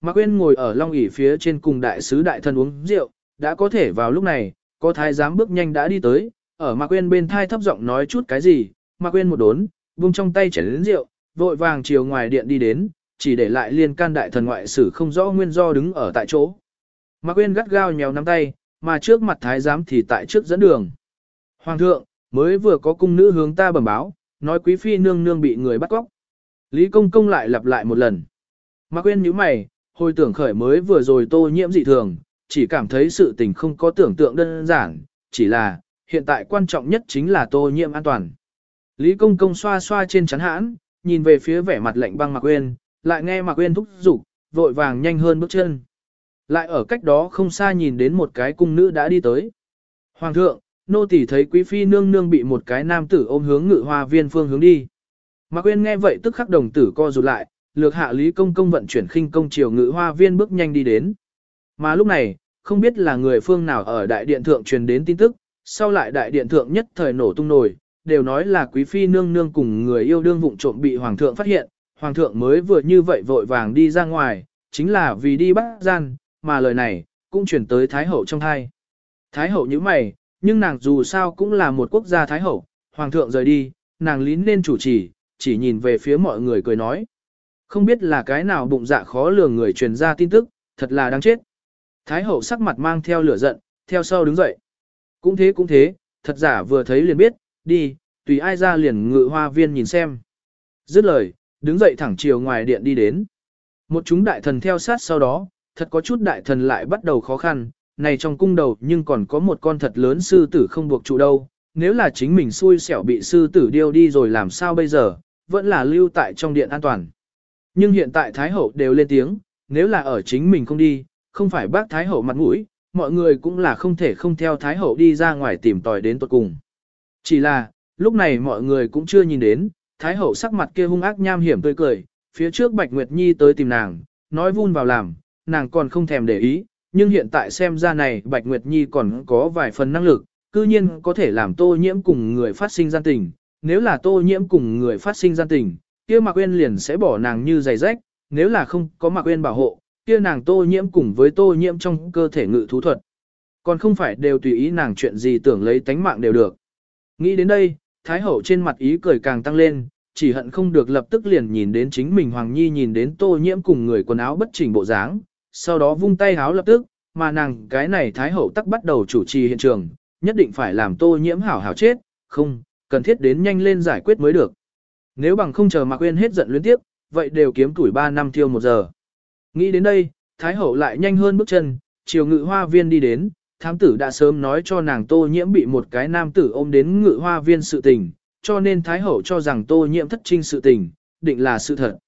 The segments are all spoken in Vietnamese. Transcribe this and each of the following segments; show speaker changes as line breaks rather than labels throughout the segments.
Mạc Quyên ngồi ở long ỷ phía trên cùng đại sứ đại thần uống rượu, đã có thể vào lúc này, có thái giám bước nhanh đã đi tới, ở Mạc Quyên bên thai thấp giọng nói chút cái gì, Mạc Quyên một đốn, buông trong tay chảy đến rượu, vội vàng chiều ngoài điện đi đến, chỉ để lại liên can đại thần ngoại sử không rõ nguyên do đứng ở tại chỗ. Mạc Quyên gắt gao nhéo nắm tay, mà trước mặt thái giám thì tại trước dẫn đường. Hoàng thượng, mới vừa có cung nữ hướng ta bẩm báo, nói quý phi nương nương bị người bắt cóc. Lý công công lại lặp lại một lần. Mạc Quyên nhíu mày, hồi tưởng khởi mới vừa rồi tô nhiễm dị thường, chỉ cảm thấy sự tình không có tưởng tượng đơn giản, chỉ là, hiện tại quan trọng nhất chính là tô nhiễm an toàn. Lý công công xoa xoa trên chắn hãn, nhìn về phía vẻ mặt lạnh băng Mạc Uyên, lại nghe Mạc Uyên thúc giục, vội vàng nhanh hơn bước chân. Lại ở cách đó không xa nhìn đến một cái cung nữ đã đi tới. Hoàng thượng, nô tỳ thấy quý phi nương nương bị một cái nam tử ôm hướng ngự hoa viên phương hướng đi. Mạc Uyên nghe vậy tức khắc đồng tử co rụt lại, lược hạ Lý Công Công vận chuyển khinh công chiều ngự hoa viên bước nhanh đi đến. Mà lúc này, không biết là người phương nào ở đại điện thượng truyền đến tin tức, sau lại đại điện thượng nhất thời nổ tung nổi, đều nói là quý phi nương nương cùng người yêu đương vụng trộm bị hoàng thượng phát hiện, hoàng thượng mới vừa như vậy vội vàng đi ra ngoài, chính là vì đi bắt gian, mà lời này, cũng chuyển tới Thái Hậu trong thai. Thái Hậu như mày, nhưng nàng dù sao cũng là một quốc gia Thái Hậu, Hoàng thượng rời đi, nàng lín lên chủ trì, chỉ nhìn về phía mọi người cười nói. Không biết là cái nào bụng dạ khó lường người truyền ra tin tức, thật là đáng chết. Thái Hậu sắc mặt mang theo lửa giận, theo sau đứng dậy. Cũng thế cũng thế, thật giả vừa thấy liền biết, đi, tùy ai ra liền ngự hoa viên nhìn xem. Dứt lời, đứng dậy thẳng chiều ngoài điện đi đến. Một chúng đại thần theo sát sau đó, thật có chút đại thần lại bắt đầu khó khăn, này trong cung đầu nhưng còn có một con thật lớn sư tử không buộc trụ đâu, nếu là chính mình xui xẻo bị sư tử điêu đi rồi làm sao bây giờ, vẫn là lưu tại trong điện an toàn. Nhưng hiện tại Thái Hậu đều lên tiếng, nếu là ở chính mình không đi, không phải bác Thái Hậu mặt mũi, mọi người cũng là không thể không theo Thái Hậu đi ra ngoài tìm tòi đến tuật cùng. Chỉ là, lúc này mọi người cũng chưa nhìn đến, Thái Hậu sắc mặt kia hung ác nham hiểm tươi cười, phía trước Bạch Nguyệt Nhi tới tìm nàng, nói vun vào làm, nàng còn không thèm để ý, nhưng hiện tại xem ra này Bạch Nguyệt Nhi còn có vài phần năng lực, cư nhiên có thể làm tô nhiễm cùng người phát sinh gian tình, nếu là tô nhiễm cùng người phát sinh gian tình, kia Mạc Uyên liền sẽ bỏ nàng như giày rách, nếu là không có Mạc Uyên bảo hộ, kia nàng tô nhiễm cùng với tô nhiễm trong cơ thể ngự thú thuật. Còn không phải đều tùy ý nàng chuyện gì tưởng lấy tánh mạng đều được. Nghĩ đến đây, Thái Hậu trên mặt ý cười càng tăng lên, chỉ hận không được lập tức liền nhìn đến chính mình Hoàng Nhi nhìn đến tô nhiễm cùng người quần áo bất chỉnh bộ dáng, sau đó vung tay háo lập tức, mà nàng cái này Thái Hậu tắc bắt đầu chủ trì hiện trường, nhất định phải làm tô nhiễm hảo hảo chết, không, cần thiết đến nhanh lên giải quyết mới được. Nếu bằng không chờ Mạc Quyên hết giận luyến tiếp, vậy đều kiếm tuổi 3 năm tiêu một giờ. Nghĩ đến đây, Thái Hậu lại nhanh hơn bước chân, chiều ngự hoa viên đi đến, thám tử đã sớm nói cho nàng tô nhiễm bị một cái nam tử ôm đến ngự hoa viên sự tình, cho nên Thái Hậu cho rằng tô nhiễm thất trinh sự tình, định là sự thật.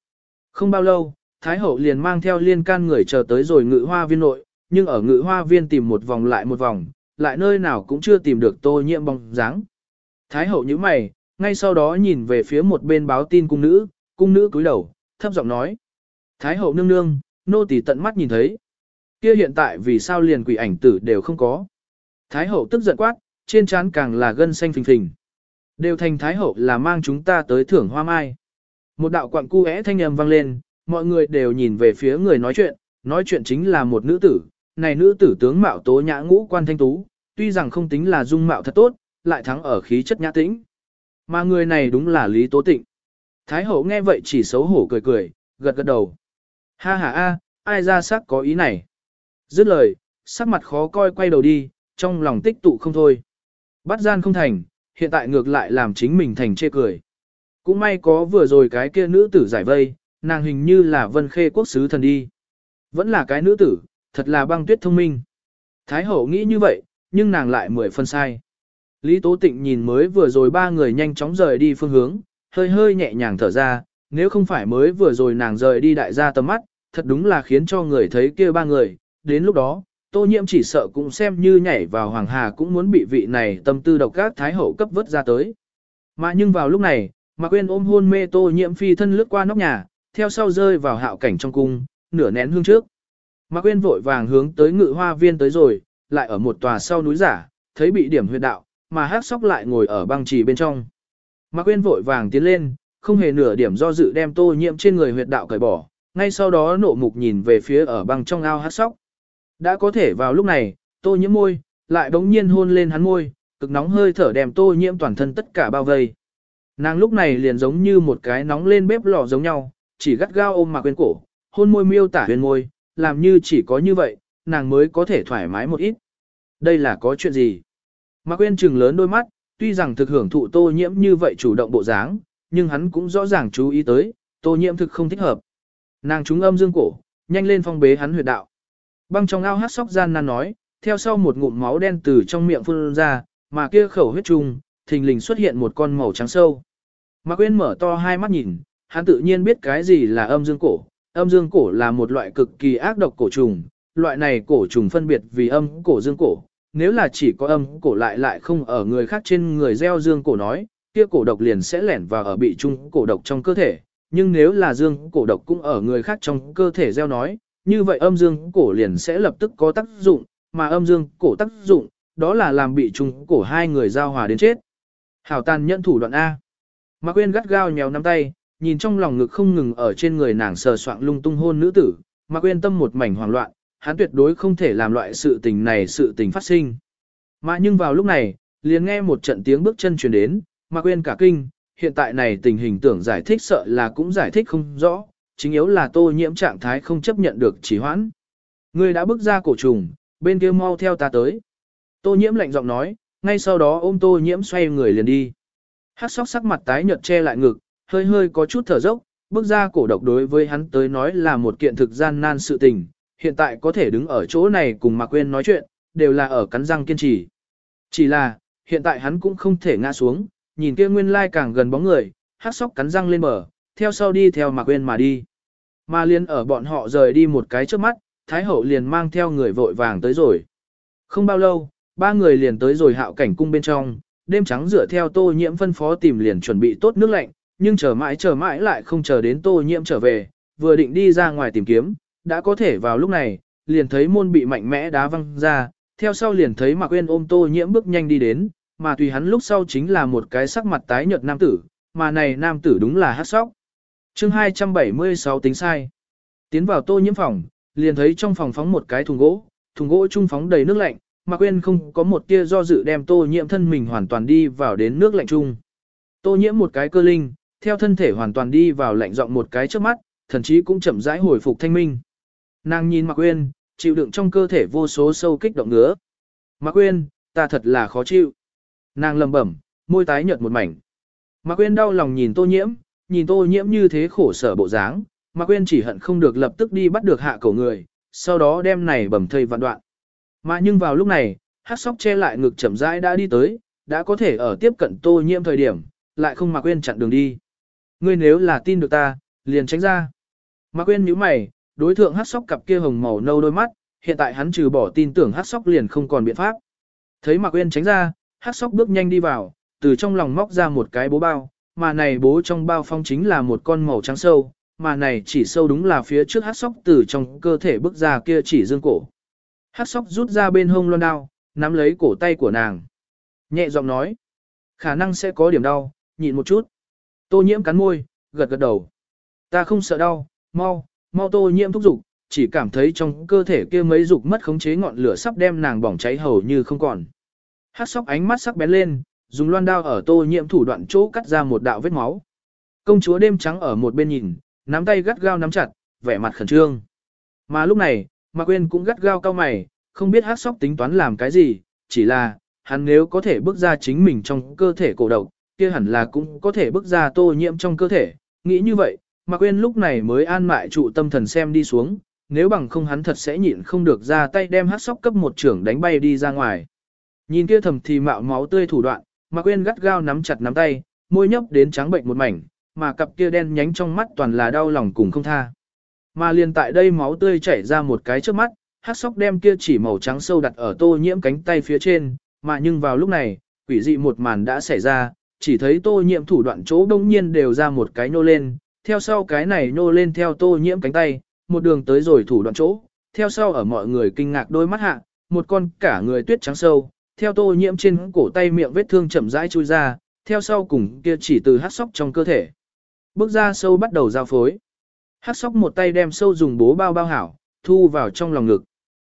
Không bao lâu, Thái Hậu liền mang theo liên can người chờ tới rồi ngự hoa viên nội, nhưng ở ngự hoa viên tìm một vòng lại một vòng, lại nơi nào cũng chưa tìm được tô nhiễm bóng dáng. Thái Hậu nhíu mày, ngay sau đó nhìn về phía một bên báo tin cung nữ, cung nữ cúi đầu, thấp giọng nói. Thái Hậu nương nương, nô tỳ tận mắt nhìn thấy. Kia hiện tại vì sao liền quỷ ảnh tử đều không có. Thái Hậu tức giận quát, trên trán càng là gân xanh phình phình. Đều thành Thái Hậu là mang chúng ta tới thưởng hoa mai. Một đạo quặng cu é thanh âm vang lên, mọi người đều nhìn về phía người nói chuyện, nói chuyện chính là một nữ tử, này nữ tử tướng mạo tố nhã ngũ quan thanh tú, tuy rằng không tính là dung mạo thật tốt, lại thắng ở khí chất nhã tĩnh. Mà người này đúng là Lý Tố Tịnh. Thái hậu nghe vậy chỉ xấu hổ cười cười, gật gật đầu. Ha ha a, ai ra sắc có ý này. Dứt lời, sắc mặt khó coi quay đầu đi, trong lòng tích tụ không thôi. Bắt gian không thành, hiện tại ngược lại làm chính mình thành chê cười. Cũng may có vừa rồi cái kia nữ tử giải vây, nàng hình như là vân khê quốc sứ thần đi. Vẫn là cái nữ tử, thật là băng tuyết thông minh. Thái hậu nghĩ như vậy, nhưng nàng lại mười phân sai. Lý Tố Tịnh nhìn mới vừa rồi ba người nhanh chóng rời đi phương hướng, hơi hơi nhẹ nhàng thở ra, nếu không phải mới vừa rồi nàng rời đi đại gia tầm mắt, thật đúng là khiến cho người thấy kia ba người, đến lúc đó, tô nhiễm chỉ sợ cũng xem như nhảy vào hoàng hà cũng muốn bị vị này tâm tư độc các thái hậu cấp vớt ra tới. Mà nhưng vào lúc này, Mạc Quyên ôm hôn mê tô nhiễm phi thân lướt qua nóc nhà, theo sau rơi vào hạo cảnh trong cung, nửa nén hương trước. Mạc Quyên vội vàng hướng tới ngự hoa viên tới rồi, lại ở một tòa sau núi giả, thấy bị điểm huyệt đạo, mà hát sóc lại ngồi ở băng trì bên trong. Mạc Quyên vội vàng tiến lên, không hề nửa điểm do dự đem tô nhiễm trên người huyệt đạo cởi bỏ, ngay sau đó nộ mục nhìn về phía ở băng trong ao hát sóc. Đã có thể vào lúc này, tô nhiễm môi, lại đống nhiên hôn lên hắn môi, cực nóng hơi thở đem tô nhiễm toàn thân tất cả bao vây. Nàng lúc này liền giống như một cái nóng lên bếp lò giống nhau, chỉ gắt gao ôm Mạc Quyên cổ, hôn môi miêu tả huyền môi, làm như chỉ có như vậy, nàng mới có thể thoải mái một ít. Đây là có chuyện gì? Mạc Quyên trừng lớn đôi mắt, tuy rằng thực hưởng thụ tô nhiễm như vậy chủ động bộ dáng, nhưng hắn cũng rõ ràng chú ý tới, tô nhiễm thực không thích hợp. Nàng trúng âm dương cổ, nhanh lên phong bế hắn huyệt đạo. Băng trong ao hát sóc gian nan nói, theo sau một ngụm máu đen từ trong miệng phun ra, mà kia khẩu huyết trùng, thình lình xuất hiện một con màu trắng sâu. Mạc Quyên mở to hai mắt nhìn, hắn tự nhiên biết cái gì là âm dương cổ. Âm dương cổ là một loại cực kỳ ác độc cổ trùng, loại này cổ trùng phân biệt vì âm cổ dương cổ. Nếu là chỉ có âm cổ lại lại không ở người khác trên người gieo dương cổ nói, kia cổ độc liền sẽ lẻn vào ở bị trung cổ độc trong cơ thể. Nhưng nếu là dương cổ độc cũng ở người khác trong cơ thể gieo nói, như vậy âm dương cổ liền sẽ lập tức có tác dụng, mà âm dương cổ tác dụng, đó là làm bị trung cổ hai người giao hòa đến chết. Hảo tàn nhận thủ đoạn A. Mạc Quyên gắt gao nhéo nắm tay, nhìn trong lòng ngực không ngừng ở trên người nàng sờ soạng lung tung hôn nữ tử, Mạc Quyên tâm một mảnh hoảng loạn, hắn tuyệt đối không thể làm loại sự tình này sự tình phát sinh. Mà nhưng vào lúc này, liền nghe một trận tiếng bước chân truyền đến, mà quên cả kinh, hiện tại này tình hình tưởng giải thích sợ là cũng giải thích không rõ, chính yếu là tô nhiễm trạng thái không chấp nhận được chỉ hoãn. Người đã bước ra cổ trùng, bên kia mau theo ta tới. Tô nhiễm lạnh giọng nói, ngay sau đó ôm tô nhiễm xoay người liền đi. Hát sóc sắc mặt tái nhợt che lại ngực, hơi hơi có chút thở dốc, bước ra cổ độc đối với hắn tới nói là một kiện thực gian nan sự tình, hiện tại có thể đứng ở chỗ này cùng Mạc Quyên nói chuyện, đều là ở cắn răng kiên trì. Chỉ là, hiện tại hắn cũng không thể ngã xuống, nhìn kia nguyên lai càng gần bóng người, hát sóc cắn răng lên bờ, theo sau đi theo Mạc Quyên mà đi. Mà liên ở bọn họ rời đi một cái trước mắt, Thái Hậu liền mang theo người vội vàng tới rồi. Không bao lâu, ba người liền tới rồi hạo cảnh cung bên trong, đêm trắng dựa theo tô nhiễm phân phó tìm liền chuẩn bị tốt nước lạnh, nhưng chờ mãi chờ mãi lại không chờ đến tô nhiễm trở về, vừa định đi ra ngoài tìm kiếm, đã có thể vào lúc này, liền thấy môn bị mạnh mẽ đá văng ra, theo sau liền thấy Mạc Uyên ôm tô nhiễm bước nhanh đi đến, mà tùy hắn lúc sau chính là một cái sắc mặt tái nhợt nam tử, mà này nam tử đúng là hát sóc. Chương 276 tính sai. Tiến vào tô nhiễm phòng, liền thấy trong phòng phóng một cái thùng gỗ, thùng gỗ trung phóng đầy nước lạnh, Mạc Uyên không có một tia do dự đem tô nhiễm thân mình hoàn toàn đi vào đến nước lạnh chung. Tô nhiễm một cái cơ linh, theo thân thể hoàn toàn đi vào lạnh giọng một cái trước mắt, thần chí cũng chậm rãi hồi phục thanh minh. Nàng nhìn Mạc Quyên, chịu đựng trong cơ thể vô số sâu kích động ngứa. Mạc Quyên, ta thật là khó chịu. Nàng lầm bẩm, môi tái nhợt một mảnh. Mạc Quyên đau lòng nhìn tô nhiễm, nhìn tô nhiễm như thế khổ sở bộ dáng, Mạc Quyên chỉ hận không được lập tức đi bắt được hạ cổ người, sau đó đem này bầm thây vạn đoạn. Mà nhưng vào lúc này, hát sóc che lại ngực chậm rãi đã đi tới, đã có thể ở tiếp cận tô nhiễm thời điểm, lại không Mạc Quyên chặn đường đi. Ngươi nếu là tin được ta, liền tránh ra. Mạc Quyên nhíu mày, đối thượng hát sóc cặp kia hồng màu nâu đôi mắt, hiện tại hắn trừ bỏ tin tưởng hát sóc liền không còn biện pháp. Thấy Mạc uyên tránh ra, hát sóc bước nhanh đi vào, từ trong lòng móc ra một cái bố bao, mà này bố trong bao phong chính là một con màu trắng sâu, mà này chỉ sâu đúng là phía trước hát sóc từ trong cơ thể bước ra kia chỉ dương cổ. Hát sóc rút ra bên hông loan đao, nắm lấy cổ tay của nàng. Nhẹ giọng nói. Khả năng sẽ có điểm đau, nhịn một chút. Tô nhiễm cắn môi, gật gật đầu. Ta không sợ đau, mau, mau tô nhiễm thúc giục, chỉ cảm thấy trong cơ thể kia mấy dục mất khống chế ngọn lửa sắp đem nàng bỏng cháy hầu như không còn. Hát sóc ánh mắt sắc bén lên, dùng loan đao ở tô nhiễm thủ đoạn chỗ cắt ra một đạo vết máu. Công chúa đêm trắng ở một bên nhìn, nắm tay gắt gao nắm chặt, vẻ mặt khẩn trương. Mà lúc này, Mạc Quyên cũng gắt gao cao mày, không biết hát sóc tính toán làm cái gì, chỉ là, hắn nếu có thể bước ra chính mình trong cơ thể cổ độc, kia hẳn là cũng có thể bước ra tô nhiễm trong cơ thể. Nghĩ như vậy, Mạc Quyên lúc này mới an mại trụ tâm thần xem đi xuống, nếu bằng không hắn thật sẽ nhịn không được ra tay đem hát sóc cấp một trưởng đánh bay đi ra ngoài. Nhìn kia thầm thì mạo máu tươi thủ đoạn, Mạc Quyên gắt gao nắm chặt nắm tay, môi nhấp đến trắng bệnh một mảnh, mà cặp kia đen nhánh trong mắt toàn là đau lòng cùng không tha. Mà liền tại đây máu tươi chảy ra một cái trước mắt, hát sóc đem kia chỉ màu trắng sâu đặt ở tô nhiễm cánh tay phía trên, mà nhưng vào lúc này, quỷ dị một màn đã xảy ra, chỉ thấy tô nhiễm thủ đoạn chỗ đông nhiên đều ra một cái nô lên, theo sau cái này nô lên theo tô nhiễm cánh tay, một đường tới rồi thủ đoạn chỗ, theo sau ở mọi người kinh ngạc đôi mắt hạ, một con cả người tuyết trắng sâu, theo tô nhiễm trên cổ tay miệng vết thương chậm rãi chui ra, theo sau cùng kia chỉ từ hát sóc trong cơ thể. Bước ra sâu bắt đầu giao phối. Hắc sóc một tay đem sâu dùng bố bao bao hảo, thu vào trong lòng ngực.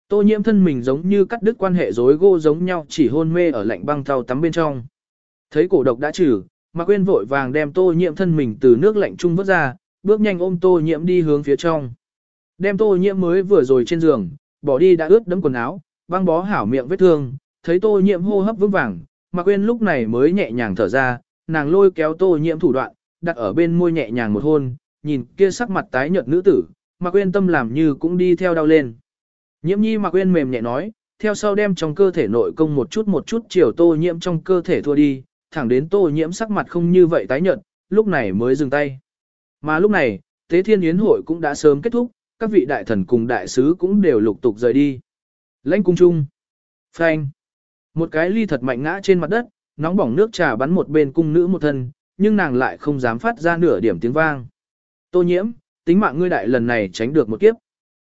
Tô nhiễm thân mình giống như cắt đứt quan hệ rối gô giống nhau chỉ hôn mê ở lạnh băng thau tắm bên trong. Thấy cổ độc đã trừ, Mạc Quyên vội vàng đem tô nhiễm thân mình từ nước lạnh trung vớt ra, bước nhanh ôm tô nhiễm đi hướng phía trong. Đem tô nhiễm mới vừa rồi trên giường, bỏ đi đã ướt đẫm quần áo, băng bó hảo miệng vết thương, thấy tô nhiễm hô hấp vững vàng, Mạc Quyên lúc này mới nhẹ nhàng thở ra, nàng lôi kéo tô nhiễm thủ đoạn, đặt ở bên môi nhẹ nhàng một hôn, nhìn kia sắc mặt tái nhợt nữ tử, Mạc Quyên tâm làm như cũng đi theo đau lên. Nhiễm nhi Mạc Quyên mềm nhẹ nói, theo sau đem trong cơ thể nội công một chút một chút chiều tô nhiễm trong cơ thể thua đi, thẳng đến tô nhiễm sắc mặt không như vậy tái nhợt, lúc này mới dừng tay. Mà lúc này, Tế Thiên Yến hội cũng đã sớm kết thúc, các vị đại thần cùng đại sứ cũng đều lục tục rời đi. Lãnh cung trung. Phanh. Một cái ly thật mạnh ngã trên mặt đất, nóng bỏng nước trà bắn một bên cung nữ một thân, nhưng nàng lại không dám phát ra nửa điểm tiếng vang. Tô nhiễm, tính mạng ngươi đại lần này tránh được một kiếp.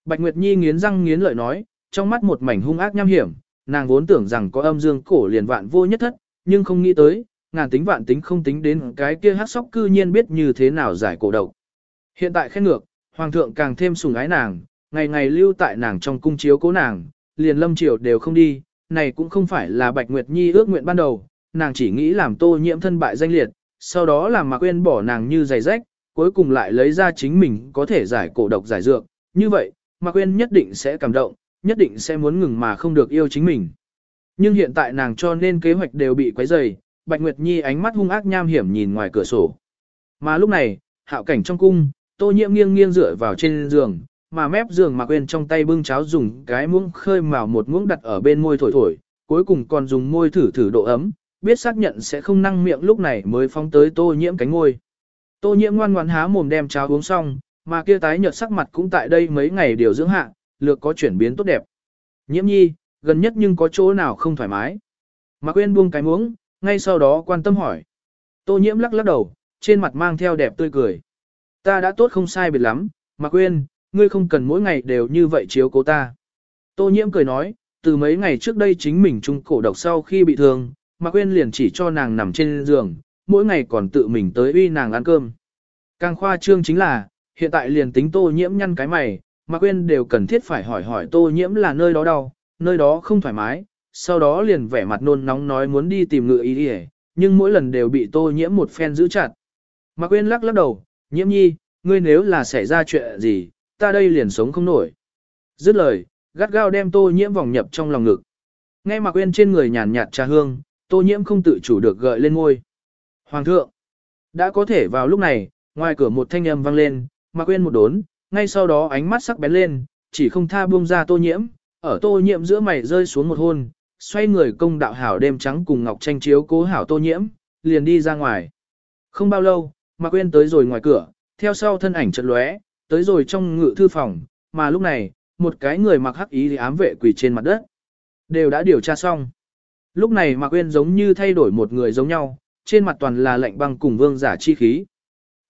Bạch Nguyệt Nhi nghiến răng nghiến lợi nói, trong mắt một mảnh hung ác nham hiểm, nàng vốn tưởng rằng có âm dương cổ liền vạn vô nhất thất, nhưng không nghĩ tới, ngàn tính vạn tính không tính đến cái kia hát sóc cư nhiên biết như thế nào giải cổ độc. Hiện tại khen ngược, hoàng thượng càng thêm sùng ái nàng, ngày ngày lưu tại nàng trong cung chiếu cố nàng, liền lâm triều đều không đi, này cũng không phải là Bạch Nguyệt Nhi ước nguyện ban đầu, nàng chỉ nghĩ làm tô nhiễm thân bại danh liệt, sau đó làm mà quên bỏ nàng như giày rách, cuối cùng lại lấy ra chính mình có thể giải cổ độc giải dược, như vậy, mà quên nhất định sẽ cảm động, nhất định sẽ muốn ngừng mà không được yêu chính mình. Nhưng hiện tại nàng cho nên kế hoạch đều bị quấy rầy, Bạch Nguyệt Nhi ánh mắt hung ác nham hiểm nhìn ngoài cửa sổ. Mà lúc này, hạo cảnh trong cung, tô nhiễm nghiêng nghiêng dựa vào trên giường, mà mép giường mà quên trong tay bưng cháo dùng cái muỗng khơi mào một muỗng đặt ở bên môi thổi thổi, cuối cùng còn dùng môi thử thử độ ấm, biết xác nhận sẽ không năng miệng lúc này mới phóng tới tô nhiễm cánh môi. Tô nhiễm ngoan ngoãn há mồm đem cháo uống xong, mà kia tái nhợt sắc mặt cũng tại đây mấy ngày điều dưỡng hạ, lược có chuyển biến tốt đẹp. Nhiễm nhi, gần nhất nhưng có chỗ nào không thoải mái. Mạc quên buông cái muỗng, ngay sau đó quan tâm hỏi. Tô nhiễm lắc lắc đầu, trên mặt mang theo đẹp tươi cười. Ta đã tốt không sai biệt lắm, Mạc quên, ngươi không cần mỗi ngày đều như vậy chiếu cố ta. Tô nhiễm cười nói, từ mấy ngày trước đây chính mình trung cổ độc sau khi bị thương, Mạc quên liền chỉ cho nàng nằm trên giường, mỗi ngày còn tự mình tới uy nàng ăn cơm. Càng khoa trương chính là, hiện tại liền tính tô nhiễm nhăn cái mày, Mạc quên đều cần thiết phải hỏi hỏi tô nhiễm là nơi đó đau, nơi đó không thoải mái, sau đó liền vẻ mặt nôn nóng nói muốn đi tìm ngựa ý đi nhưng mỗi lần đều bị tô nhiễm một phen giữ chặt. Mạc Quyên lắc lắc đầu, nhiễm nhi, ngươi nếu là xảy ra chuyện gì, ta đây liền sống không nổi. Dứt lời, gắt gao đem tô nhiễm vòng nhập trong lòng ngực. Nghe Mạc Quyên trên người nhàn nhạt trà hương, tô nhiễm không tự chủ được gợi lên ngôi. Hoàng thượng, đã có thể vào lúc này, ngoài cửa một thanh âm vang lên, Mạc Quyên một đốn, ngay sau đó ánh mắt sắc bén lên, chỉ không tha buông ra tô nhiễm, ở tô nhiễm giữa mày rơi xuống một hôn, xoay người công đạo hảo đêm trắng cùng Ngọc Tranh chiếu cố hảo tô nhiễm, liền đi ra ngoài. Không bao lâu, Mạc Uyên tới rồi ngoài cửa, theo sau thân ảnh chợt lóe, tới rồi trong ngự thư phòng, mà lúc này, một cái người mặc hắc ý ám vệ quỳ trên mặt đất. Đều đã điều tra xong. Lúc này Mạc Uyên giống như thay đổi một người giống nhau, trên mặt toàn là lạnh băng cùng vương giả chi khí.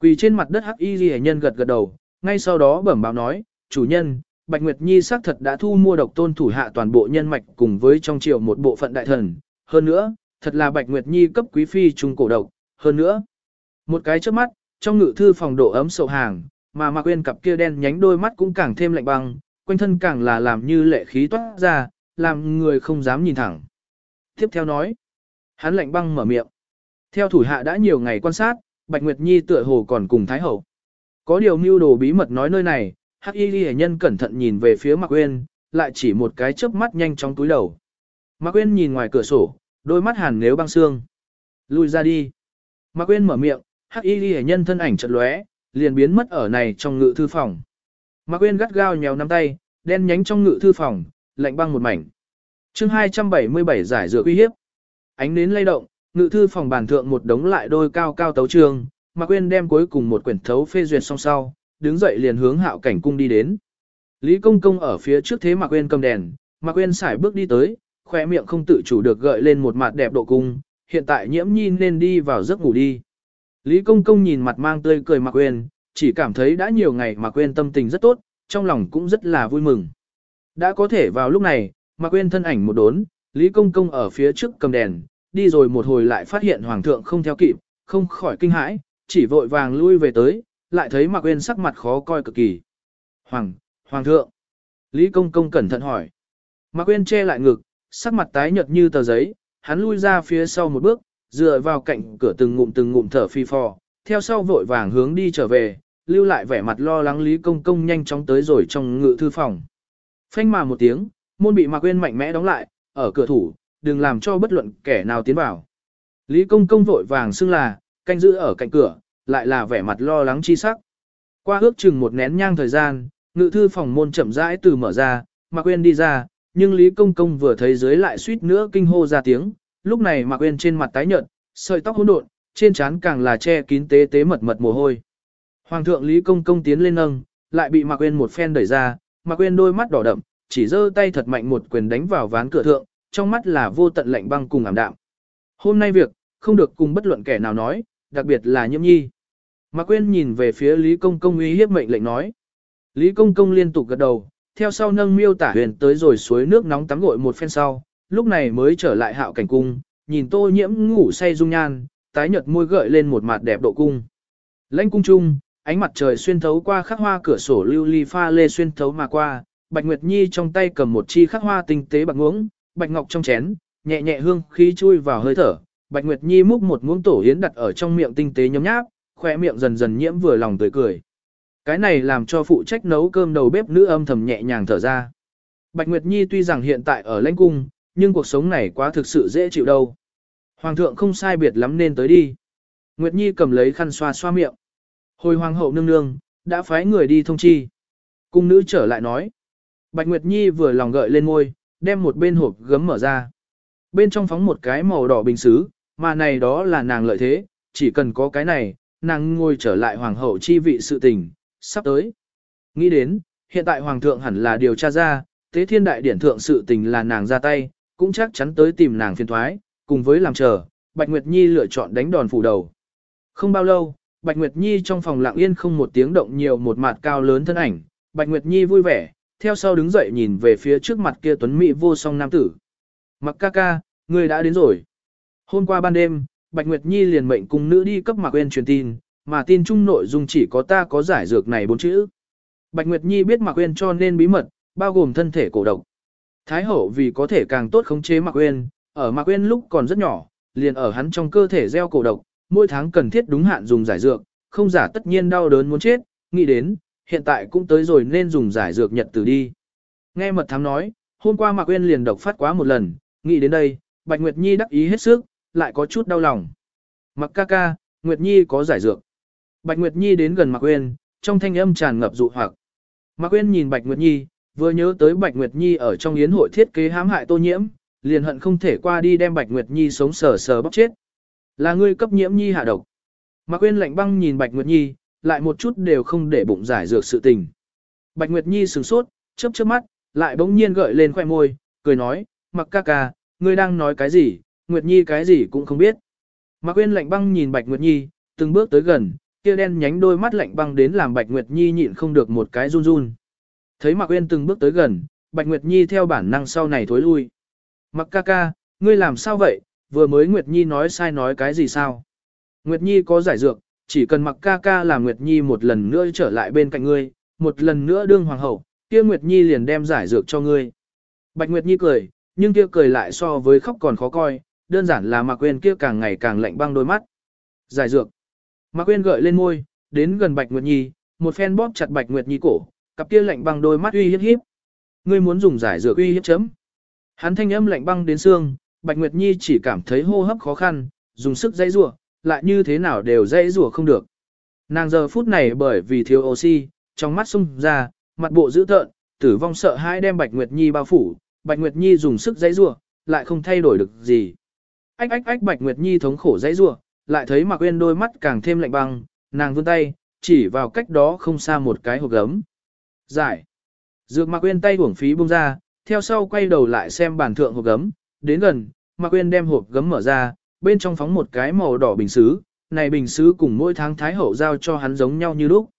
Quỳ trên mặt đất hắc y ghi nhân gật gật đầu, ngay sau đó bẩm báo nói, chủ nhân, Bạch Nguyệt Nhi xác thật đã thu mua độc tôn thủ hạ toàn bộ nhân mạch cùng với trong triều một bộ phận đại thần. Hơn nữa, thật là Bạch Nguyệt Nhi cấp quý phi trung cổ độc. Hơn nữa, một cái trước mắt, trong ngự thư phòng độ ấm sậu hàng, mà Mạc Quyên cặp kia đen nhánh đôi mắt cũng càng thêm lạnh băng, quanh thân càng là làm như lệ khí toát ra, làm người không dám nhìn thẳng. Tiếp theo nói, hắn lạnh băng mở miệng. Theo thủ hạ đã nhiều ngày quan sát, Bạch Nguyệt Nhi tựa hồ còn cùng Thái Hậu. Có điều mưu đồ bí mật nói nơi này, Hắc Y Ghi nhân cẩn thận nhìn về phía Mạc Uyên, lại chỉ một cái chớp mắt nhanh trong túi đầu. Mạc Uyên nhìn ngoài cửa sổ, đôi mắt hàn nếu băng xương. Lui ra đi. Mạc Uyên mở miệng, Hắc Y Ghi nhân thân ảnh chợt lóe, liền biến mất ở này trong ngự thư phòng. Mạc Uyên gắt gao nhéo nắm tay, đen nhánh trong ngự thư phòng, lạnh băng một mảnh. Chương 277 giải dược uy hiếp. Ánh nến lay động, ngự thư phòng bàn thượng một đống lại đôi cao cao tấu trường, Mạc Uyên đem cuối cùng một quyển thấu phê duyệt xong sau, đứng dậy liền hướng hạo cảnh cung đi đến. Lý Công Công ở phía trước thế Mạc Quyên cầm đèn, Mạc Quyên xài bước đi tới, khỏe miệng không tự chủ được gợi lên một mặt đẹp độ cung, hiện tại nhiễm nhi nên đi vào giấc ngủ đi. Lý Công Công nhìn mặt mang tươi cười Mạc Quyên, chỉ cảm thấy đã nhiều ngày Mạc Quyên tâm tình rất tốt, trong lòng cũng rất là vui mừng. Đã có thể vào lúc này, Mạc Quyên thân ảnh một đốn, Lý Công Công ở phía trước cầm đèn, đi rồi một hồi lại phát hiện Hoàng thượng không theo kịp, không khỏi kinh hãi, chỉ vội vàng lui về tới, lại thấy Mạc Uyên sắc mặt khó coi cực kỳ. Hoàng, Hoàng thượng. Lý Công Công cẩn thận hỏi. Mạc Uyên che lại ngực, sắc mặt tái nhợt như tờ giấy, hắn lui ra phía sau một bước, dựa vào cạnh cửa từng ngụm từng ngụm thở phi phò, theo sau vội vàng hướng đi trở về, lưu lại vẻ mặt lo lắng Lý Công Công nhanh chóng tới rồi trong ngự thư phòng. Phanh mà một tiếng, môn bị Mạc Uyên mạnh mẽ đóng lại, ở cửa thủ, đừng làm cho bất luận kẻ nào tiến vào. Lý Công Công vội vàng xưng là, canh giữ ở cạnh cửa, lại là vẻ mặt lo lắng chi sắc. Qua ước chừng một nén nhang thời gian, ngự thư phòng môn chậm rãi từ mở ra, Mạc Uyên đi ra, nhưng Lý Công Công vừa thấy dưới lại suýt nữa kinh hô ra tiếng, lúc này Mạc Uyên trên mặt tái nhợt, sợi tóc hỗn độn, trên trán càng là che kín tế tế mật mật mồ hôi. Hoàng thượng Lý Công Công tiến lên nâng, lại bị Mạc Uyên một phen đẩy ra, Mạc Uyên đôi mắt đỏ đậm, chỉ giơ tay thật mạnh một quyền đánh vào ván cửa thượng, trong mắt là vô tận lạnh băng cùng ảm đạm. Hôm nay việc, không được cùng bất luận kẻ nào nói, đặc biệt là Nhiễm Nhi. Mạc Quyên nhìn về phía Lý Công Công uy hiếp mệnh lệnh nói. Lý Công Công liên tục gật đầu, theo sau nâng miêu tả huyền tới rồi suối nước nóng tắm gội một phen sau, lúc này mới trở lại hạo cảnh cung, nhìn tô nhiễm ngủ say dung nhan, tái nhợt môi gợi lên một mặt đẹp độ cung. Lãnh cung trung, ánh mặt trời xuyên thấu qua khắc hoa cửa sổ lưu ly pha lê xuyên thấu mà qua, Bạch Nguyệt Nhi trong tay cầm một chi khắc hoa tinh tế bạc ngưỡng bạch ngọc trong chén, nhẹ nhẹ hương khí chui vào hơi thở. Bạch Nguyệt Nhi múc một muỗng tổ yến đặt ở trong miệng tinh tế nhấm nháp, khoe miệng dần dần nhiễm vừa lòng tươi cười. Cái này làm cho phụ trách nấu cơm đầu bếp nữ âm thầm nhẹ nhàng thở ra. Bạch Nguyệt Nhi tuy rằng hiện tại ở lãnh cung, nhưng cuộc sống này quá thực sự dễ chịu đâu. Hoàng thượng không sai biệt lắm nên tới đi. Nguyệt Nhi cầm lấy khăn xoa xoa miệng. Hồi hoàng hậu nương nương, đã phái người đi thông chi. Cung nữ trở lại nói. Bạch Nguyệt Nhi vừa lòng gợi lên ngôi, đem một bên hộp gấm mở ra. Bên trong phóng một cái màu đỏ bình xứ, mà này đó là nàng lợi thế, chỉ cần có cái này, nàng ngồi trở lại hoàng hậu chi vị sự tình, sắp tới. Nghĩ đến, hiện tại hoàng thượng hẳn là điều tra ra, tế thiên đại điển thượng sự tình là nàng ra tay, cũng chắc chắn tới tìm nàng phiền thoái, cùng với làm chờ, Bạch Nguyệt Nhi lựa chọn đánh đòn phủ đầu. Không bao lâu, Bạch Nguyệt Nhi trong phòng lặng yên không một tiếng động nhiều một mặt cao lớn thân ảnh, Bạch Nguyệt Nhi vui vẻ, theo sau đứng dậy nhìn về phía trước mặt kia tuấn mỹ vô song nam tử. Mặc ca ca, người đã đến rồi. Hôm qua ban đêm, Bạch Nguyệt Nhi liền mệnh cùng nữ đi cấp Mạc Uyên truyền tin, mà tin chung nội dung chỉ có ta có giải dược này bốn chữ. Bạch Nguyệt Nhi biết Mạc Uyên cho nên bí mật, bao gồm thân thể cổ độc. Thái hậu vì có thể càng tốt khống chế Mạc Uyên, ở Mạc Uyên lúc còn rất nhỏ, liền ở hắn trong cơ thể gieo cổ độc, mỗi tháng cần thiết đúng hạn dùng giải dược, không giả tất nhiên đau đớn muốn chết, nghĩ đến, hiện tại cũng tới rồi nên dùng giải dược nhật tử đi. Nghe mật thám nói, hôm qua Mạc Uyên liền độc phát quá một lần, nghĩ đến đây, Bạch Nguyệt Nhi đắc ý hết sức, lại có chút đau lòng. Mặc ca ca, Nguyệt Nhi có giải dược. Bạch Nguyệt Nhi đến gần Mạc Uyên, trong thanh âm tràn ngập dụ hoặc. Mạc Uyên nhìn Bạch Nguyệt Nhi, vừa nhớ tới Bạch Nguyệt Nhi ở trong yến hội thiết kế hãm hại Tô Nhiễm, liền hận không thể qua đi đem Bạch Nguyệt Nhi sống sờ sờ bóc chết. Là ngươi cấp Nhiễm Nhi hạ độc. Mạc Uyên lạnh băng nhìn Bạch Nguyệt Nhi, lại một chút đều không để bụng giải dược sự tình. Bạch Nguyệt Nhi sửng sốt, chớp chớp mắt, lại bỗng nhiên gợi lên khóe môi, cười nói, mặc ca ca, ngươi đang nói cái gì, Nguyệt Nhi cái gì cũng không biết. Mạc Quyên lạnh băng nhìn Bạch Nguyệt Nhi, từng bước tới gần, kia đen nhánh đôi mắt lạnh băng đến làm Bạch Nguyệt Nhi nhịn không được một cái run run. Thấy Mạc Quyên từng bước tới gần, Bạch Nguyệt Nhi theo bản năng sau này thối lui. Mặc ca ca, ngươi làm sao vậy, vừa mới Nguyệt Nhi nói sai nói cái gì sao? Nguyệt Nhi có giải dược, chỉ cần mặc ca ca làm Nguyệt Nhi một lần nữa trở lại bên cạnh ngươi, một lần nữa đương hoàng hậu, kia Nguyệt Nhi liền đem giải dược cho ngươi. Bạch Nguyệt Nhi cười, nhưng kia cười lại so với khóc còn khó coi, đơn giản là Mạc Quyên kia càng ngày càng lạnh băng đôi mắt. Giải dược. Mạc Quyên gợi lên môi, đến gần Bạch Nguyệt Nhi, một phen bóp chặt Bạch Nguyệt Nhi cổ, cặp kia lạnh băng đôi mắt uy hiếp hiếp. Ngươi muốn dùng giải dược uy hiếp chấm. Hắn thanh âm lạnh băng đến xương, Bạch Nguyệt Nhi chỉ cảm thấy hô hấp khó khăn, dùng sức dây rủa, lại như thế nào đều dây rủa không được. Nàng giờ phút này bởi vì thiếu oxy, trong mắt sung ra, mặt bộ dữ tợn, tử vong sợ hãi đem Bạch Nguyệt Nhi bao phủ, Bạch Nguyệt Nhi dùng sức dây rủa, lại không thay đổi được gì. Ách ách ách Bạch Nguyệt Nhi thống khổ dãy rủa, lại thấy Mạc Uyên đôi mắt càng thêm lạnh băng, nàng vươn tay, chỉ vào cách đó không xa một cái hộp gấm. Giải. Dược Mạc Uyên tay uổng phí buông ra, theo sau quay đầu lại xem bản thượng hộp gấm, đến gần, Mạc Uyên đem hộp gấm mở ra, bên trong phóng một cái màu đỏ bình sứ, này bình sứ cùng mỗi tháng thái hậu giao cho hắn giống nhau như lúc.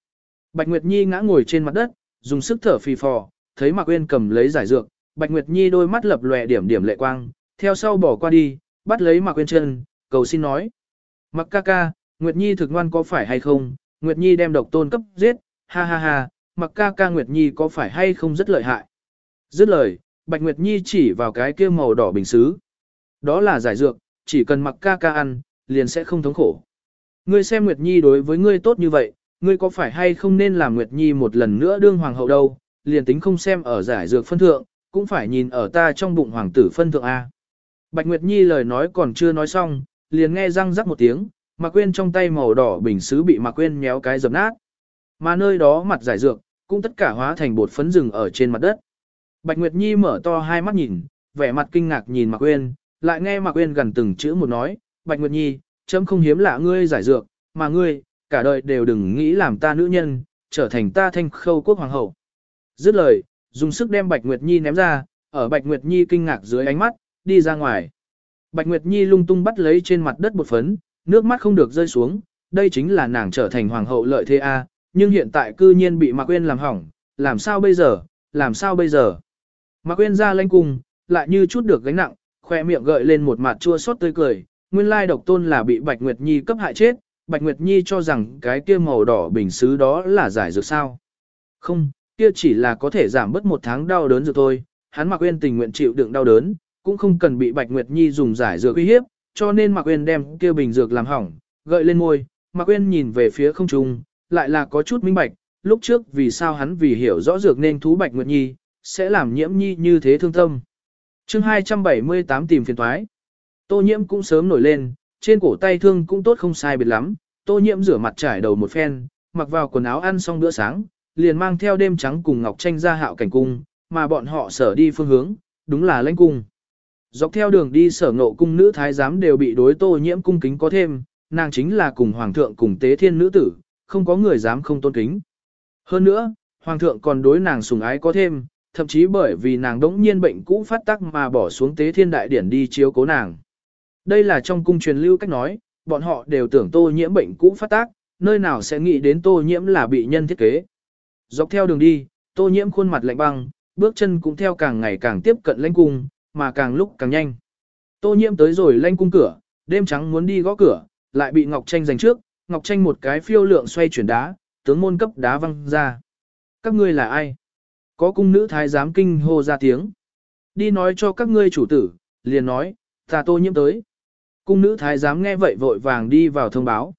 Bạch Nguyệt Nhi ngã ngồi trên mặt đất, dùng sức thở phì phò, thấy Mạc Uyên cầm lấy giải dược, Bạch Nguyệt Nhi đôi mắt lập lòe điểm điểm lệ quang, theo sau bỏ qua đi, bắt lấy Mạc Quyên chân, cầu xin nói: "Mạc ca ca, Nguyệt Nhi thực ngoan có phải hay không, Nguyệt Nhi đem độc tôn cấp giết, ha ha ha, mặc ca ca Nguyệt Nhi có phải hay không rất lợi hại. Dứt lời, Bạch Nguyệt Nhi chỉ vào cái kia màu đỏ bình xứ. Đó là giải dược, chỉ cần mặc ca ca ăn, liền sẽ không thống khổ. Ngươi xem Nguyệt Nhi đối với ngươi tốt như vậy, ngươi có phải hay không nên làm Nguyệt Nhi một lần nữa đương hoàng hậu đâu, liền tính không xem ở giải dược phân thượng, cũng phải nhìn ở ta trong bụng hoàng tử phân thượng A. Bạch Nguyệt Nhi lời nói còn chưa nói xong, liền nghe răng rắc một tiếng, Mạc Quyên trong tay màu đỏ bình sứ bị Mạc Quyên méo cái dập nát. Mà nơi đó mặt giải dược, cũng tất cả hóa thành bột phấn rừng ở trên mặt đất. Bạch Nguyệt Nhi mở to hai mắt nhìn, vẻ mặt kinh ngạc nhìn Mạc Quyên, lại nghe Mạc Quyên gần từng chữ một nói, Bạch Nguyệt Nhi, chấm không hiếm lạ ngươi giải dược, mà ngươi, cả đời đều đừng nghĩ làm ta nữ nhân, trở thành ta thanh khâu quốc hoàng hậu. Dứt lời, dùng sức đem Bạch Nguyệt Nhi ném ra, ở Bạch Nguyệt Nhi kinh ngạc dưới ánh mắt, đi ra ngoài. Bạch Nguyệt Nhi lung tung bắt lấy trên mặt đất bột phấn, nước mắt không được rơi xuống, đây chính là nàng trở thành hoàng hậu lợi thế A, nhưng hiện tại cư nhiên bị Mạc Quyên làm hỏng, làm sao bây giờ, làm sao bây giờ. Mạc Quyên ra lanh cung, lại như chút được gánh nặng, khoe miệng gợi lên một mặt chua xót tươi cười, nguyên lai độc tôn là bị Bạch Nguyệt Nhi cấp hại chết, Bạch Nguyệt Nhi cho rằng cái kia màu đỏ bình xứ đó là giải dược sao. Không, kia chỉ là có thể giảm bớt một tháng đau đớn rồi thôi, hắn Mạc Quyên tình nguyện chịu đựng đau đớn, cũng không cần bị Bạch Nguyệt Nhi dùng giải dược uy hiếp, cho nên Mạc Uyên đem kia bình dược làm hỏng, gợi lên môi, Mạc Uyên nhìn về phía không trung, lại là có chút minh bạch, lúc trước vì sao hắn vì hiểu rõ dược nên thú Bạch Nguyệt Nhi, sẽ làm nhiễm nhi như thế thương tâm. chương 278 tìm phiền toái. Tô nhiễm cũng sớm nổi lên, trên cổ tay thương cũng tốt không sai biệt lắm, tô nhiễm rửa mặt trải đầu một phen, mặc vào quần áo ăn xong bữa sáng, liền mang theo đêm trắng cùng Ngọc Tranh ra hạo cảnh cung, mà bọn họ sở đi phương hướng, đúng là lãnh cung. Dọc theo đường đi sở ngộ cung nữ thái giám đều bị đối tô nhiễm cung kính có thêm, nàng chính là cùng hoàng thượng cùng tế thiên nữ tử, không có người dám không tôn kính. Hơn nữa, hoàng thượng còn đối nàng sủng ái có thêm, thậm chí bởi vì nàng đống nhiên bệnh cũ phát tác mà bỏ xuống tế thiên đại điển đi chiếu cố nàng. Đây là trong cung truyền lưu cách nói, bọn họ đều tưởng tô nhiễm bệnh cũ phát tác, nơi nào sẽ nghĩ đến tô nhiễm là bị nhân thiết kế. Dọc theo đường đi, tô nhiễm khuôn mặt lạnh băng, bước chân cũng theo càng ngày càng tiếp cận lãnh cung, mà càng lúc càng nhanh. Tô nhiễm tới rồi lanh cung cửa, đêm trắng muốn đi gõ cửa, lại bị Ngọc Tranh giành trước, Ngọc Tranh một cái phiêu lượng xoay chuyển đá, tướng môn cấp đá văng ra. Các ngươi là ai? Có cung nữ thái giám kinh hô ra tiếng. Đi nói cho các ngươi chủ tử, liền nói, ta tô nhiễm tới. Cung nữ thái giám nghe vậy vội vàng đi vào thông báo.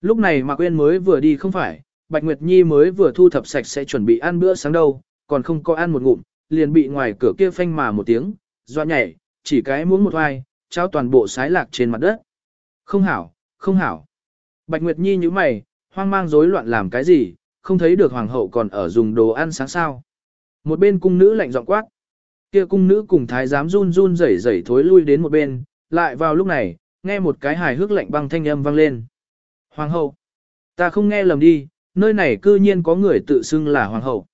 Lúc này Mạc Uyên mới vừa đi không phải, Bạch Nguyệt Nhi mới vừa thu thập sạch sẽ chuẩn bị ăn bữa sáng đâu, còn không có ăn một ngụm, liền bị ngoài cửa kia phanh mà một tiếng, doa nhảy, chỉ cái muỗng một hoài, trao toàn bộ sái lạc trên mặt đất. Không hảo, không hảo. Bạch Nguyệt Nhi như mày, hoang mang rối loạn làm cái gì, không thấy được hoàng hậu còn ở dùng đồ ăn sáng sao. Một bên cung nữ lạnh giọng quát. Kia cung nữ cùng thái giám run run rẩy rẩy thối lui đến một bên, lại vào lúc này, nghe một cái hài hước lạnh băng thanh âm vang lên. Hoàng hậu, ta không nghe lầm đi, nơi này cư nhiên có người tự xưng là hoàng hậu.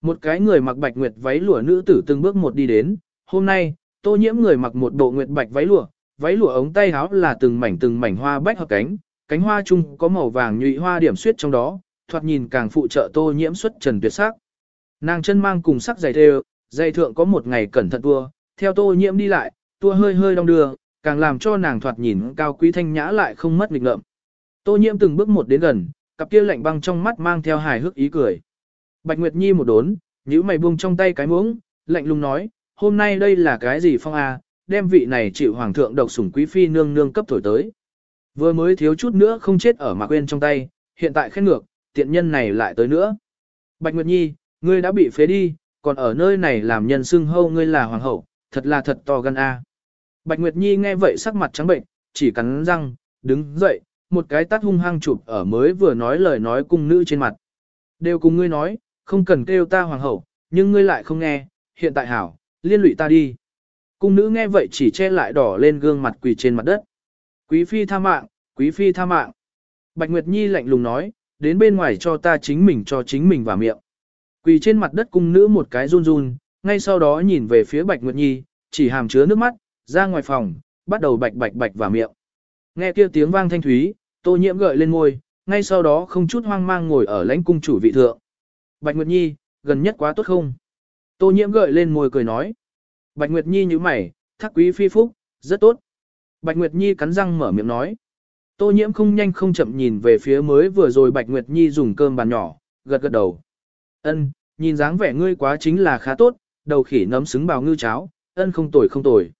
Một cái người mặc bạch nguyệt váy lụa nữ tử từng bước một đi đến, hôm nay, tô nhiễm người mặc một bộ nguyệt bạch váy lụa, váy lụa ống tay áo là từng mảnh từng mảnh hoa bách hợp cánh, cánh hoa chung có màu vàng nhụy hoa điểm xuyết trong đó, thoạt nhìn càng phụ trợ tô nhiễm xuất trần tuyệt sắc. Nàng chân mang cùng sắc giày thêu, giày thượng có một ngày cẩn thận tua, theo tô nhiễm đi lại, tua hơi hơi đong đưa, càng làm cho nàng thoạt nhìn cao quý thanh nhã lại không mất nghịch ngợm. Tô nhiễm từng bước một đến gần, cặp kia lạnh băng trong mắt mang theo hài hước ý cười. Bạch Nguyệt Nhi một đốn, nhíu mày buông trong tay cái muỗng, lạnh lùng nói, hôm nay đây là cái gì phong a, đem vị này chịu hoàng thượng độc sủng quý phi nương nương cấp thổi tới. Vừa mới thiếu chút nữa không chết ở mạc quên trong tay, hiện tại khét ngược, tiện nhân này lại tới nữa. Bạch Nguyệt Nhi, ngươi đã bị phế đi, còn ở nơi này làm nhân xưng hâu ngươi là hoàng hậu, thật là thật to gan a. Bạch Nguyệt Nhi nghe vậy sắc mặt trắng bệnh, chỉ cắn răng, đứng dậy, một cái tát hung hăng chụp ở mới vừa nói lời nói cung nữ trên mặt. Đều cùng ngươi nói, không cần kêu ta hoàng hậu, nhưng ngươi lại không nghe, hiện tại hảo, liên lụy ta đi. Cung nữ nghe vậy chỉ che lại đỏ lên gương mặt quỳ trên mặt đất. Quý phi tha mạng, quý phi tha mạng. Bạch Nguyệt Nhi lạnh lùng nói, đến bên ngoài cho ta chính mình cho chính mình vào miệng. Quỳ trên mặt đất cung nữ một cái run run, ngay sau đó nhìn về phía Bạch Nguyệt Nhi, chỉ hàm chứa nước mắt, ra ngoài phòng, bắt đầu bạch bạch bạch vào miệng. Nghe kia tiếng vang thanh thúy, tô nhiễm gợi lên môi, ngay sau đó không chút hoang mang ngồi ở lãnh cung chủ vị thượng. Bạch Nguyệt Nhi, gần nhất quá tốt không? Tô nhiễm gợi lên môi cười nói. Bạch Nguyệt Nhi như mày, thác quý phi phúc, rất tốt. Bạch Nguyệt Nhi cắn răng mở miệng nói. Tô nhiễm không nhanh không chậm nhìn về phía mới vừa rồi Bạch Nguyệt Nhi dùng cơm bàn nhỏ, gật gật đầu. Ân, nhìn dáng vẻ ngươi quá chính là khá tốt, đầu khỉ nấm xứng bào ngư cháo, ân không tồi không tồi.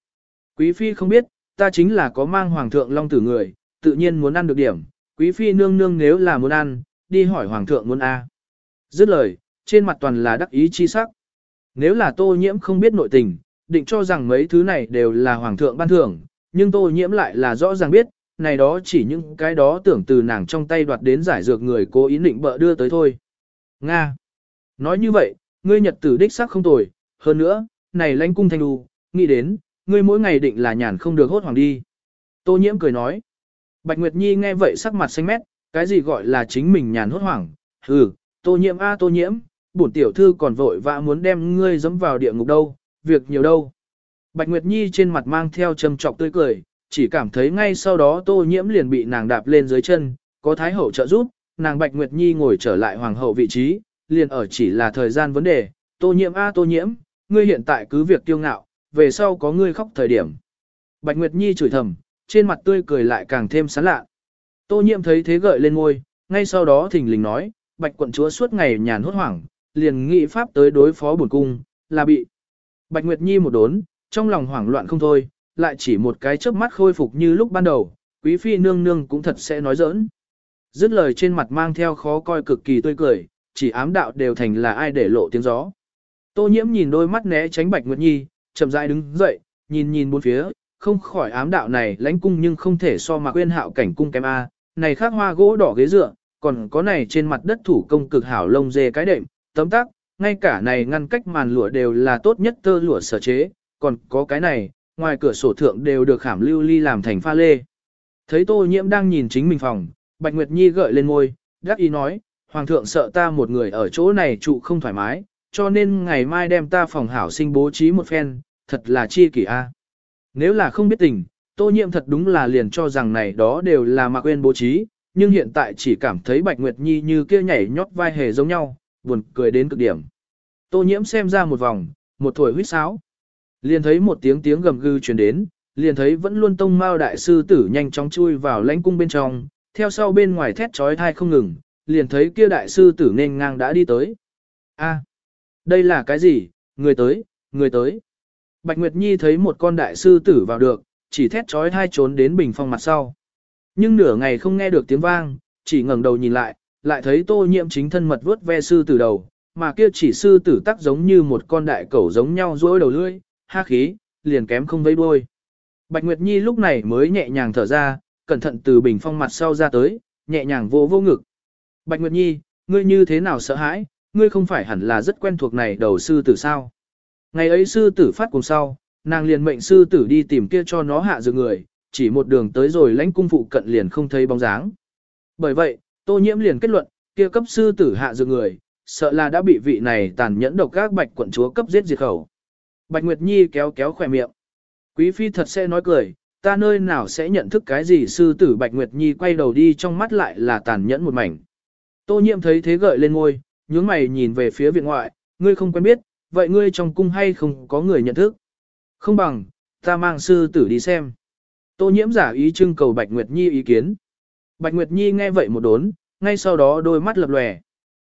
Quý phi không biết, ta chính là có mang hoàng thượng long tử người, tự nhiên muốn ăn được điểm, quý phi nương nương nếu là muốn ăn, đi hỏi hoàng thượng muốn a. Dứt lời, trên mặt toàn là đắc ý chi sắc. Nếu là tô nhiễm không biết nội tình, định cho rằng mấy thứ này đều là hoàng thượng ban thưởng, nhưng tô nhiễm lại là rõ ràng biết, này đó chỉ những cái đó tưởng từ nàng trong tay đoạt đến giải dược người cố ý định bợ đưa tới thôi. Nga. Nói như vậy, ngươi nhật tử đích sắc không tồi, hơn nữa, này lãnh cung thanh đu, nghĩ đến, ngươi mỗi ngày định là nhàn không được hốt hoàng đi. Tô nhiễm cười nói. Bạch Nguyệt Nhi nghe vậy sắc mặt xanh mét, cái gì gọi là chính mình nhàn hốt hoảng, hừ, tô nhiễm a tô nhiễm, bổn tiểu thư còn vội vã muốn đem ngươi dẫm vào địa ngục đâu, việc nhiều đâu. Bạch Nguyệt Nhi trên mặt mang theo trầm trọc tươi cười, chỉ cảm thấy ngay sau đó tô nhiễm liền bị nàng đạp lên dưới chân, có thái hậu trợ giúp, nàng Bạch Nguyệt Nhi ngồi trở lại hoàng hậu vị trí, liền ở chỉ là thời gian vấn đề, tô nhiễm a tô nhiễm, ngươi hiện tại cứ việc tiêu ngạo, về sau có ngươi khóc thời điểm. Bạch Nguyệt Nhi chửi thầm, trên mặt tươi cười lại càng thêm sán lạ. Tô nhiễm thấy thế gợi lên ngôi, ngay sau đó thình lình nói, Bạch quận chúa suốt ngày nhàn hốt hoảng, liền nghị pháp tới đối phó bổn cung, là bị. Bạch Nguyệt Nhi một đốn, trong lòng hoảng loạn không thôi, lại chỉ một cái chớp mắt khôi phục như lúc ban đầu, quý phi nương nương cũng thật sẽ nói giỡn. Dứt lời trên mặt mang theo khó coi cực kỳ tươi cười, chỉ ám đạo đều thành là ai để lộ tiếng gió. Tô nhiễm nhìn đôi mắt né tránh Bạch Nguyệt Nhi, chậm rãi đứng dậy, nhìn nhìn bốn phía, không khỏi ám đạo này lãnh cung nhưng không thể so mà quên hạo cảnh cung kém A, này khác hoa gỗ đỏ ghế dựa, còn có này trên mặt đất thủ công cực hảo lông dê cái đệm, tấm tắc, ngay cả này ngăn cách màn lụa đều là tốt nhất tơ lụa sở chế, còn có cái này, ngoài cửa sổ thượng đều được khảm lưu ly làm thành pha lê. Thấy tô nhiễm đang nhìn chính mình phòng, Bạch Nguyệt Nhi gợi lên môi, đắc ý nói, Hoàng thượng sợ ta một người ở chỗ này trụ không thoải mái, cho nên ngày mai đem ta phòng hảo sinh bố trí một phen, thật là chi kỷ a. Nếu là không biết tình, tô nhiễm thật đúng là liền cho rằng này đó đều là mạc quên bố trí, nhưng hiện tại chỉ cảm thấy Bạch Nguyệt Nhi như kia nhảy nhót vai hề giống nhau, buồn cười đến cực điểm. Tô nhiễm xem ra một vòng, một thổi huýt sáo. Liền thấy một tiếng tiếng gầm gừ truyền đến, liền thấy vẫn luôn tông mao đại sư tử nhanh chóng chui vào lãnh cung bên trong, theo sau bên ngoài thét chói tai không ngừng, liền thấy kia đại sư tử nên ngang đã đi tới. A, à, đây là cái gì? Người tới, người tới. Bạch Nguyệt Nhi thấy một con đại sư tử vào được, chỉ thét chói tai trốn đến bình phong mặt sau. Nhưng nửa ngày không nghe được tiếng vang, chỉ ngẩng đầu nhìn lại, lại thấy tô nhiễm chính thân mật vuốt ve sư tử đầu, mà kia chỉ sư tử tắc giống như một con đại cẩu giống nhau rối đầu lưỡi, ha khí, liền kém không vây đuôi. Bạch Nguyệt Nhi lúc này mới nhẹ nhàng thở ra, cẩn thận từ bình phong mặt sau ra tới, nhẹ nhàng vô vô ngực. Bạch Nguyệt Nhi, ngươi như thế nào sợ hãi, ngươi không phải hẳn là rất quen thuộc này đầu sư tử sao. Ngày ấy sư tử phát cùng sau, nàng liền mệnh sư tử đi tìm kia cho nó hạ dược người, chỉ một đường tới rồi lãnh cung phụ cận liền không thấy bóng dáng. Bởi vậy, tô nhiễm liền kết luận, kia cấp sư tử hạ dược người, sợ là đã bị vị này tàn nhẫn độc các bạch quận chúa cấp giết diệt khẩu. Bạch Nguyệt Nhi kéo kéo khỏe miệng. Quý phi thật sẽ nói cười, ta nơi nào sẽ nhận thức cái gì sư tử Bạch Nguyệt Nhi quay đầu đi trong mắt lại là tàn nhẫn một mảnh. Tô nhiệm thấy thế gợi lên ngôi, nhướng mày nhìn về phía viện ngoại, ngươi không quen biết, vậy ngươi trong cung hay không có người nhận thức? Không bằng, ta mang sư tử đi xem. Tô nhiễm giả ý trưng cầu Bạch Nguyệt Nhi ý kiến. Bạch Nguyệt Nhi nghe vậy một đốn, ngay sau đó đôi mắt lập lòe.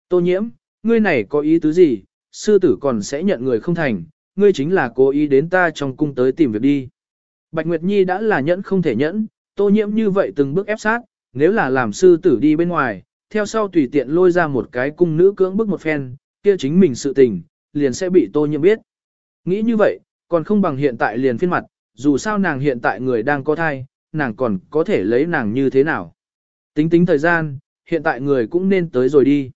Tô nhiễm, ngươi này có ý tứ gì, sư tử còn sẽ nhận người không thành, ngươi chính là cố ý đến ta trong cung tới tìm việc đi. Bạch Nguyệt Nhi đã là nhẫn không thể nhẫn, tô nhiễm như vậy từng bước ép sát, nếu là làm sư tử đi bên ngoài, theo sau tùy tiện lôi ra một cái cung nữ cưỡng bức một phen, kia chính mình sự tình, liền sẽ bị tô nhiễm biết. Nghĩ như vậy, còn không bằng hiện tại liền phiên mặt, dù sao nàng hiện tại người đang có thai, nàng còn có thể lấy nàng như thế nào. Tính tính thời gian, hiện tại người cũng nên tới rồi đi.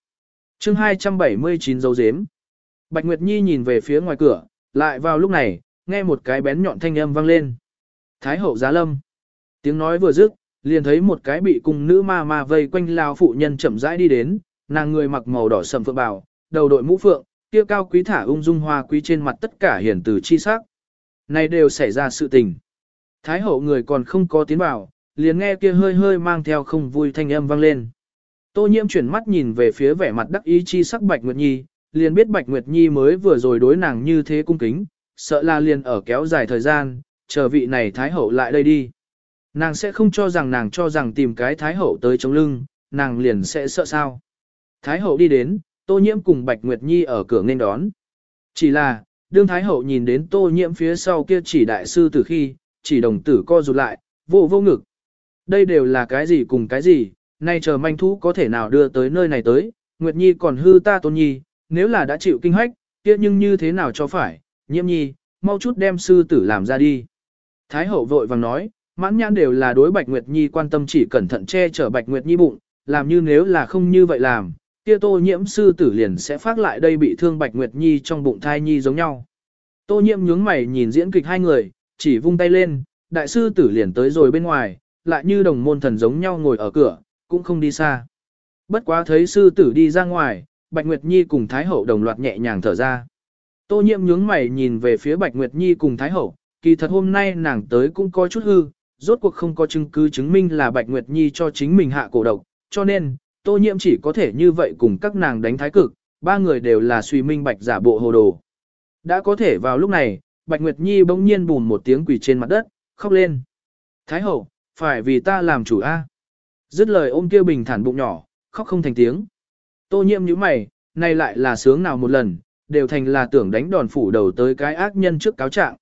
chương 279 dấu dếm. Bạch Nguyệt Nhi nhìn về phía ngoài cửa, lại vào lúc này, nghe một cái bén nhọn thanh âm vang lên. Thái hậu giá lâm. Tiếng nói vừa dứt, liền thấy một cái bị cung nữ ma ma vây quanh lao phụ nhân chậm rãi đi đến, nàng người mặc màu đỏ sầm phượng bào, đầu đội mũ phượng, kia cao quý thả ung dung hoa quý trên mặt tất cả hiển từ chi sắc. Này đều xảy ra sự tình. Thái hậu người còn không có tiến vào, liền nghe kia hơi hơi mang theo không vui thanh âm vang lên. Tô nhiễm chuyển mắt nhìn về phía vẻ mặt đắc ý chi sắc Bạch Nguyệt Nhi, liền biết Bạch Nguyệt Nhi mới vừa rồi đối nàng như thế cung kính, sợ là liền ở kéo dài thời gian, chờ vị này Thái hậu lại đây đi. Nàng sẽ không cho rằng nàng cho rằng tìm cái Thái Hậu tới chống lưng, nàng liền sẽ sợ sao. Thái Hậu đi đến, Tô Nhiễm cùng Bạch Nguyệt Nhi ở cửa nên đón. Chỉ là, đương Thái Hậu nhìn đến Tô Nhiễm phía sau kia chỉ đại sư từ khi, chỉ đồng tử co rụt lại, vô vô ngực. Đây đều là cái gì cùng cái gì, nay chờ manh thú có thể nào đưa tới nơi này tới, Nguyệt Nhi còn hư ta Tôn Nhi, nếu là đã chịu kinh hách, kia nhưng như thế nào cho phải, nhiễm nhi, mau chút đem sư tử làm ra đi. Thái hậu vội vàng nói, mãn nhãn đều là đối Bạch Nguyệt Nhi quan tâm chỉ cẩn thận che chở Bạch Nguyệt Nhi bụng, làm như nếu là không như vậy làm, kia tô nhiễm sư tử liền sẽ phát lại đây bị thương Bạch Nguyệt Nhi trong bụng thai nhi giống nhau. Tô nhiễm nhướng mày nhìn diễn kịch hai người, chỉ vung tay lên, đại sư tử liền tới rồi bên ngoài, lại như đồng môn thần giống nhau ngồi ở cửa, cũng không đi xa. Bất quá thấy sư tử đi ra ngoài, Bạch Nguyệt Nhi cùng Thái Hậu đồng loạt nhẹ nhàng thở ra. Tô nhiễm nhướng mày nhìn về phía Bạch Nguyệt Nhi cùng Thái Hậu, kỳ thật hôm nay nàng tới cũng có chút hư, rốt cuộc không có chứng cứ chứng minh là Bạch Nguyệt Nhi cho chính mình hạ cổ độc, cho nên, Tô nhiễm chỉ có thể như vậy cùng các nàng đánh thái cực, ba người đều là suy minh bạch giả bộ hồ đồ. Đã có thể vào lúc này, Bạch Nguyệt Nhi bỗng nhiên bùn một tiếng quỳ trên mặt đất, khóc lên. Thái Hậu, phải vì ta làm chủ a. Dứt lời ôm kia bình thản bụng nhỏ, khóc không thành tiếng. Tô nhiễm nhíu mày, nay lại là sướng nào một lần, đều thành là tưởng đánh đòn phủ đầu tới cái ác nhân trước cáo trạng.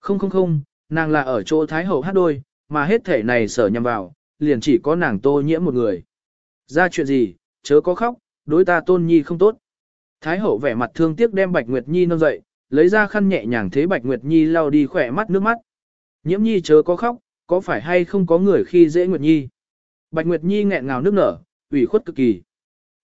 Không không không, nàng là ở chỗ Thái Hậu hát đôi, mà hết thể này sở nhằm vào, liền chỉ có nàng tô nhiễm một người. Ra chuyện gì, chớ có khóc, đối ta tôn nhi không tốt. Thái Hậu vẻ mặt thương tiếc đem Bạch Nguyệt Nhi nâng dậy, lấy ra khăn nhẹ nhàng thế Bạch Nguyệt Nhi lau đi khỏe mắt nước mắt. Nhiễm Nhi chớ có khóc, có phải hay không có người khi dễ Nguyệt Nhi. Bạch Nguyệt Nhi nghẹn ngào nước nở, ủy khuất cực kỳ.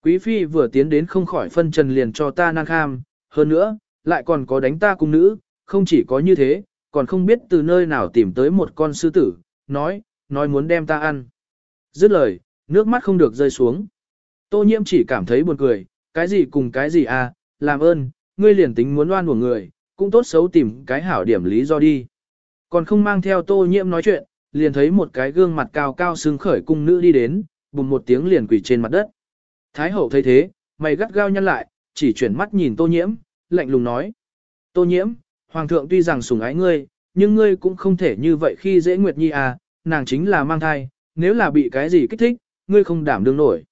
Quý phi vừa tiến đến không khỏi phân trần liền cho ta nang kham, hơn nữa, lại còn có đánh ta cung nữ, không chỉ có như thế, còn không biết từ nơi nào tìm tới một con sư tử, nói, nói muốn đem ta ăn. Dứt lời, nước mắt không được rơi xuống. Tô nhiễm chỉ cảm thấy buồn cười, cái gì cùng cái gì à, làm ơn, ngươi liền tính muốn oan của người, cũng tốt xấu tìm cái hảo điểm lý do đi. Còn không mang theo tô nhiễm nói chuyện, liền thấy một cái gương mặt cao cao sưng khởi cung nữ đi đến, bùng một tiếng liền quỳ trên mặt đất. Thái hậu thấy thế, mày gắt gao nhăn lại, chỉ chuyển mắt nhìn tô nhiễm, lạnh lùng nói. Tô nhiễm, hoàng thượng tuy rằng sủng ái ngươi, nhưng ngươi cũng không thể như vậy khi dễ Nguyệt Nhi à, nàng chính là mang thai, nếu là bị cái gì kích thích, ngươi không đảm đương nổi.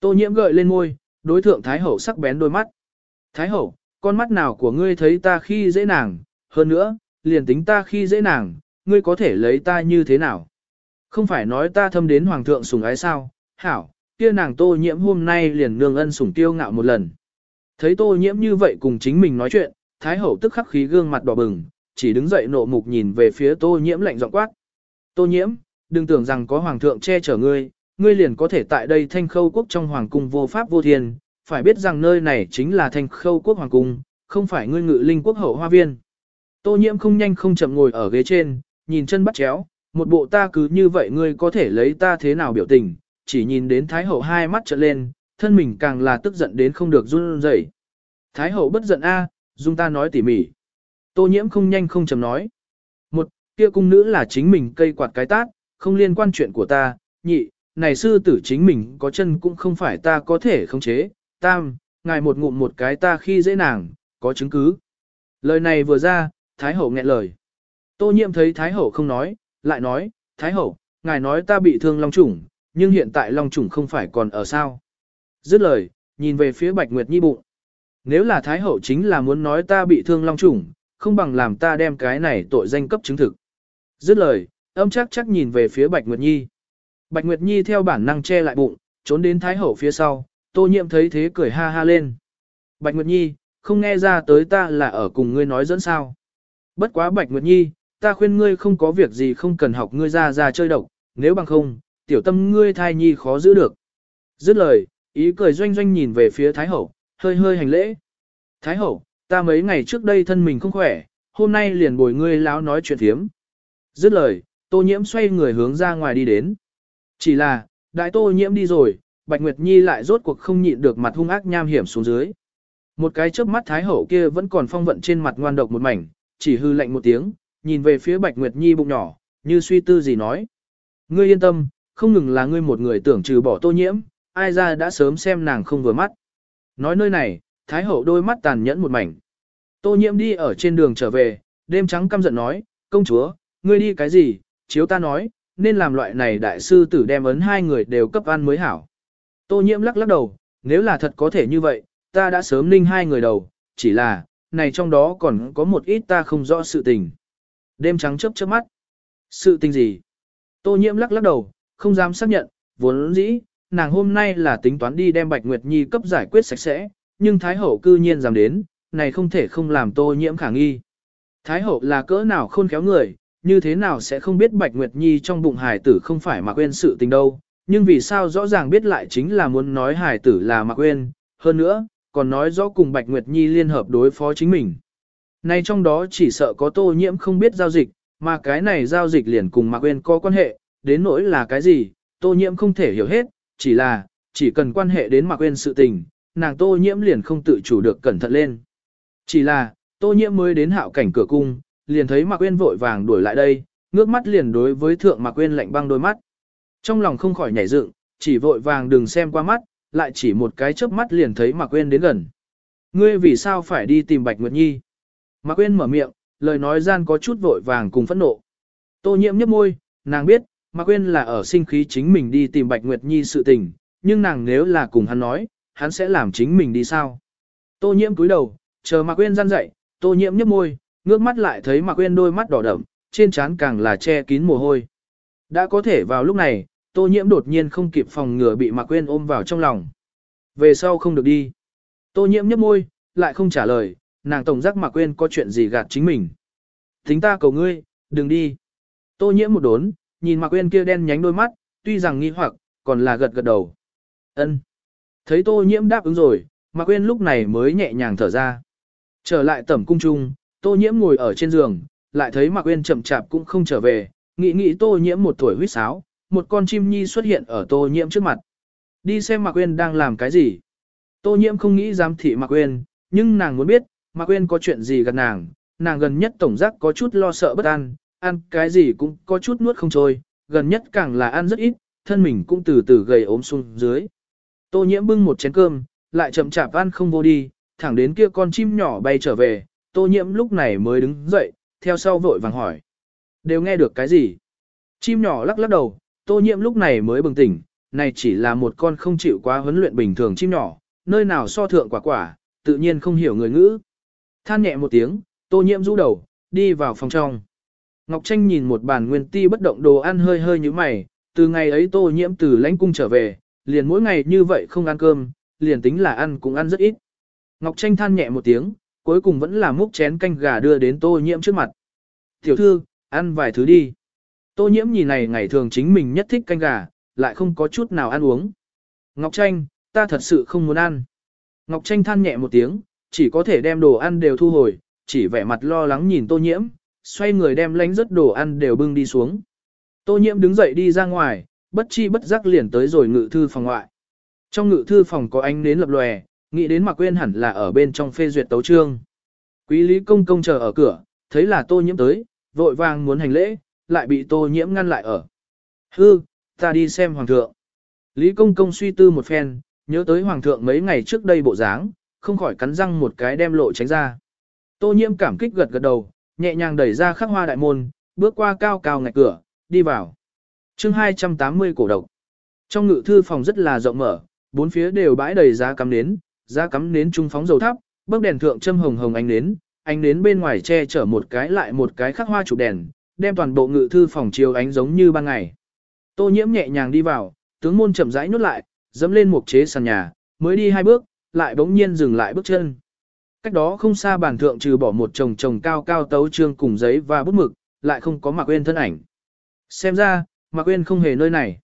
Tô nhiễm gợi lên môi, đối thượng Thái hậu sắc bén đôi mắt. Thái hậu, con mắt nào của ngươi thấy ta khi dễ nàng, hơn nữa, liền tính ta khi dễ nàng, ngươi có thể lấy ta như thế nào? Không phải nói ta thâm đến hoàng thượng sủng ái sao? Hảo, kia nàng tô nhiễm hôm nay liền nương ân sủng tiêu ngạo một lần. Thấy tô nhiễm như vậy cùng chính mình nói chuyện, thái hậu tức khắc khí gương mặt đỏ bừng, chỉ đứng dậy nộ mục nhìn về phía tô nhiễm lạnh giọng quát. Tô nhiễm, đừng tưởng rằng có hoàng thượng che chở ngươi, ngươi liền có thể tại đây thanh khâu quốc trong hoàng cung vô pháp vô thiên, phải biết rằng nơi này chính là thanh khâu quốc hoàng cung, không phải ngươi ngự linh quốc hậu hoa viên. Tô nhiễm không nhanh không chậm ngồi ở ghế trên, nhìn chân bắt chéo, một bộ ta cứ như vậy ngươi có thể lấy ta thế nào biểu tình, chỉ nhìn đến Thái Hậu hai mắt trợn lên, thân mình càng là tức giận đến không được run rẩy. Thái Hậu bất giận a, dung ta nói tỉ mỉ. Tô nhiễm không nhanh không chậm nói. Một, kia cung nữ là chính mình cây quạt cái tát, không liên quan chuyện của ta. Nhị, này sư tử chính mình có chân cũng không phải ta có thể khống chế. Tam, ngài một ngụm một cái ta khi dễ nàng, có chứng cứ. Lời này vừa ra, Thái Hậu nghẹn lời. Tô nhiễm thấy Thái Hậu không nói, lại nói, Thái Hậu, ngài nói ta bị thương long trùng, nhưng hiện tại long trùng không phải còn ở sao. Dứt lời, nhìn về phía Bạch Nguyệt Nhi bụng. Nếu là Thái Hậu chính là muốn nói ta bị thương long trùng, không bằng làm ta đem cái này tội danh cấp chứng thực. Dứt lời, âm chắc chắc nhìn về phía Bạch Nguyệt Nhi. Bạch Nguyệt Nhi theo bản năng che lại bụng, trốn đến Thái Hậu phía sau, tô nhiệm thấy thế cười ha ha lên. Bạch Nguyệt Nhi, không nghe ra tới ta là ở cùng ngươi nói dẫn sao. Bất quá Bạch Nguyệt Nhi, ta khuyên ngươi không có việc gì không cần học ngươi ra ra chơi độc, nếu bằng không, tiểu tâm ngươi thai nhi khó giữ được. Dứt lời, ý cười doanh doanh nhìn về phía Thái Hậu, hơi hơi hành lễ. Thái Hậu, ta mấy ngày trước đây thân mình không khỏe, hôm nay liền bồi ngươi láo nói chuyện thiếm. Dứt lời, tô nhiễm xoay người hướng ra ngoài đi đến. Chỉ là, đại tô nhiễm đi rồi, Bạch Nguyệt Nhi lại rốt cuộc không nhịn được mặt hung ác nham hiểm xuống dưới. Một cái chớp mắt Thái Hậu kia vẫn còn phong vận trên mặt ngoan độc một mảnh, chỉ hư lạnh một tiếng, nhìn về phía Bạch Nguyệt Nhi bụng nhỏ, như suy tư gì nói. Ngươi yên tâm, không ngừng là ngươi một người tưởng trừ bỏ tô nhiễm, ai ra đã sớm xem nàng không vừa mắt. Nói nơi này, Thái hậu đôi mắt tàn nhẫn một mảnh. Tô nhiễm đi ở trên đường trở về, đêm trắng căm giận nói, công chúa, ngươi đi cái gì, chiếu ta nói, nên làm loại này đại sư tử đem ấn hai người đều cấp ăn mới hảo. Tô nhiễm lắc lắc đầu, nếu là thật có thể như vậy, ta đã sớm ninh hai người đầu, chỉ là, này trong đó còn có một ít ta không rõ sự tình. Đêm trắng chớp chớp mắt. Sự tình gì? Tô nhiễm lắc lắc đầu, không dám xác nhận, vốn dĩ, nàng hôm nay là tính toán đi đem Bạch Nguyệt Nhi cấp giải quyết sạch sẽ, nhưng Thái Hậu cư nhiên dám đến, này không thể không làm tô nhiễm khả nghi. Thái Hậu là cỡ nào khôn khéo người, như thế nào sẽ không biết Bạch Nguyệt Nhi trong bụng hài tử không phải mà quên sự tình đâu, nhưng vì sao rõ ràng biết lại chính là muốn nói hài tử là mà quên, hơn nữa, còn nói rõ cùng Bạch Nguyệt Nhi liên hợp đối phó chính mình. Này trong đó chỉ sợ có tô nhiễm không biết giao dịch, mà cái này giao dịch liền cùng Mạc Quyên có quan hệ, đến nỗi là cái gì, tô nhiễm không thể hiểu hết, chỉ là, chỉ cần quan hệ đến Mạc Quyên sự tình, nàng tô nhiễm liền không tự chủ được cẩn thận lên. Chỉ là, tô nhiễm mới đến hạo cảnh cửa cung, liền thấy Mạc Quyên vội vàng đuổi lại đây, ngước mắt liền đối với thượng Mạc Quyên lạnh băng đôi mắt. Trong lòng không khỏi nhảy dựng, chỉ vội vàng đừng xem qua mắt, lại chỉ một cái chớp mắt liền thấy Mạc Quyên đến gần. Ngươi vì sao phải đi tìm Bạch Nguyệt Nhi? Mạc Quyên mở miệng, lời nói gian có chút vội vàng cùng phẫn nộ. Tô nhiễm nhếch môi, nàng biết, Mạc Quyên là ở sinh khí chính mình đi tìm Bạch Nguyệt Nhi sự tình, nhưng nàng nếu là cùng hắn nói, hắn sẽ làm chính mình đi sao? Tô nhiễm cúi đầu, chờ Mạc Quyên gian dậy, Tô nhiễm nhếch môi, ngước mắt lại thấy Mạc Quyên đôi mắt đỏ đậm, trên trán càng là che kín mồ hôi. Đã có thể vào lúc này, Tô nhiễm đột nhiên không kịp phòng ngừa bị Mạc Quyên ôm vào trong lòng. Về sau không được đi. Tô nhiễm nhếch môi, lại không trả lời, nàng tổng giác mà quên có chuyện gì gạt chính mình. thính ta cầu ngươi, đừng đi. Tô nhiễm một đốn, nhìn Mạc Quyên kia đen nhánh đôi mắt, tuy rằng nghi hoặc, còn là gật gật đầu. Ân. Thấy Tô nhiễm đáp ứng rồi, Mạc Quyên lúc này mới nhẹ nhàng thở ra. Trở lại tẩm cung trung, Tô nhiễm ngồi ở trên giường, lại thấy Mạc Quyên chậm chạp cũng không trở về, nghĩ nghĩ Tô nhiễm một tuổi huyết sáo, một con chim nhi xuất hiện ở Tô nhiễm trước mặt. Đi xem Mạc Quyên đang làm cái gì. Tô nhiễm không nghĩ dám thị Mạc Quyên, nhưng nàng muốn biết, mà quên có chuyện gì gần nàng, nàng gần nhất tổng giác có chút lo sợ bất an, ăn cái gì cũng có chút nuốt không trôi, gần nhất càng là ăn rất ít, thân mình cũng từ từ gầy ốm xuống dưới. Tô nhiễm bưng một chén cơm, lại chậm chạp ăn không vô đi, thẳng đến kia con chim nhỏ bay trở về, tô nhiễm lúc này mới đứng dậy, theo sau vội vàng hỏi. Đều nghe được cái gì? Chim nhỏ lắc lắc đầu, tô nhiễm lúc này mới bừng tỉnh, này chỉ là một con không chịu quá huấn luyện bình thường chim nhỏ, nơi nào so thượng quả quả, tự nhiên không hiểu người ngữ. Than nhẹ một tiếng, tô nhiễm rũ đầu, đi vào phòng trong. Ngọc Tranh nhìn một bàn nguyên ti bất động đồ ăn hơi hơi như mày, từ ngày ấy tô nhiễm từ lãnh cung trở về, liền mỗi ngày như vậy không ăn cơm, liền tính là ăn cũng ăn rất ít. Ngọc Tranh than nhẹ một tiếng, cuối cùng vẫn là múc chén canh gà đưa đến tô nhiễm trước mặt. Tiểu thư, ăn vài thứ đi. Tô nhiễm nhìn này ngày thường chính mình nhất thích canh gà, lại không có chút nào ăn uống. Ngọc Tranh, ta thật sự không muốn ăn. Ngọc Tranh than nhẹ một tiếng, chỉ có thể đem đồ ăn đều thu hồi, chỉ vẻ mặt lo lắng nhìn tô nhiễm, xoay người đem lánh rất đồ ăn đều bưng đi xuống. Tô nhiễm đứng dậy đi ra ngoài, bất chi bất giác liền tới rồi ngự thư phòng ngoại. Trong ngự thư phòng có ánh nến lập lòe, nghĩ đến Mạc Quyên hẳn là ở bên trong phê duyệt tấu chương. Quý Lý Công Công chờ ở cửa, thấy là Tô Nhiễm tới, vội vàng muốn hành lễ, lại bị Tô Nhiễm ngăn lại ở. Hư, ta đi xem Hoàng thượng. Lý Công Công suy tư một phen, nhớ tới Hoàng thượng mấy ngày trước đây bộ dáng, không khỏi cắn răng một cái đem lộ tránh ra. Tô Nhiễm cảm kích gật gật đầu, nhẹ nhàng đẩy ra khắc hoa đại môn, bước qua cao cao ngạch cửa, đi vào. Chương 280 cổ độc. Trong ngự thư phòng rất là rộng mở, bốn phía đều bãi đầy giá cắm nến, giá cắm nến trung phóng dầu thắp, bấc đèn thượng châm hồng hồng ánh nến, ánh nến bên ngoài che chở một cái lại một cái khắc hoa chụp đèn, đem toàn bộ ngự thư phòng chiếu ánh giống như ban ngày. Tô Nhiễm nhẹ nhàng đi vào, tướng môn chậm rãi nhốt lại, dẫm lên một chế sàn nhà, mới đi hai bước, lại bỗng nhiên dừng lại bước chân. Cách đó không xa bàn thượng trừ bỏ một chồng chồng cao cao tấu trương cùng giấy và bút mực, lại không có Mạc Uyên thân ảnh. Xem ra, Mạc Uyên không hề nơi này.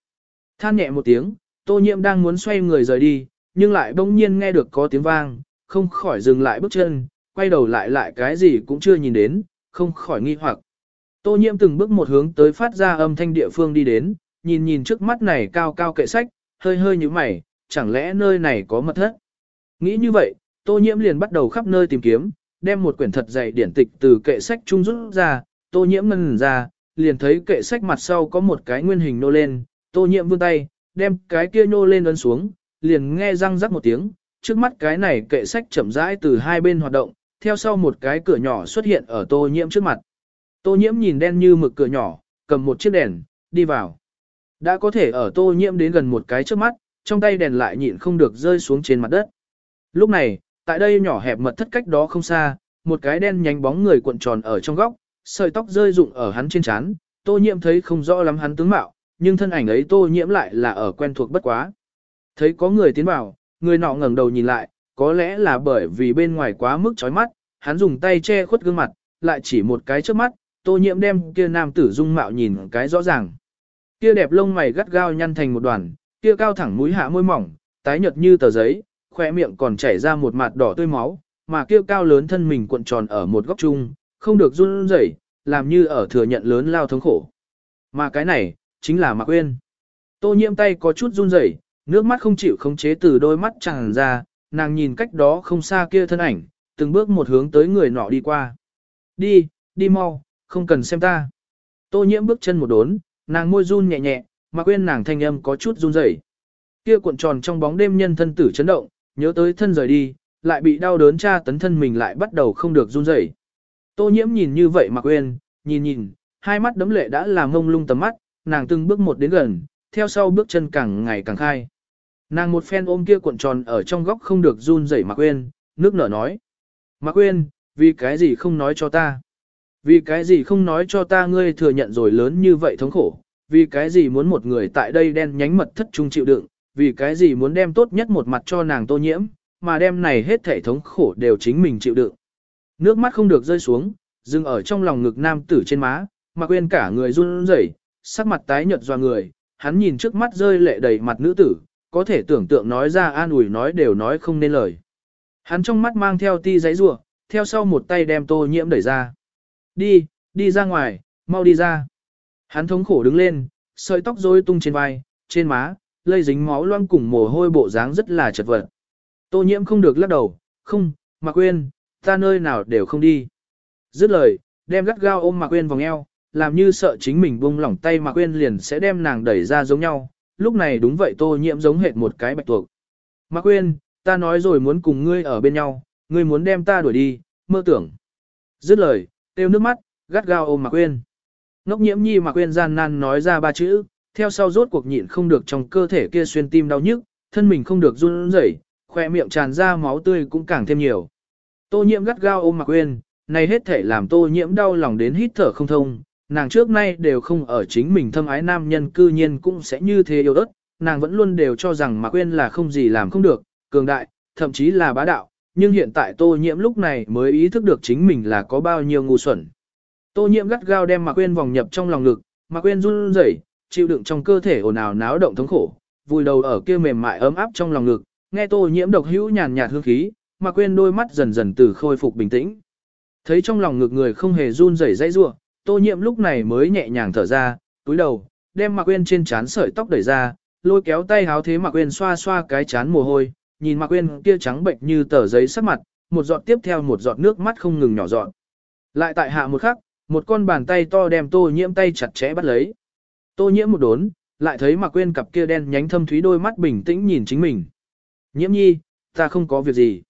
Than nhẹ một tiếng, Tô Nhiễm đang muốn xoay người rời đi, nhưng lại bỗng nhiên nghe được có tiếng vang, không khỏi dừng lại bước chân, quay đầu lại lại cái gì cũng chưa nhìn đến, không khỏi nghi hoặc. Tô Nhiễm từng bước một hướng tới phát ra âm thanh địa phương đi đến, nhìn nhìn trước mắt này cao cao kệ sách, hơi hơi như mày, chẳng lẽ nơi này có mật thất? Nghĩ như vậy, Tô Nhiễm liền bắt đầu khắp nơi tìm kiếm, đem một quyển thật dày điển tịch từ kệ sách trung rút ra, Tô Nhiễm ngân ra, liền thấy kệ sách mặt sau có một cái nguyên hình nô lên, Tô Nhiễm vươn tay, đem cái kia nô lên ấn xuống, liền nghe răng rắc một tiếng, trước mắt cái này kệ sách chậm rãi từ hai bên hoạt động, theo sau một cái cửa nhỏ xuất hiện ở Tô Nhiễm trước mặt. Tô Nhiễm nhìn đen như mực cửa nhỏ, cầm một chiếc đèn, đi vào. Đã có thể ở tô nhiễm đến gần một cái trước mắt, trong tay đèn lại nhịn không được rơi xuống trên mặt đất. Lúc này, tại đây nhỏ hẹp mật thất cách đó không xa, một cái đen nhánh bóng người cuộn tròn ở trong góc, sợi tóc rơi rụng ở hắn trên trán, tô nhiễm thấy không rõ lắm hắn tướng mạo, nhưng thân ảnh ấy tô nhiễm lại là ở quen thuộc bất quá. Thấy có người tiến vào, người nọ ngẩng đầu nhìn lại, có lẽ là bởi vì bên ngoài quá mức chói mắt, hắn dùng tay che khuất gương mặt, lại chỉ một cái trước mắt, tô nhiễm đem kia nam tử dung mạo nhìn cái rõ ràng. Kia đẹp lông mày gắt gao nhăn thành một đoàn, kia cao thẳng mũi hạ môi mỏng, tái nhợt như tờ giấy, khỏe miệng còn chảy ra một mặt đỏ tươi máu, mà kia cao lớn thân mình cuộn tròn ở một góc chung, không được run rẩy, làm như ở thừa nhận lớn lao thống khổ. Mà cái này, chính là Mạc Uyên. Tô nhiễm tay có chút run rẩy, nước mắt không chịu khống chế từ đôi mắt tràn ra, nàng nhìn cách đó không xa kia thân ảnh, từng bước một hướng tới người nọ đi qua. Đi, đi mau, không cần xem ta. Tô nhiễm bước chân một đốn, nàng môi run nhẹ nhẹ, mà quên nàng thanh âm có chút run rẩy. Kia cuộn tròn trong bóng đêm nhân thân tử chấn động, nhớ tới thân rời đi, lại bị đau đớn tra tấn thân mình lại bắt đầu không được run rẩy. Tô nhiễm nhìn như vậy mà quên, nhìn nhìn, hai mắt đấm lệ đã làm ngông lung tầm mắt, nàng từng bước một đến gần, theo sau bước chân càng ngày càng khai. Nàng một phen ôm kia cuộn tròn ở trong góc không được run rẩy Mạc Quyên, nước nở nói. Mạc Quyên, vì cái gì không nói cho ta? Vì cái gì không nói cho ta ngươi thừa nhận rồi lớn như vậy thống khổ? Vì cái gì muốn một người tại đây đen nhánh mật thất trung chịu đựng? Vì cái gì muốn đem tốt nhất một mặt cho nàng tô nhiễm, mà đem này hết thể thống khổ đều chính mình chịu đựng? Nước mắt không được rơi xuống, dừng ở trong lòng ngực nam tử trên má, mà quên cả người run rẩy, sắc mặt tái nhợt doa người, hắn nhìn trước mắt rơi lệ đầy mặt nữ tử, có thể tưởng tượng nói ra an ủi nói đều nói không nên lời. Hắn trong mắt mang theo ti giấy rủa theo sau một tay đem tô nhiễm đẩy ra. Đi, đi ra ngoài, mau đi ra. Hắn thống khổ đứng lên, sợi tóc rối tung trên vai, trên má, lây dính máu loang cùng mồ hôi bộ dáng rất là chật vật. Tô nhiễm không được lắc đầu, không, Mạc Quyên, ta nơi nào đều không đi. Dứt lời, đem gắt gao ôm Mạc Quyên vòng eo, làm như sợ chính mình buông lỏng tay Mạc Quyên liền sẽ đem nàng đẩy ra giống nhau, lúc này đúng vậy tô nhiễm giống hệt một cái bạch tuộc. Mạc Quyên, ta nói rồi muốn cùng ngươi ở bên nhau, ngươi muốn đem ta đuổi đi, mơ tưởng. Dứt lời, tiêu nước mắt, gắt gao ôm Mạc Quyên. Ngốc nhiễm nhi Mạc Quyên gian nan nói ra ba chữ, theo sau rốt cuộc nhịn không được trong cơ thể kia xuyên tim đau nhức, thân mình không được run rẩy, khoe miệng tràn ra máu tươi cũng càng thêm nhiều. Tô nhiễm gắt gao ôm Mạc Uyên, này hết thể làm tô nhiễm đau lòng đến hít thở không thông, nàng trước nay đều không ở chính mình thâm ái nam nhân cư nhiên cũng sẽ như thế yêu đất, nàng vẫn luôn đều cho rằng Mạc Uyên là không gì làm không được, cường đại, thậm chí là bá đạo, nhưng hiện tại tô nhiễm lúc này mới ý thức được chính mình là có bao nhiêu ngu xuẩn. Tô nhiễm gắt gao đem Mạc Uyên vòng nhập trong lòng ngực, Mạc Uyên run rẩy, chịu đựng trong cơ thể ồn ào náo động thống khổ, vùi đầu ở kia mềm mại ấm áp trong lòng ngực, nghe tô nhiễm độc hữu nhàn nhạt hương khí, mà quên đôi mắt dần dần từ khôi phục bình tĩnh. Thấy trong lòng ngực người không hề run rẩy dãy rủa, Tô Nhiễm lúc này mới nhẹ nhàng thở ra, túi đầu, đem Mạc Quyên trên trán sợi tóc đẩy ra, lôi kéo tay háo thế Mạc Quyên xoa xoa cái chán mồ hôi, nhìn Mạc Quyên kia trắng bệnh như tờ giấy sắc mặt, một giọt tiếp theo một giọt nước mắt không ngừng nhỏ giọt. Lại tại hạ một khắc, một con bàn tay to đem Tô Nhiễm tay chặt chẽ bắt lấy. Tô Nhiễm một đốn, lại thấy Mạc Quyên cặp kia đen nhánh thâm thúy đôi mắt bình tĩnh nhìn chính mình. Nhiễm nhi, ta không có việc gì.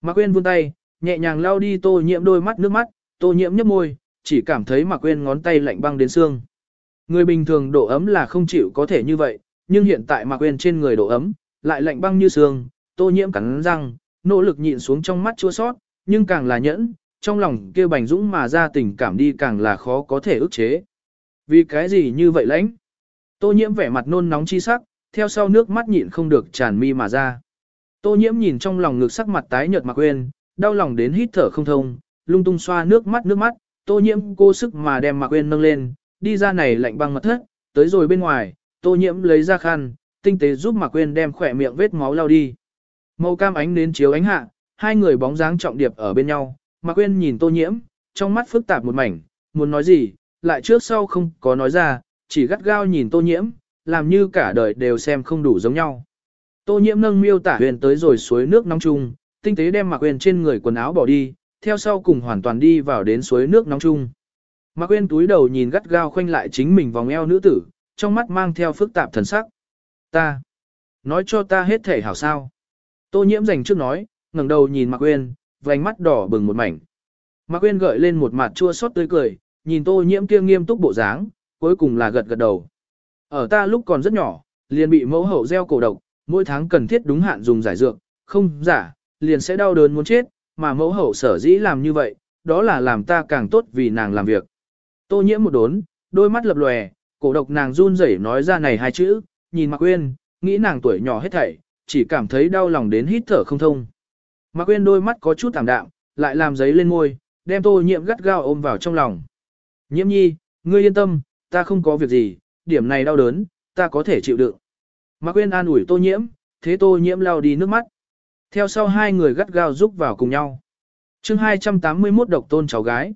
Mạc Quyên vươn tay, nhẹ nhàng lau đi Tô Nhiễm đôi mắt nước mắt, Tô Nhiễm nhếch môi, chỉ cảm thấy Mạc Quyên ngón tay lạnh băng đến xương. Người bình thường độ ấm là không chịu có thể như vậy, nhưng hiện tại Mạc Quyên trên người độ ấm, lại lạnh băng như xương, tô nhiễm cắn răng, nỗ lực nhịn xuống trong mắt chua sót, nhưng càng là nhẫn, trong lòng kia bành dũng mà ra tình cảm đi càng là khó có thể ức chế. Vì cái gì như vậy lãnh? Tô nhiễm vẻ mặt nôn nóng chi sắc, theo sau nước mắt nhịn không được tràn mi mà ra. Tô nhiễm nhìn trong lòng ngực sắc mặt tái nhợt mà quên đau lòng đến hít thở không thông, lung tung xoa nước mắt nước mắt, tô nhiễm cô sức mà đem Mạc quên nâng lên, đi ra này lạnh băng mặt thất, tới rồi bên ngoài, tô nhiễm lấy ra khăn, tinh tế giúp Mạc quên đem khỏe miệng vết máu lau đi. Màu cam ánh đến chiếu ánh hạ, hai người bóng dáng trọng điệp ở bên nhau, Mạc quên nhìn tô nhiễm, trong mắt phức tạp một mảnh, muốn nói gì, lại trước sau không có nói ra, chỉ gắt gao nhìn tô nhiễm, làm như cả đời đều xem không đủ giống nhau. Tô nhiễm nâng miêu tả huyền tới rồi suối nước nóng chung, tinh tế đem mặc huyền trên người quần áo bỏ đi, theo sau cùng hoàn toàn đi vào đến suối nước nóng chung. Mạc Quyên túi đầu nhìn gắt gao khoanh lại chính mình vòng eo nữ tử, trong mắt mang theo phức tạp thần sắc. Ta, nói cho ta hết thể hảo sao. Tô nhiễm dành trước nói, ngẩng đầu nhìn Mạc Quyên, vành mắt đỏ bừng một mảnh. Mạc Quyên gợi lên một mặt chua xót tươi cười, nhìn tô nhiễm kia nghiêm túc bộ dáng, cuối cùng là gật gật đầu. Ở ta lúc còn rất nhỏ, liền bị mẫu hậu gieo cổ độc, mỗi tháng cần thiết đúng hạn dùng giải dược, không giả, liền sẽ đau đớn muốn chết, mà mẫu hậu sở dĩ làm như vậy, đó là làm ta càng tốt vì nàng làm việc. Tô nhiễm một đốn, đôi mắt lập lòe, cổ độc nàng run rẩy nói ra này hai chữ, nhìn Mạc Quyên, nghĩ nàng tuổi nhỏ hết thảy, chỉ cảm thấy đau lòng đến hít thở không thông. Mạc Quyên đôi mắt có chút thảm đạm, lại làm giấy lên môi, đem tô nhiễm gắt gao ôm vào trong lòng. Nhiễm nhi, ngươi yên tâm, ta không có việc gì, điểm này đau đớn, ta có thể chịu đựng. Mạc Quyên an ủi tô nhiễm, thế tô nhiễm lao đi nước mắt. Theo sau hai người gắt gao giúp vào cùng nhau. chương 281 độc tôn cháu gái.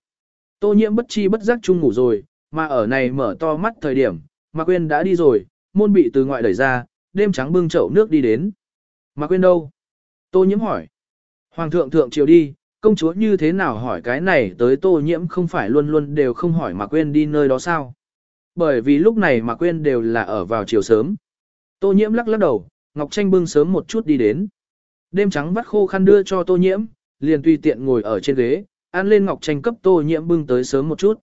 Tô nhiễm bất chi bất giác chung ngủ rồi, mà ở này mở to mắt thời điểm, Mạc Quyên đã đi rồi, môn bị từ ngoại đẩy ra, đêm trắng bưng chậu nước đi đến. Mạc Quyên đâu? Tô nhiễm hỏi. Hoàng thượng thượng triều đi, công chúa như thế nào hỏi cái này tới tô nhiễm không phải luôn luôn đều không hỏi mà quên đi nơi đó sao? Bởi vì lúc này mà quên đều là ở vào chiều sớm. Tô nhiễm lắc lắc đầu, Ngọc Tranh bưng sớm một chút đi đến. Đêm trắng vắt khô khăn đưa cho tô nhiễm, liền tùy tiện ngồi ở trên ghế, ăn lên Ngọc Tranh cấp tô nhiễm bưng tới sớm một chút.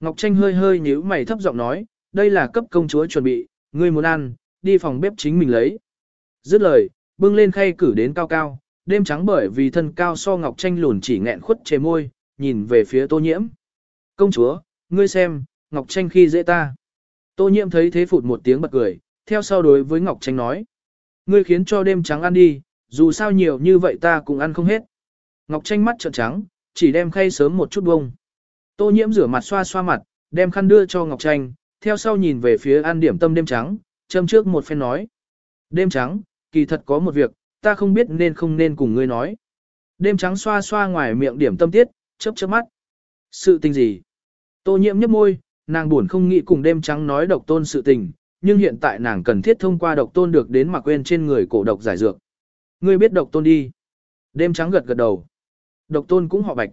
Ngọc Tranh hơi hơi nhíu mày thấp giọng nói, đây là cấp công chúa chuẩn bị, ngươi muốn ăn, đi phòng bếp chính mình lấy. Dứt lời, bưng lên khay cử đến cao cao, đêm trắng bởi vì thân cao so Ngọc Tranh lùn chỉ nghẹn khuất chế môi, nhìn về phía tô nhiễm. Công chúa, ngươi xem, Ngọc Tranh khi dễ ta. Tô nhiễm thấy thế phụt một tiếng bật cười, theo sau đối với Ngọc Tranh nói. Ngươi khiến cho đêm trắng ăn đi, dù sao nhiều như vậy ta cũng ăn không hết. Ngọc Tranh mắt trợn trắng, chỉ đem khay sớm một chút bông. Tô nhiễm rửa mặt xoa xoa mặt, đem khăn đưa cho Ngọc Tranh, theo sau nhìn về phía an điểm tâm đêm trắng, châm trước một phen nói. Đêm trắng, kỳ thật có một việc, ta không biết nên không nên cùng ngươi nói. Đêm trắng xoa xoa ngoài miệng điểm tâm tiết, chớp chớp mắt. Sự tình gì? Tô nhiễm nhếch môi, nàng buồn không nghĩ cùng đêm trắng nói độc tôn sự tình, nhưng hiện tại nàng cần thiết thông qua độc tôn được đến mà quên trên người cổ độc giải dược. Ngươi biết độc tôn đi. Đêm trắng gật gật đầu. Độc tôn cũng họ bạch.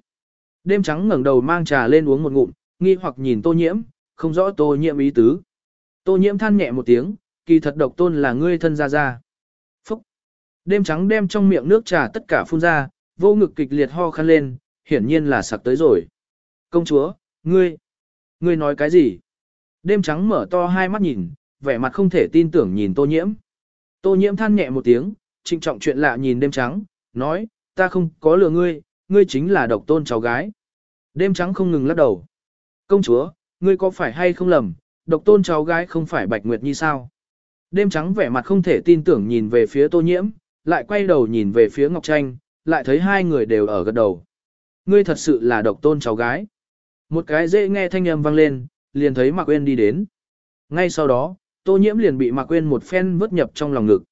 Đêm trắng ngẩng đầu mang trà lên uống một ngụm, nghi hoặc nhìn tô nhiễm, không rõ tô nhiễm ý tứ. Tô nhiễm than nhẹ một tiếng, kỳ thật độc tôn là ngươi thân gia gia. Đêm trắng đem trong miệng nước trà tất cả phun ra, vô ngực kịch liệt ho khăn lên, hiển nhiên là sặc tới rồi. Công chúa, ngươi, ngươi nói cái gì? Đêm trắng mở to hai mắt nhìn, vẻ mặt không thể tin tưởng nhìn tô nhiễm. Tô nhiễm than nhẹ một tiếng, trịnh trọng chuyện lạ nhìn đêm trắng, nói, ta không có lừa ngươi, ngươi chính là độc tôn cháu gái. Đêm trắng không ngừng lắc đầu. Công chúa, ngươi có phải hay không lầm, độc tôn cháu gái không phải Bạch Nguyệt Nhi sao? Đêm trắng vẻ mặt không thể tin tưởng nhìn về phía tô nhiễm, lại quay đầu nhìn về phía Ngọc Tranh, lại thấy hai người đều ở gật đầu. Ngươi thật sự là độc tôn cháu gái. Một cái dễ nghe thanh âm vang lên, liền thấy Mạc Quyên đi đến. Ngay sau đó, tô nhiễm liền bị Mạc Quyên một phen vứt nhập trong lòng ngực.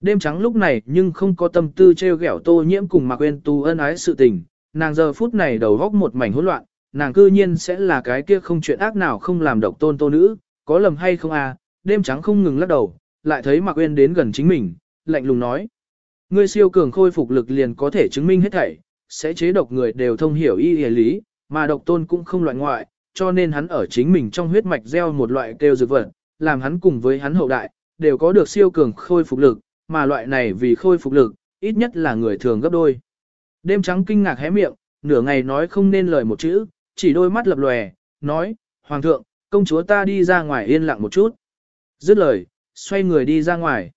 Đêm trắng lúc này nhưng không có tâm tư treo gẻo tô nhiễm cùng Mạc Quyên tu ân ái sự tình, nàng giờ phút này đầu góc một mảnh hỗn loạn, nàng cư nhiên sẽ là cái kia không chuyện ác nào không làm độc tôn tô nữ, có lầm hay không à, đêm trắng không ngừng lắc đầu, lại thấy Mạc Uyên đến gần chính mình, lạnh lùng nói. Ngươi siêu cường khôi phục lực liền có thể chứng minh hết thảy, sẽ chế độc người đều thông hiểu y y lý, mà độc tôn cũng không loại ngoại, cho nên hắn ở chính mình trong huyết mạch gieo một loại kêu dược vật, làm hắn cùng với hắn hậu đại, đều có được siêu cường khôi phục lực, mà loại này vì khôi phục lực, ít nhất là người thường gấp đôi. Đêm trắng kinh ngạc hé miệng, nửa ngày nói không nên lời một chữ, chỉ đôi mắt lập lòe, nói, Hoàng thượng, công chúa ta đi ra ngoài yên lặng một chút. Dứt lời, xoay người đi ra ngoài.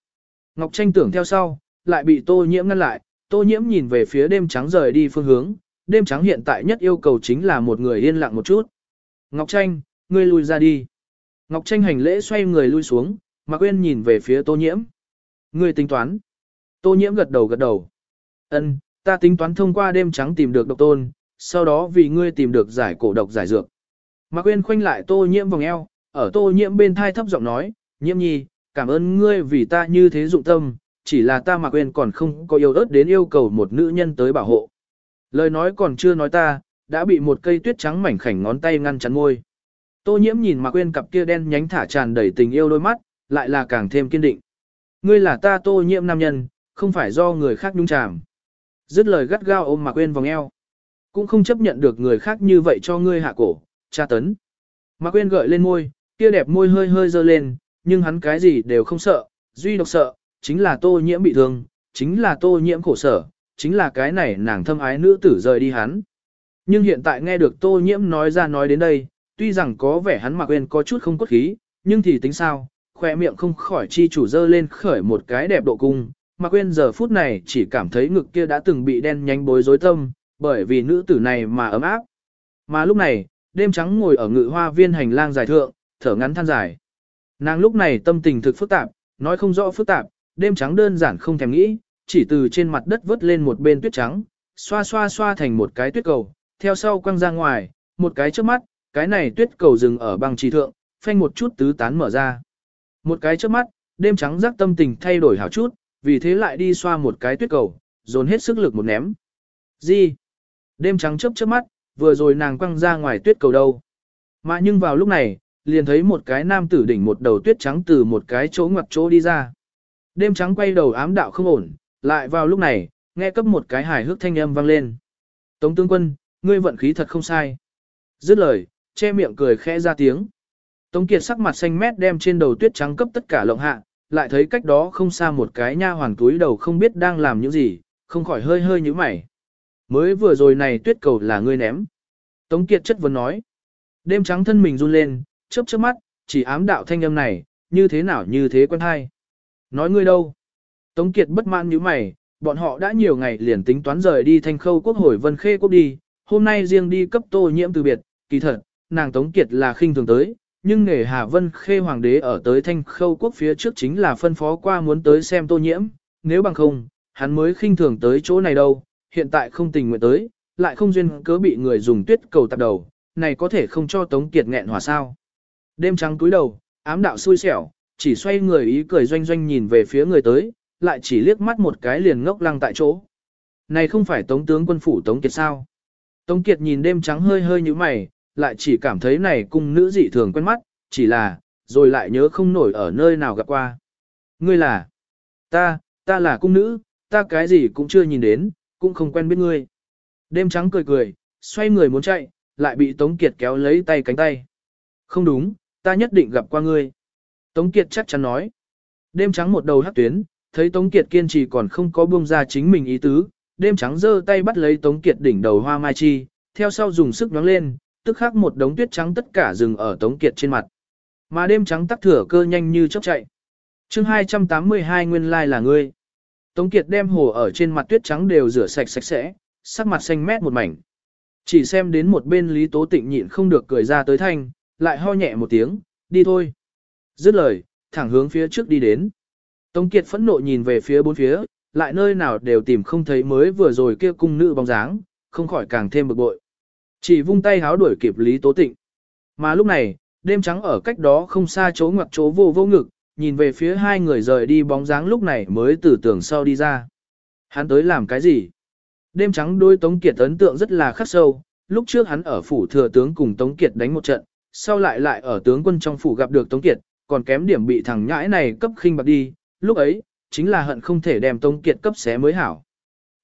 Ngọc Tranh tưởng theo sau, lại bị tô nhiễm ngăn lại, tô nhiễm nhìn về phía đêm trắng rời đi phương hướng, đêm trắng hiện tại nhất yêu cầu chính là một người yên lặng một chút. Ngọc Tranh, ngươi lui ra đi. Ngọc Tranh hành lễ xoay người lui xuống, Mạc uyên nhìn về phía tô nhiễm. Ngươi tính toán. Tô nhiễm gật đầu gật đầu. Ân, ta tính toán thông qua đêm trắng tìm được độc tôn, sau đó vì ngươi tìm được giải cổ độc giải dược. Mạc uyên khoanh lại tô nhiễm vòng eo, ở tô nhiễm bên thai thấp giọng nói, nhiễm nhi, cảm ơn ngươi vì ta như thế dụng tâm, chỉ là ta mà quên còn không có yêu ớt đến yêu cầu một nữ nhân tới bảo hộ. Lời nói còn chưa nói ta, đã bị một cây tuyết trắng mảnh khảnh ngón tay ngăn chắn môi. Tô nhiễm nhìn mà quên cặp kia đen nhánh thả tràn đầy tình yêu đôi mắt, lại là càng thêm kiên định. Ngươi là ta tô nhiễm nam nhân, không phải do người khác nhúng chàm. Dứt lời gắt gao ôm mà quên vòng eo. Cũng không chấp nhận được người khác như vậy cho ngươi hạ cổ, tra tấn. mà quên gợi lên môi, kia đẹp môi hơi hơi dơ lên, nhưng hắn cái gì đều không sợ, duy độc sợ, chính là tô nhiễm bị thương, chính là tô nhiễm khổ sở, chính là cái này nàng thâm ái nữ tử rời đi hắn. Nhưng hiện tại nghe được tô nhiễm nói ra nói đến đây, tuy rằng có vẻ hắn mặc quên có chút không cốt khí, nhưng thì tính sao, khoe miệng không khỏi chi chủ dơ lên khởi một cái đẹp độ cung. Mạc Quyên giờ phút này chỉ cảm thấy ngực kia đã từng bị đen nhánh bối rối tâm, bởi vì nữ tử này mà ấm áp. Mà lúc này, đêm trắng ngồi ở ngự hoa viên hành lang dài thượng, thở ngắn than dài. Nàng lúc này tâm tình thực phức tạp, nói không rõ phức tạp, đêm trắng đơn giản không thèm nghĩ, chỉ từ trên mặt đất vớt lên một bên tuyết trắng, xoa xoa xoa thành một cái tuyết cầu, theo sau quăng ra ngoài, một cái trước mắt, cái này tuyết cầu dừng ở băng trì thượng, phanh một chút tứ tán mở ra. Một cái trước mắt, đêm trắng giác tâm tình thay đổi hảo chút, vì thế lại đi xoa một cái tuyết cầu, dồn hết sức lực một ném. Gì? Đêm trắng chớp chớp mắt, vừa rồi nàng quăng ra ngoài tuyết cầu đâu. Mà nhưng vào lúc này, liền thấy một cái nam tử đỉnh một đầu tuyết trắng từ một cái chỗ ngoặt chỗ đi ra. Đêm trắng quay đầu ám đạo không ổn, lại vào lúc này, nghe cấp một cái hài hước thanh âm vang lên. Tống tướng quân, ngươi vận khí thật không sai. Dứt lời, che miệng cười khẽ ra tiếng. Tống Kiệt sắc mặt xanh mét đem trên đầu tuyết trắng cấp tất cả lộng hạ, lại thấy cách đó không xa một cái nha hoàng túi đầu không biết đang làm những gì, không khỏi hơi hơi như mày. Mới vừa rồi này tuyết cầu là ngươi ném. Tống Kiệt chất vấn nói. Đêm trắng thân mình run lên, chớp chớp mắt, chỉ ám đạo thanh âm này, như thế nào như thế quen hay. Nói ngươi đâu? Tống Kiệt bất mãn như mày, bọn họ đã nhiều ngày liền tính toán rời đi thanh khâu quốc hồi vân khê quốc đi, hôm nay riêng đi cấp tô nhiễm từ biệt, kỳ thật, nàng Tống Kiệt là khinh thường tới, nhưng nghề Hà Vân Khê Hoàng đế ở tới thanh khâu quốc phía trước chính là phân phó qua muốn tới xem tô nhiễm, nếu bằng không, hắn mới khinh thường tới chỗ này đâu, hiện tại không tình nguyện tới, lại không duyên cớ bị người dùng tuyết cầu tạp đầu, này có thể không cho Tống Kiệt nghẹn hòa sao. Đêm trắng cúi đầu, ám đạo xui xẻo, chỉ xoay người ý cười doanh doanh nhìn về phía người tới, lại chỉ liếc mắt một cái liền ngốc lăng tại chỗ. Này không phải Tống tướng quân phủ Tống Kiệt sao? Tống Kiệt nhìn đêm trắng hơi hơi như mày, lại chỉ cảm thấy này cung nữ dị thường quen mắt, chỉ là, rồi lại nhớ không nổi ở nơi nào gặp qua. Ngươi là, ta, ta là cung nữ, ta cái gì cũng chưa nhìn đến, cũng không quen biết ngươi. Đêm trắng cười cười, xoay người muốn chạy, lại bị Tống Kiệt kéo lấy tay cánh tay. Không đúng, ta nhất định gặp qua ngươi. Tống Kiệt chắc chắn nói. Đêm trắng một đầu hắc tuyến, thấy Tống Kiệt kiên trì còn không có buông ra chính mình ý tứ, đêm trắng giơ tay bắt lấy Tống Kiệt đỉnh đầu hoa mai chi, theo sau dùng sức nhóng lên, tức khắc một đống tuyết trắng tất cả dừng ở Tống Kiệt trên mặt. Mà đêm trắng tắc thửa cơ nhanh như chớp chạy. chương 282 nguyên lai là ngươi. Tống Kiệt đem hồ ở trên mặt tuyết trắng đều rửa sạch sạch sẽ, sắc mặt xanh mét một mảnh. Chỉ xem đến một bên Lý Tố Tịnh nhịn không được cười ra tới thanh, lại ho nhẹ một tiếng, đi thôi. Dứt lời, thẳng hướng phía trước đi đến. Tống Kiệt phẫn nộ nhìn về phía bốn phía, lại nơi nào đều tìm không thấy mới vừa rồi kia cung nữ bóng dáng, không khỏi càng thêm bực bội. Chỉ vung tay háo đuổi kịp Lý Tố Tịnh. Mà lúc này, đêm trắng ở cách đó không xa chỗ ngoặc chỗ vô vô ngực, nhìn về phía hai người rời đi bóng dáng lúc này mới từ tường sau đi ra. Hắn tới làm cái gì? Đêm trắng đôi Tống Kiệt ấn tượng rất là khắc sâu, lúc trước hắn ở phủ thừa tướng cùng Tống Kiệt đánh một trận, sau lại lại ở tướng quân trong phủ gặp được Tống Kiệt, còn kém điểm bị thằng nhãi này cấp khinh bạc đi, lúc ấy, chính là hận không thể đem Tống Kiệt cấp xé mới hảo.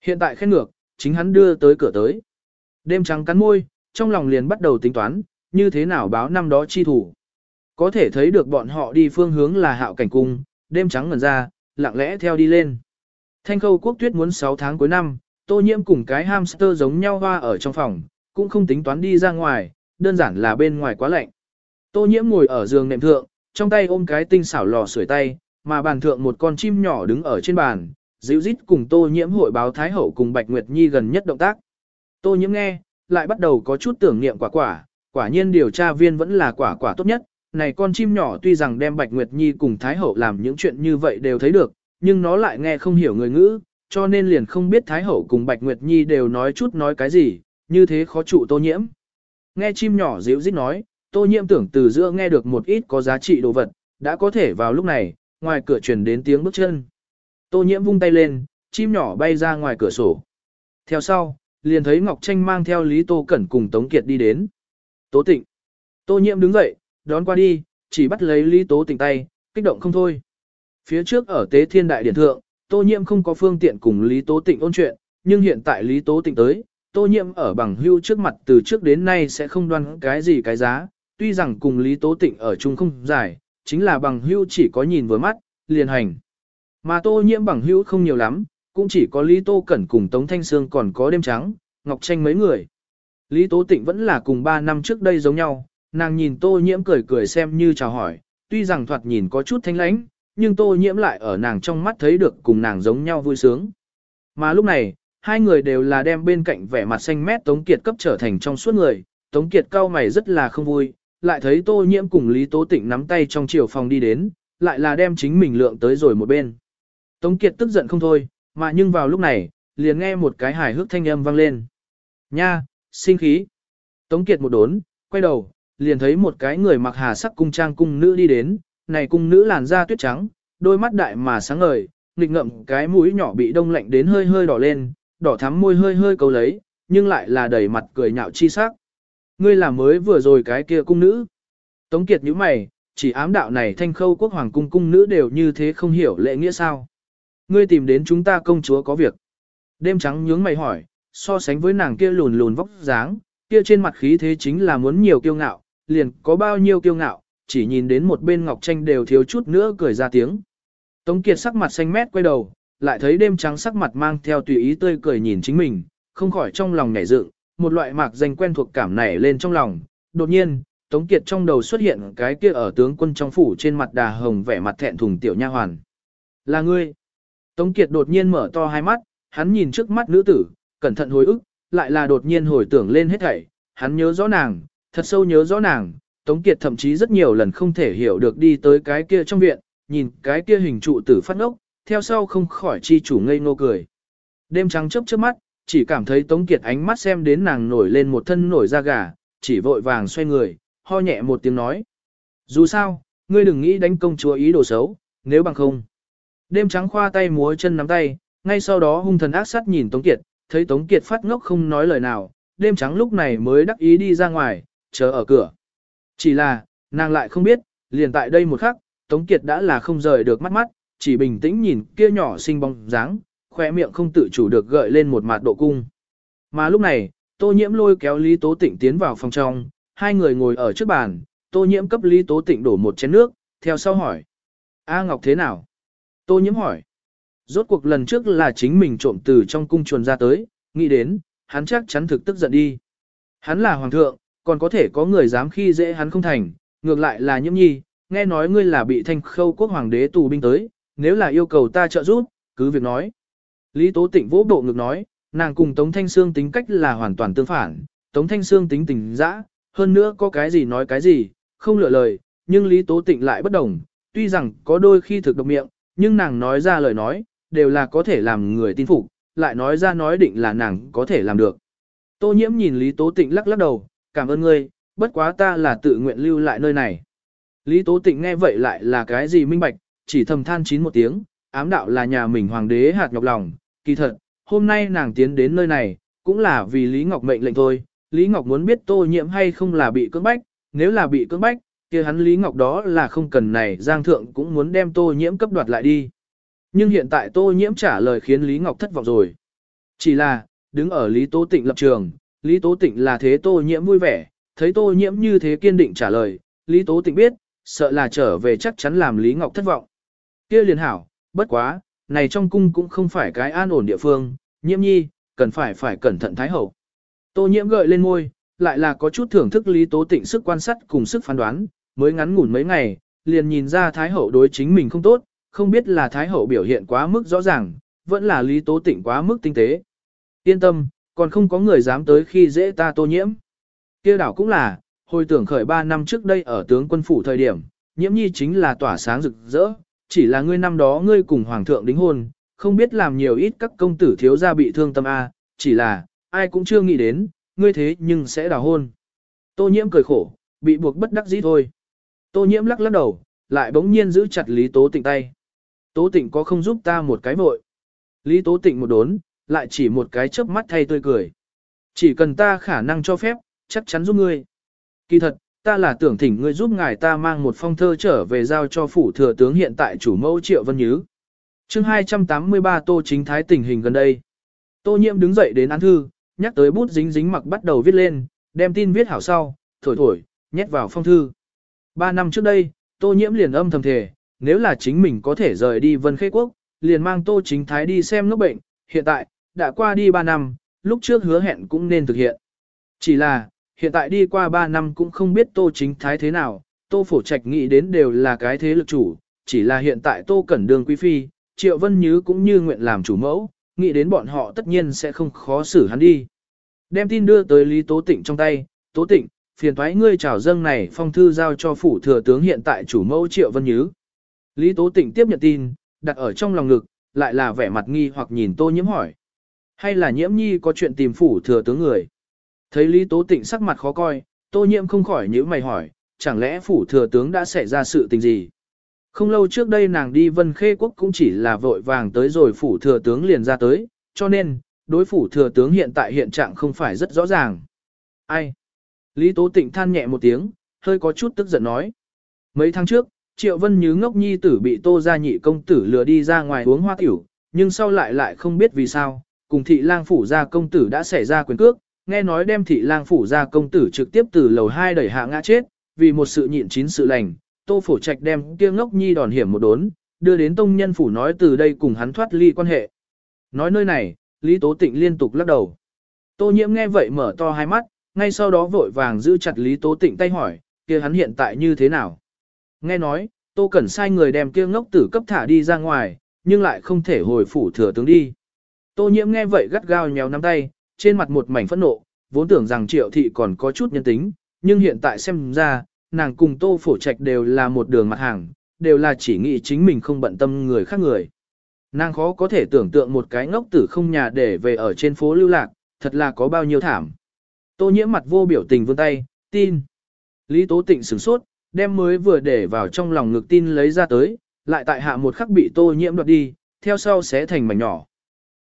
Hiện tại khen ngược, chính hắn đưa tới cửa tới. Đêm trắng cắn môi, trong lòng liền bắt đầu tính toán, như thế nào báo năm đó chi thủ. Có thể thấy được bọn họ đi phương hướng là hạo cảnh cung, đêm trắng ngần ra, lặng lẽ theo đi lên. Thanh khâu quốc tuyết muốn 6 tháng cuối năm, tô nhiễm cùng cái hamster giống nhau hoa ở trong phòng, cũng không tính toán đi ra ngoài, đơn giản là bên ngoài quá lạnh. Tô nhiễm ngồi ở giường nệm thượng, trong tay ôm cái tinh xảo lò sưởi tay, mà bàn thượng một con chim nhỏ đứng ở trên bàn, dịu rít cùng tô nhiễm hội báo Thái Hậu cùng Bạch Nguyệt Nhi gần nhất động tác. Tô nhiễm nghe, lại bắt đầu có chút tưởng niệm quả quả, quả nhiên điều tra viên vẫn là quả quả tốt nhất. Này con chim nhỏ tuy rằng đem Bạch Nguyệt Nhi cùng Thái Hậu làm những chuyện như vậy đều thấy được, nhưng nó lại nghe không hiểu người ngữ, cho nên liền không biết Thái Hậu cùng Bạch Nguyệt Nhi đều nói chút nói cái gì, như thế khó trụ tô nhiễm. Nghe chim nhỏ dịu rít nói, tô nhiễm tưởng từ giữa nghe được một ít có giá trị đồ vật, đã có thể vào lúc này, ngoài cửa truyền đến tiếng bước chân. Tô nhiễm vung tay lên, chim nhỏ bay ra ngoài cửa sổ. Theo sau, liền thấy Ngọc Tranh mang theo Lý Tô Cẩn cùng Tống Kiệt đi đến. Tố Tịnh. Tô Nhiệm đứng dậy, đón qua đi, chỉ bắt lấy Lý Tố Tịnh tay, kích động không thôi. Phía trước ở Tế Thiên Đại Điển Thượng, Tô Nhiệm không có phương tiện cùng Lý Tố Tịnh ôn chuyện, nhưng hiện tại Lý Tố Tịnh tới, Tô Nhiệm ở bằng hưu trước mặt từ trước đến nay sẽ không đoan cái gì cái giá, tuy rằng cùng Lý Tố Tịnh ở chung không dài, chính là bằng hưu chỉ có nhìn vừa mắt, liền hành. Mà Tô Nhiệm bằng hưu không nhiều lắm, cũng chỉ có Lý Tô Cẩn cùng Tống Thanh Sương còn có đêm trắng, Ngọc Tranh mấy người. Lý Tố Tịnh vẫn là cùng 3 năm trước đây giống nhau, nàng nhìn Tô Nhiễm cười cười xem như chào hỏi, tuy rằng thoạt nhìn có chút thanh lãnh, nhưng tô nhiễm lại ở nàng trong mắt thấy được cùng nàng giống nhau vui sướng. Mà lúc này, hai người đều là đem bên cạnh vẻ mặt xanh mét Tống Kiệt cấp trở thành trong suốt người, Tống Kiệt cao mày rất là không vui, lại thấy tô nhiễm cùng Lý Tố Tịnh nắm tay trong chiều phòng đi đến, lại là đem chính mình lượng tới rồi một bên. Tống Kiệt tức giận không thôi, mà nhưng vào lúc này, liền nghe một cái hài hước thanh âm vang lên. Nha, sinh khí. Tống Kiệt một đốn, quay đầu, liền thấy một cái người mặc hà sắc cung trang cung nữ đi đến, này cung nữ làn da tuyết trắng, đôi mắt đại mà sáng ngời, nghịch ngậm cái mũi nhỏ bị đông lạnh đến hơi hơi đỏ lên, đỏ thắm môi hơi hơi cầu lấy, nhưng lại là đầy mặt cười nhạo chi sắc. Ngươi là mới vừa rồi cái kia cung nữ. Tống Kiệt nhíu mày, chỉ ám đạo này thanh khâu quốc hoàng cung cung nữ đều như thế không hiểu lệ nghĩa sao. Ngươi tìm đến chúng ta công chúa có việc. Đêm trắng nhướng mày hỏi, so sánh với nàng kia lùn lùn vóc dáng, kia trên mặt khí thế chính là muốn nhiều kiêu ngạo, liền có bao nhiêu kiêu ngạo, chỉ nhìn đến một bên ngọc tranh đều thiếu chút nữa cười ra tiếng. Tống Kiệt sắc mặt xanh mét quay đầu, lại thấy đêm trắng sắc mặt mang theo tùy ý tươi cười nhìn chính mình, không khỏi trong lòng nhảy dựng, một loại mạc danh quen thuộc cảm nảy lên trong lòng. Đột nhiên, Tống Kiệt trong đầu xuất hiện cái kia ở tướng quân trong phủ trên mặt đà hồng vẻ mặt thẹn thùng tiểu nha hoàn. Là ngươi. Tống Kiệt đột nhiên mở to hai mắt, hắn nhìn trước mắt nữ tử, cẩn thận hồi ức, lại là đột nhiên hồi tưởng lên hết thảy, hắn nhớ rõ nàng, thật sâu nhớ rõ nàng, Tống Kiệt thậm chí rất nhiều lần không thể hiểu được đi tới cái kia trong viện, nhìn cái kia hình trụ tử phát ngốc, theo sau không khỏi chi chủ ngây ngô cười. Đêm trắng chớp chớp mắt, chỉ cảm thấy Tống Kiệt ánh mắt xem đến nàng nổi lên một thân nổi da gà, chỉ vội vàng xoay người, ho nhẹ một tiếng nói. Dù sao, ngươi đừng nghĩ đánh công chúa ý đồ xấu, nếu bằng không. Đêm trắng khoa tay múa chân nắm tay, ngay sau đó hung thần ác sát nhìn Tống Kiệt, thấy Tống Kiệt phát ngốc không nói lời nào, đêm trắng lúc này mới đắc ý đi ra ngoài, chờ ở cửa. Chỉ là, nàng lại không biết, liền tại đây một khắc, Tống Kiệt đã là không rời được mắt mắt, chỉ bình tĩnh nhìn kia nhỏ xinh bóng dáng, khỏe miệng không tự chủ được gợi lên một mặt độ cung. Mà lúc này, Tô Nhiễm lôi kéo Lý Tố Tịnh tiến vào phòng trong, hai người ngồi ở trước bàn, Tô Nhiễm cấp Lý Tố Tịnh đổ một chén nước, theo sau hỏi. A Ngọc thế nào? Tô Nhiễm hỏi. Rốt cuộc lần trước là chính mình trộm từ trong cung chuồn ra tới, nghĩ đến, hắn chắc chắn thực tức giận đi. Hắn là hoàng thượng, còn có thể có người dám khi dễ hắn không thành, ngược lại là nhiễm nhi, nghe nói ngươi là bị thanh khâu quốc hoàng đế tù binh tới, nếu là yêu cầu ta trợ giúp, cứ việc nói. Lý Tố Tịnh vỗ bộ ngực nói, nàng cùng Tống Thanh Sương tính cách là hoàn toàn tương phản, Tống Thanh Sương tính tình dã, hơn nữa có cái gì nói cái gì, không lựa lời, nhưng Lý Tố Tịnh lại bất đồng, tuy rằng có đôi khi thực độc miệng, nhưng nàng nói ra lời nói, đều là có thể làm người tin phục, lại nói ra nói định là nàng có thể làm được. Tô nhiễm nhìn Lý Tố Tịnh lắc lắc đầu, cảm ơn ngươi, bất quá ta là tự nguyện lưu lại nơi này. Lý Tố Tịnh nghe vậy lại là cái gì minh bạch, chỉ thầm than chín một tiếng, ám đạo là nhà mình hoàng đế hạt nhọc lòng, kỳ thật, hôm nay nàng tiến đến nơi này, cũng là vì Lý Ngọc mệnh lệnh thôi, Lý Ngọc muốn biết tô nhiễm hay không là bị cưỡng bách, nếu là bị cưỡng bách, kia hắn Lý Ngọc đó là không cần này Giang Thượng cũng muốn đem tô nhiễm cấp đoạt lại đi. Nhưng hiện tại tô nhiễm trả lời khiến Lý Ngọc thất vọng rồi. Chỉ là, đứng ở Lý Tố Tịnh lập trường, Lý Tố Tịnh là thế tô nhiễm vui vẻ, thấy tô nhiễm như thế kiên định trả lời, Lý Tố Tịnh biết, sợ là trở về chắc chắn làm Lý Ngọc thất vọng. kia liền hảo, bất quá, này trong cung cũng không phải cái an ổn địa phương, nhiễm nhi, cần phải phải cẩn thận thái hậu. Tô nhiễm gợi lên môi, lại là có chút thưởng thức Lý Tố Tịnh sức quan sát cùng sức phán đoán, mới ngắn ngủn mấy ngày, liền nhìn ra Thái Hậu đối chính mình không tốt, không biết là Thái Hậu biểu hiện quá mức rõ ràng, vẫn là Lý Tố Tịnh quá mức tinh tế. Yên tâm, còn không có người dám tới khi dễ ta tô nhiễm. kia đảo cũng là, hồi tưởng khởi 3 năm trước đây ở tướng quân phủ thời điểm, nhiễm nhi chính là tỏa sáng rực rỡ, chỉ là ngươi năm đó ngươi cùng hoàng thượng đính hôn, không biết làm nhiều ít các công tử thiếu gia bị thương tâm A, chỉ là, ai cũng chưa nghĩ đến, ngươi thế nhưng sẽ đào hôn. Tô nhiễm cười khổ, bị buộc bất đắc dĩ thôi. Tô nhiễm lắc lắc đầu, lại bỗng nhiên giữ chặt Lý Tố Tịnh tay. Tố Tịnh có không giúp ta một cái vội. Lý Tố Tịnh một đốn, lại chỉ một cái chớp mắt thay tươi cười. Chỉ cần ta khả năng cho phép, chắc chắn giúp ngươi. Kỳ thật, ta là tưởng thỉnh ngươi giúp ngài ta mang một phong thơ trở về giao cho phủ thừa tướng hiện tại chủ mẫu Triệu Vân Nhứ. Chương 283 Tô Chính Thái tình hình gần đây. Tô Nhiễm đứng dậy đến án thư, nhắc tới bút dính dính mặc bắt đầu viết lên, đem tin viết hảo sau, thổi thổi, nhét vào phong thư. Ba năm trước đây, Tô Nhiễm liền âm thầm thề, nếu là chính mình có thể rời đi Vân Khê Quốc, liền mang Tô Chính Thái đi xem lúc bệnh, hiện tại, đã qua đi ba năm, lúc trước hứa hẹn cũng nên thực hiện. Chỉ là, hiện tại đi qua ba năm cũng không biết Tô Chính Thái thế nào, Tô Phổ Trạch nghĩ đến đều là cái thế lực chủ, chỉ là hiện tại Tô Cẩn Đường Quý Phi, Triệu Vân Nhứ cũng như nguyện làm chủ mẫu, nghĩ đến bọn họ tất nhiên sẽ không khó xử hắn đi. Đem tin đưa tới Lý Tố Tịnh trong tay, Tố Tịnh, phiền thoái ngươi chào dâng này phong thư giao cho phủ thừa tướng hiện tại chủ mẫu Triệu Vân Nhứ. Lý Tố Tịnh tiếp nhận tin, đặt ở trong lòng ngực, lại là vẻ mặt nghi hoặc nhìn Tô Nhiễm hỏi. Hay là Nhiễm Nhi có chuyện tìm phủ thừa tướng người? Thấy Lý Tố Tịnh sắc mặt khó coi, Tô Nhiễm không khỏi nhíu mày hỏi, chẳng lẽ phủ thừa tướng đã xảy ra sự tình gì? Không lâu trước đây nàng đi Vân Khê Quốc cũng chỉ là vội vàng tới rồi phủ thừa tướng liền ra tới, cho nên, đối phủ thừa tướng hiện tại hiện trạng không phải rất rõ ràng. Ai? Lý Tố Tịnh than nhẹ một tiếng, hơi có chút tức giận nói. Mấy tháng trước, Triệu Vân Như ngốc nhi tử bị Tô Gia Nhị công tử lừa đi ra ngoài uống hoa tiểu, nhưng sau lại lại không biết vì sao, cùng thị lang phủ gia công tử đã xảy ra quyền cước, nghe nói đem thị lang phủ ra công tử trực tiếp từ lầu 2 đẩy hạ ngã chết, vì một sự nhịn chín sự lành, Tô Phổ Trạch đem kia ngốc nhi đòn hiểm một đốn, đưa đến tông nhân phủ nói từ đây cùng hắn thoát ly quan hệ. Nói nơi này, Lý Tố Tịnh liên tục lắc đầu. Tô Nhiễm nghe vậy mở to hai mắt, ngay sau đó vội vàng giữ chặt Lý Tố Tịnh tay hỏi, kia hắn hiện tại như thế nào? Nghe nói, Tô Cẩn sai người đem kia ngốc tử cấp thả đi ra ngoài, nhưng lại không thể hồi phủ thừa tướng đi. Tô Nhiễm nghe vậy gắt gao nhéo nắm tay, trên mặt một mảnh phẫn nộ, vốn tưởng rằng Triệu thị còn có chút nhân tính, nhưng hiện tại xem ra, nàng cùng Tô Phổ Trạch đều là một đường mặt hàng, đều là chỉ nghĩ chính mình không bận tâm người khác người. Nàng khó có thể tưởng tượng một cái ngốc tử không nhà để về ở trên phố lưu lạc, thật là có bao nhiêu thảm. Tô nhiễm mặt vô biểu tình vươn tay, tin. Lý Tố Tịnh sửng sốt, đem mới vừa để vào trong lòng ngực tin lấy ra tới, lại tại hạ một khắc bị Tô nhiễm đoạt đi, theo sau sẽ thành mảnh nhỏ.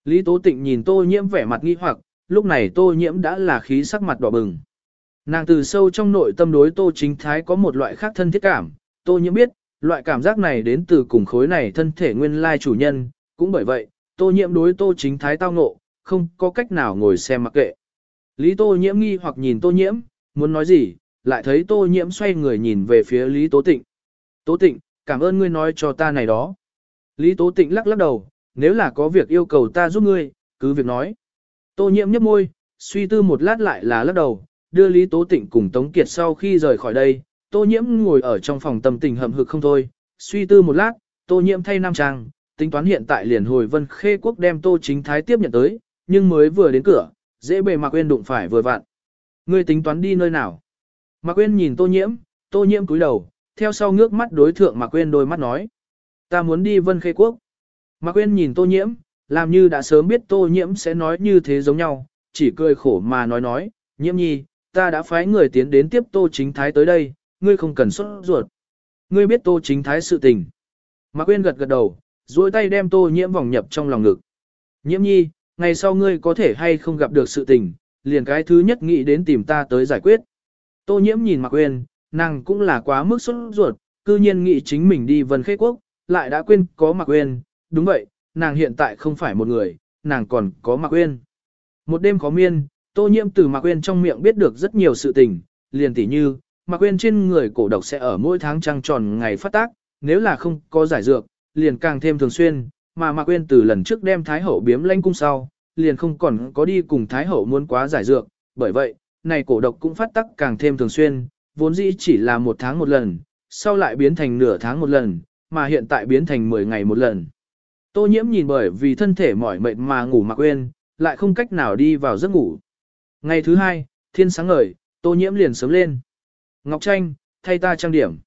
Lý Tố Tịnh nhìn Tô nhiễm vẻ mặt nghi hoặc, lúc này Tô nhiễm đã là khí sắc mặt đỏ bừng. Nàng từ sâu trong nội tâm đối Tô Chính Thái có một loại khác thân thiết cảm, Tô nhiễm biết, loại cảm giác này đến từ cùng khối này thân thể nguyên lai chủ nhân, cũng bởi vậy, Tô nhiễm đối Tô Chính Thái tao ngộ, không có cách nào ngồi xem mặc kệ. Lý Tô nhiễm nghi hoặc nhìn Tô nhiễm, muốn nói gì, lại thấy Tô nhiễm xoay người nhìn về phía Lý Tố Tịnh. Tố Tịnh, cảm ơn ngươi nói cho ta này đó. Lý Tố Tịnh lắc lắc đầu, nếu là có việc yêu cầu ta giúp ngươi, cứ việc nói. Tô nhiễm nhấp môi, suy tư một lát lại là lắc đầu, đưa Lý Tố Tịnh cùng Tống Kiệt sau khi rời khỏi đây, Tô Nhiễm ngồi ở trong phòng tâm tình hậm hực không thôi, suy tư một lát, Tô Nhiễm thay nam trang, tính toán hiện tại liền hồi Vân Khê Quốc đem Tô Chính Thái tiếp nhận tới, nhưng mới vừa đến cửa, dễ bề Mạc quên đụng phải vừa vặn. Ngươi tính toán đi nơi nào? Mạc Quyên nhìn Tô Nhiễm, Tô Nhiễm cúi đầu, theo sau ngước mắt đối thượng Mạc quên đôi mắt nói. Ta muốn đi Vân Khê Quốc. Mạc Quyên nhìn Tô Nhiễm, làm như đã sớm biết Tô Nhiễm sẽ nói như thế giống nhau, chỉ cười khổ mà nói nói, Nhiễm nhi, ta đã phái người tiến đến tiếp Tô Chính Thái tới đây, ngươi không cần xuất ruột. Ngươi biết Tô Chính Thái sự tình. Mạc Quyên gật gật đầu, duỗi tay đem Tô Nhiễm vòng nhập trong lòng ngực. Nhiễm nhi, ngày sau ngươi có thể hay không gặp được sự tình, liền cái thứ nhất nghĩ đến tìm ta tới giải quyết. Tô Nhiễm nhìn Mạc Quyên, nàng cũng là quá mức xuất ruột, cư nhiên nghĩ chính mình đi vân khế quốc, lại đã quên có Mạc Quyên. Đúng vậy, nàng hiện tại không phải một người, nàng còn có Mạc Uyên. Một đêm khó miên, Tô nhiễm từ Mạc Uyên trong miệng biết được rất nhiều sự tình, liền tỉ như, Mạc Uyên trên người cổ độc sẽ ở mỗi tháng trăng tròn ngày phát tác, nếu là không có giải dược, liền càng thêm thường xuyên, mà Mạc Uyên từ lần trước đem Thái Hậu biếm lanh cung sau, liền không còn có đi cùng Thái Hậu muốn quá giải dược, bởi vậy, này cổ độc cũng phát tác càng thêm thường xuyên, vốn dĩ chỉ là một tháng một lần, sau lại biến thành nửa tháng một lần, mà hiện tại biến thành 10 ngày một lần. Tô nhiễm nhìn bởi vì thân thể mỏi mệt mà ngủ mà quên, lại không cách nào đi vào giấc ngủ. Ngày thứ hai, thiên sáng ngời, tô nhiễm liền sớm lên. Ngọc Tranh, thay ta trang điểm.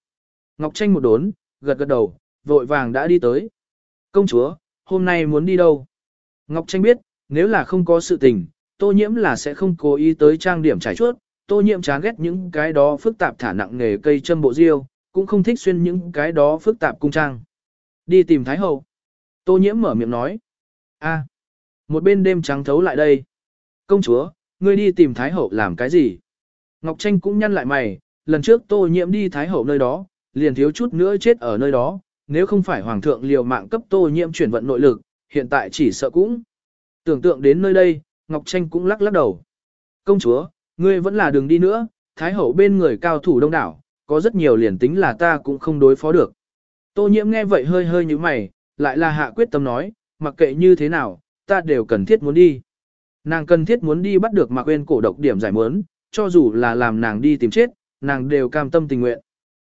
Ngọc Tranh một đốn, gật gật đầu, vội vàng đã đi tới. Công chúa, hôm nay muốn đi đâu? Ngọc Tranh biết, nếu là không có sự tình, tô nhiễm là sẽ không cố ý tới trang điểm trải chuốt. Tô nhiễm chán ghét những cái đó phức tạp thả nặng nghề cây châm bộ diêu, cũng không thích xuyên những cái đó phức tạp cung trang. Đi tìm Thái Hậu. Tô nhiễm mở miệng nói. a một bên đêm trắng thấu lại đây. Công chúa, ngươi đi tìm Thái Hậu làm cái gì? Ngọc Tranh cũng nhăn lại mày, lần trước tô nhiễm đi Thái Hậu nơi đó, liền thiếu chút nữa chết ở nơi đó, nếu không phải Hoàng thượng liều mạng cấp tô nhiễm chuyển vận nội lực, hiện tại chỉ sợ cũng. Tưởng tượng đến nơi đây, Ngọc Tranh cũng lắc lắc đầu. Công chúa, ngươi vẫn là đường đi nữa, Thái Hậu bên người cao thủ đông đảo, có rất nhiều liền tính là ta cũng không đối phó được. Tô nhiễm nghe vậy hơi hơi như mày, lại là hạ quyết tâm nói, mặc kệ như thế nào, ta đều cần thiết muốn đi. Nàng cần thiết muốn đi bắt được Mạc Uyên cổ độc điểm giải muốn, cho dù là làm nàng đi tìm chết, nàng đều cam tâm tình nguyện.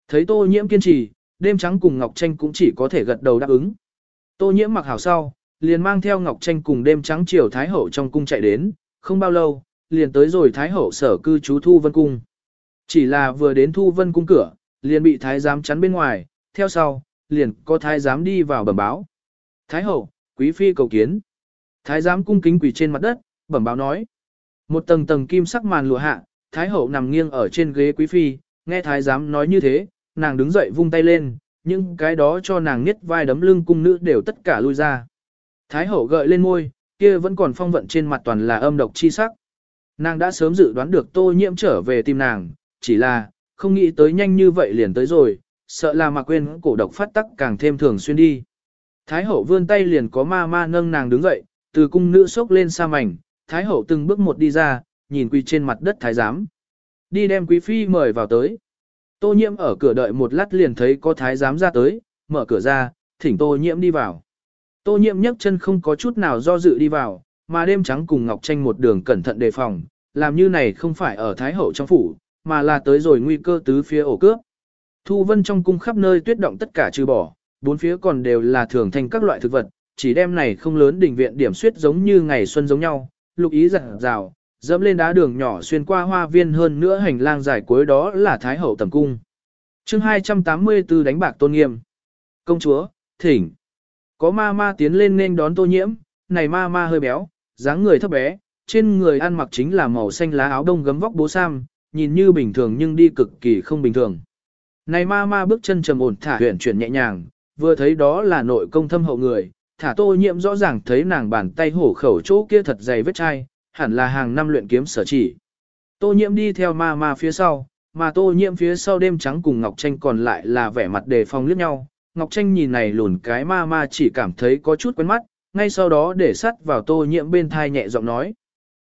Thấy tô nhiễm kiên trì, đêm trắng cùng Ngọc Tranh cũng chỉ có thể gật đầu đáp ứng. Tô nhiễm mặc hảo sau, liền mang theo Ngọc Tranh cùng đêm trắng chiều Thái Hậu trong cung chạy đến, không bao lâu, liền tới rồi Thái Hậu sở cư trú Thu Vân Cung. Chỉ là vừa đến Thu Vân Cung cửa, liền bị Thái giám chắn bên ngoài, theo sau, liền có Thái giám đi vào bẩm báo. Thái Hậu, Quý Phi cầu kiến. Thái giám cung kính quỳ trên mặt đất, bẩm báo nói. Một tầng tầng kim sắc màn lụa hạ, Thái Hậu nằm nghiêng ở trên ghế Quý Phi, nghe Thái giám nói như thế, nàng đứng dậy vung tay lên, nhưng cái đó cho nàng nhất vai đấm lưng cung nữ đều tất cả lui ra. Thái hậu gợi lên môi, kia vẫn còn phong vận trên mặt toàn là âm độc chi sắc. Nàng đã sớm dự đoán được tô nhiễm trở về tìm nàng, chỉ là, không nghĩ tới nhanh như vậy liền tới rồi, sợ là mà quên cổ độc phát tắc càng thêm thường xuyên đi. Thái hậu vươn tay liền có ma ma nâng nàng đứng dậy, từ cung nữ sốc lên xa mảnh, Thái hậu từng bước một đi ra, nhìn quỳ trên mặt đất thái giám. Đi đem quý phi mời vào tới. Tô nhiễm ở cửa đợi một lát liền thấy có thái giám ra tới, mở cửa ra, thỉnh tô nhiễm đi vào. Tô nhiễm nhấc chân không có chút nào do dự đi vào, mà đêm trắng cùng Ngọc Tranh một đường cẩn thận đề phòng, làm như này không phải ở Thái Hậu trong phủ, mà là tới rồi nguy cơ tứ phía ổ cướp. Thu vân trong cung khắp nơi tuyết động tất cả trừ bỏ, bốn phía còn đều là thường thành các loại thực vật, chỉ đem này không lớn đỉnh viện điểm suyết giống như ngày xuân giống nhau, lục ý giật rào, dẫm lên đá đường nhỏ xuyên qua hoa viên hơn nữa hành lang dài cuối đó là Thái Hậu tầm cung. chương 284 đánh bạc tôn nghiêm. Công chúa, thỉnh. Có ma ma tiến lên nên đón tô nhiễm, này ma ma hơi béo, dáng người thấp bé, trên người ăn mặc chính là màu xanh lá áo đông gấm vóc bố sam, nhìn như bình thường nhưng đi cực kỳ không bình thường. Này ma ma bước chân trầm ổn thả huyền chuyển nhẹ nhàng, vừa thấy đó là nội công thâm hậu người, thả tô nhiễm rõ ràng thấy nàng bàn tay hổ khẩu chỗ kia thật dày vết chai, hẳn là hàng năm luyện kiếm sở chỉ. Tô nhiễm đi theo ma ma phía sau, mà tô nhiễm phía sau đêm trắng cùng Ngọc Tranh còn lại là vẻ mặt đề phòng liếc nhau. Ngọc Tranh nhìn này lùn cái ma ma chỉ cảm thấy có chút quen mắt, ngay sau đó để sắt vào tô nhiễm bên thai nhẹ giọng nói.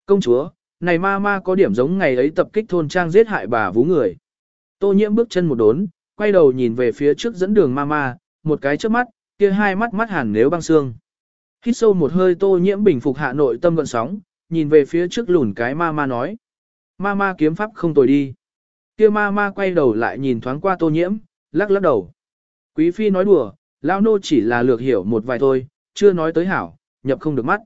Công chúa, này ma ma có điểm giống ngày ấy tập kích thôn trang giết hại bà vú người. Tô nhiễm bước chân một đốn, quay đầu nhìn về phía trước dẫn đường Mama. một cái chớp mắt, kia hai mắt mắt hẳn nếu băng xương. Hít sâu một hơi tô nhiễm bình phục hạ nội tâm gợn sóng, nhìn về phía trước lùn cái Mama nói. Mama kiếm pháp không tồi đi. Kia Mama quay đầu lại nhìn thoáng qua tô nhiễm, lắc lắc đầu. Quý phi nói đùa, lão nô chỉ là lược hiểu một vài thôi, chưa nói tới hảo, nhập không được mắt.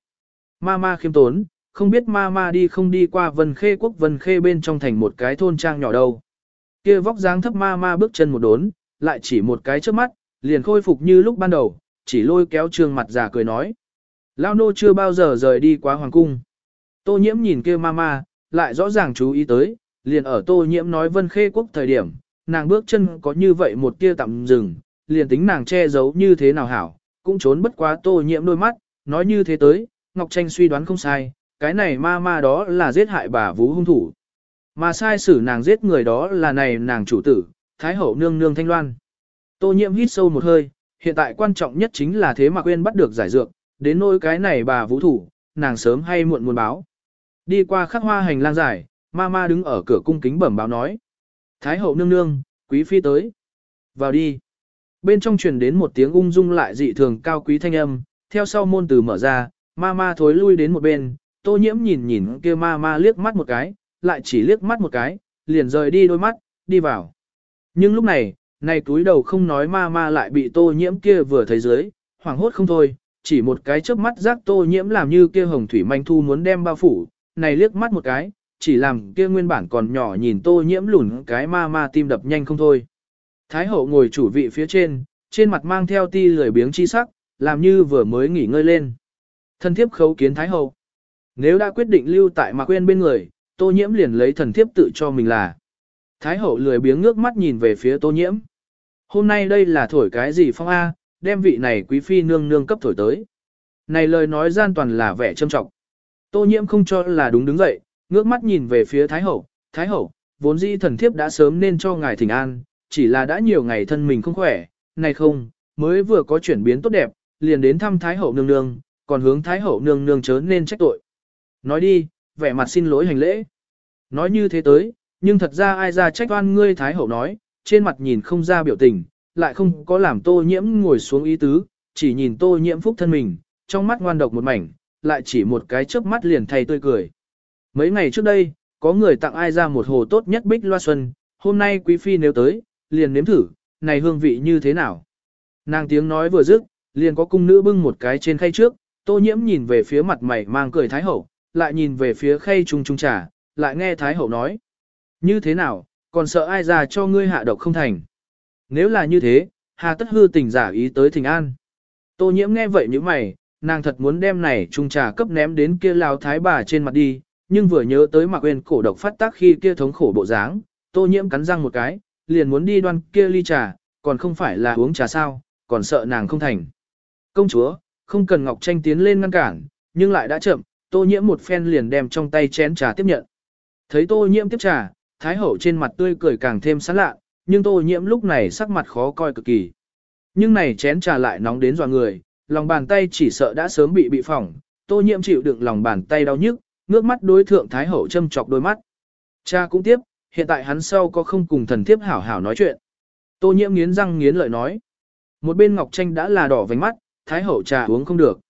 Mama khiêm tốn, không biết Mama đi không đi qua vân khê quốc vân khê bên trong thành một cái thôn trang nhỏ đâu. Kia vóc dáng thấp ma ma bước chân một đốn, lại chỉ một cái trước mắt, liền khôi phục như lúc ban đầu, chỉ lôi kéo trương mặt già cười nói. lao nô chưa bao giờ rời đi quá hoàng cung. Tô nhiễm nhìn kia ma ma, lại rõ ràng chú ý tới, liền ở tô nhiễm nói vân khê quốc thời điểm, nàng bước chân có như vậy một tia tạm dừng, liền tính nàng che giấu như thế nào hảo, cũng trốn bất quá tô nhiễm đôi mắt, nói như thế tới, Ngọc Tranh suy đoán không sai, cái này ma ma đó là giết hại bà vú hung thủ. Mà sai xử nàng giết người đó là này nàng chủ tử, Thái hậu nương nương thanh loan. Tô nhiễm hít sâu một hơi, hiện tại quan trọng nhất chính là thế mà quên bắt được giải dược, đến nỗi cái này bà vũ thủ, nàng sớm hay muộn muốn báo. Đi qua khắc hoa hành lang giải, ma ma đứng ở cửa cung kính bẩm báo nói. Thái hậu nương nương, quý phi tới. Vào đi. Bên trong truyền đến một tiếng ung dung lại dị thường cao quý thanh âm, theo sau môn từ mở ra, ma ma thối lui đến một bên, tô nhiễm nhìn nhìn kia ma ma liếc mắt một cái, lại chỉ liếc mắt một cái, liền rời đi đôi mắt, đi vào. Nhưng lúc này, này túi đầu không nói ma ma lại bị tô nhiễm kia vừa thấy dưới, hoảng hốt không thôi, chỉ một cái chớp mắt giác tô nhiễm làm như kia hồng thủy manh thu muốn đem bao phủ, này liếc mắt một cái, chỉ làm kia nguyên bản còn nhỏ nhìn tô nhiễm lùn cái ma ma tim đập nhanh không thôi. Thái hậu ngồi chủ vị phía trên, trên mặt mang theo ti lười biếng chi sắc, làm như vừa mới nghỉ ngơi lên. thân thiếp khấu kiến Thái hậu. Nếu đã quyết định lưu tại mà quên bên người, tô nhiễm liền lấy thần thiếp tự cho mình là. Thái hậu lười biếng ngước mắt nhìn về phía tô nhiễm. Hôm nay đây là thổi cái gì phong A, đem vị này quý phi nương nương cấp thổi tới. Này lời nói gian toàn là vẻ trâm trọng. Tô nhiễm không cho là đúng đứng dậy, ngước mắt nhìn về phía Thái Hậu, Thái Hậu, vốn dĩ thần thiếp đã sớm nên cho ngài thỉnh an, chỉ là đã nhiều ngày thân mình không khỏe, này không, mới vừa có chuyển biến tốt đẹp, liền đến thăm Thái Hậu nương nương, còn hướng Thái Hậu nương nương chớ nên trách tội. Nói đi, vẻ mặt xin lỗi hành lễ. Nói như thế tới, nhưng thật ra ai ra trách oan ngươi Thái Hậu nói, trên mặt nhìn không ra biểu tình, lại không có làm tô nhiễm ngồi xuống ý tứ, chỉ nhìn tô nhiễm phúc thân mình, trong mắt ngoan độc một mảnh, lại chỉ một cái chớp mắt liền thay tươi cười. Mấy ngày trước đây, có người tặng ai ra một hồ tốt nhất bích loa xuân, hôm nay quý phi nếu tới, liền nếm thử, này hương vị như thế nào. Nàng tiếng nói vừa dứt, liền có cung nữ bưng một cái trên khay trước, tô nhiễm nhìn về phía mặt mày mang cười Thái Hậu, lại nhìn về phía khay trung trung trà, lại nghe Thái Hậu nói. Như thế nào, còn sợ ai ra cho ngươi hạ độc không thành. Nếu là như thế, hà tất hư tình giả ý tới thình an. Tô nhiễm nghe vậy như mày, nàng thật muốn đem này trung trà cấp ném đến kia lao thái bà trên mặt đi, nhưng vừa nhớ tới mặc quên cổ độc phát tác khi kia thống khổ bộ dáng, tô nhiễm cắn răng một cái, liền muốn đi đoan kia ly trà, còn không phải là uống trà sao, còn sợ nàng không thành. Công chúa, không cần Ngọc Tranh tiến lên ngăn cản, nhưng lại đã chậm, tô nhiễm một phen liền đem trong tay chén trà tiếp nhận. Thấy tô nhiễm tiếp trà, thái hậu trên mặt tươi cười càng thêm sán lạ, nhưng tô nhiễm lúc này sắc mặt khó coi cực kỳ. Nhưng này chén trà lại nóng đến dọa người, lòng bàn tay chỉ sợ đã sớm bị bị phỏng, tô nhiễm chịu đựng lòng bàn tay đau nhức, ngước mắt đối thượng thái hậu châm chọc đôi mắt. Cha cũng tiếp, hiện tại hắn sau có không cùng thần thiếp hảo hảo nói chuyện. Tô nhiễm nghiến răng nghiến lợi nói. Một bên Ngọc Tranh đã là đỏ vành mắt, thái hậu trà uống không được.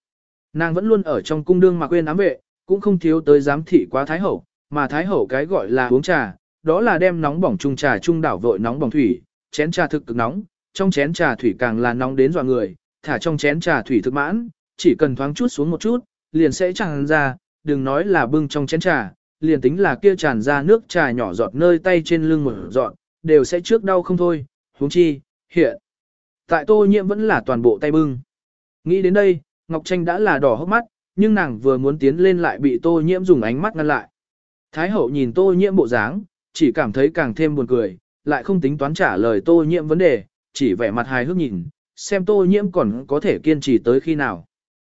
Nàng vẫn luôn ở trong cung đương mà quên ám vệ, cũng không thiếu tới giám thị quá thái hậu, mà thái hậu cái gọi là uống trà, đó là đem nóng bỏng chung trà chung đảo vội nóng bỏng thủy, chén trà thực cực nóng, trong chén trà thủy càng là nóng đến dọa người, thả trong chén trà thủy thực mãn, chỉ cần thoáng chút xuống một chút, liền sẽ tràn ra, đừng nói là bưng trong chén trà, liền tính là kia tràn ra nước trà nhỏ giọt nơi tay trên lưng một giọt, đều sẽ trước đau không thôi, huống chi, hiện. Tại tô nhiễm vẫn là toàn bộ tay bưng. Nghĩ đến đây, Ngọc Tranh đã là đỏ hốc mắt, nhưng nàng vừa muốn tiến lên lại bị tô nhiễm dùng ánh mắt ngăn lại. Thái hậu nhìn tô nhiễm bộ dáng, chỉ cảm thấy càng thêm buồn cười, lại không tính toán trả lời tô nhiễm vấn đề, chỉ vẻ mặt hài hước nhìn, xem tô nhiễm còn có thể kiên trì tới khi nào.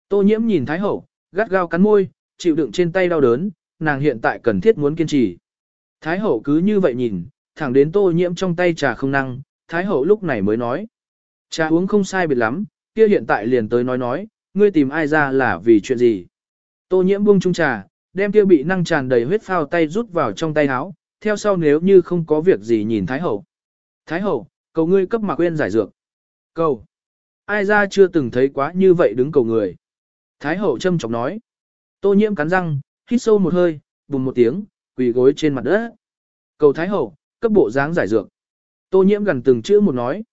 Tô nhiễm nhìn Thái hậu, gắt gao cắn môi, chịu đựng trên tay đau đớn, nàng hiện tại cần thiết muốn kiên trì. Thái hậu cứ như vậy nhìn, thẳng đến tô nhiễm trong tay trà không năng, Thái hậu lúc này mới nói. Trà uống không sai biệt lắm, kia hiện tại liền tới nói nói, ngươi tìm ai ra là vì chuyện gì. Tô nhiễm buông chung trà, đem kia bị năng tràn đầy huyết phao tay rút vào trong tay áo, theo sau nếu như không có việc gì nhìn Thái hậu. Thái hậu, cầu ngươi cấp mà quên giải dược. Cầu. Ai ra chưa từng thấy quá như vậy đứng cầu người. Thái hậu châm chọc nói. Tô nhiễm cắn răng, hít sâu một hơi, bùng một tiếng, quỳ gối trên mặt đất. Cầu Thái hậu, cấp bộ dáng giải dược. Tô nhiễm gần từng chữ một nói.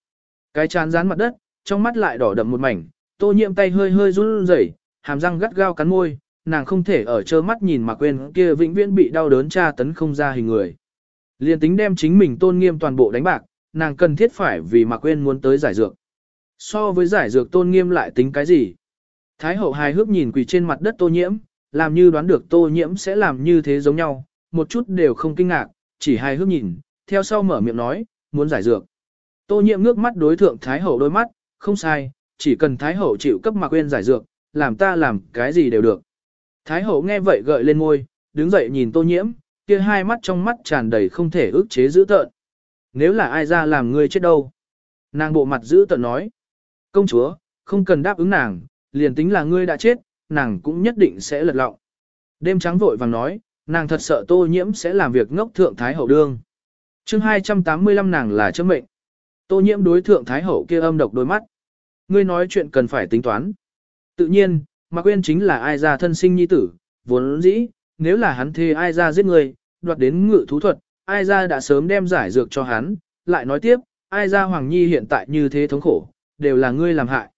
Cái chán dán mặt đất, trong mắt lại đỏ đậm một mảnh, tô nhiễm tay hơi hơi run rẩy, hàm răng gắt gao cắn môi, nàng không thể ở trơ mắt nhìn mà quên kia vĩnh viễn bị đau đớn tra tấn không ra hình người. Liên tính đem chính mình tôn nghiêm toàn bộ đánh bạc, nàng cần thiết phải vì mà quên muốn tới giải dược. So với giải dược tôn nghiêm lại tính cái gì? Thái hậu hài hước nhìn quỳ trên mặt đất tô nhiễm, làm như đoán được tô nhiễm sẽ làm như thế giống nhau, một chút đều không kinh ngạc, chỉ hài hước nhìn, theo sau mở miệng nói, muốn giải dược. Tô nhiễm ngước mắt đối thượng Thái hậu đôi mắt, không sai, chỉ cần Thái hậu chịu cấp mà quên giải dược, làm ta làm cái gì đều được. Thái hậu nghe vậy gợi lên môi, đứng dậy nhìn tô nhiễm, kia hai mắt trong mắt tràn đầy không thể ức chế dữ tợn. Nếu là ai ra làm ngươi chết đâu? Nàng bộ mặt dữ tợn nói. Công chúa, không cần đáp ứng nàng, liền tính là ngươi đã chết, nàng cũng nhất định sẽ lật lọng. Đêm trắng vội vàng nói, nàng thật sợ tô nhiễm sẽ làm việc ngốc thượng thái hậu đương. Chương 285 nàng là chấm mệnh. Tô nhiễm đối thượng thái hậu kia âm độc đôi mắt. Ngươi nói chuyện cần phải tính toán. Tự nhiên, Mạc Uyên chính là ai ra thân sinh nhi tử, vốn dĩ, nếu là hắn thê ai ra giết người, đoạt đến ngự thú thuật, ai ra đã sớm đem giải dược cho hắn, lại nói tiếp, ai ra Hoàng Nhi hiện tại như thế thống khổ, đều là ngươi làm hại.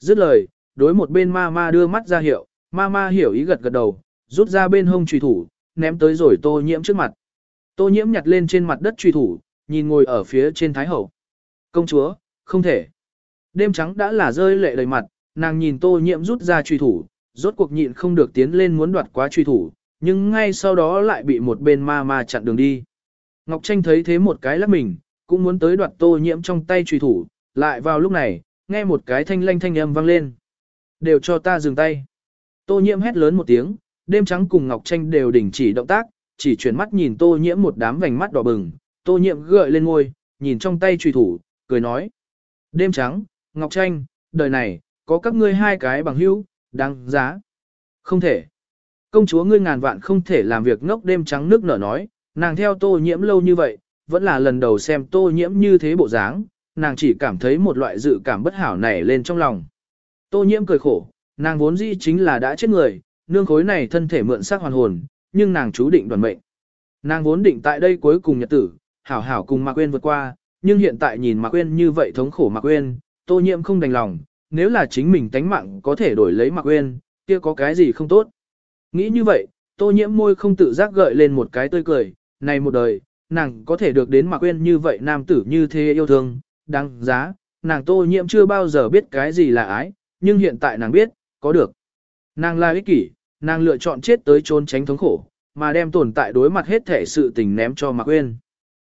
Dứt lời, đối một bên ma ma đưa mắt ra hiệu, ma ma hiểu ý gật gật đầu, rút ra bên hông trùy thủ, ném tới rồi tô nhiễm trước mặt. Tô nhiễm nhặt lên trên mặt đất trùy thủ, nhìn ngồi ở phía trên thái hậu. Công chúa, không thể. Đêm trắng đã là rơi lệ đầy mặt, nàng nhìn tô nhiễm rút ra truy thủ, rốt cuộc nhịn không được tiến lên muốn đoạt quá truy thủ, nhưng ngay sau đó lại bị một bên ma ma chặn đường đi. Ngọc Tranh thấy thế một cái lắc mình, cũng muốn tới đoạt tô nhiễm trong tay truy thủ, lại vào lúc này, nghe một cái thanh lanh thanh âm vang lên. Đều cho ta dừng tay. Tô nhiễm hét lớn một tiếng, đêm trắng cùng Ngọc Tranh đều đình chỉ động tác, chỉ chuyển mắt nhìn tô nhiễm một đám vành mắt đỏ bừng, tô nhiễm gợi lên ngôi, nhìn trong tay truy thủ, cười nói. Đêm trắng, Ngọc Tranh, đời này, có các ngươi hai cái bằng hữu, đáng giá. Không thể. Công chúa ngươi ngàn vạn không thể làm việc ngốc đêm trắng nước nở nói, nàng theo tô nhiễm lâu như vậy, vẫn là lần đầu xem tô nhiễm như thế bộ dáng, nàng chỉ cảm thấy một loại dự cảm bất hảo nảy lên trong lòng. Tô nhiễm cười khổ, nàng vốn dĩ chính là đã chết người, nương khối này thân thể mượn xác hoàn hồn, nhưng nàng chú định đoàn mệnh. Nàng vốn định tại đây cuối cùng nhật tử, hảo hảo cùng Mạc Quyên vượt qua, nhưng hiện tại nhìn Mạc Quyên như vậy thống khổ Mạc Quyên, tô nhiễm không đành lòng, nếu là chính mình tánh mạng có thể đổi lấy mặc quên, kia có cái gì không tốt. Nghĩ như vậy, tô nhiễm môi không tự giác gợi lên một cái tươi cười, này một đời, nàng có thể được đến mặc quên như vậy nam tử như thế yêu thương, đáng giá, nàng tô nhiễm chưa bao giờ biết cái gì là ái, nhưng hiện tại nàng biết, có được. Nàng là ích kỷ, nàng lựa chọn chết tới trốn tránh thống khổ, mà đem tồn tại đối mặt hết thể sự tình ném cho mặc quên.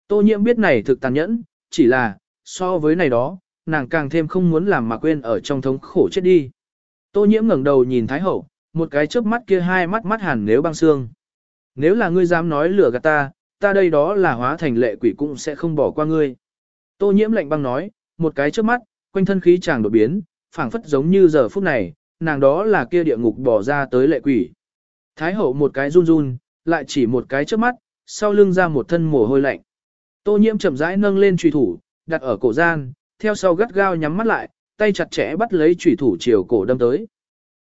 Tô nhiễm biết này thực tàn nhẫn, chỉ là, so với này đó, nàng càng thêm không muốn làm mà quên ở trong thống khổ chết đi. Tô nhiễm ngẩng đầu nhìn Thái Hậu, một cái chớp mắt kia hai mắt mắt hẳn nếu băng xương. Nếu là ngươi dám nói lửa gạt ta, ta đây đó là hóa thành lệ quỷ cũng sẽ không bỏ qua ngươi. Tô nhiễm lạnh băng nói, một cái chớp mắt, quanh thân khí chàng đột biến, phảng phất giống như giờ phút này, nàng đó là kia địa ngục bỏ ra tới lệ quỷ. Thái hậu một cái run run, lại chỉ một cái chớp mắt, sau lưng ra một thân mồ hôi lạnh. Tô nhiễm chậm rãi nâng lên trùy thủ, đặt ở cổ gian, theo sau gắt gao nhắm mắt lại, tay chặt chẽ bắt lấy trùy thủ chiều cổ đâm tới.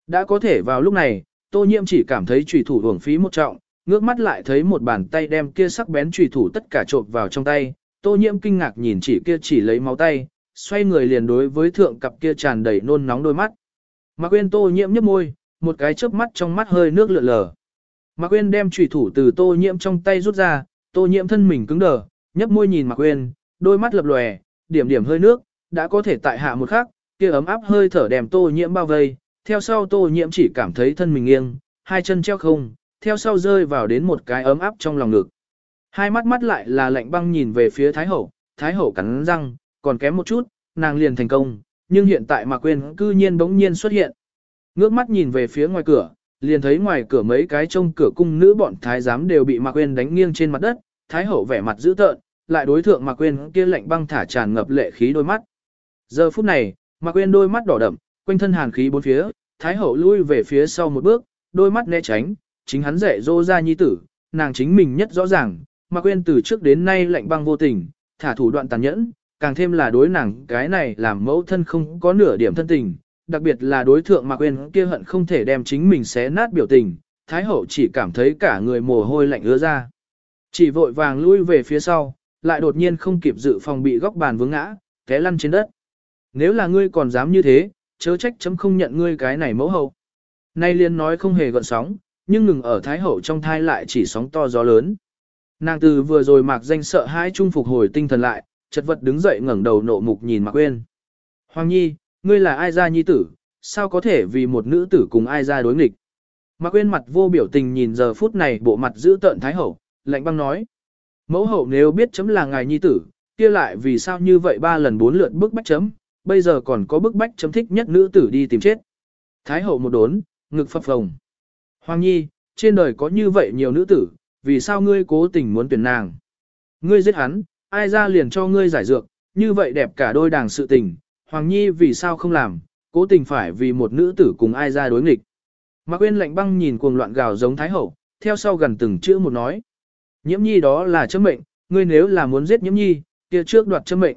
Đã có thể vào lúc này, tô nhiễm chỉ cảm thấy trùy thủ uổng phí một trọng, ngước mắt lại thấy một bàn tay đem kia sắc bén trùy thủ tất cả trộn vào trong tay, tô nhiễm kinh ngạc nhìn chỉ kia chỉ lấy máu tay, xoay người liền đối với thượng cặp kia tràn đầy nôn nóng đôi mắt. Mạc uyên tô nhiễm nhếch môi, một cái chớp mắt trong mắt hơi nước lượn lờ. Mạc uyên đem trùy thủ từ tô nhiễm trong tay rút ra, tô nhiễm thân mình cứng đờ, nhấp môi nhìn Mạc uyên, đôi mắt lập lòe, điểm điểm hơi nước, đã có thể tại hạ một khắc, kia ấm áp hơi thở đèm tô nhiễm bao vây, theo sau tô nhiễm chỉ cảm thấy thân mình nghiêng, hai chân treo không, theo sau rơi vào đến một cái ấm áp trong lòng ngực. Hai mắt mắt lại là lạnh băng nhìn về phía Thái Hậu, Thái Hậu cắn răng, còn kém một chút, nàng liền thành công, nhưng hiện tại mà quên cư nhiên bỗng nhiên xuất hiện. Ngước mắt nhìn về phía ngoài cửa, liền thấy ngoài cửa mấy cái trông cửa cung nữ bọn thái giám đều bị Mạc Quyên đánh nghiêng trên mặt đất, Thái Hậu vẻ mặt dữ tợn, lại đối thượng Mạc Quyên kia lạnh băng thả tràn ngập lệ khí đôi mắt. Giờ phút này, Mạc uyên đôi mắt đỏ đậm, quanh thân hàn khí bốn phía, Thái Hậu lui về phía sau một bước, đôi mắt né tránh, chính hắn dạy dỗ ra nhi tử, nàng chính mình nhất rõ ràng, Mạc uyên từ trước đến nay lạnh băng vô tình, thả thủ đoạn tàn nhẫn, càng thêm là đối nàng cái này làm mẫu thân không có nửa điểm thân tình, đặc biệt là đối thượng Mạc uyên kia hận không thể đem chính mình xé nát biểu tình, Thái Hậu chỉ cảm thấy cả người mồ hôi lạnh ứa ra. Chỉ vội vàng lui về phía sau, lại đột nhiên không kịp dự phòng bị góc bàn vướng ngã, té lăn trên đất. Nếu là ngươi còn dám như thế, chớ trách chấm không nhận ngươi cái này mẫu hậu. Nay liên nói không hề gợn sóng, nhưng ngừng ở Thái Hậu trong thai lại chỉ sóng to gió lớn. Nàng từ vừa rồi mạc danh sợ hãi trung phục hồi tinh thần lại, chật vật đứng dậy ngẩng đầu nộ mục nhìn Mạc quên. Hoàng Nhi, ngươi là ai gia nhi tử, sao có thể vì một nữ tử cùng ai ra đối nghịch? Mạc quên mặt vô biểu tình nhìn giờ phút này bộ mặt giữ tợn Thái Hậu, lạnh băng nói. Mẫu hậu nếu biết chấm là ngài nhi tử, kia lại vì sao như vậy ba lần bốn lượt bức bách chấm, bây giờ còn có bức bách chấm thích nhất nữ tử đi tìm chết. Thái hậu một đốn, ngực phập phồng. Hoàng nhi, trên đời có như vậy nhiều nữ tử, vì sao ngươi cố tình muốn tuyển nàng? Ngươi giết hắn, ai ra liền cho ngươi giải dược, như vậy đẹp cả đôi đảng sự tình, Hoàng nhi vì sao không làm, cố tình phải vì một nữ tử cùng ai ra đối nghịch. Mạc Quyên lạnh băng nhìn cuồng loạn gào giống Thái hậu, theo sau gần từng chữ một nói. Nhiễm nhi đó là chấm mệnh, ngươi nếu là muốn giết nhiễm nhi, kia trước đoạt chấm mệnh.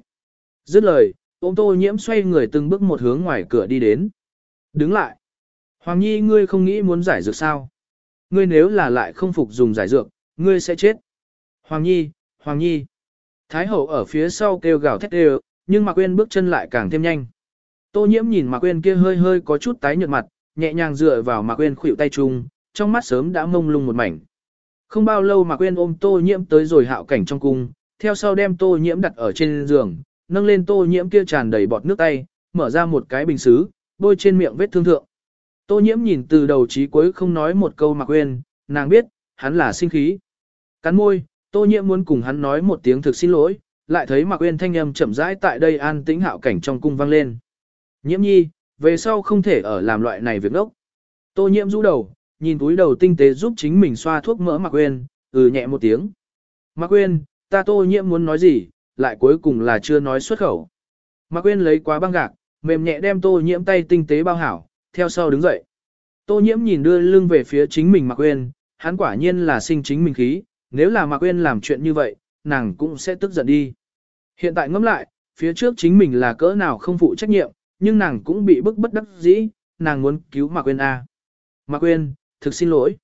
Dứt lời, ôm tô nhiễm xoay người từng bước một hướng ngoài cửa đi đến. Đứng lại. Hoàng nhi ngươi không nghĩ muốn giải dược sao? Ngươi nếu là lại không phục dùng giải dược, ngươi sẽ chết. Hoàng nhi, Hoàng nhi. Thái hậu ở phía sau kêu gào thét đều, nhưng Mạc Quyên bước chân lại càng thêm nhanh. Tô nhiễm nhìn Mạc Quyên kia hơi hơi có chút tái nhợt mặt, nhẹ nhàng dựa vào Mạc Quyên khuỷu tay chung, trong mắt sớm đã mông lung một mảnh. Không bao lâu Mạc Quyên ôm tô nhiễm tới rồi hạo cảnh trong cung, theo sau đem tô nhiễm đặt ở trên giường, nâng lên tô nhiễm kia tràn đầy bọt nước tay, mở ra một cái bình xứ, bôi trên miệng vết thương thượng. Tô nhiễm nhìn từ đầu chí cuối không nói một câu mà quên, nàng biết, hắn là sinh khí. Cắn môi, tô nhiễm muốn cùng hắn nói một tiếng thực xin lỗi, lại thấy Mạc Uyên thanh âm chậm rãi tại đây an tĩnh hạo cảnh trong cung vang lên. Nhiễm nhi, về sau không thể ở làm loại này việc đốc. Tô nhiễm rũ đầu, nhìn túi đầu tinh tế giúp chính mình xoa thuốc mỡ Mạc uyên ừ nhẹ một tiếng. Mạc uyên ta tô nhiễm muốn nói gì, lại cuối cùng là chưa nói xuất khẩu. Mạc Quyên lấy quá băng gạc, mềm nhẹ đem tô nhiễm tay tinh tế bao hảo, theo sau đứng dậy. Tô nhiễm nhìn đưa lưng về phía chính mình Mạc Quyên, hắn quả nhiên là sinh chính mình khí, nếu là Mạc Quyên làm chuyện như vậy, nàng cũng sẽ tức giận đi. Hiện tại ngẫm lại, phía trước chính mình là cỡ nào không phụ trách nhiệm, nhưng nàng cũng bị bức bất đắc dĩ, nàng muốn cứu Mạc Quyên A. Mạc Quyên, thực xin lỗi.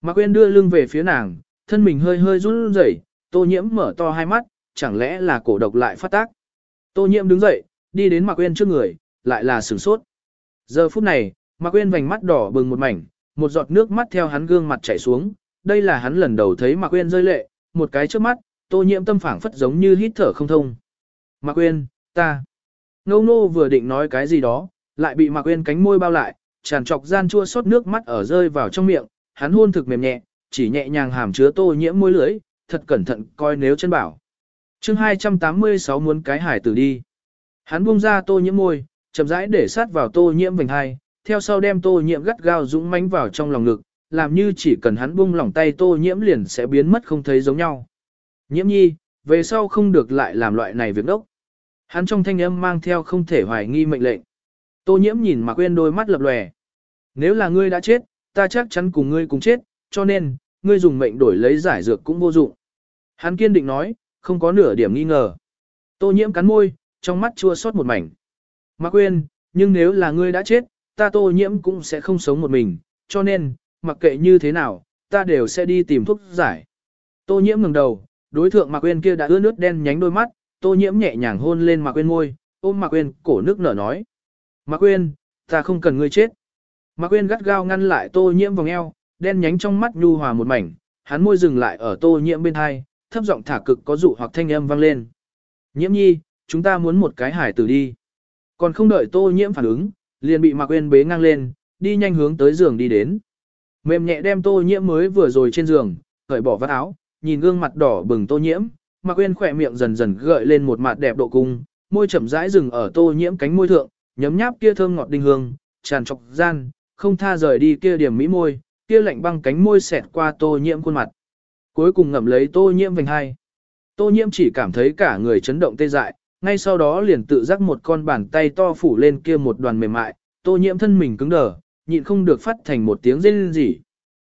Mạc Quyên đưa lưng về phía nàng, thân mình hơi hơi run rẩy, tô nhiễm mở to hai mắt, chẳng lẽ là cổ độc lại phát tác. Tô nhiễm đứng dậy, đi đến Mạc uyên trước người, lại là sửng sốt. Giờ phút này, Mạc uyên vành mắt đỏ bừng một mảnh, một giọt nước mắt theo hắn gương mặt chảy xuống, đây là hắn lần đầu thấy Mạc uyên rơi lệ, một cái trước mắt, Tô nhiễm tâm phảng phất giống như hít thở không thông. Mạc uyên, ta. Ngô Ngô vừa định nói cái gì đó, lại bị Mạc uyên cánh môi bao lại, tràn trọc gian chua xót nước mắt ở rơi vào trong miệng, hắn hôn thực mềm nhẹ, chỉ nhẹ nhàng hàm chứa Tô nhiễm môi lưỡi, thật cẩn thận coi nếu chân bảo. Chương 286 muốn cái hải tử đi. Hắn buông ra Tô nhiễm môi, chậm rãi để sát vào Tô nhiễm vành hai, theo sau đem Tô nhiễm gắt gao dũng mãnh vào trong lòng ngực, làm như chỉ cần hắn buông lỏng tay Tô nhiễm liền sẽ biến mất không thấy giống nhau. Nhiễm nhi, về sau không được lại làm loại này việc đốc. Hắn trong thanh âm mang theo không thể hoài nghi mệnh lệnh. Tô nhiễm nhìn mà quên đôi mắt lập lòe. Nếu là ngươi đã chết, ta chắc chắn cùng ngươi cùng chết, cho nên, ngươi dùng mệnh đổi lấy giải dược cũng vô dụng. Hắn kiên định nói, không có nửa điểm nghi ngờ. Tô nhiễm cắn môi, trong mắt chua xót một mảnh. Mạc quên, nhưng nếu là ngươi đã chết, ta tô nhiễm cũng sẽ không sống một mình, cho nên, mặc kệ như thế nào, ta đều sẽ đi tìm thuốc giải. Tô nhiễm ngẩng đầu, đối thượng Mạc quên kia đã ướt nước đen nhánh đôi mắt, Tô Nhiễm nhẹ nhàng hôn lên Mạc quên môi, ôm Mạc quên cổ nước nở nói: "Mạc quên, ta không cần ngươi chết." Mạc quên gắt gao ngăn lại Tô Nhiễm vòng eo, đen nhánh trong mắt nhu hòa một mảnh, hắn môi dừng lại ở Tô Nhiễm bên hai, thấp giọng thả cực có dụ hoặc thanh âm vang lên. "Nhiễm Nhi, chúng ta muốn một cái hải tử đi." Còn không đợi Tô Nhiễm phản ứng, liền bị Mạc Quyên bế ngang lên, đi nhanh hướng tới giường đi đến. Mềm nhẹ đem Tô Nhiễm mới vừa rồi trên giường, cởi bỏ vạt áo, nhìn gương mặt đỏ bừng tô nhiễm, Mạc Uyên khỏe miệng dần dần gợi lên một mặt đẹp độ cung, môi chậm rãi dừng ở tô nhiễm cánh môi thượng, nhấm nháp kia thơm ngọt đinh hương, tràn trọc gian, không tha rời đi kia điểm mỹ môi, kia lạnh băng cánh môi xẹt qua tô nhiễm khuôn mặt. Cuối cùng ngậm lấy tô nhiễm vành hai. Tô nhiễm chỉ cảm thấy cả người chấn động tê dại, ngay sau đó liền tự giác một con bàn tay to phủ lên kia một đoàn mềm mại, tô nhiễm thân mình cứng đờ, nhịn không được phát thành một tiếng rên rỉ.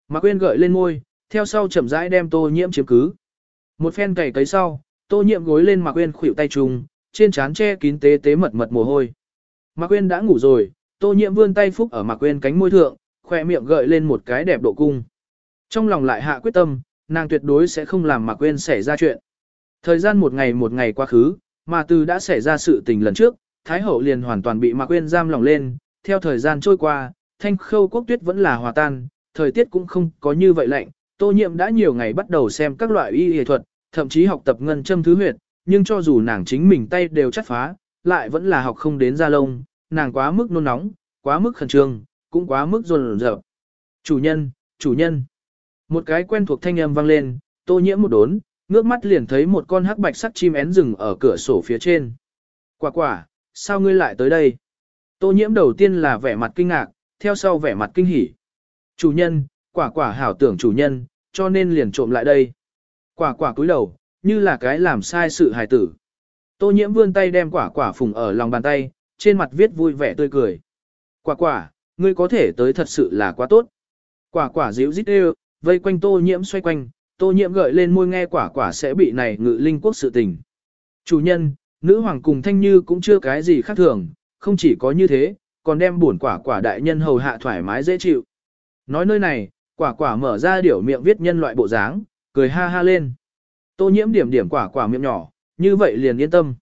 Mạc Uyên gợi lên môi, theo sau chậm rãi đem tô nhiễm chiếm cứ. Một phen cày cấy sau, tô nhiễm gối lên Mạc Uyên khuỷu tay trùng, trên trán che kín tế tế mật mật mồ hôi. Mạc Uyên đã ngủ rồi, tô nhiễm vươn tay phúc ở Mạc Uyên cánh môi thượng, khoe miệng gợi lên một cái đẹp độ cung. Trong lòng lại hạ quyết tâm, nàng tuyệt đối sẽ không làm mà quên xảy ra chuyện. Thời gian một ngày một ngày qua khứ, mà từ đã xảy ra sự tình lần trước, Thái Hậu liền hoàn toàn bị Mạc quên giam lòng lên, theo thời gian trôi qua, thanh khâu quốc tuyết vẫn là hòa tan, thời tiết cũng không có như vậy lạnh, Tô Nhiệm đã nhiều ngày bắt đầu xem các loại y y thuật, thậm chí học tập ngân châm thứ huyệt, nhưng cho dù nàng chính mình tay đều chắt phá, lại vẫn là học không đến ra lông, nàng quá mức nôn nóng, quá mức khẩn trương, cũng quá mức rồn rợp. Chủ nhân, chủ nhân. Một cái quen thuộc thanh âm vang lên, Tô Nhiễm một đốn, ngước mắt liền thấy một con hắc bạch sắc chim én rừng ở cửa sổ phía trên. Quả quả, sao ngươi lại tới đây? Tô Nhiễm đầu tiên là vẻ mặt kinh ngạc, theo sau vẻ mặt kinh hỉ. Chủ nhân, quả quả hảo tưởng chủ nhân, cho nên liền trộm lại đây. Quả quả cúi đầu, như là cái làm sai sự hài tử. Tô nhiễm vươn tay đem quả quả phùng ở lòng bàn tay, trên mặt viết vui vẻ tươi cười. Quả quả, ngươi có thể tới thật sự là quá tốt. Quả quả díu dít đều, vây quanh tô nhiễm xoay quanh, tô nhiễm gợi lên môi nghe quả quả sẽ bị này ngự linh quốc sự tình. Chủ nhân, nữ hoàng cùng thanh như cũng chưa cái gì khác thường, không chỉ có như thế, còn đem buồn quả quả đại nhân hầu hạ thoải mái dễ chịu. Nói nơi này, Quả quả mở ra điểu miệng viết nhân loại bộ dáng, cười ha ha lên. Tô nhiễm điểm điểm quả quả miệng nhỏ, như vậy liền yên tâm.